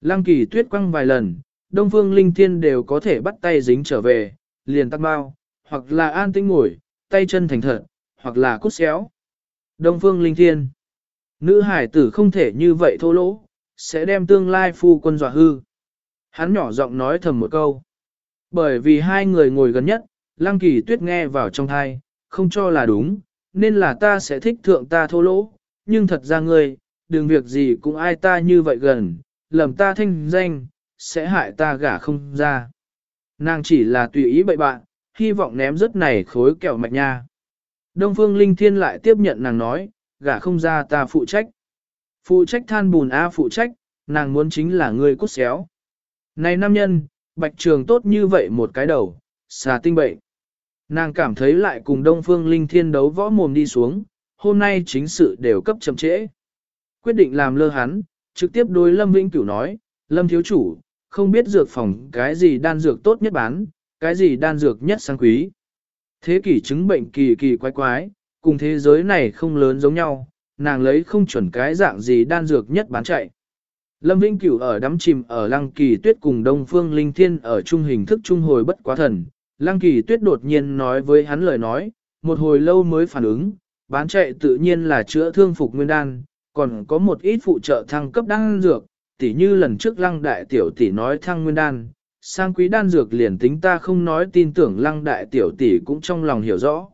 Lăng kỳ tuyết quăng vài lần, Đông Phương Linh Thiên đều có thể bắt tay dính trở về, liền tắt bao, hoặc là an tĩnh ngồi, tay chân thành thật, hoặc là cút xéo. Đông Phương Linh Thiên Nữ hải tử không thể như vậy thô lỗ, sẽ đem tương lai phu quân dọa hư. Hắn nhỏ giọng nói thầm một câu. Bởi vì hai người ngồi gần nhất, Lăng Kỳ Tuyết nghe vào trong thai, không cho là đúng, nên là ta sẽ thích thượng ta thô lỗ, nhưng thật ra ngươi, đừng việc gì cũng ai ta như vậy gần, lầm ta thanh danh, sẽ hại ta gả không ra. Nàng chỉ là tùy ý bậy bạn, hy vọng ném rớt này khối kẹo mạch nha. Đông Phương Linh Thiên lại tiếp nhận nàng nói, gả không ra ta phụ trách. Phụ trách than bùn A phụ trách, nàng muốn chính là ngươi cút xéo. Này nam nhân, bạch trường tốt như vậy một cái đầu, xà tinh bệnh. Nàng cảm thấy lại cùng Đông Phương Linh Thiên đấu võ mồm đi xuống, hôm nay chính sự đều cấp chậm trễ. Quyết định làm lơ hắn, trực tiếp đối Lâm Vĩnh Cửu nói, Lâm thiếu chủ, không biết dược phòng cái gì đan dược tốt nhất bán, cái gì đan dược nhất sang quý. Thế kỷ chứng bệnh kỳ kỳ quái quái, cùng thế giới này không lớn giống nhau, nàng lấy không chuẩn cái dạng gì đan dược nhất bán chạy. Lâm Vĩnh Cửu ở đắm chìm ở Lăng Kỳ Tuyết cùng Đông Phương Linh Thiên ở trung hình thức trung hồi bất quá thần. Lăng Kỳ Tuyết đột nhiên nói với hắn lời nói, một hồi lâu mới phản ứng, bán chạy tự nhiên là chữa thương phục nguyên đan, còn có một ít phụ trợ thăng cấp đan dược, tỉ như lần trước Lăng Đại Tiểu tỷ nói thăng nguyên đan, sang quý đan dược liền tính ta không nói tin tưởng Lăng Đại Tiểu tỷ cũng trong lòng hiểu rõ.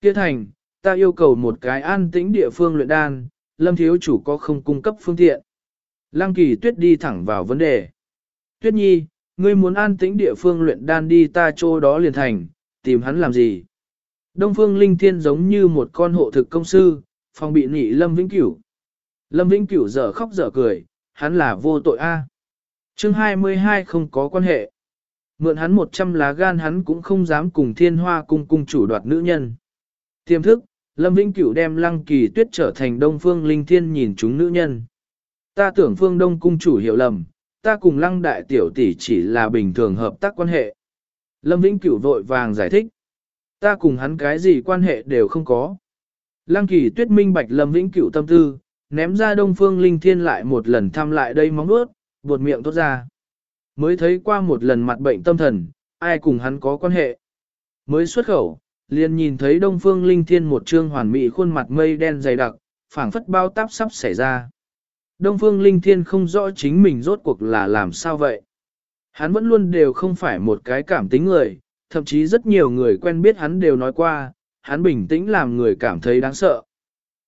Kia thành, ta yêu cầu một cái an tĩnh địa phương luyện đan, Lâm Thiếu Chủ có không cung cấp phương tiện. Lăng kỳ tuyết đi thẳng vào vấn đề. Tuyết nhi, ngươi muốn an tĩnh địa phương luyện đan đi ta chỗ đó liền thành, tìm hắn làm gì? Đông phương linh thiên giống như một con hộ thực công sư, phòng bị nị Lâm Vĩnh Cửu. Lâm Vĩnh Cửu dở khóc dở cười, hắn là vô tội a. À. Chương 22 không có quan hệ. Mượn hắn 100 lá gan hắn cũng không dám cùng thiên hoa cung cung chủ đoạt nữ nhân. Tiềm thức, Lâm Vĩnh Cửu đem lăng kỳ tuyết trở thành đông phương linh thiên nhìn chúng nữ nhân. Ta tưởng phương đông cung chủ hiểu lầm, ta cùng lăng đại tiểu tỷ chỉ là bình thường hợp tác quan hệ. Lâm Vĩnh Cửu vội vàng giải thích. Ta cùng hắn cái gì quan hệ đều không có. Lăng kỳ tuyết minh bạch Lâm Vĩnh Cửu tâm tư, ném ra đông phương linh thiên lại một lần thăm lại đây móng nuốt, buột miệng tốt ra. Mới thấy qua một lần mặt bệnh tâm thần, ai cùng hắn có quan hệ. Mới xuất khẩu, liền nhìn thấy đông phương linh thiên một trương hoàn mỹ khuôn mặt mây đen dày đặc, phảng phất bao táp sắp xảy ra. Đông Phương Linh Thiên không rõ chính mình rốt cuộc là làm sao vậy. Hắn vẫn luôn đều không phải một cái cảm tính người, thậm chí rất nhiều người quen biết hắn đều nói qua, hắn bình tĩnh làm người cảm thấy đáng sợ.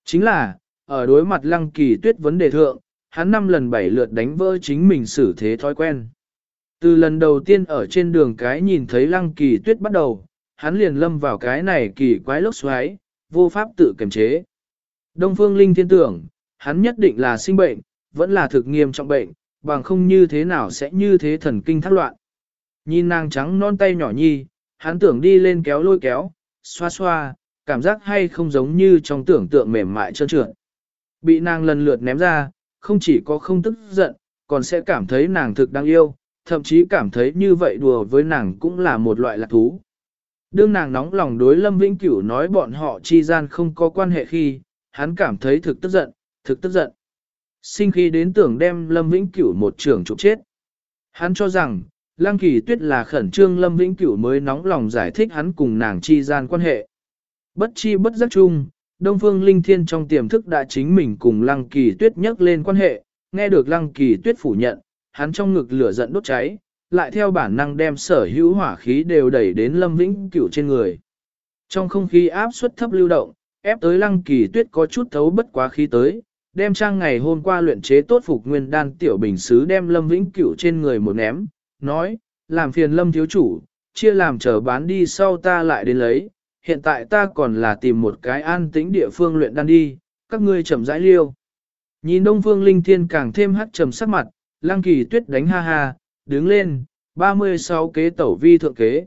Chính là, ở đối mặt lăng kỳ tuyết vấn đề thượng, hắn năm lần bảy lượt đánh vỡ chính mình xử thế thói quen. Từ lần đầu tiên ở trên đường cái nhìn thấy lăng kỳ tuyết bắt đầu, hắn liền lâm vào cái này kỳ quái lốc xoáy, vô pháp tự kiềm chế. Đông Phương Linh thiên tưởng, hắn nhất định là sinh bệnh, vẫn là thực nghiêm trọng bệnh, bằng không như thế nào sẽ như thế thần kinh thác loạn. Nhìn nàng trắng non tay nhỏ nhi, hắn tưởng đi lên kéo lôi kéo, xoa xoa, cảm giác hay không giống như trong tưởng tượng mềm mại trơn trượt. Bị nàng lần lượt ném ra, không chỉ có không tức giận, còn sẽ cảm thấy nàng thực đáng yêu, thậm chí cảm thấy như vậy đùa với nàng cũng là một loại lạc thú. Đương nàng nóng lòng đối Lâm Vĩnh Cửu nói bọn họ chi gian không có quan hệ khi, hắn cảm thấy thực tức giận, thực tức giận. Sinh khi đến tưởng đem Lâm Vĩnh Cửu một trường trục chết. Hắn cho rằng, Lăng Kỳ Tuyết là khẩn trương Lâm Vĩnh Cửu mới nóng lòng giải thích hắn cùng nàng chi gian quan hệ. Bất chi bất giác chung, Đông Phương Linh Thiên trong tiềm thức đã chính mình cùng Lăng Kỳ Tuyết nhắc lên quan hệ, nghe được Lăng Kỳ Tuyết phủ nhận, hắn trong ngực lửa giận đốt cháy, lại theo bản năng đem sở hữu hỏa khí đều đẩy đến Lâm Vĩnh Cửu trên người. Trong không khí áp suất thấp lưu động, ép tới Lăng Kỳ Tuyết có chút thấu bất quá khí tới, đem trang ngày hôm qua luyện chế tốt phục nguyên đan tiểu bình sứ đem Lâm Vĩnh Cửu trên người một ném, nói, làm phiền Lâm thiếu chủ, chia làm chờ bán đi sau ta lại đến lấy, hiện tại ta còn là tìm một cái an tĩnh địa phương luyện đan đi, các ngươi chậm rãi liêu. Nhìn Đông Phương Linh Thiên càng thêm hắt trầm sắc mặt, Lăng Kỳ Tuyết đánh ha ha, đứng lên, 36 kế tẩu vi thượng kế.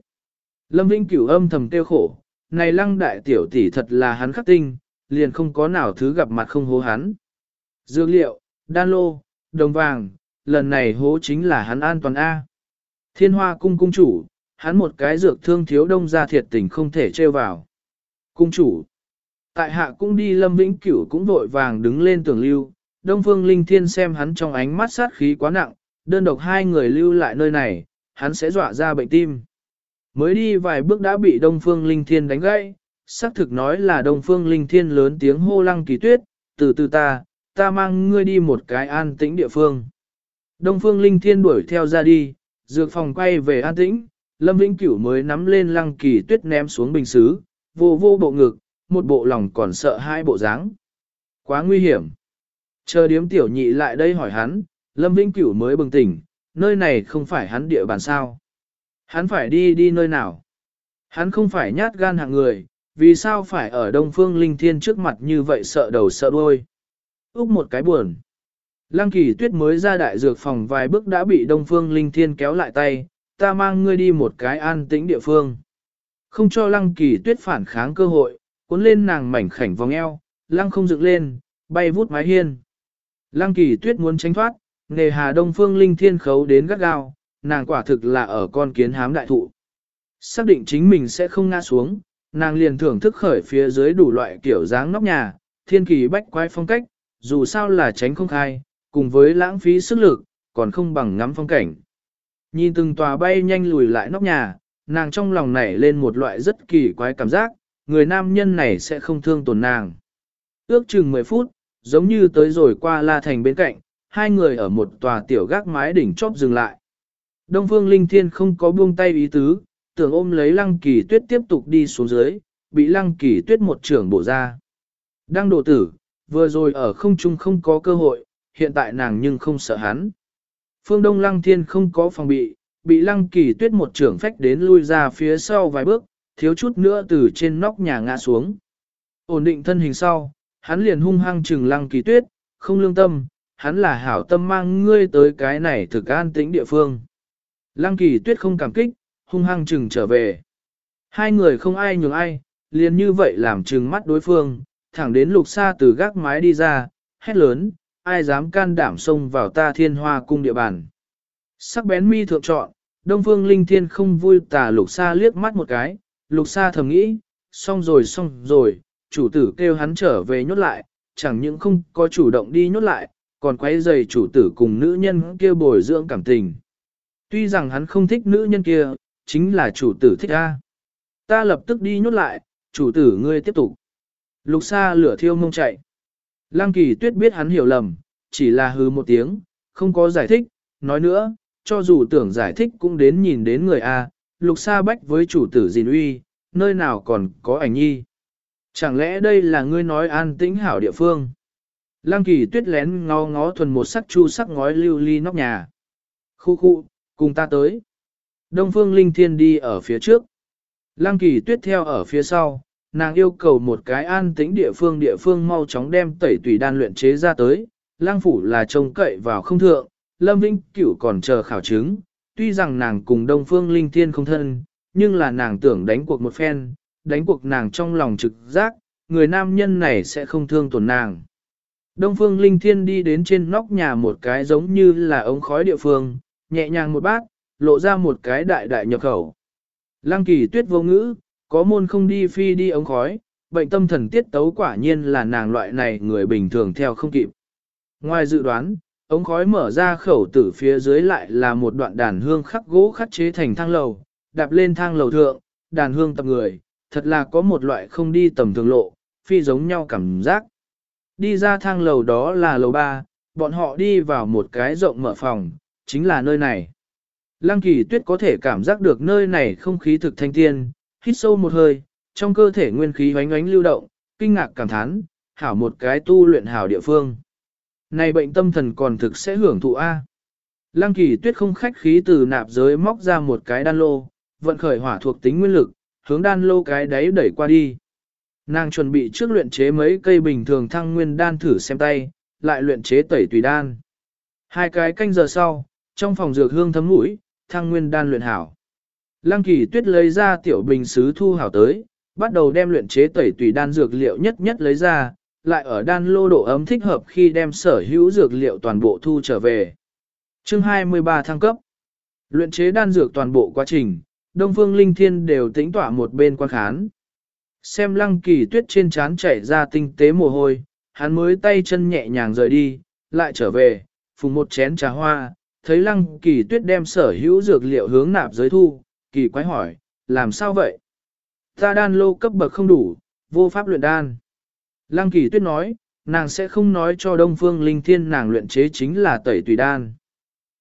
Lâm Vĩnh Cửu âm thầm tiêu khổ, này Lăng đại tiểu tỷ thật là hắn khắc tinh, liền không có nào thứ gặp mặt không hố hắn. Dược liệu, đan lô, đồng vàng, lần này hố chính là hắn an toàn A. Thiên hoa cung cung chủ, hắn một cái dược thương thiếu đông ra thiệt tình không thể trêu vào. Cung chủ, tại hạ cũng đi lâm vĩnh cửu cũng vội vàng đứng lên tường lưu, đông phương linh thiên xem hắn trong ánh mắt sát khí quá nặng, đơn độc hai người lưu lại nơi này, hắn sẽ dọa ra bệnh tim. Mới đi vài bước đã bị đông phương linh thiên đánh gãy, xác thực nói là đông phương linh thiên lớn tiếng hô lăng kỳ tuyết, từ từ ta, ta mang ngươi đi một cái an tĩnh địa phương. Đông phương linh thiên đuổi theo ra đi, dược phòng quay về an tĩnh, Lâm Vĩnh Cửu mới nắm lên lăng kỳ tuyết ném xuống bình xứ, vô vô bộ ngực, một bộ lòng còn sợ hai bộ dáng. Quá nguy hiểm. Chờ điếm tiểu nhị lại đây hỏi hắn, Lâm Vĩnh Cửu mới bừng tỉnh, nơi này không phải hắn địa bàn sao. Hắn phải đi đi nơi nào. Hắn không phải nhát gan hạng người, vì sao phải ở Đông Phương Linh Thiên trước mặt như vậy sợ đầu sợ đuôi. Úc một cái buồn. Lăng kỳ tuyết mới ra đại dược phòng vài bước đã bị Đông Phương Linh Thiên kéo lại tay, ta mang ngươi đi một cái an tĩnh địa phương. Không cho lăng kỳ tuyết phản kháng cơ hội, cuốn lên nàng mảnh khảnh vòng eo, lăng không dựng lên, bay vút mái hiên. Lăng kỳ tuyết muốn tránh thoát, nề hà Đông Phương Linh Thiên khấu đến gắt gao, nàng quả thực là ở con kiến hám đại thụ. Xác định chính mình sẽ không ngã xuống, nàng liền thưởng thức khởi phía dưới đủ loại kiểu dáng nóc nhà, thiên kỳ bách quái phong cách, dù sao là tránh không khai, cùng với lãng phí sức lực, còn không bằng ngắm phong cảnh. Nhìn từng tòa bay nhanh lùi lại nóc nhà, nàng trong lòng nảy lên một loại rất kỳ quái cảm giác, người nam nhân này sẽ không thương tổn nàng. Ước chừng 10 phút, giống như tới rồi qua La Thành bên cạnh, hai người ở một tòa tiểu gác mái đỉnh chóp dừng lại. Đông Phương Linh Thiên không có buông tay ý tứ, tưởng ôm lấy Lăng Kỳ Tuyết tiếp tục đi xuống dưới, bị Lăng Kỳ Tuyết một trưởng bổ ra. Đang độ tử, vừa rồi ở không trung không có cơ hội, hiện tại nàng nhưng không sợ hắn. Phương Đông Lăng Thiên không có phòng bị, bị Lăng Kỳ Tuyết một trưởng phách đến lui ra phía sau vài bước, thiếu chút nữa từ trên nóc nhà ngã xuống. Ổn định thân hình sau, hắn liền hung hăng trừng Lăng Kỳ Tuyết, không lương tâm, hắn là hảo tâm mang ngươi tới cái này thực an tĩnh địa phương. Lăng Kỳ Tuyết không cảm kích, hung hăng trừng trở về. Hai người không ai nhường ai, liền như vậy làm trừng mắt đối phương, thẳng đến lục xa từ gác mái đi ra, hét lớn, ai dám can đảm xông vào ta thiên hoa cung địa bàn. Sắc bén mi thượng chọn, Đông Phương Linh Thiên không vui tà lục xa liếc mắt một cái, lục xa thầm nghĩ, xong rồi xong rồi, chủ tử kêu hắn trở về nhốt lại, chẳng những không có chủ động đi nhốt lại, còn quấy rầy chủ tử cùng nữ nhân kia bồi dưỡng cảm tình. Tuy rằng hắn không thích nữ nhân kia, chính là chủ tử thích ta. Ta lập tức đi nhốt lại, chủ tử ngươi tiếp tục. Lục xa lửa thiêu mông chạy. Lăng kỳ tuyết biết hắn hiểu lầm, chỉ là hư một tiếng, không có giải thích, nói nữa, cho dù tưởng giải thích cũng đến nhìn đến người A, lục sa bách với chủ tử gìn uy, nơi nào còn có ảnh nhi. Chẳng lẽ đây là ngươi nói an tĩnh hảo địa phương? Lăng kỳ tuyết lén ngó ngó thuần một sắc chu sắc ngói lưu ly nóc nhà. Khu khu, cùng ta tới. Đông phương linh thiên đi ở phía trước. Lăng kỳ tuyết theo ở phía sau, nàng yêu cầu một cái an tĩnh địa phương địa phương mau chóng đem tẩy tùy đan luyện chế ra tới. Lăng phủ là trông cậy vào không thượng, Lâm Vinh cửu còn chờ khảo chứng. Tuy rằng nàng cùng Đông Phương Linh Thiên không thân, nhưng là nàng tưởng đánh cuộc một phen, đánh cuộc nàng trong lòng trực giác, người nam nhân này sẽ không thương tổn nàng. Đông Phương Linh Thiên đi đến trên nóc nhà một cái giống như là ống khói địa phương, nhẹ nhàng một bát, lộ ra một cái đại đại nhập khẩu. Lăng kỳ tuyết vô ngữ, có môn không đi phi đi ống khói, bệnh tâm thần tiết tấu quả nhiên là nàng loại này người bình thường theo không kịp. Ngoài dự đoán, ống khói mở ra khẩu tử phía dưới lại là một đoạn đàn hương khắc gỗ khắc chế thành thang lầu, đạp lên thang lầu thượng, đàn hương tập người, thật là có một loại không đi tầm thường lộ, phi giống nhau cảm giác. Đi ra thang lầu đó là lầu 3, bọn họ đi vào một cái rộng mở phòng, chính là nơi này. Lăng kỳ tuyết có thể cảm giác được nơi này không khí thực thanh tiên, hít sâu một hơi, trong cơ thể nguyên khí oánh oánh lưu động, kinh ngạc cảm thán, hảo một cái tu luyện hảo địa phương. Này bệnh tâm thần còn thực sẽ hưởng thụ A. Lăng kỳ tuyết không khách khí từ nạp giới móc ra một cái đan lô, vận khởi hỏa thuộc tính nguyên lực, hướng đan lô cái đáy đẩy qua đi. Nàng chuẩn bị trước luyện chế mấy cây bình thường thăng nguyên đan thử xem tay, lại luyện chế tẩy tùy đan. Hai cái canh giờ sau, trong phòng dược hương thấm mũi, thăng nguyên đan luyện hảo. Lăng kỳ tuyết lấy ra tiểu bình sứ thu hảo tới, bắt đầu đem luyện chế tẩy tùy đan dược liệu nhất nhất lấy ra, lại ở đan lô độ ấm thích hợp khi đem sở hữu dược liệu toàn bộ thu trở về. Chương 23 thăng cấp Luyện chế đan dược toàn bộ quá trình, Đông Phương Linh Thiên đều tính tỏa một bên quan khán. Xem lăng kỳ tuyết trên trán chảy ra tinh tế mồ hôi, hắn mới tay chân nhẹ nhàng rời đi, lại trở về, phùng một chén trà hoa, thấy lăng kỳ tuyết đem sở hữu dược liệu hướng nạp giới thu, kỳ quái hỏi, làm sao vậy? Ta đan lô cấp bậc không đủ, vô pháp luyện đan. Lăng kỳ tuyết nói, nàng sẽ không nói cho Đông Phương Linh Thiên nàng luyện chế chính là tẩy tùy đan.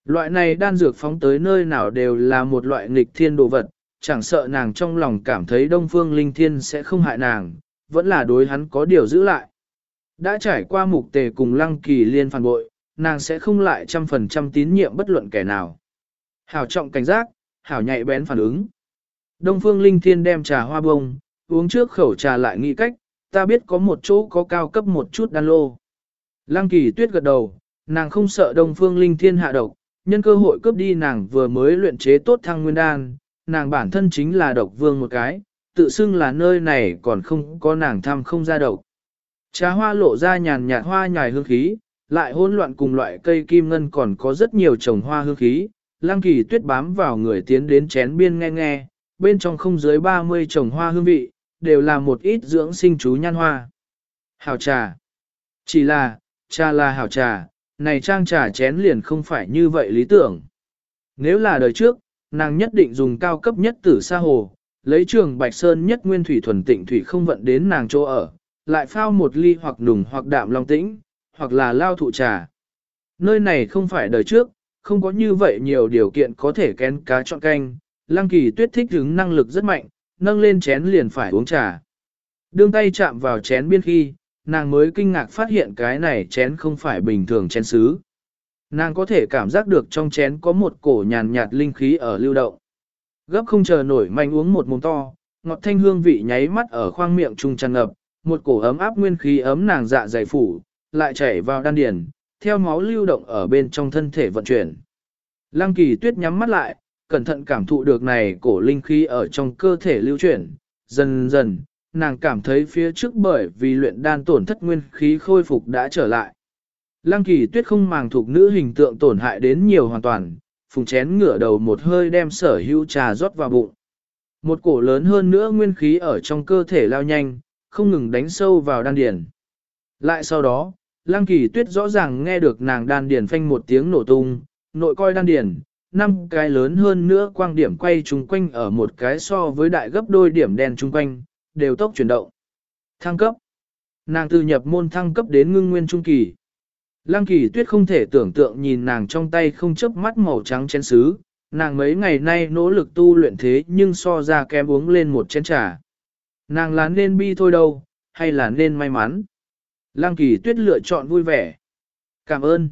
Loại này đan dược phóng tới nơi nào đều là một loại nghịch thiên đồ vật, chẳng sợ nàng trong lòng cảm thấy Đông Phương Linh Thiên sẽ không hại nàng, vẫn là đối hắn có điều giữ lại. Đã trải qua mục tề cùng lăng kỳ liên phản bội, nàng sẽ không lại trăm phần trăm tín nhiệm bất luận kẻ nào. Hảo trọng cảnh giác, hảo nhạy bén phản ứng. Đông Phương Linh Thiên đem trà hoa bông, uống trước khẩu trà lại nghĩ cách, ta biết có một chỗ có cao cấp một chút đan lô. Lăng kỳ tuyết gật đầu, nàng không sợ Đông Phương Linh Thiên hạ độc, nhân cơ hội cướp đi nàng vừa mới luyện chế tốt thăng nguyên đan, nàng bản thân chính là độc vương một cái, tự xưng là nơi này còn không có nàng thăm không ra độc. Trà hoa lộ ra nhàn nhạt hoa nhài hương khí, lại hỗn loạn cùng loại cây kim ngân còn có rất nhiều trồng hoa hương khí, lăng kỳ tuyết bám vào người tiến đến chén biên nghe nghe, bên trong không dưới 30 trồng hoa hương vị, đều là một ít dưỡng sinh chú nhan hoa. Hảo trà. Chỉ là, trà là hảo trà, này trang trà chén liền không phải như vậy lý tưởng. Nếu là đời trước, nàng nhất định dùng cao cấp nhất tử sa hồ, lấy trường Bạch Sơn nhất nguyên thủy thuần tịnh thủy không vận đến nàng chỗ ở, lại phao một ly hoặc nùng hoặc đạm long tĩnh, hoặc là lao thụ trà. Nơi này không phải đời trước, không có như vậy nhiều điều kiện có thể kén cá chọn canh, lăng kỳ tuyết thích hứng năng lực rất mạnh, nâng lên chén liền phải uống trà. Đương tay chạm vào chén biên khi, nàng mới kinh ngạc phát hiện cái này chén không phải bình thường chén sứ. Nàng có thể cảm giác được trong chén có một cổ nhàn nhạt linh khí ở lưu động. Gấp không chờ nổi mạnh uống một mồm to, ngọt thanh hương vị nháy mắt ở khoang miệng trung tràn ngập, một cổ ấm áp nguyên khí ấm nàng dạ dày phủ, lại chảy vào đan điền, theo máu lưu động ở bên trong thân thể vận chuyển. Lăng kỳ tuyết nhắm mắt lại, cẩn thận cảm thụ được này cổ linh khí ở trong cơ thể lưu chuyển, dần dần, nàng cảm thấy phía trước bởi vì luyện đan tổn thất nguyên khí khôi phục đã trở lại. Lăng kỳ tuyết không màng thuộc nữ hình tượng tổn hại đến nhiều hoàn toàn, phùng chén ngửa đầu một hơi đem sở hữu trà rót vào bụng. Một cổ lớn hơn nữa nguyên khí ở trong cơ thể lao nhanh, không ngừng đánh sâu vào đan điền. Lại sau đó, Lăng Kỳ Tuyết rõ ràng nghe được nàng đan điền phanh một tiếng nổ tung, nội coi đan điền, năm cái lớn hơn nữa quang điểm quay chung quanh ở một cái so với đại gấp đôi điểm đen chung quanh, đều tốc chuyển động. Thăng cấp. Nàng từ nhập môn thăng cấp đến ngưng nguyên trung kỳ. Lăng kỳ tuyết không thể tưởng tượng nhìn nàng trong tay không chớp mắt màu trắng chén sứ, nàng mấy ngày nay nỗ lực tu luyện thế nhưng so ra kém uống lên một chén trà. Nàng là nên bi thôi đâu, hay là nên may mắn. Lăng kỳ tuyết lựa chọn vui vẻ. Cảm ơn.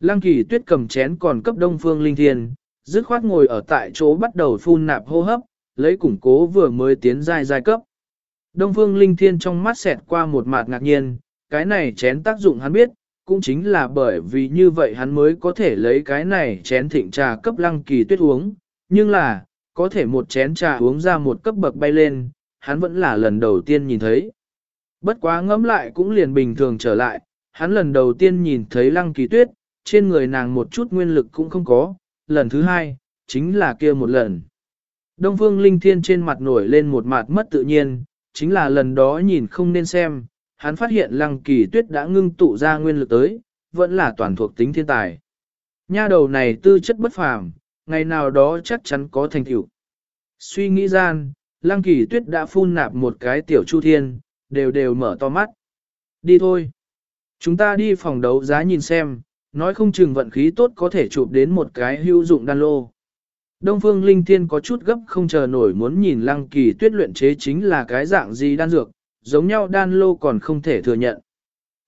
Lăng kỳ tuyết cầm chén còn cấp đông phương linh thiên, dứt khoát ngồi ở tại chỗ bắt đầu phun nạp hô hấp, lấy củng cố vừa mới tiến giai giai cấp. Đông phương linh thiên trong mắt xẹt qua một mặt ngạc nhiên, cái này chén tác dụng hắn biết, cũng chính là bởi vì như vậy hắn mới có thể lấy cái này chén thịnh trà cấp lăng kỳ tuyết uống, nhưng là, có thể một chén trà uống ra một cấp bậc bay lên, hắn vẫn là lần đầu tiên nhìn thấy. Bất quá ngẫm lại cũng liền bình thường trở lại, hắn lần đầu tiên nhìn thấy lăng kỳ tuyết, trên người nàng một chút nguyên lực cũng không có, lần thứ hai, chính là kia một lần. Đông Phương Linh Thiên trên mặt nổi lên một mặt mất tự nhiên, chính là lần đó nhìn không nên xem, hắn phát hiện lăng kỳ tuyết đã ngưng tụ ra nguyên lực tới, vẫn là toàn thuộc tính thiên tài. Nha đầu này tư chất bất phàm, ngày nào đó chắc chắn có thành tựu. Suy nghĩ gian, lăng kỳ tuyết đã phun nạp một cái tiểu chu thiên, đều đều mở to mắt. Đi thôi. Chúng ta đi phòng đấu giá nhìn xem, nói không chừng vận khí tốt có thể chụp đến một cái hữu dụng đan lô. Đông Phương Linh Thiên có chút gấp không chờ nổi muốn nhìn lăng kỳ tuyết luyện chế chính là cái dạng gì đan dược, giống nhau đan lô còn không thể thừa nhận.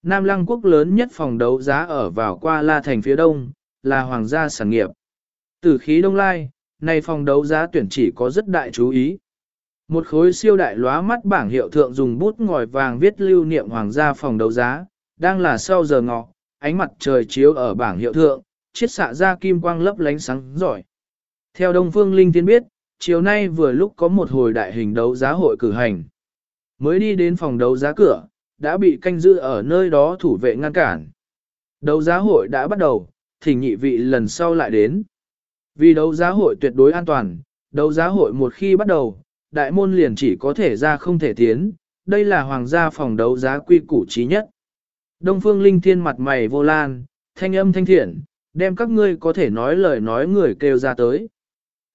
Nam lăng quốc lớn nhất phòng đấu giá ở vào qua la thành phía đông, là hoàng gia sản nghiệp. Tử khí đông lai, này phòng đấu giá tuyển chỉ có rất đại chú ý. Một khối siêu đại lóa mắt bảng hiệu thượng dùng bút ngòi vàng viết lưu niệm hoàng gia phòng đấu giá, đang là sau giờ ngọ, ánh mặt trời chiếu ở bảng hiệu thượng, chiết xạ ra kim quang lấp lánh sáng giỏi. Theo Đông Phương Linh Thiên biết, chiều nay vừa lúc có một hồi đại hình đấu giá hội cử hành. Mới đi đến phòng đấu giá cửa, đã bị canh giữ ở nơi đó thủ vệ ngăn cản. Đấu giá hội đã bắt đầu, thỉnh nhị vị lần sau lại đến. Vì đấu giá hội tuyệt đối an toàn, đấu giá hội một khi bắt đầu, đại môn liền chỉ có thể ra không thể tiến, đây là hoàng gia phòng đấu giá quy củ trí nhất. Đông Phương Linh Thiên mặt mày vô lan, thanh âm thanh thiện, đem các ngươi có thể nói lời nói người kêu ra tới.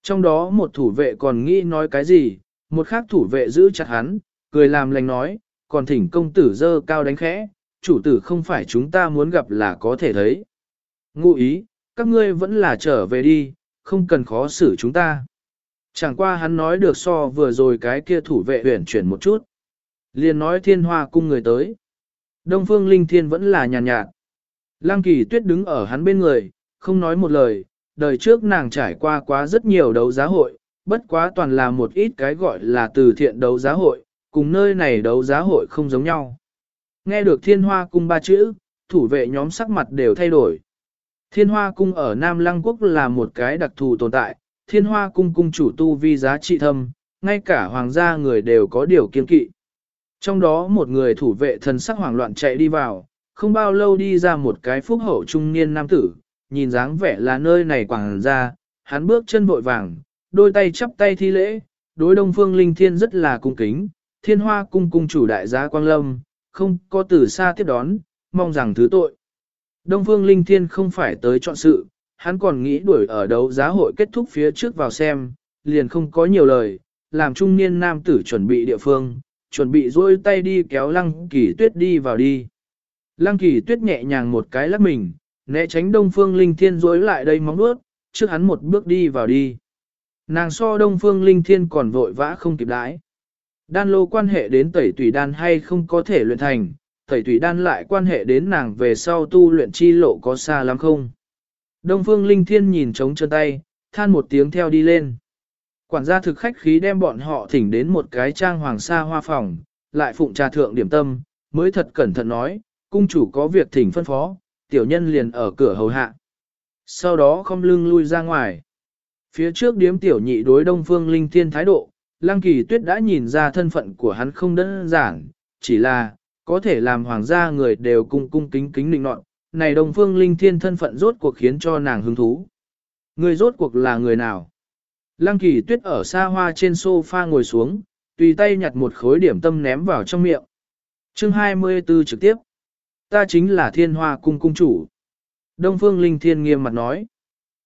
Trong đó một thủ vệ còn nghĩ nói cái gì, một khác thủ vệ giữ chặt hắn, cười làm lành nói, còn thỉnh công tử dơ cao đánh khẽ, chủ tử không phải chúng ta muốn gặp là có thể thấy. Ngụ ý, các ngươi vẫn là trở về đi, không cần khó xử chúng ta. Chẳng qua hắn nói được so vừa rồi cái kia thủ vệ huyển chuyển một chút. liền nói thiên hoa cung người tới. Đông phương linh thiên vẫn là nhàn nhạt, nhạt. Lăng kỳ tuyết đứng ở hắn bên người, không nói một lời, đời trước nàng trải qua quá rất nhiều đấu giá hội, bất quá toàn là một ít cái gọi là từ thiện đấu giá hội, cùng nơi này đấu giá hội không giống nhau. Nghe được thiên hoa cung ba chữ, thủ vệ nhóm sắc mặt đều thay đổi. Thiên hoa cung ở Nam Lăng Quốc là một cái đặc thù tồn tại, thiên hoa cung cung chủ tu vi giá trị thâm, ngay cả hoàng gia người đều có điều kiên kỵ. Trong đó một người thủ vệ thần sắc hoảng loạn chạy đi vào, không bao lâu đi ra một cái phúc hậu trung niên nam tử, nhìn dáng vẻ là nơi này quảng ra, hắn bước chân vội vàng, đôi tay chắp tay thi lễ, đối đông phương linh thiên rất là cung kính, thiên hoa cung cung chủ đại gia Quang Lâm, không có từ xa tiếp đón, mong rằng thứ tội. Đông phương linh thiên không phải tới chọn sự, hắn còn nghĩ đuổi ở đấu giá hội kết thúc phía trước vào xem, liền không có nhiều lời, làm trung niên nam tử chuẩn bị địa phương, chuẩn bị dôi tay đi kéo lăng kỳ tuyết đi vào đi. Lăng kỳ tuyết nhẹ nhàng một cái lắc mình, né tránh đông phương linh thiên dối lại đây móng bước, trước hắn một bước đi vào đi. Nàng so đông phương linh thiên còn vội vã không kịp đãi. Đan lô quan hệ đến tẩy tùy đan hay không có thể luyện thành, tẩy tùy đan lại quan hệ đến nàng về sau tu luyện chi lộ có xa lắm không. Đông phương linh thiên nhìn trống chân tay, than một tiếng theo đi lên. Quản gia thực khách khí đem bọn họ thỉnh đến một cái trang hoàng sa hoa phòng, lại phụng trà thượng điểm tâm, mới thật cẩn thận nói, cung chủ có việc thỉnh phân phó, tiểu nhân liền ở cửa hầu hạ. Sau đó không lưng lui ra ngoài. Phía trước điếm tiểu nhị đối đông phương linh thiên thái độ, lăng kỳ tuyết đã nhìn ra thân phận của hắn không đơn giản, chỉ là, có thể làm hoàng gia người đều cung cung kính kính định nọn, này đông phương linh thiên thân phận rốt cuộc khiến cho nàng hứng thú. Người rốt cuộc là người nào? Lăng kỳ tuyết ở xa hoa trên sofa ngồi xuống, tùy tay nhặt một khối điểm tâm ném vào trong miệng. chương 24 trực tiếp. Ta chính là thiên hoa cung cung chủ. Đông phương linh thiên nghiêm mặt nói.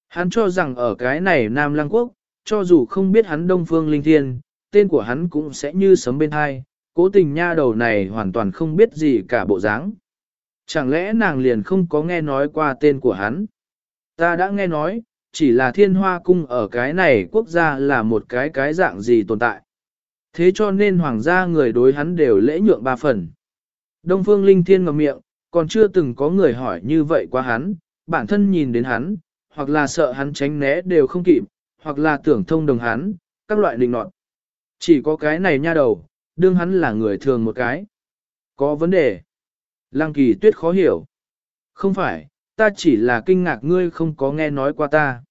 Hắn cho rằng ở cái này Nam Lăng Quốc, cho dù không biết hắn Đông phương linh thiên, tên của hắn cũng sẽ như sấm bên hai, cố tình nha đầu này hoàn toàn không biết gì cả bộ dáng. Chẳng lẽ nàng liền không có nghe nói qua tên của hắn? Ta đã nghe nói, chỉ là thiên hoa cung ở cái này quốc gia là một cái cái dạng gì tồn tại. Thế cho nên hoàng gia người đối hắn đều lễ nhượng ba phần. Đông Phương Linh Thiên ngầm miệng, còn chưa từng có người hỏi như vậy qua hắn, bản thân nhìn đến hắn, hoặc là sợ hắn tránh né đều không kịp, hoặc là tưởng thông đồng hắn, các loại định nọt. Chỉ có cái này nha đầu, đương hắn là người thường một cái. Có vấn đề. Lăng kỳ tuyết khó hiểu. Không phải, ta chỉ là kinh ngạc ngươi không có nghe nói qua ta.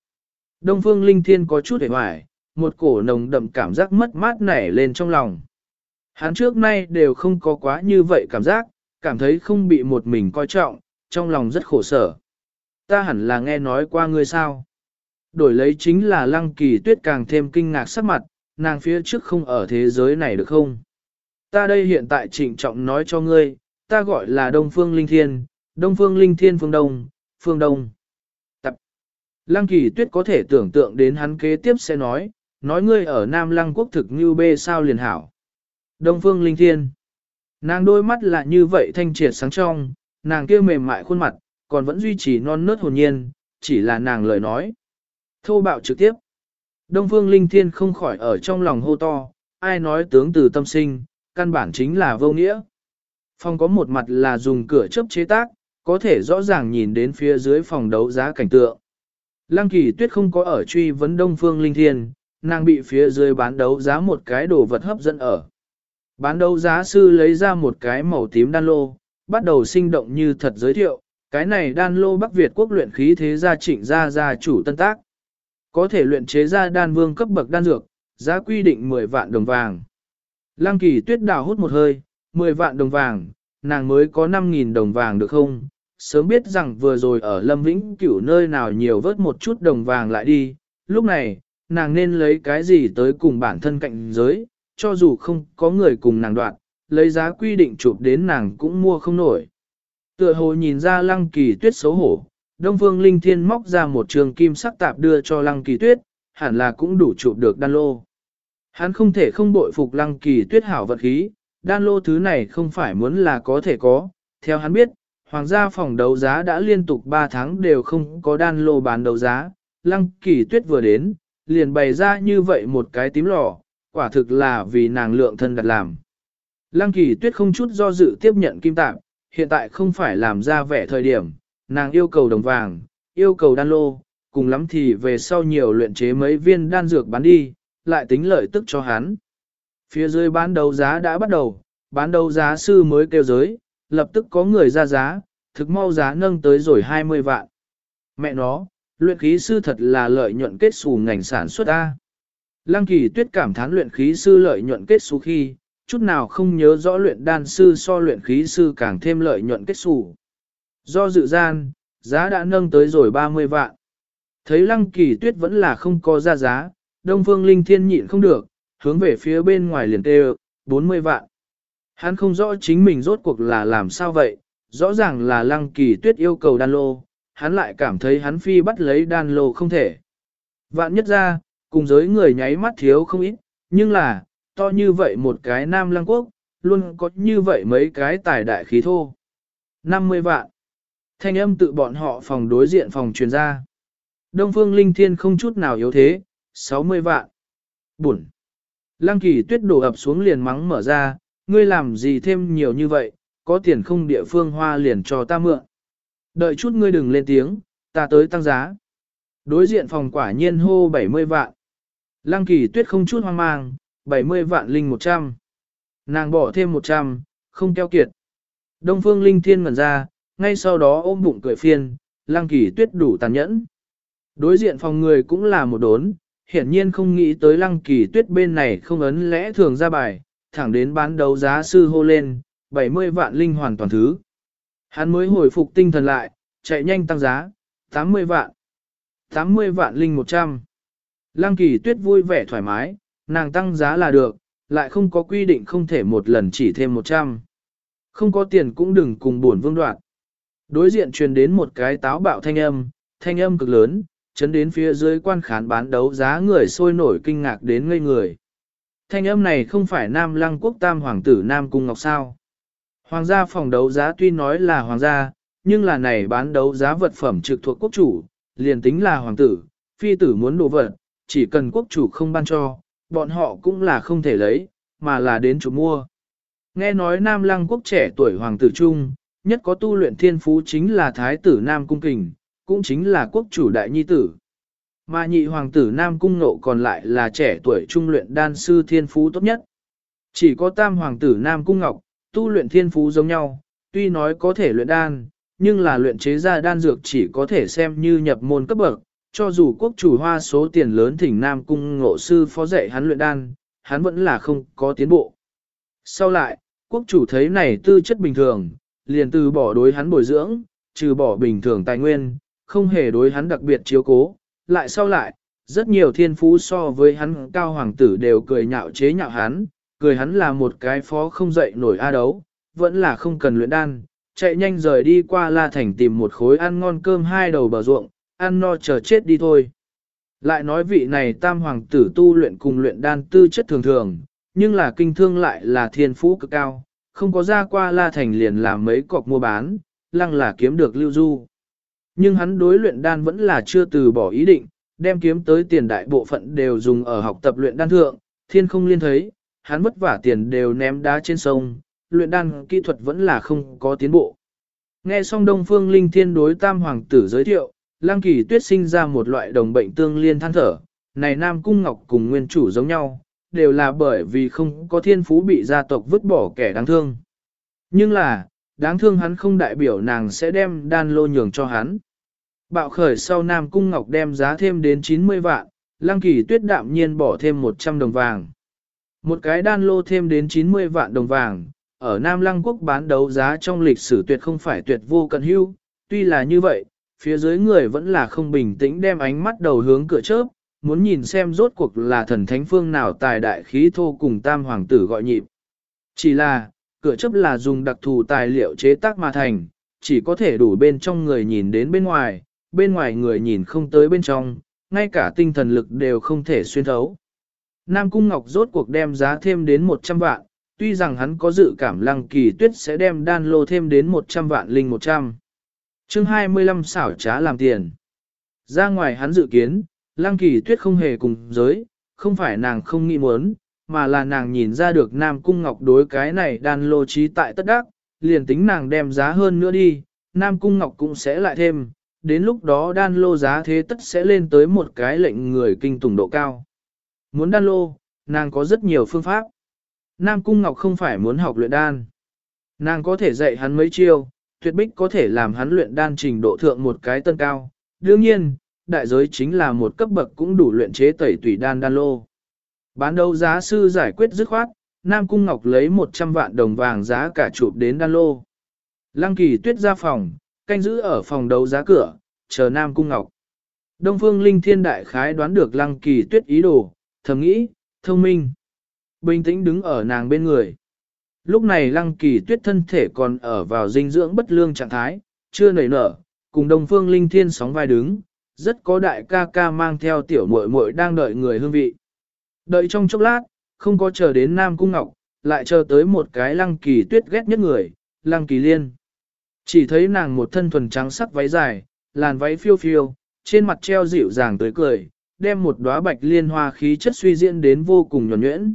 Đông phương linh thiên có chút hề hoài, một cổ nồng đậm cảm giác mất mát nảy lên trong lòng. Hắn trước nay đều không có quá như vậy cảm giác, cảm thấy không bị một mình coi trọng, trong lòng rất khổ sở. Ta hẳn là nghe nói qua ngươi sao. Đổi lấy chính là lăng kỳ tuyết càng thêm kinh ngạc sắc mặt, nàng phía trước không ở thế giới này được không? Ta đây hiện tại trịnh trọng nói cho ngươi, ta gọi là Đông Phương Linh Thiên, Đông Phương Linh Thiên Phương Đông, Phương Đông. Tập. Lăng kỳ tuyết có thể tưởng tượng đến hắn kế tiếp sẽ nói, nói ngươi ở Nam Lăng quốc thực như bê sao liền hảo. Đông Phương Linh Thiên. Nàng đôi mắt là như vậy thanh triệt sáng trong, nàng kia mềm mại khuôn mặt, còn vẫn duy trì non nớt hồn nhiên, chỉ là nàng lời nói. Thô bạo trực tiếp. Đông Phương Linh Thiên không khỏi ở trong lòng hô to, ai nói tướng từ tâm sinh, căn bản chính là vô nghĩa. Phòng có một mặt là dùng cửa chớp chế tác, có thể rõ ràng nhìn đến phía dưới phòng đấu giá cảnh tượng. Lăng kỳ tuyết không có ở truy vấn Đông Phương Linh Thiên, nàng bị phía dưới bán đấu giá một cái đồ vật hấp dẫn ở. Bán đấu giá sư lấy ra một cái màu tím đan lô, bắt đầu sinh động như thật giới thiệu, cái này đan lô Bắc Việt quốc luyện khí thế gia chỉnh ra gia chủ tân tác. Có thể luyện chế ra đan vương cấp bậc đan dược, giá quy định 10 vạn đồng vàng. Lăng kỳ tuyết đào hút một hơi, 10 vạn đồng vàng, nàng mới có 5.000 đồng vàng được không? Sớm biết rằng vừa rồi ở Lâm Vĩnh cửu nơi nào nhiều vớt một chút đồng vàng lại đi, lúc này, nàng nên lấy cái gì tới cùng bản thân cạnh giới, cho dù không có người cùng nàng đoạn, lấy giá quy định chụp đến nàng cũng mua không nổi. Tựa hồ nhìn ra lăng kỳ tuyết xấu hổ, Đông Phương Linh Thiên móc ra một trường kim sắc tạp đưa cho lăng kỳ tuyết, hẳn là cũng đủ chụp được đan lô. Hắn không thể không bội phục lăng kỳ tuyết hảo vật khí, đan lô thứ này không phải muốn là có thể có, theo hắn biết, hoàng gia phòng đấu giá đã liên tục 3 tháng đều không có đan lô bán đấu giá, lăng kỳ tuyết vừa đến, liền bày ra như vậy một cái tím lò, quả thực là vì nàng lượng thân đặt làm. Lăng kỳ tuyết không chút do dự tiếp nhận kim tạm, hiện tại không phải làm ra vẻ thời điểm, nàng yêu cầu đồng vàng, yêu cầu đan lô, cùng lắm thì về sau nhiều luyện chế mấy viên đan dược bán đi, lại tính lợi tức cho hắn. Phía dưới bán đấu giá đã bắt đầu, bán đấu giá sư mới kêu giới, lập tức có người ra giá, thực mau giá nâng tới rồi 20 vạn. Mẹ nó, luyện khí sư thật là lợi nhuận kết xù ngành sản xuất A. Lăng kỳ tuyết cảm thán luyện khí sư lợi nhuận kết xù khi, chút nào không nhớ rõ luyện đan sư so luyện khí sư càng thêm lợi nhuận kết xù. Do dự gian, giá đã nâng tới rồi 30 vạn. Thấy lăng kỳ tuyết vẫn là không có ra giá, Đông Phương Linh Thiên nhịn không được, hướng về phía bên ngoài liền tê 40 vạn. Hắn không rõ chính mình rốt cuộc là làm sao vậy, rõ ràng là lăng kỳ tuyết yêu cầu đan lô, hắn lại cảm thấy hắn phi bắt lấy đan lô không thể. Vạn nhất ra, cùng giới người nháy mắt thiếu không ít, nhưng là, to như vậy một cái nam lăng quốc, luôn có như vậy mấy cái tài đại khí thô. 50 vạn. Thanh âm tự bọn họ phòng đối diện phòng truyền ra. Đông phương linh thiên không chút nào yếu thế, 60 vạn. Bụn. Lăng kỳ tuyết đổ ập xuống liền mắng mở ra, ngươi làm gì thêm nhiều như vậy, có tiền không địa phương hoa liền cho ta mượn. Đợi chút ngươi đừng lên tiếng, ta tới tăng giá. Đối diện phòng quả nhiên hô 70 vạn. Lăng kỳ tuyết không chút hoang mang, 70 vạn linh 100. Nàng bỏ thêm 100, không keo kiệt. Đông phương linh thiên ngẩn ra, ngay sau đó ôm bụng cười phiên, lăng kỳ tuyết đủ tàn nhẫn. Đối diện phòng người cũng là một đốn, hiển nhiên không nghĩ tới lăng kỳ tuyết bên này không ấn lẽ thường ra bài, thẳng đến bán đấu giá sư hô lên, 70 vạn linh hoàn toàn thứ. Hắn mới hồi phục tinh thần lại, chạy nhanh tăng giá, 80 vạn. 80 vạn linh 100. Lăng kỳ tuyết vui vẻ thoải mái, nàng tăng giá là được, lại không có quy định không thể một lần chỉ thêm 100. Không có tiền cũng đừng cùng buồn vương đoạn. Đối diện truyền đến một cái táo bạo thanh âm, thanh âm cực lớn, chấn đến phía dưới quan khán bán đấu giá người sôi nổi kinh ngạc đến ngây người. Thanh âm này không phải Nam Lăng Quốc Tam Hoàng tử Nam Cung Ngọc sao. Hoàng gia phòng đấu giá tuy nói là hoàng gia, nhưng là này bán đấu giá vật phẩm trực thuộc quốc chủ, liền tính là hoàng tử, phi tử muốn đồ vật, chỉ cần quốc chủ không ban cho, bọn họ cũng là không thể lấy, mà là đến chủ mua. Nghe nói Nam Lăng quốc trẻ tuổi hoàng tử trung, nhất có tu luyện thiên phú chính là Thái tử Nam Cung Kình, cũng chính là quốc chủ đại nhi tử. Mà nhị hoàng tử Nam Cung Nộ còn lại là trẻ tuổi trung luyện đan sư thiên phú tốt nhất. Chỉ có tam hoàng tử Nam Cung Ngọc, tu luyện thiên phú giống nhau, tuy nói có thể luyện đan, nhưng là luyện chế ra đan dược chỉ có thể xem như nhập môn cấp bậc, cho dù quốc chủ hoa số tiền lớn thỉnh Nam Cung Ngộ sư phó dạy hắn luyện đan, hắn vẫn là không có tiến bộ. Sau lại, quốc chủ thấy này tư chất bình thường, liền từ bỏ đối hắn bồi dưỡng, trừ bỏ bình thường tài nguyên, không hề đối hắn đặc biệt chiếu cố, lại sau lại, rất nhiều thiên phú so với hắn cao hoàng tử đều cười nhạo chế nhạo hắn, cười hắn là một cái phó không dậy nổi a đấu, vẫn là không cần luyện đan, chạy nhanh rời đi qua La Thành tìm một khối ăn ngon cơm hai đầu bờ ruộng, ăn no chờ chết đi thôi. Lại nói vị này tam hoàng tử tu luyện cùng luyện đan tư chất thường thường, nhưng là kinh thương lại là thiên phú cực cao, không có ra qua La Thành liền làm mấy cọc mua bán, lăng là kiếm được lưu du. Nhưng hắn đối luyện đan vẫn là chưa từ bỏ ý định, đem kiếm tới tiền đại bộ phận đều dùng ở học tập luyện đan thượng, thiên không liên thấy, hắn vất vả tiền đều ném đá trên sông, luyện đan kỹ thuật vẫn là không có tiến bộ. Nghe xong Đông Phương Linh Thiên đối Tam Hoàng tử giới thiệu, Lăng Kỳ Tuyết sinh ra một loại đồng bệnh tương liên than thở, này Nam Cung Ngọc cùng nguyên chủ giống nhau, đều là bởi vì không có thiên phú bị gia tộc vứt bỏ kẻ đáng thương. Nhưng là, đáng thương hắn không đại biểu nàng sẽ đem đan lô nhường cho hắn. Bạo khởi sau Nam Cung Ngọc đem giá thêm đến 90 vạn, Lăng Kỳ Tuyết đạm nhiên bỏ thêm 100 đồng vàng. Một cái đan lô thêm đến 90 vạn đồng vàng, ở Nam Lăng Quốc bán đấu giá trong lịch sử tuyệt không phải tuyệt vô cận hưu, tuy là như vậy, phía dưới người vẫn là không bình tĩnh đem ánh mắt đầu hướng cửa chớp, muốn nhìn xem rốt cuộc là thần thánh phương nào tài đại khí thô cùng tam hoàng tử gọi nhịp. Chỉ là, cửa chớp là dùng đặc thù tài liệu chế tác mà thành, chỉ có thể đủ bên trong người nhìn đến bên ngoài, bên ngoài người nhìn không tới bên trong, ngay cả tinh thần lực đều không thể xuyên thấu. Nam Cung Ngọc rốt cuộc đem giá thêm đến 100 vạn, tuy rằng hắn có dự cảm lăng kỳ tuyết sẽ đem đan lô thêm đến 100 vạn linh 100. chương 25 xảo trá làm tiền. Ra ngoài hắn dự kiến, lăng kỳ tuyết không hề cùng giới, không phải nàng không nghĩ muốn, mà là nàng nhìn ra được Nam Cung Ngọc đối cái này đan lô trí tại tất đắc, liền tính nàng đem giá hơn nữa đi, Nam Cung Ngọc cũng sẽ lại thêm, đến lúc đó đan lô giá thế tất sẽ lên tới một cái lệnh người kinh tủng độ cao. Muốn đan lô, nàng có rất nhiều phương pháp. Nam Cung Ngọc không phải muốn học luyện đan. Nàng có thể dạy hắn mấy chiêu, tuyệt bích có thể làm hắn luyện đan trình độ thượng một cái tân cao. Đương nhiên, đại giới chính là một cấp bậc cũng đủ luyện chế tẩy tùy đan đan lô. Bán đấu giá sư giải quyết dứt khoát, Nam Cung Ngọc lấy 100 vạn đồng vàng giá cả chụp đến đan lô. Lăng kỳ tuyết ra phòng, canh giữ ở phòng đấu giá cửa, chờ Nam Cung Ngọc. Đông Phương Linh Thiên Đại Khái đoán được Lăng kỳ tuyết ý đồ, thầm nghĩ, thông minh. Bình tĩnh đứng ở nàng bên người. Lúc này lăng kỳ tuyết thân thể còn ở vào dinh dưỡng bất lương trạng thái, chưa nảy nở, cùng đông phương linh thiên sóng vai đứng, rất có đại ca ca mang theo tiểu muội muội đang đợi người hương vị. Đợi trong chốc lát, không có chờ đến Nam Cung Ngọc, lại chờ tới một cái lăng kỳ tuyết ghét nhất người, lăng kỳ liên. Chỉ thấy nàng một thân thuần trắng sắc váy dài, làn váy phiêu phiêu, trên mặt treo dịu dàng tới cười, đem một đóa bạch liên hoa khí chất suy diễn đến vô cùng nhuẩn nhuyễn.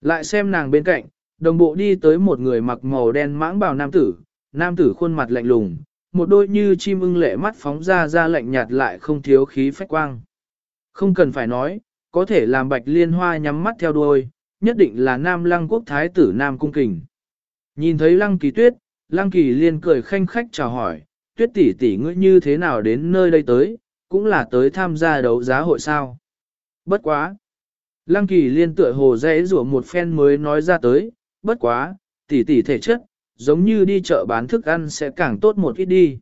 Lại xem nàng bên cạnh, đồng bộ đi tới một người mặc màu đen mãng bào nam tử, nam tử khuôn mặt lạnh lùng, một đôi như chim ưng lệ mắt phóng ra ra lạnh nhạt lại không thiếu khí phách quang. Không cần phải nói, có thể làm bạch liên hoa nhắm mắt theo đuôi, nhất định là nam lăng quốc thái tử nam cung kình. Nhìn thấy lăng kỳ tuyết, lăng kỳ liên cười khanh khách chào hỏi, tuyết tỷ tỷ ngươi như thế nào đến nơi đây tới, cũng là tới tham gia đấu giá hội sao. Bất quá. Lăng kỳ liên tựa hồ dễ rủa một phen mới nói ra tới, bất quá, tỷ tỷ thể chất, giống như đi chợ bán thức ăn sẽ càng tốt một ít đi.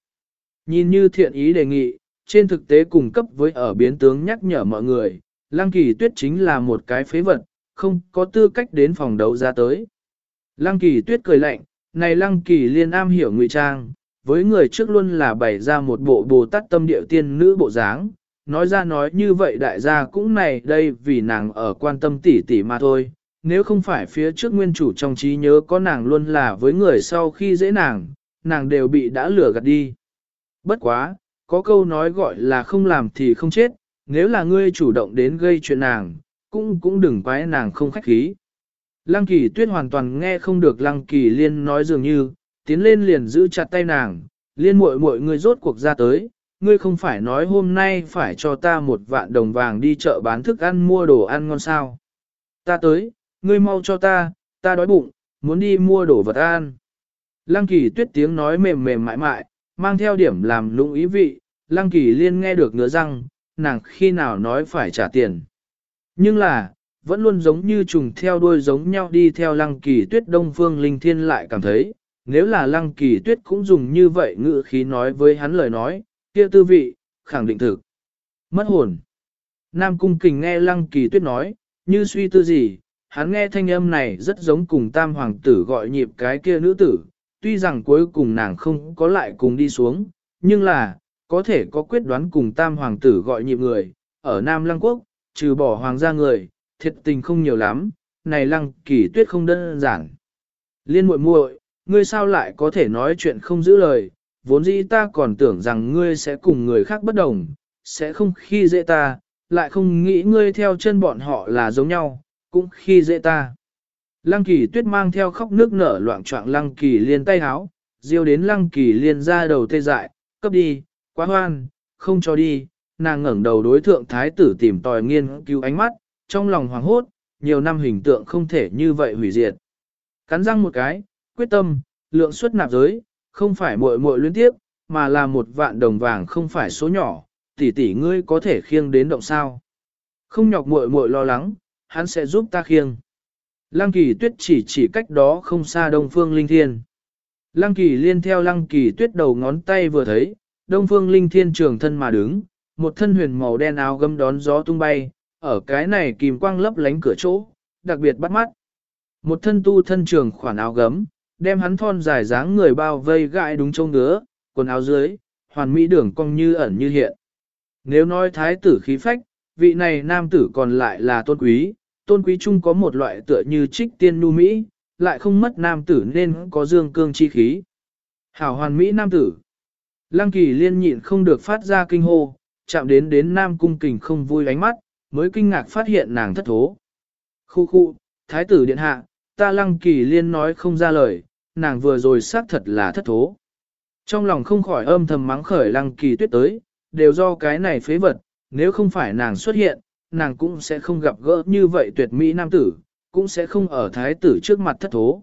Nhìn như thiện ý đề nghị, trên thực tế cung cấp với ở biến tướng nhắc nhở mọi người, Lăng kỳ tuyết chính là một cái phế vật, không có tư cách đến phòng đấu ra tới. Lăng kỳ tuyết cười lạnh, này lăng kỳ liên am hiểu ngụy trang, với người trước luôn là bày ra một bộ bồ tát tâm điệu tiên nữ bộ dáng, nói ra nói như vậy đại gia cũng này đây vì nàng ở quan tâm tỉ tỉ mà thôi, nếu không phải phía trước nguyên chủ trong trí nhớ có nàng luôn là với người sau khi dễ nàng, nàng đều bị đã lừa gạt đi. Bất quá, có câu nói gọi là không làm thì không chết, nếu là ngươi chủ động đến gây chuyện nàng, cũng cũng đừng quái nàng không khách khí. Lăng kỳ tuyết hoàn toàn nghe không được lăng kỳ liên nói dường như, tiến lên liền giữ chặt tay nàng, liên muội muội ngươi rốt cuộc ra tới, ngươi không phải nói hôm nay phải cho ta một vạn đồng vàng đi chợ bán thức ăn mua đồ ăn ngon sao. Ta tới, ngươi mau cho ta, ta đói bụng, muốn đi mua đồ vật ăn. Lăng kỳ tuyết tiếng nói mềm mềm mại mại, mang theo điểm làm lũng ý vị, lăng kỳ liên nghe được ngứa răng, nàng khi nào nói phải trả tiền. Nhưng là, vẫn luôn giống như trùng theo đuôi giống nhau đi theo lăng kỳ tuyết đông phương linh thiên lại cảm thấy, nếu là lăng kỳ tuyết cũng dùng như vậy ngữ khí nói với hắn lời nói, kia tư vị, khẳng định thực. Mất hồn. Nam cung kình nghe lăng kỳ tuyết nói, như suy tư gì, hắn nghe thanh âm này rất giống cùng tam hoàng tử gọi nhịp cái kia nữ tử, tuy rằng cuối cùng nàng không có lại cùng đi xuống, nhưng là, có thể có quyết đoán cùng tam hoàng tử gọi nhịp người, ở Nam Lăng Quốc, trừ bỏ hoàng gia người, thiệt tình không nhiều lắm, này lăng kỳ tuyết không đơn giản. Liên muội muội, ngươi sao lại có thể nói chuyện không giữ lời, vốn dĩ ta còn tưởng rằng ngươi sẽ cùng người khác bất đồng, sẽ không khi dễ ta, lại không nghĩ ngươi theo chân bọn họ là giống nhau, cũng khi dễ ta. Lăng kỳ tuyết mang theo khóc nước nở loạn trọng lăng kỳ liên tay háo, diêu đến lăng kỳ liên ra đầu tê dại, cấp đi, quá hoan, không cho đi, nàng ngẩng đầu đối thượng thái tử tìm tòi nghiên cứu ánh mắt, trong lòng hoảng hốt, nhiều năm hình tượng không thể như vậy hủy diệt. Cắn răng một cái, quyết tâm, lượng suất nạp giới, không phải muội muội liên tiếp, mà là một vạn đồng vàng không phải số nhỏ, tỷ tỷ ngươi có thể khiêng đến động sao. Không nhọc muội muội lo lắng, hắn sẽ giúp ta khiêng. Lăng kỳ tuyết chỉ chỉ cách đó không xa đông phương linh thiên. Lăng kỳ liên theo lăng kỳ tuyết đầu ngón tay vừa thấy, đông phương linh thiên trường thân mà đứng, một thân huyền màu đen áo gấm đón gió tung bay, ở cái này kìm quang lấp lánh cửa chỗ, đặc biệt bắt mắt. Một thân tu thân trường khoản áo gấm, đem hắn thon dài dáng người bao vây gãi đúng trông ngứa, quần áo dưới, hoàn mỹ đường cong như ẩn như hiện. Nếu nói thái tử khí phách, vị này nam tử còn lại là tôn quý, tôn quý chung có một loại tựa như trích tiên nu Mỹ, lại không mất nam tử nên có dương cương chi khí. Hảo hoàn Mỹ nam tử. Lăng kỳ liên nhịn không được phát ra kinh hô, chạm đến đến nam cung kình không vui ánh mắt, mới kinh ngạc phát hiện nàng thất thố. Khu khu, thái tử điện hạ, ta lăng kỳ liên nói không ra lời, nàng vừa rồi xác thật là thất thố. Trong lòng không khỏi âm thầm mắng khởi lăng kỳ tuyết tới, đều do cái này phế vật, nếu không phải nàng xuất hiện, nàng cũng sẽ không gặp gỡ như vậy tuyệt mỹ nam tử, cũng sẽ không ở thái tử trước mặt thất thố.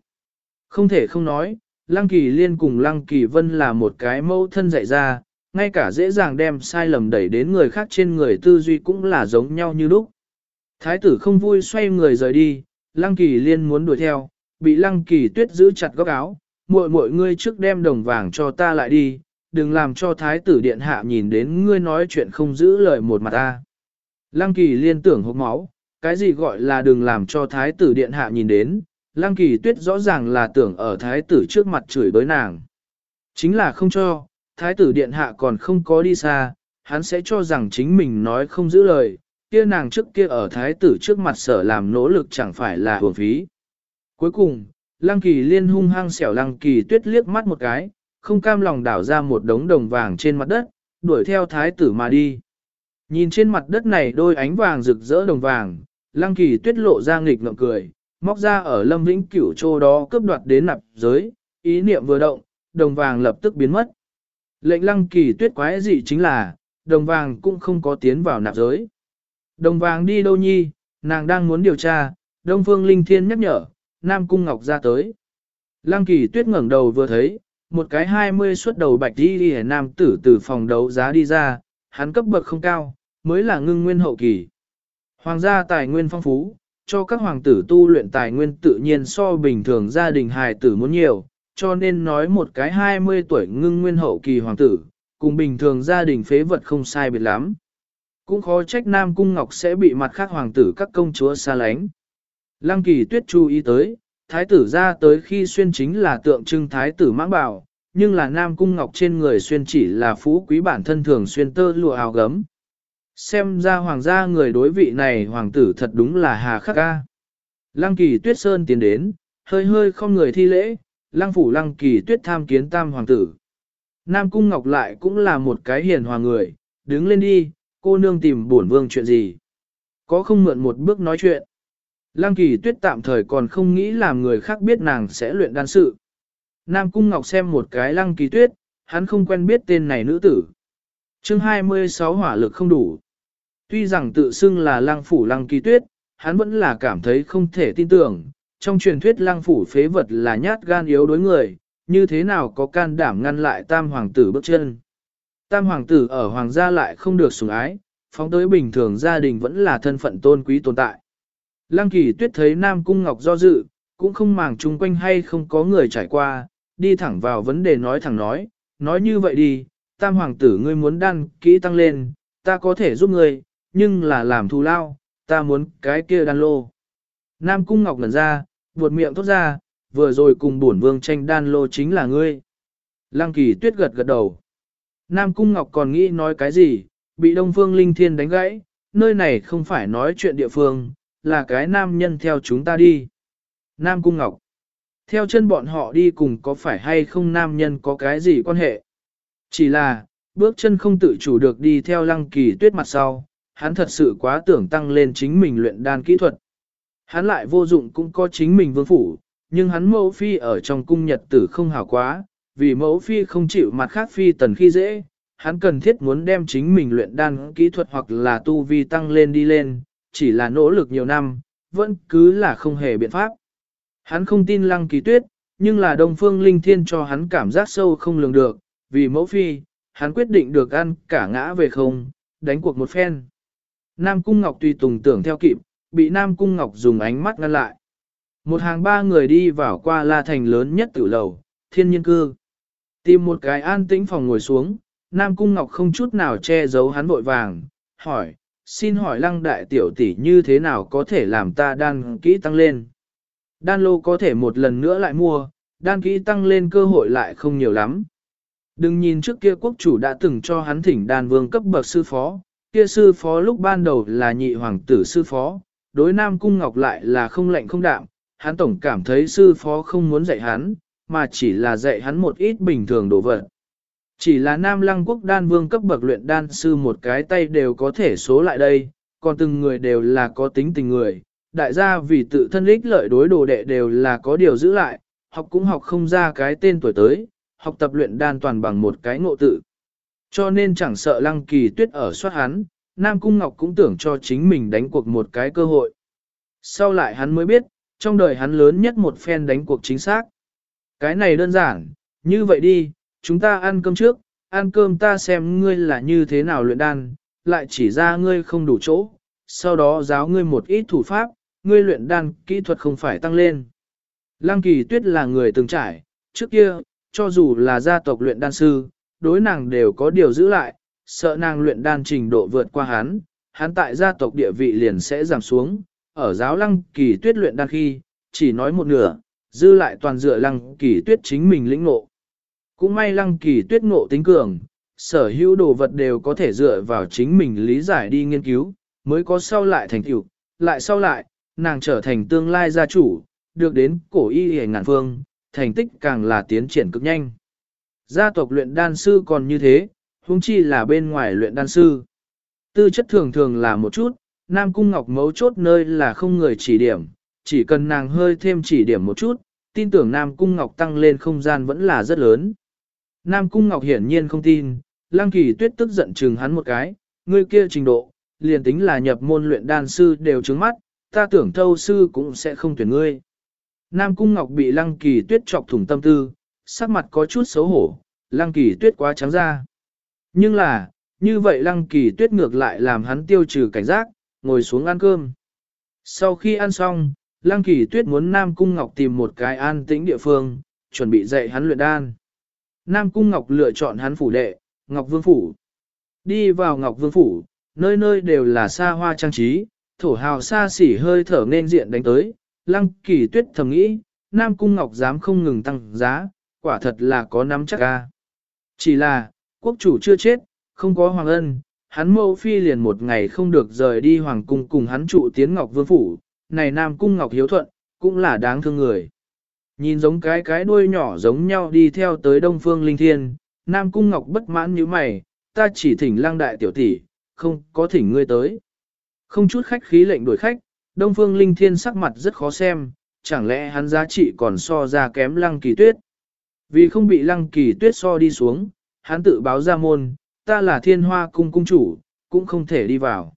Không thể không nói, Lăng Kỳ Liên cùng Lăng Kỳ Vân là một cái mẫu thân dạy ra, ngay cả dễ dàng đem sai lầm đẩy đến người khác trên người tư duy cũng là giống nhau như lúc. Thái tử không vui xoay người rời đi, Lăng Kỳ Liên muốn đuổi theo, bị Lăng Kỳ Tuyết giữ chặt góc áo, muội muội ngươi trước đem đồng vàng cho ta lại đi, đừng làm cho thái tử điện hạ nhìn đến ngươi nói chuyện không giữ lời một mặt ta. Lăng Kỳ Liên tưởng hốc máu, cái gì gọi là đừng làm cho thái tử điện hạ nhìn đến, Lăng Kỳ Tuyết rõ ràng là tưởng ở thái tử trước mặt chửi bới nàng. Chính là không cho, thái tử điện hạ còn không có đi xa, hắn sẽ cho rằng chính mình nói không giữ lời, kia nàng trước kia ở thái tử trước mặt sở làm nỗ lực chẳng phải là hưởng phí. Cuối cùng, Lăng Kỳ liên hung hăng xẻo Lăng Kỳ tuyết liếc mắt một cái, không cam lòng đảo ra một đống đồng vàng trên mặt đất, đuổi theo thái tử mà đi. Nhìn trên mặt đất này đôi ánh vàng rực rỡ đồng vàng, Lăng Kỳ tuyết lộ ra nghịch ngợm cười, móc ra ở Lâm Vĩnh Cửu chỗ đó cướp đoạt đến nạp giới, ý niệm vừa động, đồng vàng lập tức biến mất. Lệnh lăng kỳ tuyết quái dị chính là, đồng vàng cũng không có tiến vào nạp giới. Đồng vàng đi đâu nhi, nàng đang muốn điều tra, Đông Phương Linh Thiên nhắc nhở, Nam Cung Ngọc ra tới. Lăng kỳ tuyết ngẩng đầu vừa thấy, một cái hai mươi xuất đầu bạch đi đi nam tử từ phòng đấu giá đi ra, hắn cấp bậc không cao, mới là ngưng nguyên hậu kỳ. Hoàng gia tài nguyên phong phú, cho các hoàng tử tu luyện tài nguyên tự nhiên so bình thường gia đình hài tử muốn nhiều, cho nên nói một cái 20 tuổi ngưng nguyên hậu kỳ hoàng tử, cùng bình thường gia đình phế vật không sai biệt lắm. Cũng khó trách Nam Cung Ngọc sẽ bị mặt khác hoàng tử các công chúa xa lánh. Lăng kỳ tuyết chú ý tới, thái tử ra tới khi xuyên chính là tượng trưng thái tử mãng bảo, nhưng là Nam Cung Ngọc trên người xuyên chỉ là phú quý bản thân thường xuyên tơ lụa áo gấm. Xem ra hoàng gia người đối vị này hoàng tử thật đúng là hà khắc ca. Lăng kỳ tuyết sơn tiến đến, hơi hơi không người thi lễ, lăng phủ lăng kỳ tuyết tham kiến tam hoàng tử. Nam cung ngọc lại cũng là một cái hiền hòa người, đứng lên đi, cô nương tìm bổn vương chuyện gì. Có không mượn một bước nói chuyện. Lăng kỳ tuyết tạm thời còn không nghĩ làm người khác biết nàng sẽ luyện đan sự. Nam Cung Ngọc xem một cái lăng kỳ tuyết, hắn không quen biết tên này nữ tử chương 26 hỏa lực không đủ. Tuy rằng tự xưng là lăng phủ lăng kỳ tuyết, hắn vẫn là cảm thấy không thể tin tưởng. Trong truyền thuyết lăng phủ phế vật là nhát gan yếu đối người, như thế nào có can đảm ngăn lại tam hoàng tử bước chân. Tam hoàng tử ở hoàng gia lại không được sủng ái, phóng tới bình thường gia đình vẫn là thân phận tôn quý tồn tại. Lăng kỳ tuyết thấy Nam Cung Ngọc do dự, cũng không màng chung quanh hay không có người trải qua, đi thẳng vào vấn đề nói thẳng nói, nói như vậy đi, tam hoàng tử ngươi muốn đan kỹ tăng lên, ta có thể giúp ngươi, nhưng là làm thù lao, ta muốn cái kia đan lô. Nam Cung Ngọc ngẩn ra, buột miệng thốt ra, vừa rồi cùng bổn vương tranh đan lô chính là ngươi. Lăng kỳ tuyết gật gật đầu. Nam Cung Ngọc còn nghĩ nói cái gì, bị Đông Phương Linh Thiên đánh gãy, nơi này không phải nói chuyện địa phương, là cái nam nhân theo chúng ta đi. Nam Cung Ngọc. Theo chân bọn họ đi cùng có phải hay không nam nhân có cái gì quan hệ? Chỉ là, bước chân không tự chủ được đi theo lăng kỳ tuyết mặt sau, hắn thật sự quá tưởng tăng lên chính mình luyện đan kỹ thuật. Hắn lại vô dụng cũng có chính mình vương phủ, nhưng hắn mẫu phi ở trong cung nhật tử không hảo quá, vì mẫu phi không chịu mặt khác phi tần khi dễ, hắn cần thiết muốn đem chính mình luyện đan kỹ thuật hoặc là tu vi tăng lên đi lên, chỉ là nỗ lực nhiều năm, vẫn cứ là không hề biện pháp. Hắn không tin lăng kỳ tuyết, nhưng là đông phương linh thiên cho hắn cảm giác sâu không lường được, vì mẫu phi, hắn quyết định được ăn cả ngã về không, đánh cuộc một phen. Nam Cung Ngọc tùy tùng tưởng theo kịp, bị Nam Cung Ngọc dùng ánh mắt ngăn lại. Một hàng ba người đi vào qua la thành lớn nhất tử lầu, thiên nhiên cư. Tìm một cái an tĩnh phòng ngồi xuống, Nam Cung Ngọc không chút nào che giấu hắn vội vàng, hỏi, xin hỏi lăng đại tiểu tỷ như thế nào có thể làm ta đan kỹ tăng lên. Đan lô có thể một lần nữa lại mua, đan kỹ tăng lên cơ hội lại không nhiều lắm. Đừng nhìn trước kia quốc chủ đã từng cho hắn thỉnh đan vương cấp bậc sư phó, kia sư phó lúc ban đầu là nhị hoàng tử sư phó, đối Nam Cung Ngọc lại là không lạnh không đạm, hắn tổng cảm thấy sư phó không muốn dạy hắn, mà chỉ là dạy hắn một ít bình thường đồ vật. Chỉ là Nam Lăng Quốc đan vương cấp bậc luyện đan sư một cái tay đều có thể số lại đây, còn từng người đều là có tính tình người. Đại gia vì tự thân ích lợi đối đồ đệ đều là có điều giữ lại, học cũng học không ra cái tên tuổi tới, học tập luyện đan toàn bằng một cái ngộ tự. Cho nên chẳng sợ lăng kỳ tuyết ở soát hắn, Nam Cung Ngọc cũng tưởng cho chính mình đánh cuộc một cái cơ hội. Sau lại hắn mới biết, trong đời hắn lớn nhất một phen đánh cuộc chính xác. Cái này đơn giản, như vậy đi, chúng ta ăn cơm trước, ăn cơm ta xem ngươi là như thế nào luyện đan, lại chỉ ra ngươi không đủ chỗ, sau đó giáo ngươi một ít thủ pháp, ngươi luyện đan kỹ thuật không phải tăng lên. Lăng kỳ tuyết là người từng trải, trước kia, cho dù là gia tộc luyện đan sư, đối nàng đều có điều giữ lại, sợ nàng luyện đan trình độ vượt qua hắn, hắn tại gia tộc địa vị liền sẽ giảm xuống, ở giáo lăng kỳ tuyết luyện đan khi, chỉ nói một nửa, dư lại toàn dựa lăng kỳ tuyết chính mình lĩnh ngộ. Cũng may lăng kỳ tuyết ngộ tính cường, sở hữu đồ vật đều có thể dựa vào chính mình lý giải đi nghiên cứu, mới có sau lại thành tựu, lại sau lại, nàng trở thành tương lai gia chủ, được đến cổ y hề ngàn phương, thành tích càng là tiến triển cực nhanh. Gia tộc luyện đan sư còn như thế, huống chi là bên ngoài luyện đan sư. Tư chất thường thường là một chút, Nam Cung Ngọc mấu chốt nơi là không người chỉ điểm, chỉ cần nàng hơi thêm chỉ điểm một chút, tin tưởng Nam Cung Ngọc tăng lên không gian vẫn là rất lớn. Nam Cung Ngọc hiển nhiên không tin, Lăng Kỳ Tuyết tức giận chừng hắn một cái, ngươi kia trình độ, liền tính là nhập môn luyện đan sư đều trứng mắt, ta tưởng thâu sư cũng sẽ không tuyển ngươi. Nam Cung Ngọc bị Lăng Kỳ Tuyết chọc thủng tâm tư, sắc mặt có chút xấu hổ, Lăng Kỳ Tuyết quá trắng ra. Nhưng là, như vậy Lăng Kỳ Tuyết ngược lại làm hắn tiêu trừ cảnh giác, ngồi xuống ăn cơm. Sau khi ăn xong, Lăng Kỳ Tuyết muốn Nam Cung Ngọc tìm một cái an tĩnh địa phương, chuẩn bị dạy hắn luyện đan. Nam Cung Ngọc lựa chọn hắn phủ đệ, Ngọc Vương Phủ. Đi vào Ngọc Vương Phủ, nơi nơi đều là xa hoa trang trí, thổ hào xa xỉ hơi thở nên diện đánh tới, lăng kỳ tuyết thầm nghĩ, Nam Cung Ngọc dám không ngừng tăng giá, quả thật là có nắm chắc ca. Chỉ là, quốc chủ chưa chết, không có hoàng ân, hắn mẫu phi liền một ngày không được rời đi hoàng cung cùng hắn trụ tiến Ngọc Vương Phủ, này Nam Cung Ngọc hiếu thuận, cũng là đáng thương người. Nhìn giống cái cái đuôi nhỏ giống nhau đi theo tới Đông Phương Linh Thiên, Nam Cung Ngọc bất mãn như mày, ta chỉ thỉnh lang đại tiểu tỷ, không có thỉnh ngươi tới. Không chút khách khí lệnh đuổi khách, Đông Phương Linh Thiên sắc mặt rất khó xem, chẳng lẽ hắn giá trị còn so ra kém lăng kỳ tuyết. Vì không bị lăng kỳ tuyết so đi xuống, hắn tự báo ra môn, ta là thiên hoa cung cung chủ, cũng không thể đi vào.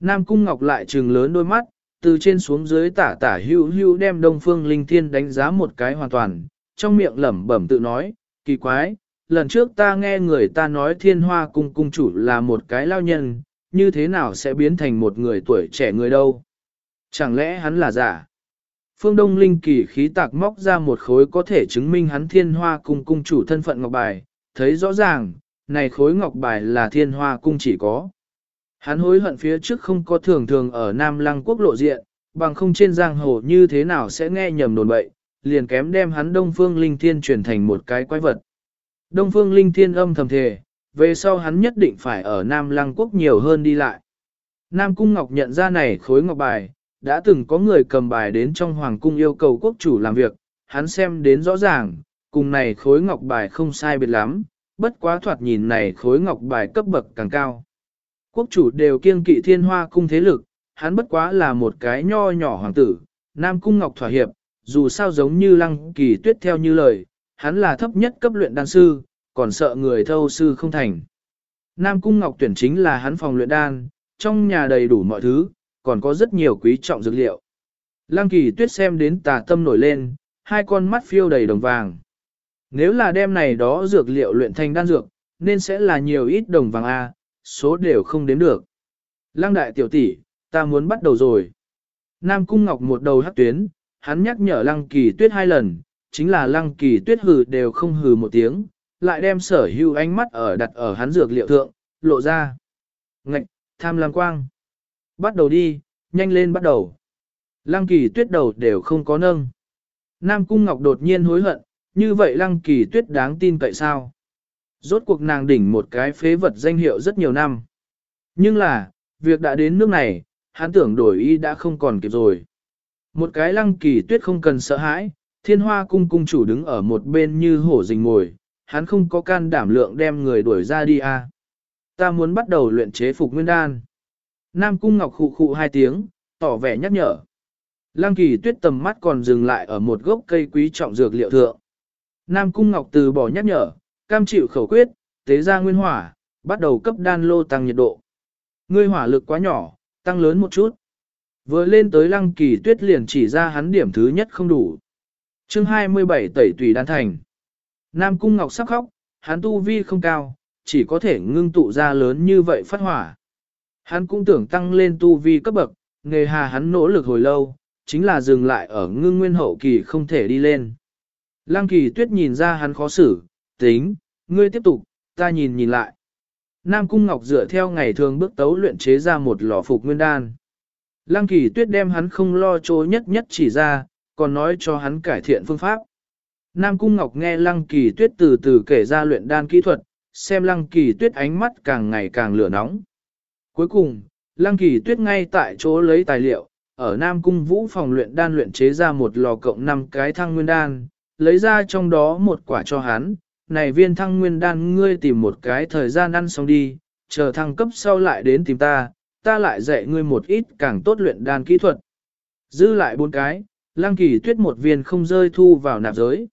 Nam cung ngọc lại trừng lớn đôi mắt, từ trên xuống dưới tả tả hưu hưu đem Đông Phương Linh Thiên đánh giá một cái hoàn toàn, trong miệng lẩm bẩm tự nói, kỳ quái, lần trước ta nghe người ta nói thiên hoa cung cung chủ là một cái lao nhân, như thế nào sẽ biến thành một người tuổi trẻ người đâu? Chẳng lẽ hắn là giả? Phương Đông Linh kỳ khí tạc móc ra một khối có thể chứng minh hắn thiên hoa cung cung chủ thân phận ngọc bài, thấy rõ ràng, này khối ngọc bài là thiên hoa cung chỉ có. Hắn hối hận phía trước không có thường thường ở Nam Lăng quốc lộ diện, bằng không trên giang hồ như thế nào sẽ nghe nhầm đồn bậy, liền kém đem hắn Đông Phương Linh Thiên chuyển thành một cái quái vật. Đông Phương Linh Thiên âm thầm thề, về sau hắn nhất định phải ở Nam Lăng quốc nhiều hơn đi lại. Nam Cung Ngọc nhận ra này khối ngọc bài, đã từng có người cầm bài đến trong Hoàng Cung yêu cầu quốc chủ làm việc, hắn xem đến rõ ràng, cùng này khối ngọc bài không sai biệt lắm, bất quá thoạt nhìn này khối ngọc bài cấp bậc càng cao. Quốc chủ đều kiêng kỵ thiên hoa cung thế lực, hắn bất quá là một cái nho nhỏ hoàng tử, Nam Cung Ngọc thỏa hiệp, dù sao giống như lăng kỳ tuyết theo như lời, hắn là thấp nhất cấp luyện đan sư, còn sợ người thâu sư không thành. Nam Cung Ngọc tuyển chính là hắn phòng luyện đan, trong nhà đầy đủ mọi thứ, còn có rất nhiều quý trọng dược liệu. Lăng kỳ tuyết xem đến tà tâm nổi lên, hai con mắt phiêu đầy đồng vàng. Nếu là đem này đó dược liệu luyện thành đan dược, nên sẽ là nhiều ít đồng vàng A, số đều không đếm được. Lăng đại tiểu tỷ, ta muốn bắt đầu rồi. Nam Cung Ngọc một đầu hắc tuyến, hắn nhắc nhở Lăng Kỳ Tuyết hai lần, chính là Lăng Kỳ Tuyết hừ đều không hừ một tiếng, lại đem sở hữu ánh mắt ở đặt ở hắn dược liệu thượng, lộ ra. Ngạch, tham lam quang. Bắt đầu đi, nhanh lên bắt đầu. Lăng Kỳ Tuyết đầu đều không có nâng. Nam Cung Ngọc đột nhiên hối hận, như vậy Lăng Kỳ Tuyết đáng tin cậy sao? Rốt cuộc nàng đỉnh một cái phế vật danh hiệu rất nhiều năm. Nhưng là, việc đã đến nước này, hắn tưởng đổi ý đã không còn kịp rồi. Một cái lăng kỳ tuyết không cần sợ hãi, thiên hoa cung cung chủ đứng ở một bên như hổ rình ngồi, hắn không có can đảm lượng đem người đuổi ra đi à. Ta muốn bắt đầu luyện chế phục nguyên đan. Nam cung ngọc khụ khụ hai tiếng, tỏ vẻ nhắc nhở. Lăng kỳ tuyết tầm mắt còn dừng lại ở một gốc cây quý trọng dược liệu thượng. Nam cung ngọc từ bỏ nhắc nhở, cam chịu khẩu quyết, tế ra nguyên hỏa, bắt đầu cấp đan lô tăng nhiệt độ. Ngươi hỏa lực quá nhỏ, tăng lớn một chút. Vừa lên tới lăng kỳ tuyết liền chỉ ra hắn điểm thứ nhất không đủ. chương 27 tẩy tùy đan thành. Nam cung ngọc sắc khóc, hắn tu vi không cao, chỉ có thể ngưng tụ ra lớn như vậy phát hỏa. Hắn cũng tưởng tăng lên tu vi cấp bậc, nghề hà hắn nỗ lực hồi lâu, chính là dừng lại ở ngưng nguyên hậu kỳ không thể đi lên. Lăng kỳ tuyết nhìn ra hắn khó xử, tính, ngươi tiếp tục, ta nhìn nhìn lại. Nam Cung Ngọc dựa theo ngày thường bước tấu luyện chế ra một lò phục nguyên đan. Lăng kỳ tuyết đem hắn không lo chối nhất nhất chỉ ra, còn nói cho hắn cải thiện phương pháp. Nam Cung Ngọc nghe Lăng kỳ tuyết từ từ kể ra luyện đan kỹ thuật, xem Lăng kỳ tuyết ánh mắt càng ngày càng lửa nóng. Cuối cùng, Lăng kỳ tuyết ngay tại chỗ lấy tài liệu, ở Nam Cung Vũ phòng luyện đan luyện chế ra một lò cộng 5 cái thăng nguyên đan, lấy ra trong đó một quả cho hắn, này viên thăng nguyên đan ngươi tìm một cái thời gian ăn xong đi, chờ thăng cấp sau lại đến tìm ta, ta lại dạy ngươi một ít càng tốt luyện đan kỹ thuật. Dư lại bốn cái, lăng kỳ tuyết một viên không rơi thu vào nạp giới.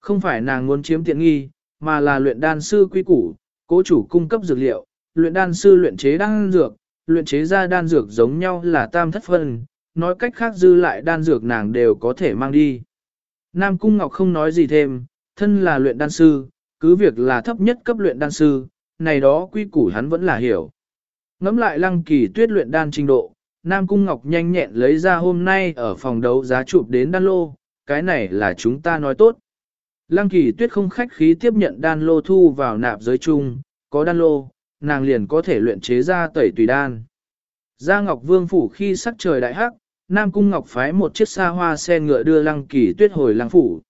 Không phải nàng muốn chiếm tiện nghi, mà là luyện đan sư quy củ, cố chủ cung cấp dược liệu, luyện đan sư luyện chế đan dược, luyện chế ra đan dược giống nhau là tam thất phân, nói cách khác dư lại đan dược nàng đều có thể mang đi. Nam Cung Ngọc không nói gì thêm, thân là luyện đan sư, cứ việc là thấp nhất cấp luyện đan sư, này đó quy củ hắn vẫn là hiểu. Ngắm lại lăng kỳ tuyết luyện đan trình độ, Nam Cung Ngọc nhanh nhẹn lấy ra hôm nay ở phòng đấu giá chụp đến đan lô, cái này là chúng ta nói tốt. Lăng kỳ tuyết không khách khí tiếp nhận đan lô thu vào nạp giới chung, có đan lô, nàng liền có thể luyện chế ra tẩy tùy đan. Gia Ngọc Vương phủ khi sắc trời đại hắc, Nam Cung Ngọc phái một chiếc xa hoa xe ngựa đưa Lăng Kỳ Tuyết hồi Lăng phủ.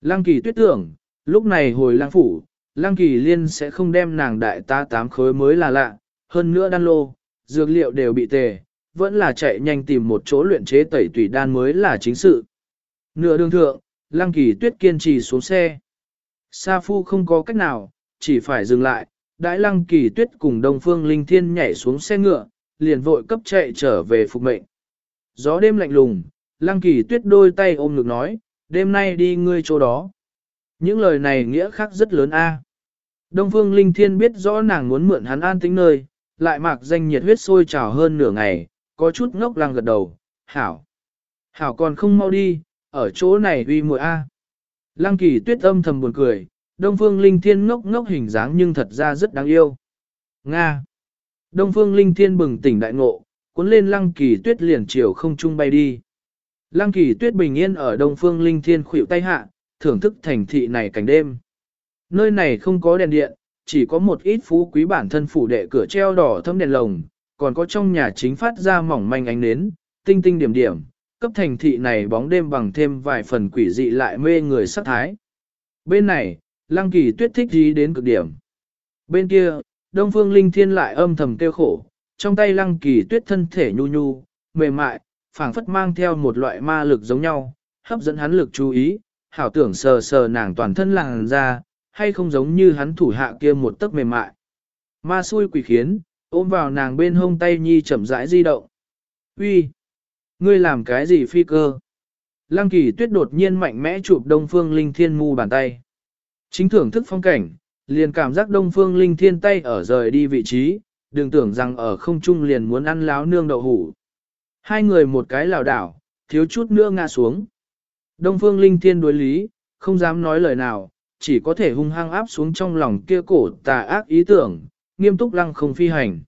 Lăng Kỳ Tuyết tưởng, lúc này hồi Lăng phủ, Lăng Kỳ Liên sẽ không đem nàng đại ta tám khối mới là lạ, hơn nữa đan lô, dược liệu đều bị tề, vẫn là chạy nhanh tìm một chỗ luyện chế tẩy tùy đan mới là chính sự. Nửa đường thượng, Lăng Kỳ Tuyết kiên trì xuống xe. Sa Phu không có cách nào, chỉ phải dừng lại, đãi Lăng Kỳ Tuyết cùng Đông Phương Linh Thiên nhảy xuống xe ngựa, liền vội cấp chạy trở về phục mệnh. gió đêm lạnh lùng, lăng kỳ tuyết đôi tay ôm ngực nói, đêm nay đi ngươi chỗ đó. Những lời này nghĩa khác rất lớn a. Đông Phương Linh Thiên biết rõ nàng muốn mượn hắn an tĩnh nơi, lại mặc danh nhiệt huyết sôi trào hơn nửa ngày, có chút ngốc lăng gật đầu, hảo. Hảo còn không mau đi, ở chỗ này uy muội a. Lăng kỳ tuyết âm thầm buồn cười, Đông Phương Linh Thiên ngốc ngốc hình dáng nhưng thật ra rất đáng yêu. Nga. Đông Phương Linh Thiên bừng tỉnh đại ngộ, cuốn lên Lăng Kỳ Tuyết liền chiều không trung bay đi. Lăng Kỳ Tuyết bình yên ở Đông Phương Linh Thiên khuỵu tay hạ, thưởng thức thành thị này cảnh đêm. Nơi này không có đèn điện, chỉ có một ít phú quý bản thân phủ đệ cửa treo đỏ thâm đèn lồng, còn có trong nhà chính phát ra mỏng manh ánh nến, tinh tinh điểm điểm, cấp thành thị này bóng đêm bằng thêm vài phần quỷ dị lại mê người sắc thái. Bên này, Lăng Kỳ Tuyết thích gì đến cực điểm. Bên kia, Đông Phương Linh Thiên lại âm thầm kêu khổ, trong tay Lăng Kỳ Tuyết thân thể nhu nhu, mềm mại, phảng phất mang theo một loại ma lực giống nhau, hấp dẫn hắn lực chú ý, hảo tưởng sờ sờ nàng toàn thân làng ra, hay không giống như hắn thủ hạ kia một tấc mềm mại. Ma xui quỷ khiến, ôm vào nàng bên hông tay nhi chậm rãi di động. Uy, Ngươi làm cái gì phi cơ? Lăng kỳ tuyết đột nhiên mạnh mẽ chụp đông phương linh thiên mu bàn tay. Chính thưởng thức phong cảnh, liền cảm giác đông phương linh thiên tay ở rời đi vị trí, đừng tưởng rằng ở không trung liền muốn ăn láo nương đậu hủ. Hai người một cái lảo đảo, thiếu chút nữa ngã xuống. Đông phương linh thiên đối lý, không dám nói lời nào, chỉ có thể hung hăng áp xuống trong lòng kia cổ tà ác ý tưởng, nghiêm túc lăng không phi hành.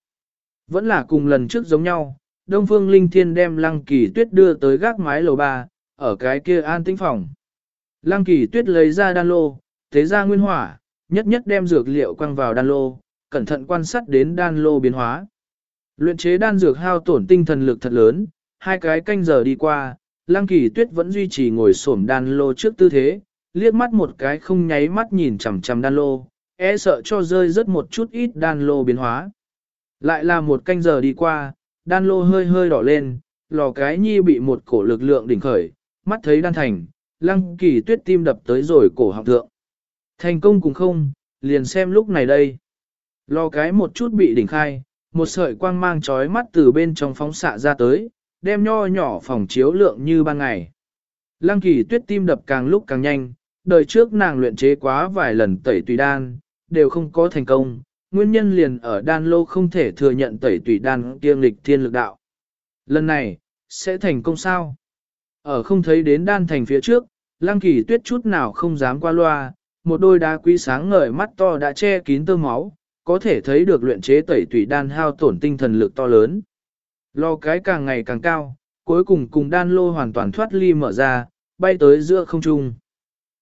Vẫn là cùng lần trước giống nhau, Đông Phương Linh Thiên đem Lăng Kỳ Tuyết đưa tới gác mái lầu ba, ở cái kia an tĩnh phòng. Lăng Kỳ Tuyết lấy ra đan lô, tế ra nguyên hỏa, nhất nhất đem dược liệu quăng vào đan lô, cẩn thận quan sát đến đan lô biến hóa. Luyện chế đan dược hao tổn tinh thần lực thật lớn, hai cái canh giờ đi qua, Lăng Kỳ Tuyết vẫn duy trì ngồi xổm đan lô trước tư thế, liếc mắt một cái không nháy mắt nhìn chằm chằm đan lô, e sợ cho rơi rất một chút ít đan lô biến hóa. Lại là một canh giờ đi qua, đan lô hơi hơi đỏ lên, lò cái nhi bị một cổ lực lượng đỉnh khởi, mắt thấy đan thành, lăng kỳ tuyết tim đập tới rồi cổ họng thượng. Thành công cũng không, liền xem lúc này đây. Lò cái một chút bị đỉnh khai, một sợi quang mang chói mắt từ bên trong phóng xạ ra tới, đem nho nhỏ phòng chiếu lượng như ban ngày. Lăng kỳ tuyết tim đập càng lúc càng nhanh, đời trước nàng luyện chế quá vài lần tẩy tùy đan, đều không có thành công, nguyên nhân liền ở đan lô không thể thừa nhận tẩy tùy đan kiêng lịch thiên lực đạo. Lần này, sẽ thành công sao? Ở không thấy đến đan thành phía trước, lăng kỳ tuyết chút nào không dám qua loa, một đôi đá quý sáng ngời mắt to đã che kín tơ máu, có thể thấy được luyện chế tẩy tủy đan hao tổn tinh thần lực to lớn. Lo cái càng ngày càng cao, cuối cùng cùng đan lô hoàn toàn thoát ly mở ra, bay tới giữa không trung.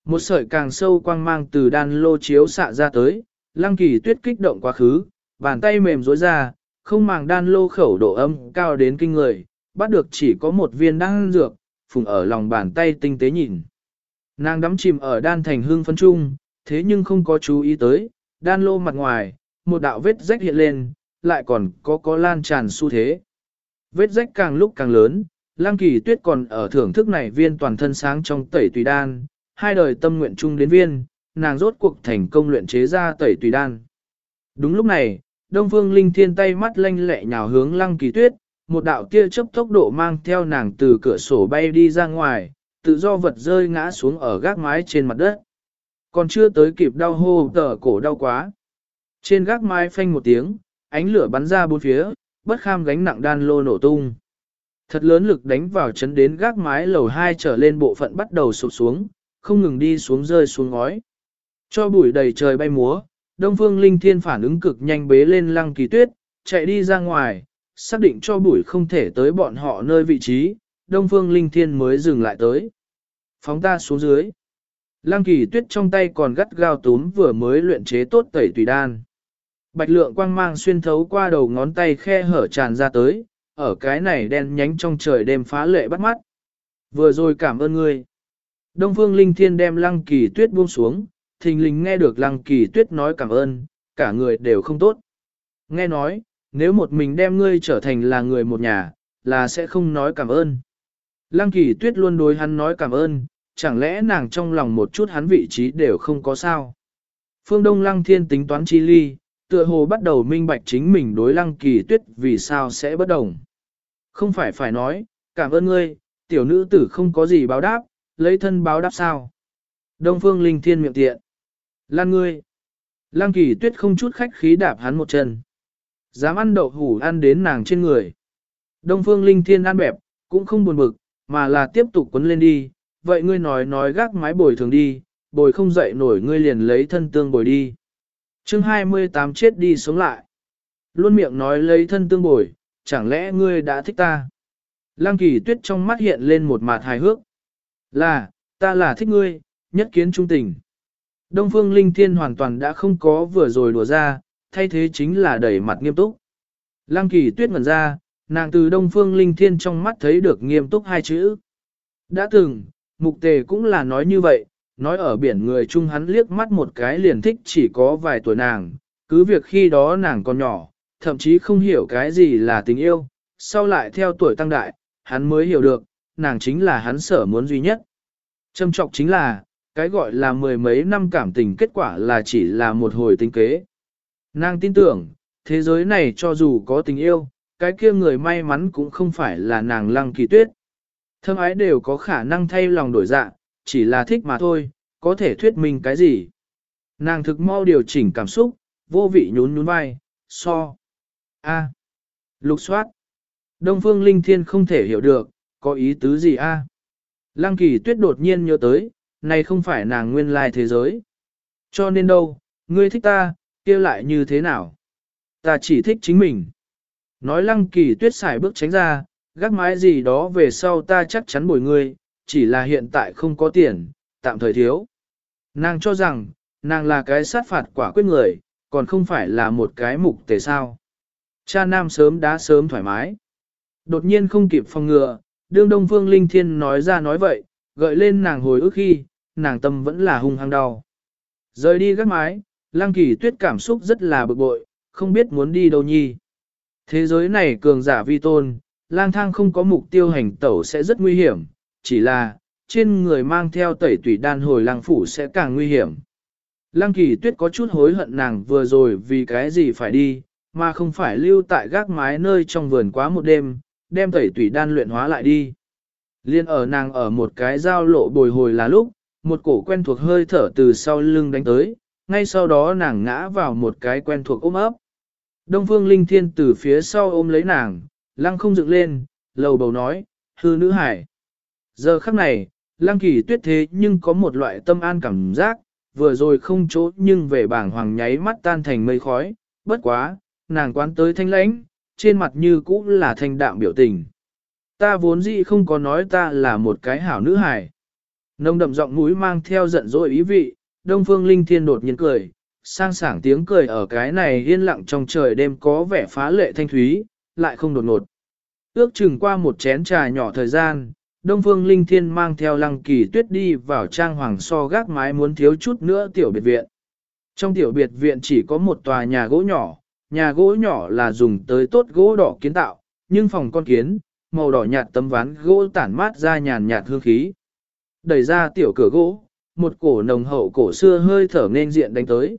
Một sợi càng sâu quang mang từ đan lô chiếu xạ ra tới, lăng kỳ tuyết kích động quá khứ, bàn tay mềm rối ra, không màng đan lô khẩu độ âm cao đến kinh người, bắt được chỉ có một viên đan dược, phùng ở lòng bàn tay tinh tế nhìn. Nàng đắm chìm ở đan thành hương phân trung, thế nhưng không có chú ý tới, đan lô mặt ngoài, một đạo vết rách hiện lên, lại còn có có lan tràn xu thế. Vết rách càng lúc càng lớn, Lang Kỳ Tuyết còn ở thưởng thức này viên toàn thân sáng trong tẩy tùy đan, hai đời tâm nguyện chung đến viên, nàng rốt cuộc thành công luyện chế ra tẩy tùy đan. Đúng lúc này, Đông Phương Linh Thiên tay mắt lanh lẹ nhào hướng Lăng Kỳ Tuyết, một đạo tia chớp tốc độ mang theo nàng từ cửa sổ bay đi ra ngoài, tự do vật rơi ngã xuống ở gác mái trên mặt đất. Còn chưa tới kịp đau hô tờ cổ đau quá. Trên gác mái phanh một tiếng, ánh lửa bắn ra bốn phía, bất kham gánh nặng đan lô nổ tung. Thật lớn lực đánh vào chấn đến gác mái lầu 2 trở lên bộ phận bắt đầu sụp xuống, không ngừng đi xuống rơi xuống ngói. Cho bụi đầy trời bay múa, Đông Phương Linh Thiên phản ứng cực nhanh bế lên lăng kỳ tuyết, chạy đi ra ngoài, xác định cho bụi không thể tới bọn họ nơi vị trí, Đông Phương Linh Thiên mới dừng lại tới. Phóng ta xuống dưới. Lăng kỳ tuyết trong tay còn gắt gao túm vừa mới luyện chế tốt tẩy tùy đan. Bạch lượng quang mang xuyên thấu qua đầu ngón tay khe hở tràn ra tới, ở cái này đen nhánh trong trời đêm phá lệ bắt mắt. Vừa rồi cảm ơn ngươi. Đông Phương Linh Thiên đem Lăng Kỳ Tuyết buông xuống, thình lình nghe được Lăng Kỳ Tuyết nói cảm ơn, cả người đều không tốt. Nghe nói, nếu một mình đem ngươi trở thành là người một nhà, là sẽ không nói cảm ơn. Lăng Kỳ Tuyết luôn đối hắn nói cảm ơn, chẳng lẽ nàng trong lòng một chút hắn vị trí đều không có sao. Phương Đông Lăng Thiên tính toán chi ly, tựa hồ bắt đầu minh bạch chính mình đối Lăng Kỳ Tuyết vì sao sẽ bất đồng. Không phải phải nói, cảm ơn ngươi, tiểu nữ tử không có gì báo đáp, lấy thân báo đáp sao. Đông Phương Linh Thiên miệng tiện. Lan ngươi. Lăng kỳ tuyết không chút khách khí đạp hắn một chân. Dám ăn đậu hủ ăn đến nàng trên người. Đông Phương Linh Thiên ăn bẹp, cũng không buồn bực, mà là tiếp tục quấn lên đi. Vậy ngươi nói nói gác mái bồi thường đi, bồi không dậy nổi ngươi liền lấy thân tương bồi đi. chương 28 chết đi sống lại. Luôn miệng nói lấy thân tương bồi, chẳng lẽ ngươi đã thích ta? Lăng kỳ tuyết trong mắt hiện lên một mặt hài hước. Là, ta là thích ngươi, nhất kiến trung tình. Đông phương linh thiên hoàn toàn đã không có vừa rồi đùa ra, thay thế chính là đẩy mặt nghiêm túc. Lăng kỳ tuyết ngẩn ra, nàng từ đông phương linh thiên trong mắt thấy được nghiêm túc hai chữ. Đã từng, mục tề cũng là nói như vậy, nói ở biển người chung hắn liếc mắt một cái liền thích chỉ có vài tuổi nàng, cứ việc khi đó nàng còn nhỏ, thậm chí không hiểu cái gì là tình yêu, sau lại theo tuổi tăng đại, hắn mới hiểu được, nàng chính là hắn sở muốn duy nhất. Trâm trọng chính là, cái gọi là mười mấy năm cảm tình kết quả là chỉ là một hồi tinh kế. Nàng tin tưởng, thế giới này cho dù có tình yêu, cái kia người may mắn cũng không phải là nàng lăng kỳ tuyết. Thâm ái đều có khả năng thay lòng đổi dạ, chỉ là thích mà thôi, có thể thuyết minh cái gì. Nàng thực mau điều chỉnh cảm xúc, vô vị nhún nhún vai, so. A. Lục soát. Đông Phương Linh Thiên không thể hiểu được, có ý tứ gì a? Lăng kỳ tuyết đột nhiên nhớ tới, này không phải nàng nguyên lai thế giới. Cho nên đâu, ngươi thích ta, kia lại như thế nào? Ta chỉ thích chính mình. Nói lăng kỳ tuyết xài bước tránh ra, gác mái gì đó về sau ta chắc chắn bồi ngươi, chỉ là hiện tại không có tiền, tạm thời thiếu. Nàng cho rằng, nàng là cái sát phạt quả quyết người, còn không phải là một cái mục tề sao. Cha nam sớm đã sớm thoải mái. Đột nhiên không kịp phòng ngừa, đương Đông Phương Linh Thiên nói ra nói vậy, gợi lên nàng hồi ức khi, nàng tâm vẫn là hung hăng đau. Rời đi gác mái, Lăng Kỳ Tuyết cảm xúc rất là bực bội, không biết muốn đi đâu nhi. Thế giới này cường giả vi tôn, lang thang không có mục tiêu hành tẩu sẽ rất nguy hiểm, chỉ là, trên người mang theo tẩy tủy đan hồi lăng phủ sẽ càng nguy hiểm. Lăng Kỳ Tuyết có chút hối hận nàng vừa rồi vì cái gì phải đi, mà không phải lưu tại gác mái nơi trong vườn quá một đêm, đem tẩy tủy đan luyện hóa lại đi. Liên ở nàng ở một cái giao lộ bồi hồi là lúc, một cổ quen thuộc hơi thở từ sau lưng đánh tới, ngay sau đó nàng ngã vào một cái quen thuộc ôm ấp. Đông phương linh thiên từ phía sau ôm lấy nàng, lăng không dựng lên, lầu bầu nói, hư nữ hải. Giờ khắc này, lăng kỳ tuyết thế nhưng có một loại tâm an cảm giác, vừa rồi không chỗ nhưng về bảng hoàng nháy mắt tan thành mây khói, bất quá, nàng quán tới thanh lãnh, trên mặt như cũ là thanh đạm biểu tình. Ta vốn dĩ không có nói ta là một cái hảo nữ Hải, Nông đậm giọng mũi mang theo giận dỗi ý vị, Đông Phương Linh Thiên đột nhiên cười, sang sảng tiếng cười ở cái này yên lặng trong trời đêm có vẻ phá lệ thanh thúy, lại không đột ngột. Ước chừng qua một chén trà nhỏ thời gian, Đông Phương Linh Thiên mang theo lăng kỳ tuyết đi vào trang hoàng so gác mái muốn thiếu chút nữa tiểu biệt viện. Trong tiểu biệt viện chỉ có một tòa nhà gỗ nhỏ, nhà gỗ nhỏ là dùng tới tốt gỗ đỏ kiến tạo, nhưng phòng con kiến, màu đỏ nhạt tấm ván gỗ tản mát ra nhàn nhạt hương khí. Đẩy ra tiểu cửa gỗ, một cổ nồng hậu cổ xưa hơi thở nên diện đánh tới.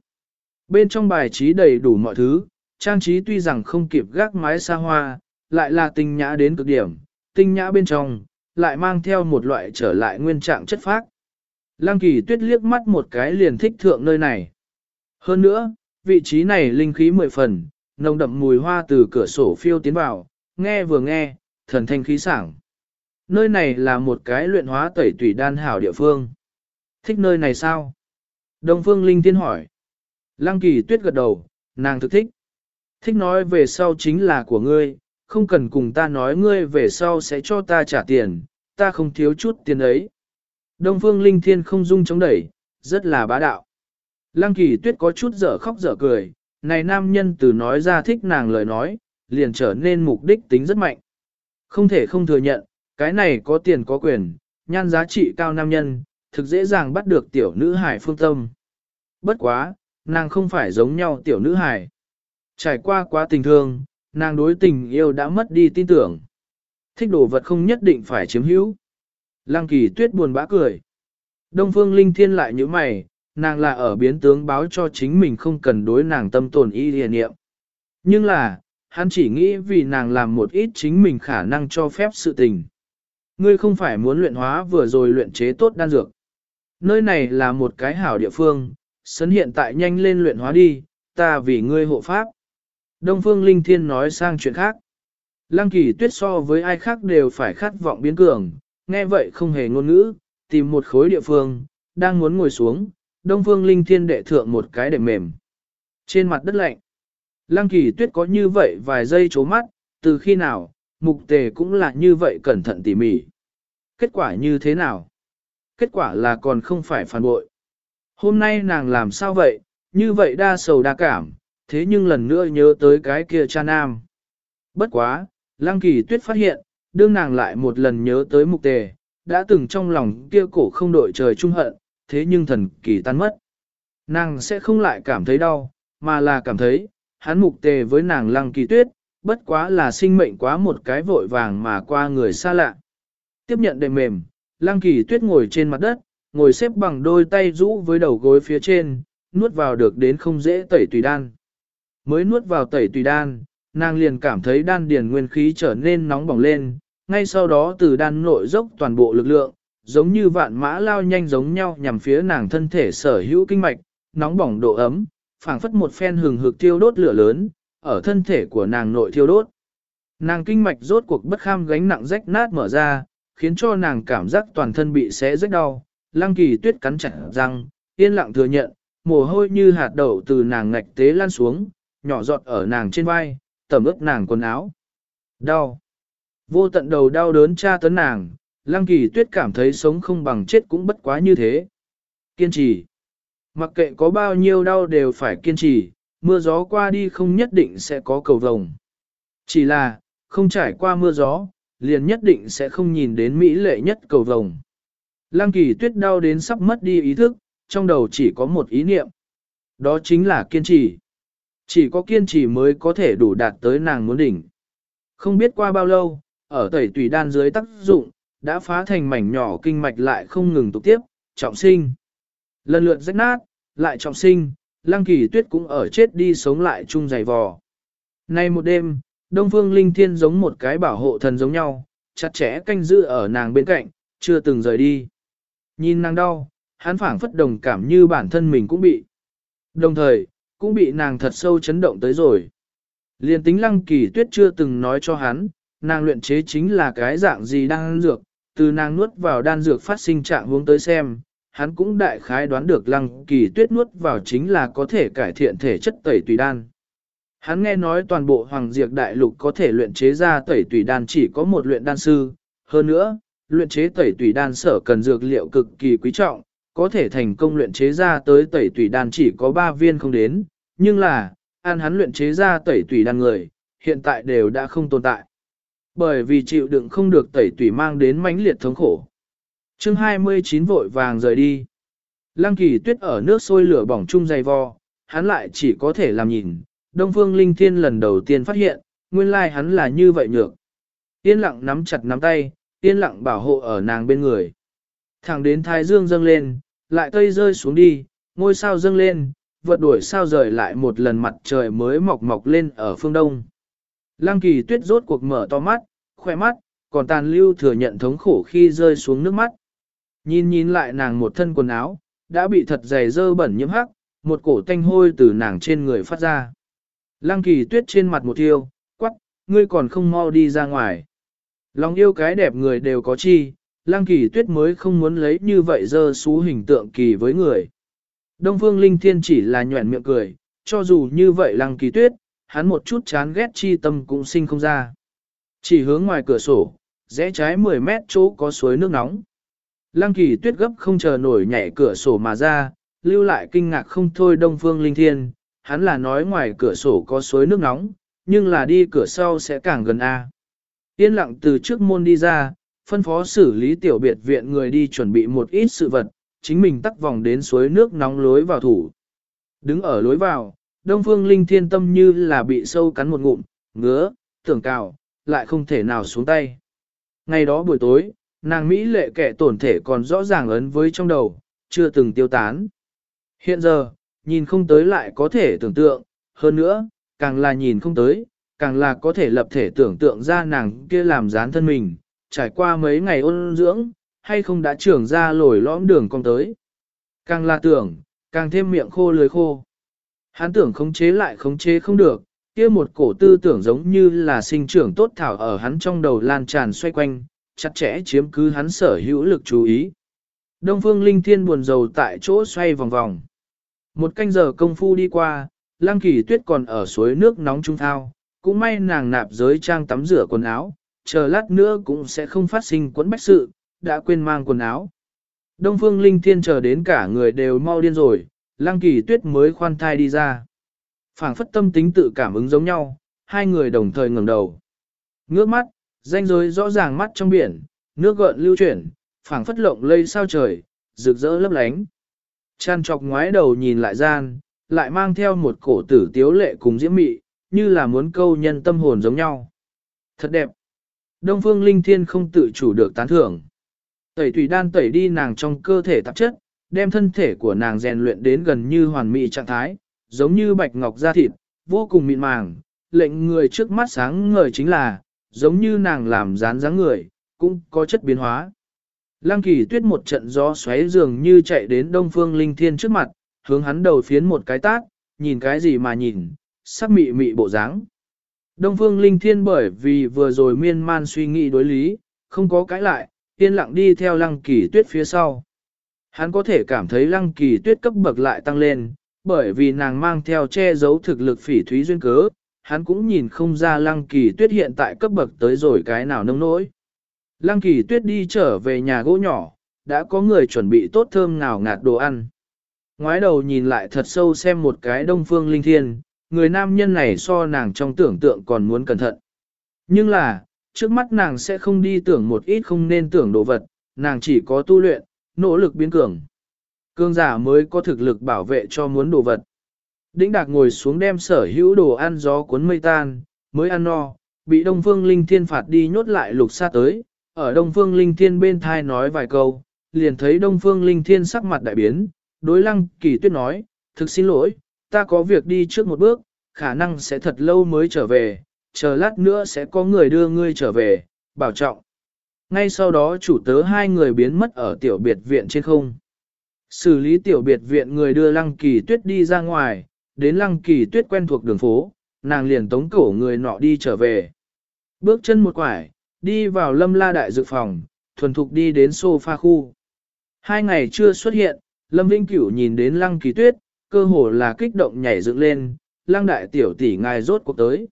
Bên trong bài trí đầy đủ mọi thứ, trang trí tuy rằng không kịp gác mái xa hoa, lại là tinh nhã đến cực điểm, tinh nhã bên trong, lại mang theo một loại trở lại nguyên trạng chất phác. Lăng kỳ tuyết liếc mắt một cái liền thích thượng nơi này. Hơn nữa, vị trí này linh khí mười phần, nồng đậm mùi hoa từ cửa sổ phiêu tiến vào, nghe vừa nghe, thần thanh khí sảng. Nơi này là một cái luyện hóa tẩy tủy đan hảo địa phương. Thích nơi này sao? Đông Phương Linh Thiên hỏi. Lăng kỳ tuyết gật đầu, nàng thực thích. Thích nói về sau chính là của ngươi, không cần cùng ta nói ngươi về sau sẽ cho ta trả tiền, ta không thiếu chút tiền ấy. Đông Phương Linh Thiên không dung chống đẩy, rất là bá đạo. Lăng kỳ tuyết có chút dở khóc dở cười, này nam nhân từ nói ra thích nàng lời nói, liền trở nên mục đích tính rất mạnh. Không thể không thừa nhận, cái này có tiền có quyền, nhan giá trị cao nam nhân, thực dễ dàng bắt được tiểu nữ hải phương tâm. Bất quá, nàng không phải giống nhau tiểu nữ hải. Trải qua quá tình thương, nàng đối tình yêu đã mất đi tin tưởng. Thích đồ vật không nhất định phải chiếm hữu. Lăng kỳ tuyết buồn bã cười. Đông phương linh thiên lại như mày, nàng là ở biến tướng báo cho chính mình không cần đối nàng tâm tồn y liền niệm. Nhưng là, hắn chỉ nghĩ vì nàng làm một ít chính mình khả năng cho phép sự tình. Ngươi không phải muốn luyện hóa vừa rồi luyện chế tốt đan dược. Nơi này là một cái hảo địa phương, sấn hiện tại nhanh lên luyện hóa đi, ta vì ngươi hộ pháp. Đông Phương Linh Thiên nói sang chuyện khác. Lăng kỳ tuyết so với ai khác đều phải khát vọng biến cường, nghe vậy không hề ngôn ngữ, tìm một khối địa phương, đang muốn ngồi xuống, Đông Phương Linh Thiên đệ thượng một cái để mềm. Trên mặt đất lạnh, Lăng kỳ tuyết có như vậy vài giây chố mắt, từ khi nào, mục tề cũng là như vậy cẩn thận tỉ mỉ. Kết quả như thế nào? Kết quả là còn không phải phản bội. Hôm nay nàng làm sao vậy, như vậy đa sầu đa cảm, thế nhưng lần nữa nhớ tới cái kia cha nam. Bất quá, Lăng kỳ tuyết phát hiện, đương nàng lại một lần nhớ tới mục tề, đã từng trong lòng kia cổ không đội trời trung hận, thế nhưng thần kỳ tan mất. Nàng sẽ không lại cảm thấy đau, mà là cảm thấy, hắn mục tề với nàng lăng kỳ tuyết, bất quá là sinh mệnh quá một cái vội vàng mà qua người xa lạ. Tiếp nhận đệm mềm, lăng kỳ tuyết ngồi trên mặt đất, ngồi xếp bằng đôi tay rũ với đầu gối phía trên, nuốt vào được đến không dễ tẩy tùy đan. Mới nuốt vào tẩy tùy đan, nàng liền cảm thấy đan điền nguyên khí trở nên nóng bỏng lên, ngay sau đó từ đan nội dốc toàn bộ lực lượng, giống như vạn mã lao nhanh giống nhau nhằm phía nàng thân thể sở hữu kinh mạch, nóng bỏng độ ấm, phảng phất một phen hừng hực thiêu đốt lửa lớn, ở thân thể của nàng nội thiêu đốt. Nàng kinh mạch rốt cuộc bất kham gánh nặng rách nát mở ra, khiến cho nàng cảm giác toàn thân bị xé rách đau. Lăng kỳ tuyết cắn chặt răng, yên lặng thừa nhận, mồ hôi như hạt đậu từ nàng ngạch tế lan xuống, nhỏ giọt ở nàng trên vai, tẩm ướt nàng quần áo. Đau. Vô tận đầu đau đớn tra tấn nàng, lăng kỳ tuyết cảm thấy sống không bằng chết cũng bất quá như thế. Kiên trì. Mặc kệ có bao nhiêu đau đều phải kiên trì, mưa gió qua đi không nhất định sẽ có cầu vồng. Chỉ là, không trải qua mưa gió, liền nhất định sẽ không nhìn đến mỹ lệ nhất cầu vồng. Lăng kỳ tuyết đau đến sắp mất đi ý thức, trong đầu chỉ có một ý niệm. Đó chính là kiên trì. Chỉ có kiên trì mới có thể đủ đạt tới nàng muốn đỉnh. Không biết qua bao lâu, ở tẩy tùy đan dưới tác dụng, đã phá thành mảnh nhỏ kinh mạch lại không ngừng tục tiếp, trọng sinh. Lần lượt rách nát, lại trọng sinh, lăng kỳ tuyết cũng ở chết đi sống lại chung dày vò. Nay một đêm, Đông Phương Linh Thiên giống một cái bảo hộ thần giống nhau, chặt chẽ canh giữ ở nàng bên cạnh, chưa từng rời đi. Nhìn nàng đau, hắn phảng phất đồng cảm như bản thân mình cũng bị. Đồng thời, cũng bị nàng thật sâu chấn động tới rồi. Liên tính lăng kỳ tuyết chưa từng nói cho hắn, nàng luyện chế chính là cái dạng gì đang ăn dược, từ nàng nuốt vào đan dược phát sinh trạng hướng tới xem, hắn cũng đại khái đoán được lăng kỳ tuyết nuốt vào chính là có thể cải thiện thể chất tẩy tùy đan. Hắn nghe nói toàn bộ hoàng diệt đại lục có thể luyện chế ra tẩy tùy đan chỉ có một luyện đan sư, hơn nữa, luyện chế tẩy tùy đan sở cần dược liệu cực kỳ quý trọng, có thể thành công luyện chế ra tới tẩy tùy đan chỉ có 3 viên không đến, nhưng là, an hắn luyện chế ra tẩy tùy đan người, hiện tại đều đã không tồn tại. Bởi vì chịu đựng không được tẩy tùy mang đến mãnh liệt thống khổ. chương 29 vội vàng rời đi. Lăng kỳ tuyết ở nước sôi lửa bỏng chung dày vò, hắn lại chỉ có thể làm nhìn. Đông Phương Linh Thiên lần đầu tiên phát hiện, nguyên lai hắn là như vậy nhược. Yên lặng nắm chặt nắm tay, yên lặng bảo hộ ở nàng bên người. Thẳng đến thái dương dâng lên, lại tây rơi xuống đi, ngôi sao dâng lên, vật đuổi sao rời lại một lần mặt trời mới mọc mọc lên ở phương đông. Lăng kỳ tuyết rốt cuộc mở to mắt, khoe mắt, còn tàn lưu thừa nhận thống khổ khi rơi xuống nước mắt. Nhìn nhìn lại nàng một thân quần áo, đã bị thật dày dơ bẩn nhiễm hắc, một cổ tanh hôi từ nàng trên người phát ra. Lăng kỳ tuyết trên mặt một thiêu, quắc, ngươi còn không mau đi ra ngoài. Lòng yêu cái đẹp người đều có chi, Lang kỳ tuyết mới không muốn lấy như vậy dơ xú hình tượng kỳ với người. Đông Phương Linh Thiên chỉ là nhuẩn miệng cười, cho dù như vậy Lang kỳ tuyết, hắn một chút chán ghét chi tâm cũng sinh không ra. Chỉ hướng ngoài cửa sổ, rẽ trái 10 mét chỗ có suối nước nóng. Lăng kỳ tuyết gấp không chờ nổi nhảy cửa sổ mà ra, lưu lại kinh ngạc không thôi Đông Phương Linh Thiên, hắn là nói ngoài cửa sổ có suối nước nóng, nhưng là đi cửa sau sẽ càng gần A. Yên lặng từ trước môn đi ra, phân phó xử lý tiểu biệt viện người đi chuẩn bị một ít sự vật, chính mình tắt vòng đến suối nước nóng lối vào thủ. Đứng ở lối vào, Đông Phương Linh Thiên tâm như là bị sâu cắn một ngụm, ngứa, tưởng cào, lại không thể nào xuống tay. Ngày đó buổi tối, nàng Mỹ lệ kẻ tổn thể còn rõ ràng ấn với trong đầu, chưa từng tiêu tán. Hiện giờ, nhìn không tới lại có thể tưởng tượng, hơn nữa, càng là nhìn không tới, càng là có thể lập thể tưởng tượng ra nàng kia làm dán thân mình, trải qua mấy ngày ôn dưỡng, hay không đã trưởng ra lồi lõm đường cong tới. Càng là tưởng, càng thêm miệng khô lưới khô. Hắn tưởng khống chế lại khống chế không được, kia một cổ tư tưởng giống như là sinh trưởng tốt thảo ở hắn trong đầu lan tràn xoay quanh, chặt chẽ chiếm cứ hắn sở hữu lực chú ý. Đông phương linh thiên buồn rầu tại chỗ xoay vòng vòng. Một canh giờ công phu đi qua, lăng kỳ tuyết còn ở suối nước nóng trung thao, cũng may nàng nạp giới trang tắm rửa quần áo, chờ lát nữa cũng sẽ không phát sinh quấn bách sự, đã quên mang quần áo. Đông phương linh thiên chờ đến cả người đều mau điên rồi, lăng kỳ tuyết mới khoan thai đi ra. phảng phất tâm tính tự cảm ứng giống nhau, hai người đồng thời ngẩng đầu. Ngước mắt, danh giới rõ ràng mắt trong biển, nước gợn lưu chuyển, phảng phất lộng lây sao trời, rực rỡ lấp lánh. Chan chọc ngoái đầu nhìn lại gian, lại mang theo một cổ tử tiếu lệ cùng diễm mị, như là muốn câu nhân tâm hồn giống nhau. Thật đẹp. Đông phương linh thiên không tự chủ được tán thưởng. Tẩy thủy đan tẩy đi nàng trong cơ thể tạp chất, đem thân thể của nàng rèn luyện đến gần như hoàn mỹ trạng thái, giống như bạch ngọc da thịt, vô cùng mịn màng, lệnh người trước mắt sáng ngời chính là, giống như nàng làm dán dáng người, cũng có chất biến hóa. Lăng kỳ tuyết một trận gió xoáy dường như chạy đến đông phương linh thiên trước mặt, hướng hắn đầu phiến một cái tát, nhìn cái gì mà nhìn, sắc mị mị bộ dáng. Đông phương linh thiên bởi vì vừa rồi miên man suy nghĩ đối lý, không có cãi lại, yên lặng đi theo lăng kỳ tuyết phía sau. Hắn có thể cảm thấy lăng kỳ tuyết cấp bậc lại tăng lên, bởi vì nàng mang theo che giấu thực lực phỉ thúy duyên cớ, hắn cũng nhìn không ra lăng kỳ tuyết hiện tại cấp bậc tới rồi cái nào nông nỗi. Lăng kỳ tuyết đi trở về nhà gỗ nhỏ, đã có người chuẩn bị tốt thơm ngào ngạt đồ ăn. Ngoái đầu nhìn lại thật sâu xem một cái đông phương linh thiên, người nam nhân này so nàng trong tưởng tượng còn muốn cẩn thận. Nhưng là, trước mắt nàng sẽ không đi tưởng một ít không nên tưởng đồ vật, nàng chỉ có tu luyện, nỗ lực biến cường. Cương giả mới có thực lực bảo vệ cho muốn đồ vật. Đĩnh đạc ngồi xuống đem sở hữu đồ ăn gió cuốn mây tan, mới ăn no, bị Đông Phương Linh Thiên phạt đi nhốt lại lục xa tới, ở Đông Phương Linh Thiên bên thai nói vài câu, liền thấy Đông Phương Linh Thiên sắc mặt đại biến, đối lăng kỳ tuyết nói, thực xin lỗi, ta có việc đi trước một bước, khả năng sẽ thật lâu mới trở về, chờ lát nữa sẽ có người đưa ngươi trở về, bảo trọng. Ngay sau đó chủ tớ hai người biến mất ở tiểu biệt viện trên không. Xử lý tiểu biệt viện người đưa lăng kỳ tuyết đi ra ngoài, đến lăng kỳ tuyết quen thuộc đường phố, nàng liền tống cổ người nọ đi trở về. Bước chân một quải, đi vào lâm la đại dược phòng, thuần thục đi đến sofa khu. Hai ngày chưa xuất hiện, Lâm Vĩnh Cửu nhìn đến lăng kỳ tuyết, cơ hồ là kích động nhảy dựng lên, lăng đại tiểu tỷ ngài rốt cuộc tới.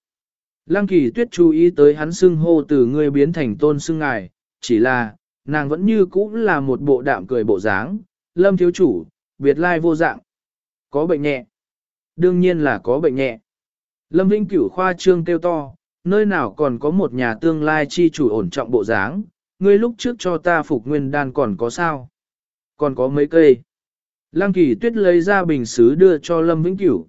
Lăng kỳ tuyết chú ý tới hắn xưng hô từ người biến thành tôn xưng ngài, chỉ là, nàng vẫn như cũ là một bộ đạm cười bộ dáng, lâm thiếu chủ, biệt lai vô dạng. Có bệnh nhẹ. Đương nhiên là có bệnh nhẹ. Lâm Vĩnh Cửu khoa trương kêu to, nơi nào còn có một nhà tương lai chi chủ ổn trọng bộ dáng, ngươi lúc trước cho ta phục nguyên đan còn có sao? Còn có mấy cây. Lăng kỳ tuyết lấy ra bình xứ đưa cho Lâm Vĩnh Cửu.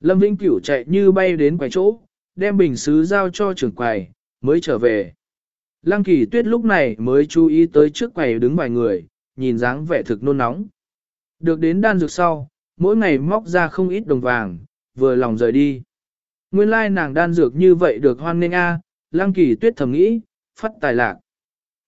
Lâm Vĩnh Cửu chạy như bay đến quầy chỗ, đem bình xứ giao cho trưởng quầy, mới trở về. Lăng kỳ tuyết lúc này mới chú ý tới trước quầy đứng vài người, nhìn dáng vẻ thực nôn nóng. Được đến đan dược sau, mỗi ngày móc ra không ít đồng vàng, vừa lòng rời đi. Nguyên lai nàng đan dược như vậy được hoan nghênh a, lăng kỳ tuyết thầm nghĩ, phát tài lạc.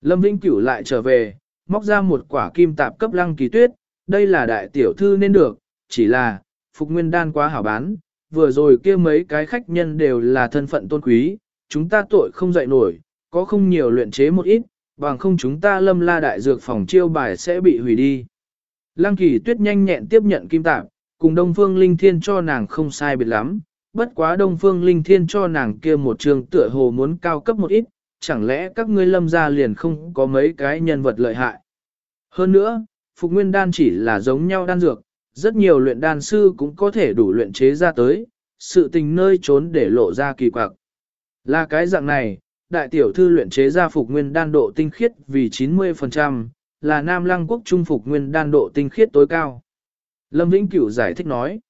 Lâm Vĩnh Cửu lại trở về, móc ra một quả kim tạp cấp lăng kỳ tuyết, đây là đại tiểu thư nên được, chỉ là, phục nguyên đan quá hảo bán, vừa rồi kia mấy cái khách nhân đều là thân phận tôn quý, chúng ta tội không dậy nổi, có không nhiều luyện chế một ít, bằng không chúng ta lâm la đại dược phòng chiêu bài sẽ bị hủy đi. Lăng kỳ tuyết nhanh nhẹn tiếp nhận kim tạp, cùng Đông Phương Linh Thiên cho nàng không sai biệt lắm, bất quá Đông Phương Linh Thiên cho nàng kia một trường tựa hồ muốn cao cấp một ít, chẳng lẽ các ngươi lâm gia liền không có mấy cái nhân vật lợi hại. Hơn nữa, phục nguyên đan chỉ là giống nhau đan dược, rất nhiều luyện đan sư cũng có thể đủ luyện chế ra tới, sự tình nơi trốn để lộ ra kỳ quặc. Là cái dạng này, đại tiểu thư luyện chế ra phục nguyên đan độ tinh khiết vì 90%, là nam lăng quốc trung phục nguyên đan độ tinh khiết tối cao. Lâm Vĩnh Cửu giải thích nói,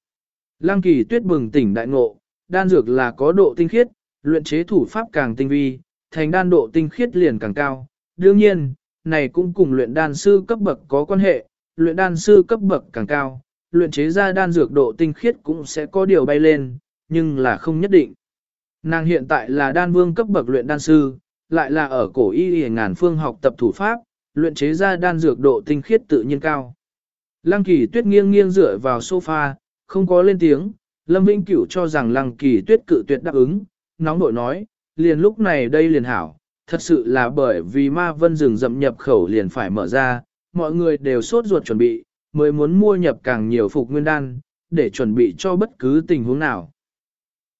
lăng kỳ tuyết bừng tỉnh đại ngộ, đan dược là có độ tinh khiết, luyện chế thủ pháp càng tinh vi, thành đan độ tinh khiết liền càng cao. Đương nhiên, này cũng cùng luyện đan sư cấp bậc có quan hệ, luyện đan sư cấp bậc càng cao, luyện chế ra đan dược độ tinh khiết cũng sẽ có điều bay lên, nhưng là không nhất định. Nàng hiện tại là đan vương cấp bậc luyện đan sư, lại là ở cổ y y ngàn phương học tập thủ pháp, luyện chế ra đan dược độ tinh khiết tự nhiên cao. Lăng kỳ tuyết nghiêng nghiêng dựa vào sofa, không có lên tiếng, Lâm Vĩnh Cửu cho rằng lăng kỳ tuyết cự tuyệt đáp ứng, nóng nội nói, liền lúc này đây liền hảo, thật sự là bởi vì ma vân rừng rậm nhập khẩu liền phải mở ra, mọi người đều sốt ruột chuẩn bị, mới muốn mua nhập càng nhiều phục nguyên đan, để chuẩn bị cho bất cứ tình huống nào.